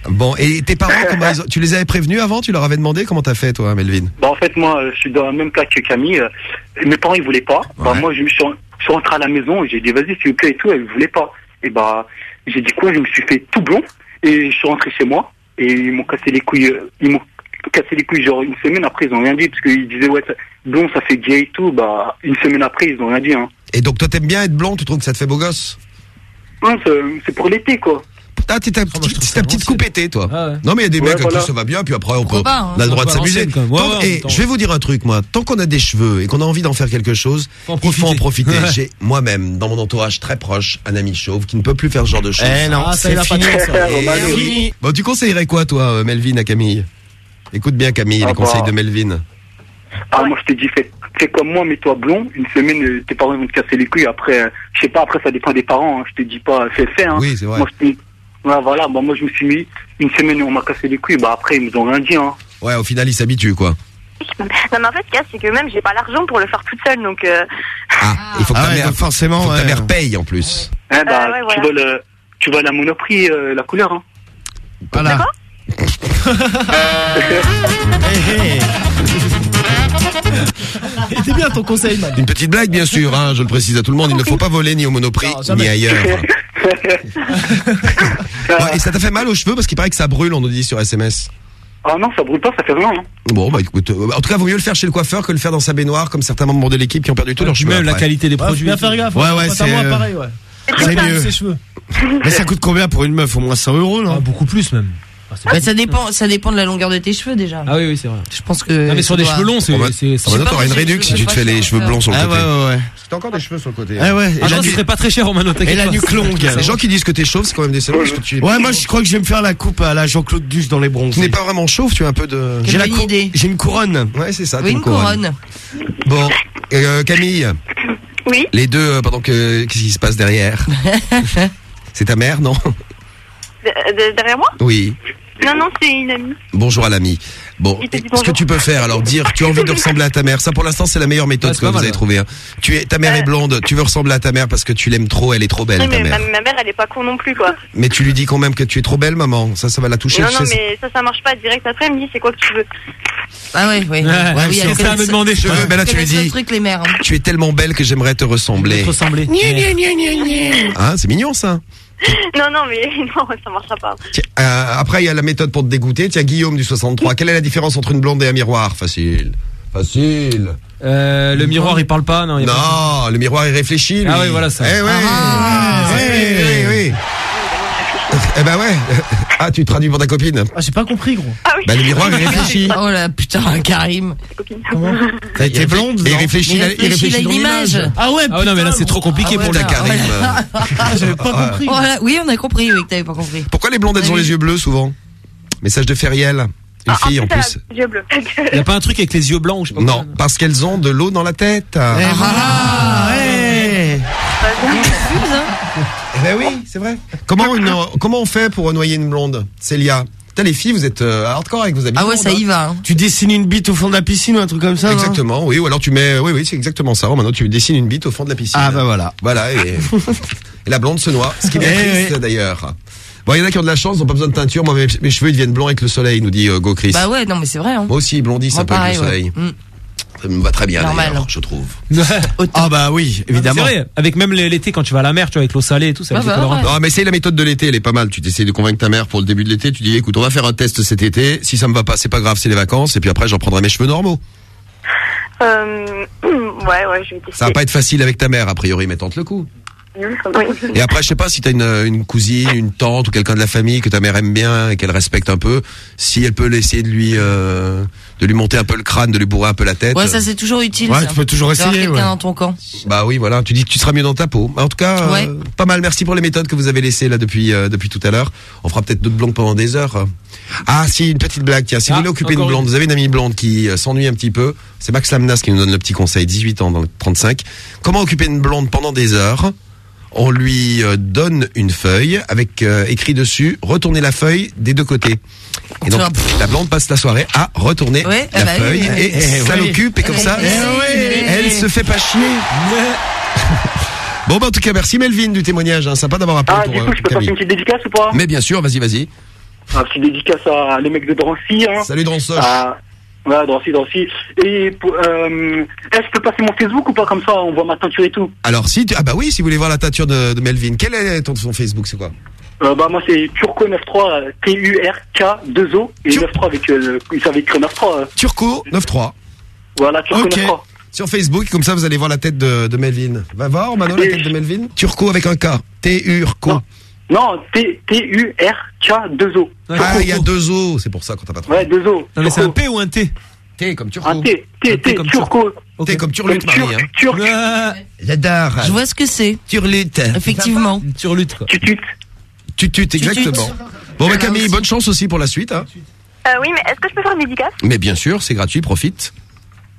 Bon, et tes parents, comment ils ont- tu les avais prévenus avant? Tu leur avais demandé? Comment t'as fait toi, Melvin? Bah, en fait, moi, euh, je suis dans la même cas que Camille. euh, mes parents, ils voulaient pas. Bah, Ouais. moi, je me suis, je suis rentré à la maison et j'ai dit, vas-y, s'il vous plaît, et tout. Ils voulaient pas. Et bah, j'ai dit quoi? Je me suis fait tout blond. Et je suis rentré chez moi. Et ils m'ont cassé les couilles. euh, Ils m'ont cassé les couilles, genre, une semaine après, ils ont rien dit. Parce qu'ils disaient, ouais, blond, ça fait gay et tout. Bah, une semaine après, ils ont rien dit, hein. Et donc toi t'aimes bien être blond, tu trouves que ça te fait beau gosse? Non, c'est pour l'été, quoi. Ah, t'es ta, petite- ça ta petite l'ancienne. coupette, toi. Ah ouais. Non, mais il y a des Ouais, mecs à voilà. qui ça va bien, puis après on, pas, hein. on a le droit de C'est s'amuser. et temps. je vais vous dire un truc, moi. Tant qu'on a des cheveux et qu'on a envie d'en faire quelque chose, il faut en profiter. J'ai moi-même, dans mon entourage très proche, un ami chauve qui ne peut plus faire ce genre de choses. Eh non, Ah, c'est a pas de fini. Bon, tu conseillerais quoi, toi, euh, Melvin, à Camille? Écoute bien, Camille, Ah les bah. conseils de Melvin. Ah, moi, je te dis, fais, fais comme moi, mets-toi blond. Une semaine, euh, tes parents vont te casser les couilles. Après, euh, je sais pas, après, ça dépend des parents. hein. Je te dis pas, fais, fais, hein. Oui, c'est vrai. Moi, je te dis, ouais, voilà, bah, moi, je me suis mis une semaine où on m'a cassé les couilles. Bah, après, ils nous ont rien dit, hein. Ouais, au final, il s'habitue, quoi. Non, mais en fait, ce qu'il y a, c'est que même, j'ai pas l'argent pour le faire toute seule, donc, euh, Ah, il faut que Ah ta ouais, mère, donc forcément, faut que ta ouais. mère paye, en plus. Hein, bah, Euh, ouais, tu voilà. vois le, tu vois la monoprix, euh, la couleur, hein. Voilà. Eh. C'était bien ton conseil, man. Une petite blague, bien sûr, hein, je le précise à tout le monde. Il ne faut pas voler ni au Monoprix, Non, ni ailleurs. Ouais, et ça t'a fait mal aux cheveux parce qu'il paraît que ça brûle, on nous dit sur SMS. ah non, ça brûle pas, ça fait rien, hein. Bon, bah écoute, euh, en tout cas, vaut mieux le faire chez le coiffeur que le faire dans sa baignoire, comme certains membres de l'équipe qui ont perdu tous leurs Puis cheveux. même la qualité des Ouais, faut produits. bien faire tout. gaffe. Ouais, hein. ouais, à c'est, euh, pareil, ouais. C'est mieux. Ses cheveux. Mais ça coûte combien pour une meuf Au moins 100 euros, Ah, non beaucoup plus même. Bah, ça dépend, ça dépend de la longueur de tes cheveux déjà. Ah oui, oui, c'est vrai. Je pense que. Non, mais sur des cheveux longs, c'est. Va c'est- t'auras une réduction si tu te fais les cheveux blonds sur le Ah côté. ouais, ouais, ouais. T'as encore des cheveux sur le côté. Ah ouais. Ah Et la serait pas très cher, Romano, Et la nuque longue. Les gens qui disent que t'es chauve, c'est quand même des salauds parce que tu es. Ouais, moi je crois que je vais me faire la coupe à la Jean-Claude Duss dans les bronzes. Tu n'es pas vraiment chauve, tu as un peu de. J'ai la idée. J'ai une couronne. Ouais, c'est ça. Une couronne. Bon, euh, Camille, Oui. les deux, euh, pendant que qu'est-ce qui se passe derrière? C'est ta mère, non? De- de- derrière moi? Oui. Non, non, c'est une amie. Bonjour à l'ami. Bon, te ce que tu peux faire, alors dire, tu as envie de ressembler à ta mère. Ça, pour l'instant, c'est la meilleure méthode que vous mal, avez ouais. trouvée. hein. Tu es, ta mère est blonde. Tu veux ressembler à ta mère parce que tu l'aimes trop. Elle est trop belle, Oui, mais ma, mère. ma mère, elle est pas con non plus, quoi. Mais tu lui dis quand même que tu es trop belle, maman. Ça, ça va la toucher. non, non, sais, mais ça, ça marche pas. Direct après, elle me dit, c'est quoi que tu veux? Ah ouais, ouais. Ouais, ouais, oui, elles ça à me demander. Je veux, mais là, tu lui dis, truc les mères. hein. tu es tellement belle que j'aimerais te ressembler. ressembler. Ah, c'est mignon, ça. Non, non, mais non, ça marchera pas. Tiens, euh, après, il y a la méthode pour te dégoûter. Tiens, Guillaume du 63. Quelle est la différence entre une blonde et un miroir? Facile. Facile. Euh, le miroir, il parle pas, non il pas- Non, le miroir, il réfléchit. lui. Ah oui, voilà ça. Eh oui. Ah, oui, oui, oui. Eh ben ouais. Ah, tu traduis pour ta copine. Ah, j'ai pas compris, gros. Ah oui. Bah, le miroir, il réfléchit. Oh là, putain, Karim. Comment T'as été blonde Et il réfléchit, Il il réfléchit, réfléchit il a dans une l'image. image. Ah ouais, Ah ouais, non, mais là, c'est trop compliqué Ah pour ouais. Karim. Ah, j'avais pas compris. Oui, on a compris, oui, que t'avais pas compris. Pourquoi les blondes, elles ont les yeux bleus souvent? Message de Feriel. Une fille en plus. Ah, Yeux bleus. Il y a pas un truc avec les yeux blancs ou je sais pas Non, quoi. parce qu'elles ont de l'eau dans la tête. Eh voilà, ouais. Eh ben oui, c'est vrai. Comment, une, comment on fait pour noyer une blonde Célia? Putain, les filles, vous êtes euh, hardcore avec vos habits. Ah ouais, blondes, ça hein. y va. hein. Tu dessines une bite au fond de la piscine ou un truc comme ça non? Exactement, oui, ou alors tu mets, oui, oui, c'est exactement ça. Maintenant, tu dessines une bite au fond de la piscine. Ah bah voilà. Voilà, et, et la blonde se noie, ce qui est Eh triste oui. d'ailleurs. Bon, il y en a qui ont de la chance, ils n'ont pas besoin de teinture. Moi, mes, mes cheveux, ils deviennent blancs avec le soleil, nous dit euh, Go Chris. Bah ouais, non, mais c'est vrai. Hein. Moi aussi, blondisse Moi, un peu avec le soleil. ouais. Mm. Ça me va très bien, Normal. d'ailleurs, je trouve. Ah bah oui, C'est évidemment. vrai, avec même l'été quand tu vas à la mer, tu vois, avec l'eau salée et tout, ça bah, ouais. Non, mais essaye la méthode de l'été, elle est pas mal. Tu t'essayes de convaincre ta mère pour le début de l'été. Tu dis, écoute, on va faire un test cet été. Si ça me va pas, c'est pas grave, c'est les vacances. Et puis après, j'en prendrai mes cheveux normaux. Euh, ouais, ouais, je vais tester. Ça va pas être facile avec ta mère, a priori, mais tente le coup. Oui. Et après, je sais pas si t'as une, une cousine, une tante ou quelqu'un de la famille que ta mère aime bien et qu'elle respecte un peu, si elle peut essayer de lui, euh, de lui monter un peu le crâne, de lui bourrer un peu la tête. Ouais, ça c'est toujours utile. Ouais, ça. tu peux toujours essayer, quelqu'un ouais. dans ton camp. Bah oui, voilà. Tu dis que tu seras mieux dans ta peau. En tout cas, euh, pas mal. Merci pour les méthodes que vous avez laissées là depuis euh, depuis tout à l'heure. On fera peut-être d'autres blondes pendant des heures. Ah, si une petite blague. Tiens, si Ah, vous voulez occuper une blonde, une. vous avez une amie blonde qui euh, s'ennuie un petit peu. C'est Max Lamnas qui nous donne le petit conseil. 18 ans dans le 35. Comment occuper une blonde pendant des heures? On lui donne une feuille avec euh, écrit dessus retournez la feuille des deux côtés. Et donc la blonde passe la soirée à retourner Ouais, la ah bah feuille oui, et Eh ça oui. l'occupe et comme Eh ça oui. elle se fait pas chier. Bon bah en tout cas merci Melvin du témoignage, hein. sympa d'avoir appelé Ah, pour du coup, euh, je peux passer Camille. une petite dédicace ou pas? Mais bien sûr, vas-y vas-y. Un petit dédicace à les mecs de Drancy. Hein. Salut Dransoche. Ah, ouais, Drancy, Drancy. Et euh, est-ce que je peux passer mon Facebook ou pas? Comme ça On voit ma teinture et tout. Alors si tu... ah bah oui si vous voulez voir la teinture de, de Melvin, quel est ton, son Facebook c'est quoi? Euh, bah moi c'est Turco93 T U R K 2 O et 93 avec euh, il savait écrire 93. euh. Turco 93. Voilà Turco Ok. 93. Sur Facebook, comme ça vous allez voir la tête de, de Melvin. Va voir Manon la tête de Melvin. Turco avec un K. T-U-R-Co. Non, T T U R K 2 O. Ah il y a deux O, c'est pour ça qu'on t'a pas trouvé. Ouais, 2 O. Non, mais c'est un P ou un T T comme Turco. Un T T T comme Turco. T comme Turlute Marie. Hein. Turc. J'adore. Je vois ce que c'est. Turlute. Effectivement. Turlute quoi. Tutut. Tutut, exactement. Bon bah Camille, bonne chance aussi pour la suite. Hein. Euh, oui, mais est-ce que je peux faire une dédicace Mais bien sûr, c'est gratuit, profite.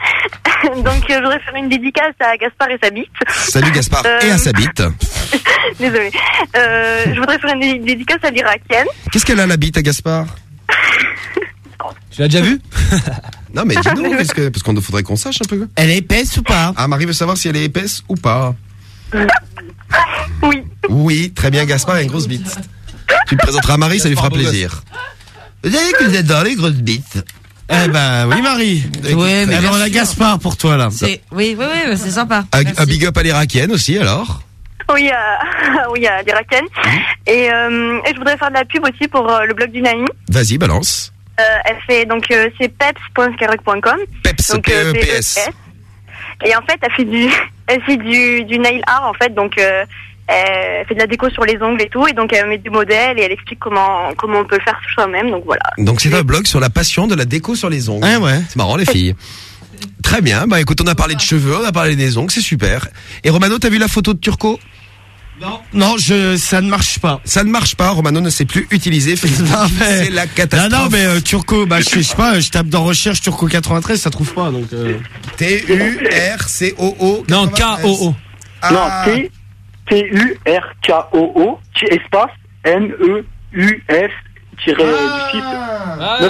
Donc, euh, je voudrais faire une dédicace à Gaspard et sa bite. Salut Gaspard Euh, et à sa bite. Désolée. Euh, je voudrais faire une dé- dédicace à l'Irakienne. Qu'est-ce qu'elle a la bite à Gaspard? Tu l'as déjà vu Non mais dis-nous, qu'est-ce que- parce qu'on faudrait qu'on sache un peu. Elle est épaisse ou pas? Ah Marie veut savoir si elle est épaisse ou pas. Oui. Oui, très bien Gaspard a une grosse bite. Tu le présenteras à Marie, ça lui fera plaisir. Vous savez que vous êtes dans les grosses bites. Eh ben oui Marie. Ouais, mais Alors la sûr. Gaspard pour toi là. C'est oui, oui, oui, c'est sympa. Un, Merci. un big up à l'Irakienne aussi alors. Oui, à, oui, à l'Irakienne. Et, euh, et je voudrais faire de la pub aussi pour euh, le blog du Naïm. Vas-y, balance. Euh, elle fait donc euh, c'est peps.skyrock.com. Peps, Donc, euh, P-E-P-S. P-E-S. Et en fait, elle fait du, elle fait du, du nail art en fait. Donc, euh, Elle fait de la déco sur les ongles et tout, et donc elle met des modèles et elle explique comment comment on peut le faire soi-même. Donc voilà. Donc c'est un blog sur la passion de la déco sur les ongles. Ouais, ouais. C'est marrant les filles. Très bien. Bah écoute, on a parlé de cheveux, on a parlé des ongles, c'est super. Et Romano, t'as vu la photo de Turco? Non. Non, je, ça ne marche pas. Ça ne marche pas. Romano ne sait plus utiliser Facebook. Non, mais- C'est la catastrophe. Non, non, mais euh, Turco, bah, je sais- je sais pas, je tape dans recherche Turco 93, ça trouve pas, donc. euh. T-U-R-C-O-O. Non, K-O-O. Ah. Non, T, T-U-R-K-O-O, ti- espace, N-E-U-S, tiré Ah. du site,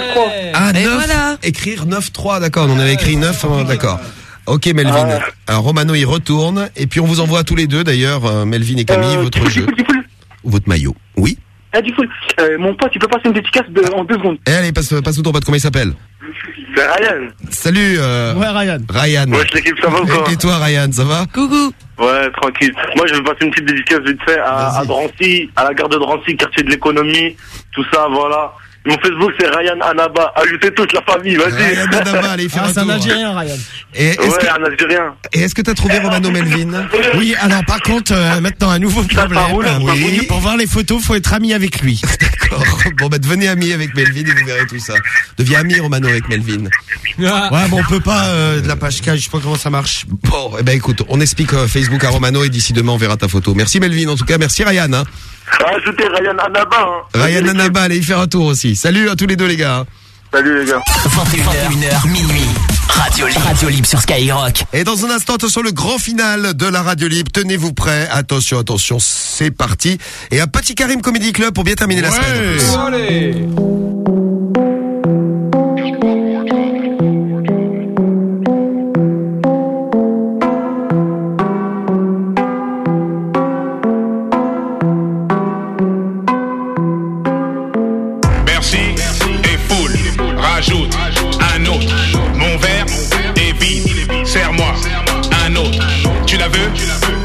9-3. Ah, Et 9. voilà. Écrire 9-3, d'accord. On avait écrit 9, euh, d'accord. Ok, Melvin. Ouais. Alors, Romano, il retourne. Et puis, on vous envoie à tous les deux, d'ailleurs, euh, Melvin et Camille, Euh, votre jeu. Difool. Ou votre maillot. Oui. Ah, Difool, euh, mon pote, tu peux passer une dédicace de- en deux secondes. Eh, allez, passe, passe ton pote. Comment il s'appelle C'est Ryan. Salut, euh, Ouais, Ryan. Ryan. Wesh l'équipe, ça va ou quoi Et, et toi, Ryan, ça va Coucou. Ouais, tranquille. Moi, je vais passer une petite dédicace vite fait à, à Drancy, à la gare de Drancy, quartier de l'économie, tout ça, voilà. Mon Facebook, c'est Ryan Anaba. Ajoutez toute la famille, vas-y. Ryan Adama, allez, faire Ah, un c'est un. Algérien, Ryan. Et est-ce Ouais, que, un Algérien. et est-ce que t'as trouvé Romano Melvin Oui, alors par contre, euh, maintenant un nouveau problème. roule, ça Oui. Pour voir les photos, faut être ami avec lui. D'accord. Bon, bah, devenez ami avec Melvin et vous verrez tout ça. Deviens ami, Romano, avec Melvin. Ouais, bon, on peut pas euh, de la page cache, je sais pas comment ça marche. Bon, eh ben, écoute, on explique euh, Facebook à Romano et d'ici demain, on verra ta photo. Merci Melvin, en tout cas, merci Ryan. Hein. Ajoutez Ryan Anaba. Hein. Ryan Anaba, allez y faire un tour aussi. Salut à tous les deux, les gars. Salut les gars. 21h, minuit. Radio Libre. Radio Libre sur Skyrock. Et dans un instant, attention, le grand final de la radio libre. Tenez-vous prêts. Attention, attention, c'est parti. Et un petit Karim Comedy Club pour bien terminer la semaine. Merci Tu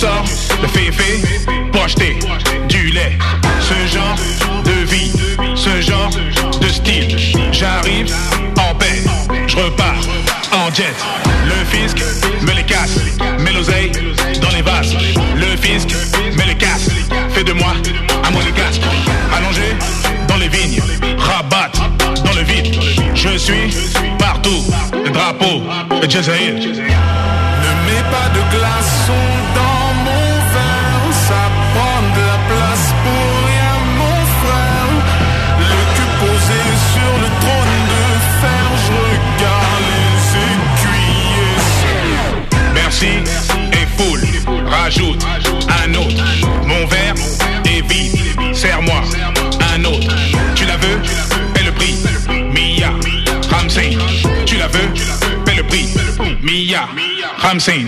sors le féfé acheter du lait. Ce genre de vie, ce genre de style. J'arrive en paix, je repars en jet. Le fisc me les casse, met l'oseille dans les vases. Le fisc me les casse, fait de moi un monégasque. Allongé dans les vignes, rabat dans le vide. Je suis partout, drapeau de Jezreel. Ne mets pas de glaçons un autre. Mon verre est vide, serre-moi un autre. Tu la veux? Paie le prix. Mia Ramsey. Tu la veux? Paie le prix. Mia Ramsey.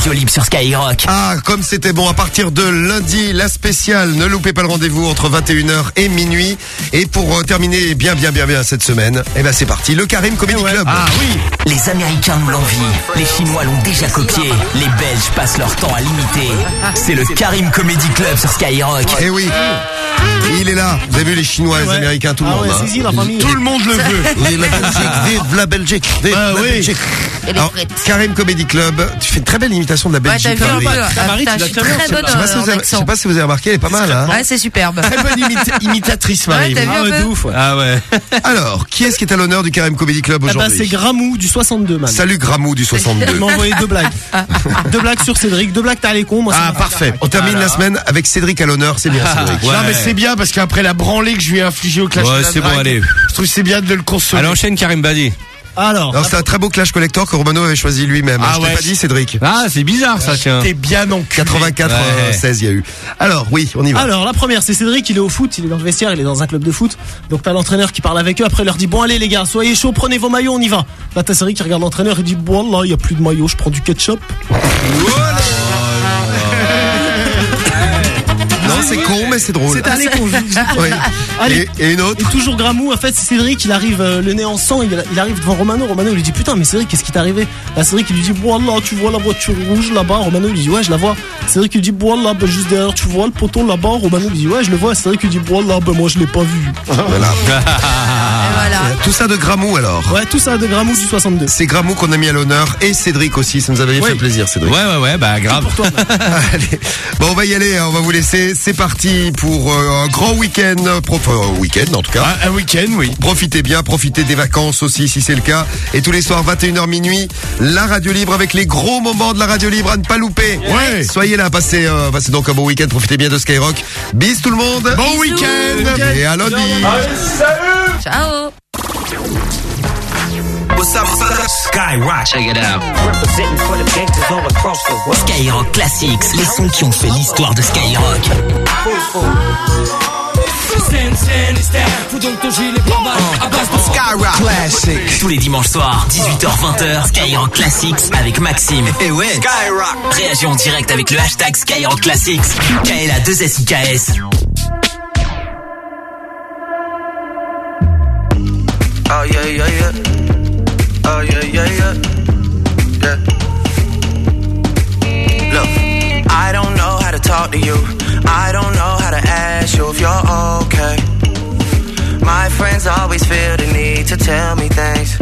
Radio Libre. Sur Skyrock. Ah, comme c'était bon, à partir de lundi, la spéciale, ne loupez pas le rendez-vous entre 21h et minuit. Et pour euh, terminer bien, bien, bien, bien cette semaine, eh ben c'est parti, le Karim Comedy Club. Ah oui Les Américains nous l'envient. Les Chinois l'ont déjà copié. Les Belges passent leur temps à l'imiter. C'est le Karim Comedy Club sur Skyrock. Eh oui. Il est là. Vous avez vu les Chinois, les Ouais. Américains, tout le Ah monde. ouais, hein. la famille. Tout le monde le veut. Oui, la Belgique, vive la Belgique, vive Ah la oui. Belgique. Et les Alors, frites. Karim Comedy Club, tu fais une très belle imitation de la Ouais, Belgique. t'as vu un Marie. peu. Ah, putain, je suis très bonne Je sais pas si en vous avez- je accent. sais pas si vous avez remarqué, elle est pas mal. Hein. Ouais, c'est superbe. Très bonne imita- imitatrice, Marie. Ouais, t'as vu un peu Ah ouais. Alors, qui est-ce qui est à l'honneur du Karim Comedy Club ben, aujourd'hui c'est Gramou du 62, man. Salut Gramou du 62. Il m'a envoyé deux blagues. deux blagues sur Cédric, deux blagues t'as les cons. Moi, ça Ah me- parfait. On termine la semaine avec Cédric à l'honneur, c'est bien Cédric. Non mais c'est bien parce qu'après la branlée que je lui ai infligée au clash Ouais, de la c'est bon, drague, allez. je trouve que c'est bien de le consoler. Allez, enchaîne Karim Badi. Alors. Non, c'est un très beau clash collector que Romano avait choisi lui-même. Ah je t'ai ouais. pas dit Cédric. Ah, c'est bizarre ça, tiens. T'es bien non 84 Ouais. euh, 16 il y a eu. Alors oui, on y va. Alors la première c'est Cédric, il est au foot, il est dans le vestiaire, il est dans un club de foot. Donc t'as l'entraîneur qui parle avec eux, après il leur dit bon allez les gars, soyez chauds, prenez vos maillots, on y va. Là t'as Cédric qui regarde l'entraîneur et dit bon là il y a plus de maillot, je prends du ketchup. Non, c'est con mais c'est drôle. C'est un con. Oui. Allez. Et, et une autre Et toujours Gramou, en fait, c'est Cédric, il arrive euh, le nez en sang, il, il arrive devant Romano. Romano il lui dit Putain, mais Cédric, qu'est-ce qui t'est arrivé? Là, Cédric, il lui dit Voilà, tu vois la voiture rouge là-bas. Romano il lui dit Ouais, je la vois. Cédric, il lui dit Voilà, bah, juste derrière, tu vois le poteau là-bas. Romano il lui dit Ouais, je le vois. Cédric, il dit Voilà, bah, moi, je l'ai pas vu. Voilà. Tout ça de Gramou alors. Ouais, tout ça de Gramou du 62. C'est Gramou qu'on a mis à l'honneur et Cédric aussi, ça nous avait fait Oui. plaisir Cédric. Ouais, ouais, ouais, bah grave. Allez. Bon, on va y aller, hein, on va vous laisser. C'est parti pour euh, un grand week-end. week-end en tout cas. un week-end, oui. Profitez bien, profitez des vacances aussi si c'est le cas. Et tous les soirs, 21h minuit, la radio libre avec les gros moments de la radio libre à ne pas louper. Ouais. Soyez là, passez, euh, passez donc un bon week-end, profitez bien de Skyrock. Bis tout le monde. Bon week-end. Et à lundi. Ciao. What's up, what's up? Skyrock. Check it out. Skyrock Classics, les sons qui ont fait l'histoire de Skyrock. Skyrock Classics. Tous les dimanches soirs, 18h-20h, Skyrock Classics avec Maxime. Et ouais. Skyrock. Réagis en direct avec le hashtag Skyrock Classics. KLA 2 SIKS. Oh yeah, yeah, yeah. Yeah, yeah, yeah. Yeah. Look, I don't know how to talk to you. I don't know how to ask you if you're okay. My friends always feel the need to tell me things.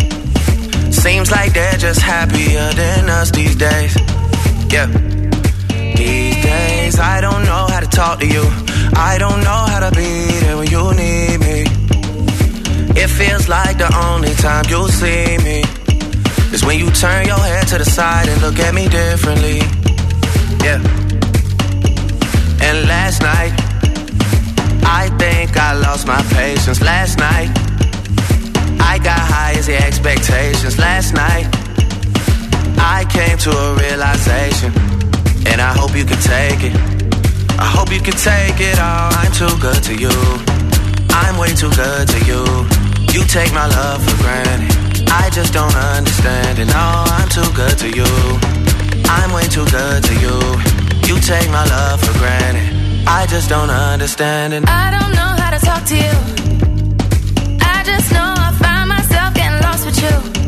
Seems like they're just happier than us these days. Yeah. These days, I don't know how to talk to you. I don't know how to be there when you need me. It feels like the only time you'll see me is when you turn your head to the side and look at me differently. Yeah. And last night, I think I lost my patience. Last night, I got high as the expectations. Last night, I came to a realization, and I hope you can take it. I hope you can take it all. I'm too good to you. I'm way too good to you. You take my love for granted. I just don't understand it. No, I'm too good to you. I'm way too good to you. You take my love for granted. I just don't understand it. I don't know how to talk to you. I just know I find myself getting lost with you.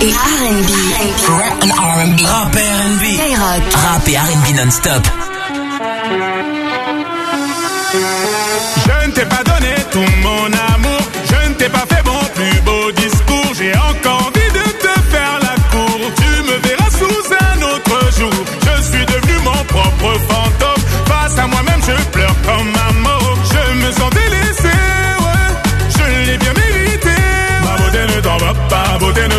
Et, R&B. Rap and R&B. Rap et R&B. Skyrock. Rap et R&B non-stop. Je ne t'ai pas donné tout mon amour, je ne t'ai pas fait mon plus beau discours. J'ai encore envie de te faire la cour. Tu me verras sous un autre jour. Je suis devenu mon propre fantôme. Face à moi-même, je pleure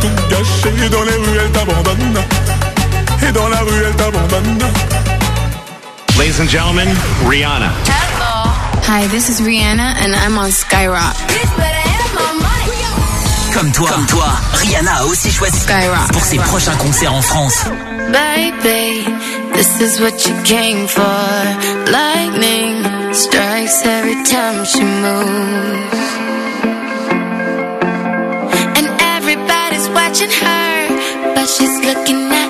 Tout gâché dans les rues, elle t'abandonne. Et dans la rue, elle t'abandonne. Ladies and gentlemen, Rihanna. Hi, this is Rihanna and I'm on Skyrock. Comme toi, comme toi, Rihanna a aussi choisi Skyrock. pour ses prochains concerts en France. Baby, this is what you came for. Lightning strikes every time she moves. Watching her, but she's looking at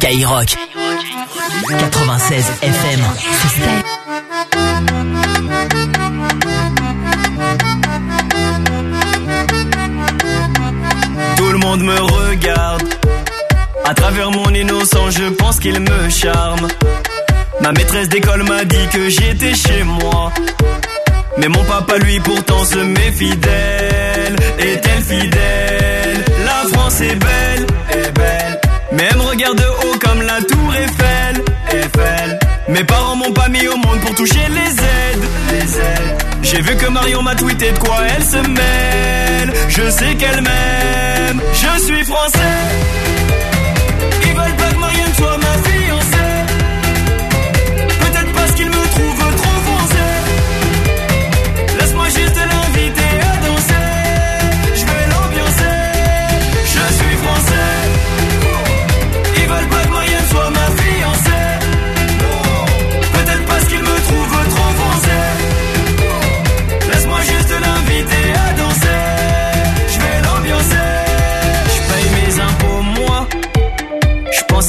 Skyrock. 96 FM. Tout le monde me regarde. À travers mon innocent, je pense qu'il me charme. Ma maîtresse d'école m'a dit que j'étais chez moi. Mais mon papa, lui, pourtant se met fidèle. Est-elle fidèle? La France est belle, est belle. De haut comme la tour Eiffel, Eiffel. Mes parents m'ont pas mis au monde pour toucher les aides. J'ai vu que Marion m'a tweeté de quoi elle se mêle. Je sais qu'elle m'aime, je suis français. Ils veulent pas que Marianne soit ma fiancée. Peut-être parce qu'ils me trouvent trop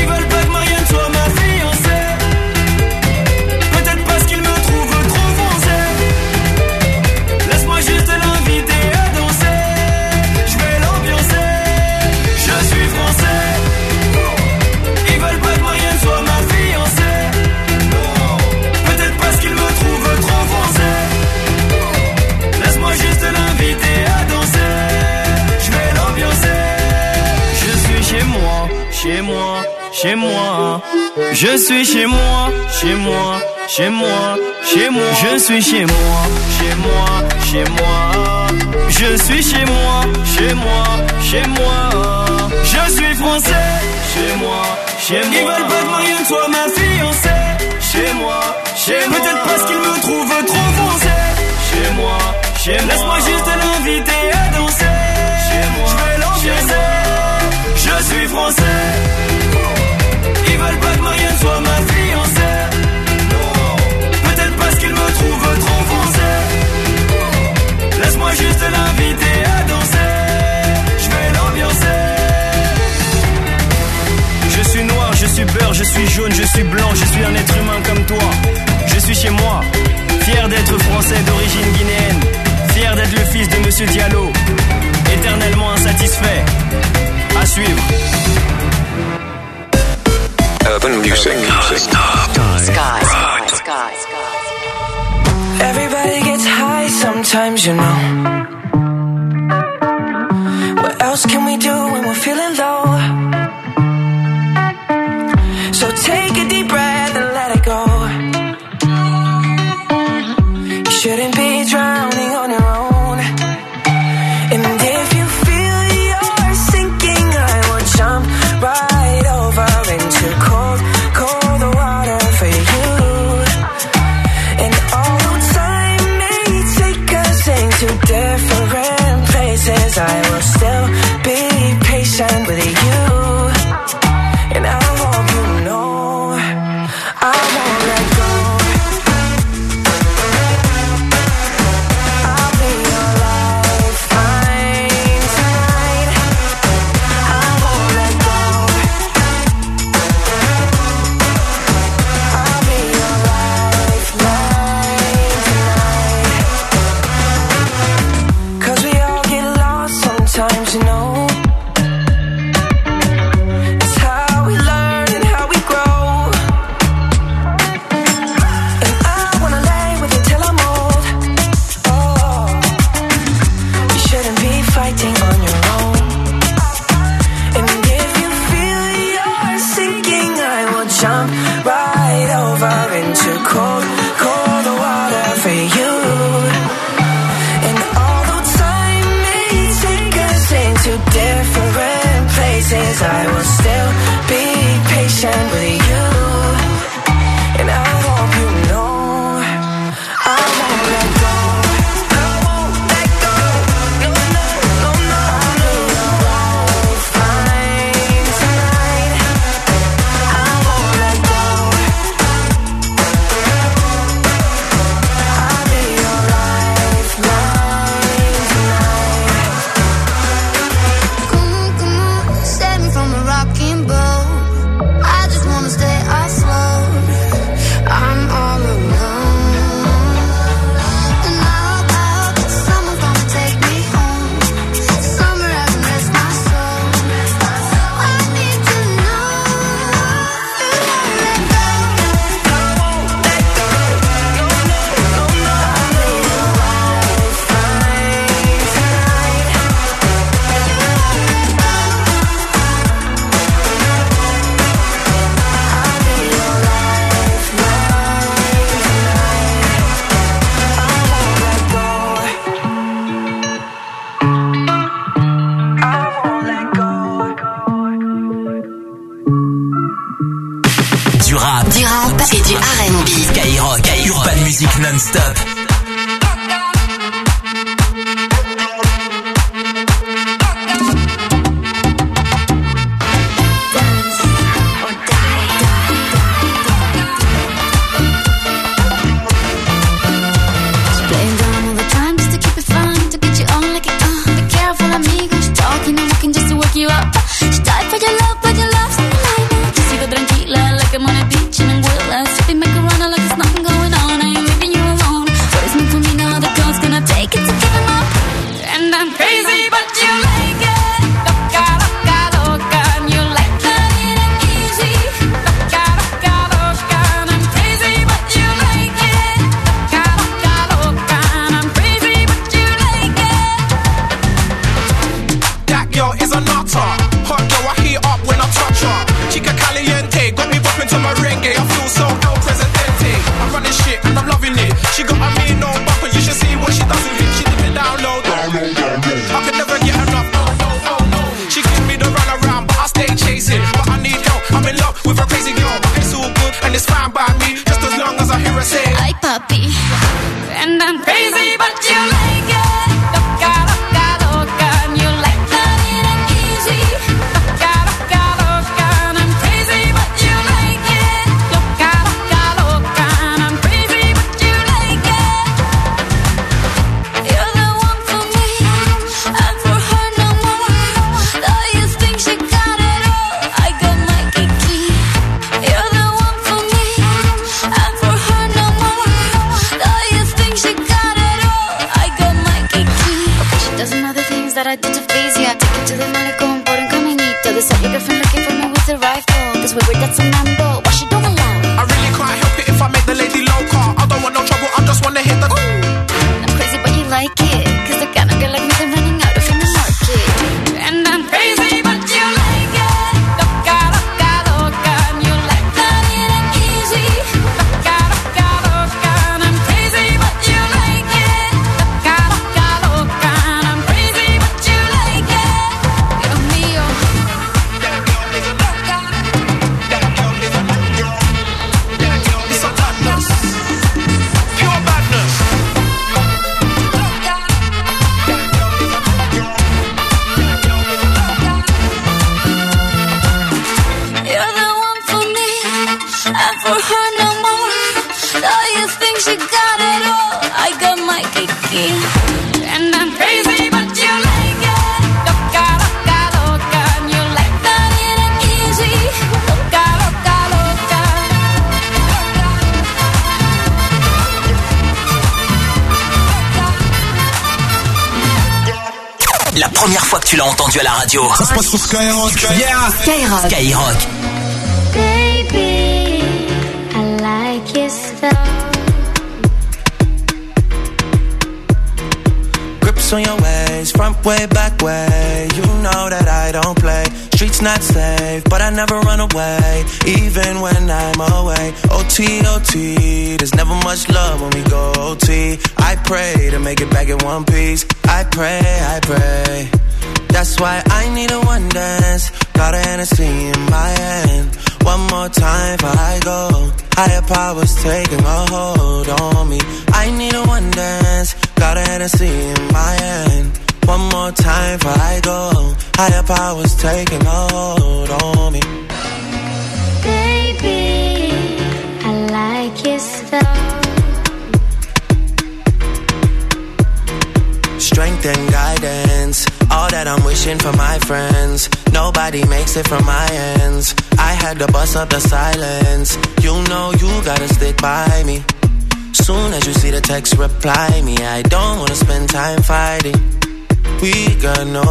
Ils veulent Je suis chez moi, chez moi, chez moi, chez moi. Je suis chez moi, chez moi, chez moi. Je suis chez moi, chez moi, chez moi. Je suis français, chez moi, chez moi. Ils veulent pas que Marianne soit ma fiancée. Chez moi, chez moi. Peut-être parce qu'ils me trouvent trop foncé. Chez moi, chez moi. Laisse-moi juste l'inviter à danser. Chez moi, je vais l'ambiancer. Je suis français. Soit ma fiancée. Peut-être parce qu'ils me trouvent trop foncé. Laisse-moi juste l'inviter à danser. Je vais l'ambiancer. Je suis noir, je suis beurre, je suis jaune, je suis blanc, je suis un être humain comme toi. Je suis chez moi, fier d'être français d'origine guinéenne, fier d'être le fils de Monsieur Diallo, éternellement insatisfait. À suivre. Urban music. Everybody gets high sometimes, you know. What else can we do when we're feeling low? So take a deep breath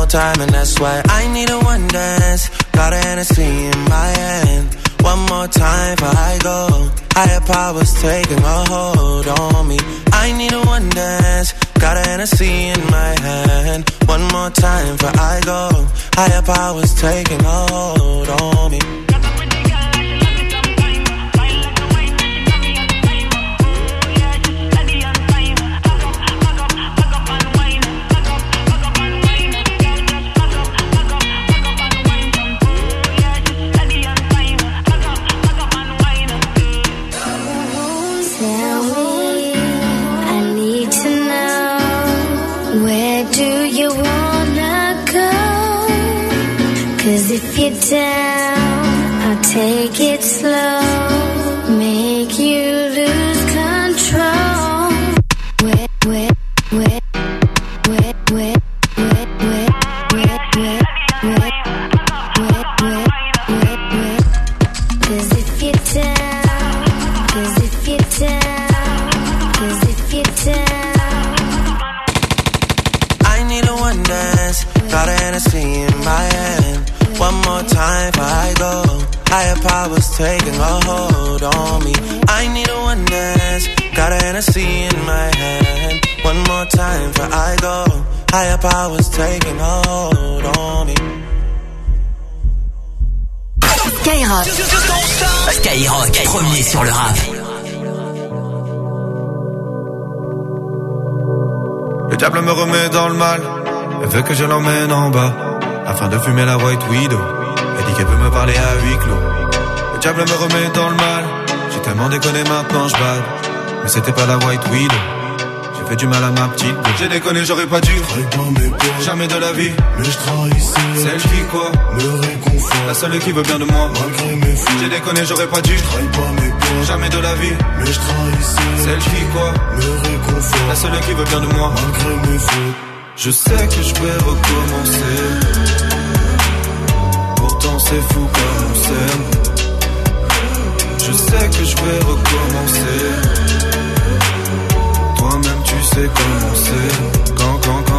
time, and that's why I need a one dance. Got a Hennessy in je trahissais. Celle qui quoi Me réconfort. La seule qui veut bien de moi. Malgré mes fautes. J'ai déconné, j'aurais pas dû. Jamais de la vie. Mais je trahissais. Celle qui quoi Me réconfort. La seule qui veut bien de moi. Malgré mes fautes. Je sais que je vais recommencer. Pourtant c'est fou comme on s'aime. Je sais que je vais recommencer. Toi-même tu sais comment c'est. Quand, quand, quand,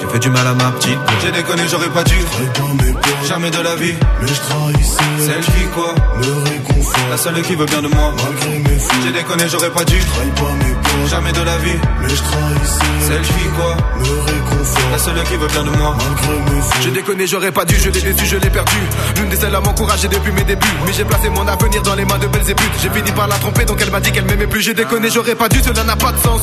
J'ai fait du mal à ma petite. J'ai déconné, j'aurais pas dû. Jamais de la vie. Mais je trahissais. Celle qui quoi? Me réconfort. La seule qui veut bien de moi. Malgré mes fautes. J'ai déconné, j'aurais pas dû. Jamais de la vie. Mais je trahissais. Celle qui quoi? Me réconfort. La seule qui veut bien de moi. Malgré mes fautes. J'ai déconné, j'aurais pas dû, je l'ai déçu, je l'ai perdu. L'une des seules à m'encourager depuis mes débuts. Mais j'ai placé mon avenir dans les mains de Belzébuth. J'ai fini par la tromper, donc elle m'a dit qu'elle m'aimait plus. J'ai déconné, j'aurais pas dû, cela n'a pas de sens.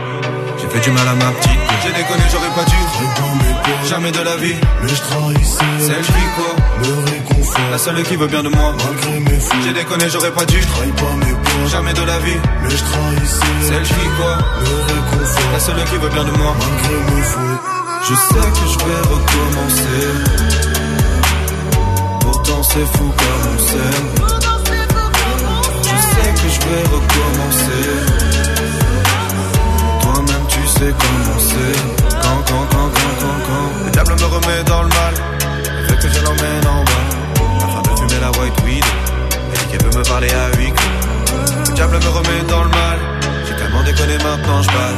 J'ai fait du mal à ma petite. J'ai déconné, j'aurais pas dû. Jamais de la vie. Mais je trahissais. Celle je vis quoi Me réconfort. La seule qui veut bien de moi. Malgré mes fautes. J'ai déconné, j'aurais pas dû. Trahis pas mes peurs. Jamais de la vie. Mais je trahissais. Celle vis quoi Me réconfort. La seule qui veut bien de moi. Malgré mes fautes. Je sais que je vais recommencer. Pourtant c'est fou comme on s'aime. Je sais que je vais recommencer. C'est. Quand, quand, quand, quand, quand, quand. Le diable me remet dans le mal. Fait que je l'emmène en bas. Afin de fumer la white weed. Elle dit qu'elle veut me parler à clos. Le diable me remet dans le mal. J'ai tellement déconné maintenant je bats.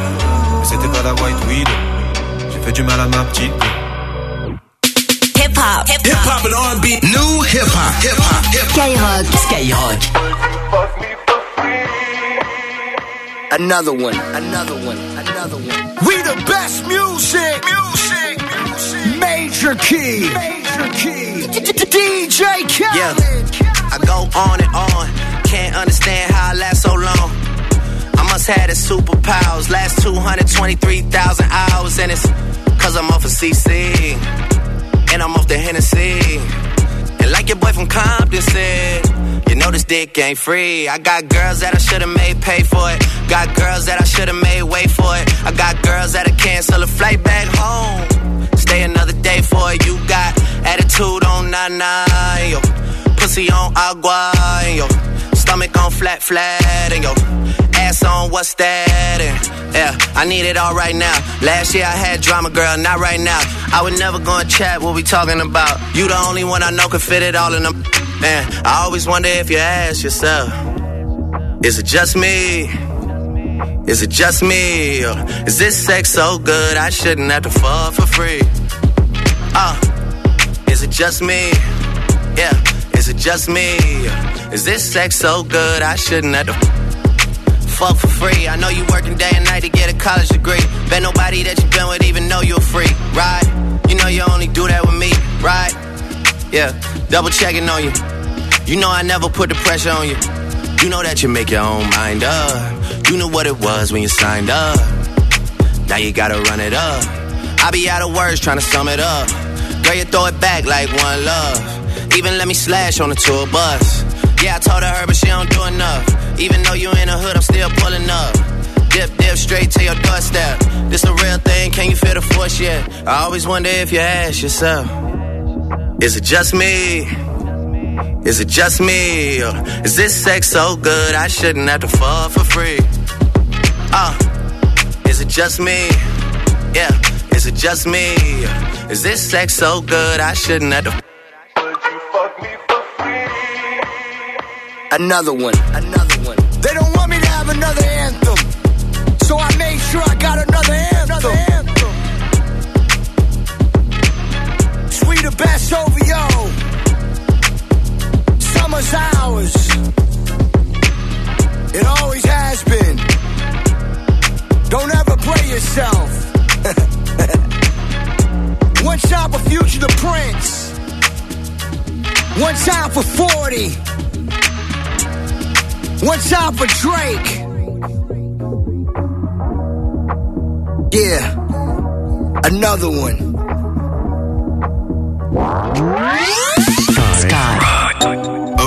Mais c'était pas la white weed. J'ai fait du mal à ma petite. Hip hop, hip hop and R&B, new hip hop, hip hop, hip hop. Skyrock, Skyrock. Another one, another one, another one. We the best music, music, music. Major key, major key. DJ Khaled. Yeah, I go on and on. Can't understand how I last so long. I must have the superpowers. Last 223,000 hours, and it's cause I'm off of CC. And I'm off the Hennessy. And like your boy from Compton said, you know this dick ain't free. I got girls that I should've made pay for it. Got girls that I should've made wait for it. I got girls that'll cancel a flight back home. Stay another day for it. You got attitude on nine yo. Pussy on agua, yo. Stomach on flat, flat, and yo. Ass on what's that? And yeah, I need it all right now. Last year I had drama, girl, not right now. I would never go and chat what we talking about. You the only one I know can fit it all in them. Man, I always wonder if you ask yourself, is it just me? Is it just me? Or is this sex so good I shouldn't have to fall for free? Uh, is it just me? Yeah, is it just me? Is this sex so good I shouldn't have to fuck for free? I know you working day and night to get a college degree. Bet nobody that you been with even know you're free, right? You know you only do that with me, right? Yeah, double checking on you. You know I never put the pressure on you. You know that you make your own mind up. You knew what it was when you signed up. Now you gotta run it up. I be out of words trying to sum it up. Girl, you throw it back like one love. Even let me slash on the tour bus. Yeah, I told her, but she don't do enough. Even though you in the hood, I'm still pulling up. Dip, dip, straight to your doorstep. This a real thing, can you feel the force yet? I always wonder if you ask yourself, is it just me? Is it just me? Or is this sex so good I shouldn't have to fall for free? Uh, is it just me? Yeah, is it just me? Is this sex so good I shouldn't have to fuck for free? Another one, another one. They don't want me to have another anthem. So I made sure I got another anthem. Sweet the best over yo. Summer's ours. It always has been. Don't ever play yourself. One time for Future the Prince. One time for 40. One time for Drake. Yeah. Another one.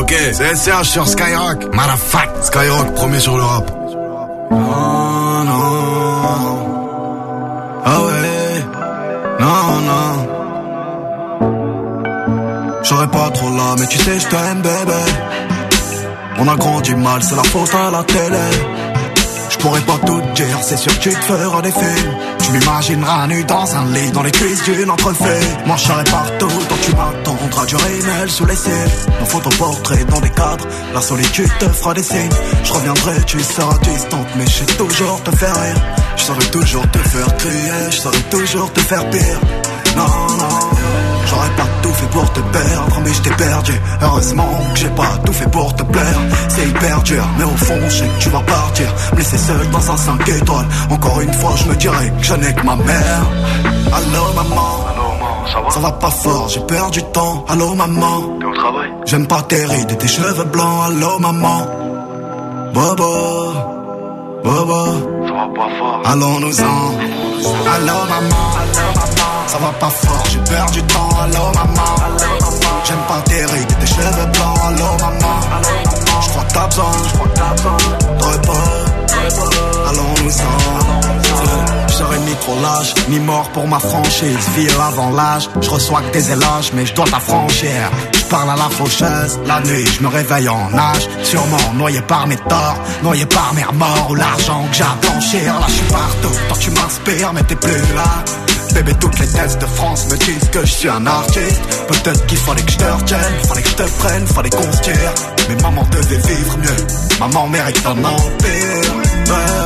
Ok, c'est SCH sur Skyrock. Motherfuck. Skyrock, premier sur le rap. Oh non. Ah ouais. Non, non. J'aurais pas trop là, mais tu sais, je t'aime, bébé. On a grandi mal, c'est la faute à la télé. Je pourrais pas tout dire, c'est sûr que tu te feras des films. Tu m'imagineras nu dans un lit, dans les cuisses d'une entrefait. Moi partout, donc tu m'attendras du rémel sous les cils. Nos photoportraits dans des cadres, la solitude te fera des signes. Je reviendrai, tu seras distante, mais je sais toujours te faire rire. Je saurais toujours te faire crier, je saurais toujours te faire pire. Non, non, J'aurais pas tout fait pour te perdre, mais je t'ai perdu. Heureusement que j'ai pas tout fait pour te plaire. C'est hyper dur, mais au fond, je sais que tu vas partir. Me laisser seul dans un 5 étoiles. Encore une fois, je me dirais que je n'ai que ma mère. Allô, maman. Ça va? Pas fort, j'ai perdu du temps. Allô maman. T'es au travail? J'aime pas tes rides et tes cheveux blancs. Allô maman. Bobo. Bobo. Va pas fort. Allons-nous-en. Allô maman. Ça va pas fort, j'ai perdu du temps. Allô maman. J'aime pas tes rides tes cheveux blancs. Allô maman. J'crois que t'as besoin. De repos. Allons-nous-en. J'aurais ni trop lâche, ni mort pour ma franchise. Vie avant l'âge, je reçois que des éloges, mais je dois t'affranchir. Je parle à la faucheuse, la nuit, je me réveille en nage. Sûrement noyé par mes torts, noyé par mes remords ou l'argent que j'ai à blanchir. Là, je suis partout, toi tu m'inspires, mais t'es plus là. Bébé, toutes les thèses de France me disent que je suis un artiste. Peut-être qu'il fallait que je te retienne, fallait que je te prenne, fallait qu'on se tire. Mais maman devait vivre mieux, maman mérite un empire.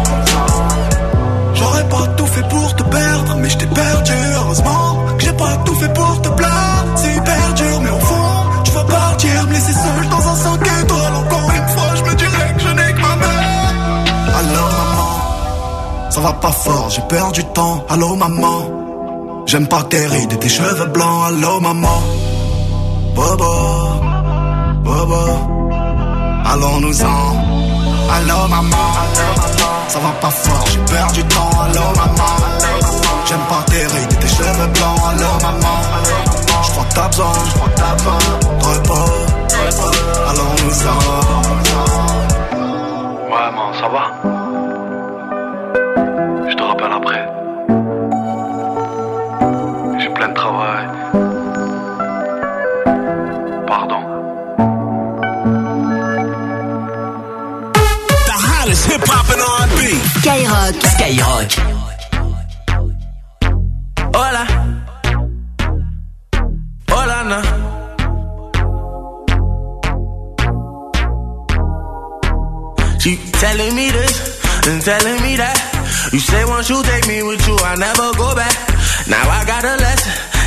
Ça va pas fort, j'ai perdu du temps. Allô maman, j'aime pas tes rides et tes cheveux blancs. Allô maman, Bobo, Bobo, allons-nous-en. Allô maman, ça va pas fort, j'ai perdu du temps. Allô maman, j'aime pas tes rides et tes cheveux blancs. Allô maman, je crois que t'as besoin, de repos. Allons-nous-en. Ouais, man, ça va? Skyrock. Skyrock. Hola. Hola, na. She telling me this and telling me that. You say once you take me with you, I never go back. Now I got a lesson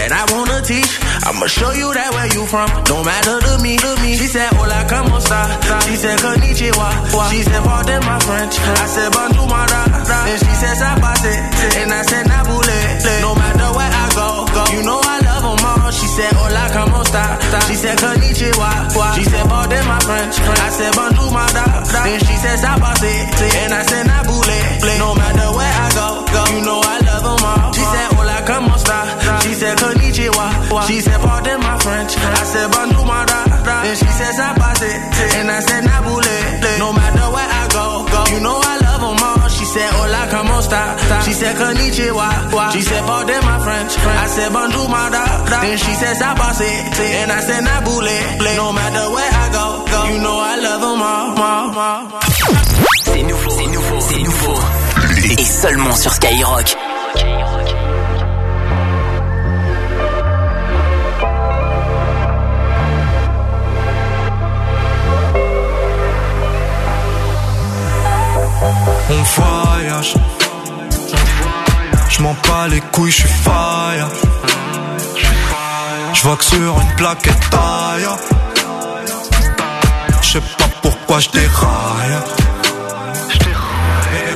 that I wanna teach. I'ma show you that where you from. No matter to me, to me. She said, Hola, como esta? She said, Konnichiwa. She said, pardon my French. I said, Bonjour, my da. Then she said, Sabase. And I said, Nabule. No matter where I go, go. You know I love them all. She said, Hola, como esta? She said, Konnichiwa. She said, pardon my French. I said, Bonjour, my da. Then she said, Sabase. And I said, Nabule. No matter where I go, go. You know I love them all. She said, Hola, como esta? She said, Konnichiwa. She said, pardon my French. I said, Bonjour, my da. Then she said, Sabase. And I said, Nabule. No matter where I go. You know I love them. She said, Hola, como esta? She said, Konnichiwa. She said, pardon my French. I said, da. Then she said, Sabase. And I said, Nabule. No matter where I go, go. You know I love them all. all, all, all. C'est nouveau, c'est nouveau, c'est nouveau. Et seulement sur Skyrock. On voyage. Je m'en bats les couilles, je suis fire. Je vois que sur une plaquette taille. Je sais pas pourquoi je déraille.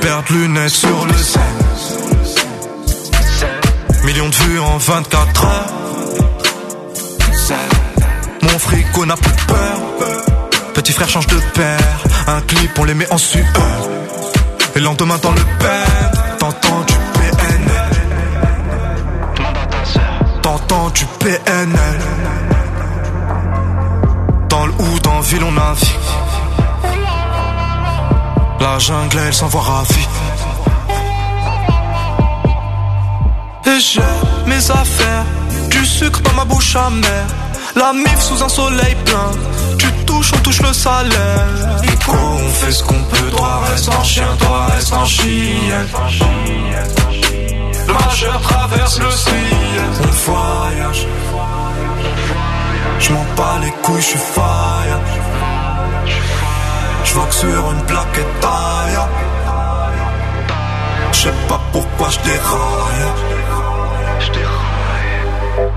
Perdre lunettes sur le zen. Millions de vues en 24 heures. Mon frigo n'a plus peur. Petit frère change de père. Un clip, on les met en sueur. Et le lendemain dans le père, t'entends du PNL. T'entends du PNL. Dans le ou dans ville, on navigue. La jungle, elle s'envoie ravie. Et j'ai mes affaires, du sucre dans ma bouche amère. La mif sous un soleil plein, tu touches, on touche le salaire. Nico, on fait ce qu'on peut, toi reste en chien, toi reste en chienne. Le majeur traverse le ciel. Je m'en bats les couilles, je suis fire. Je que sur une plaquette taille. Je sais pas pourquoi je déraille.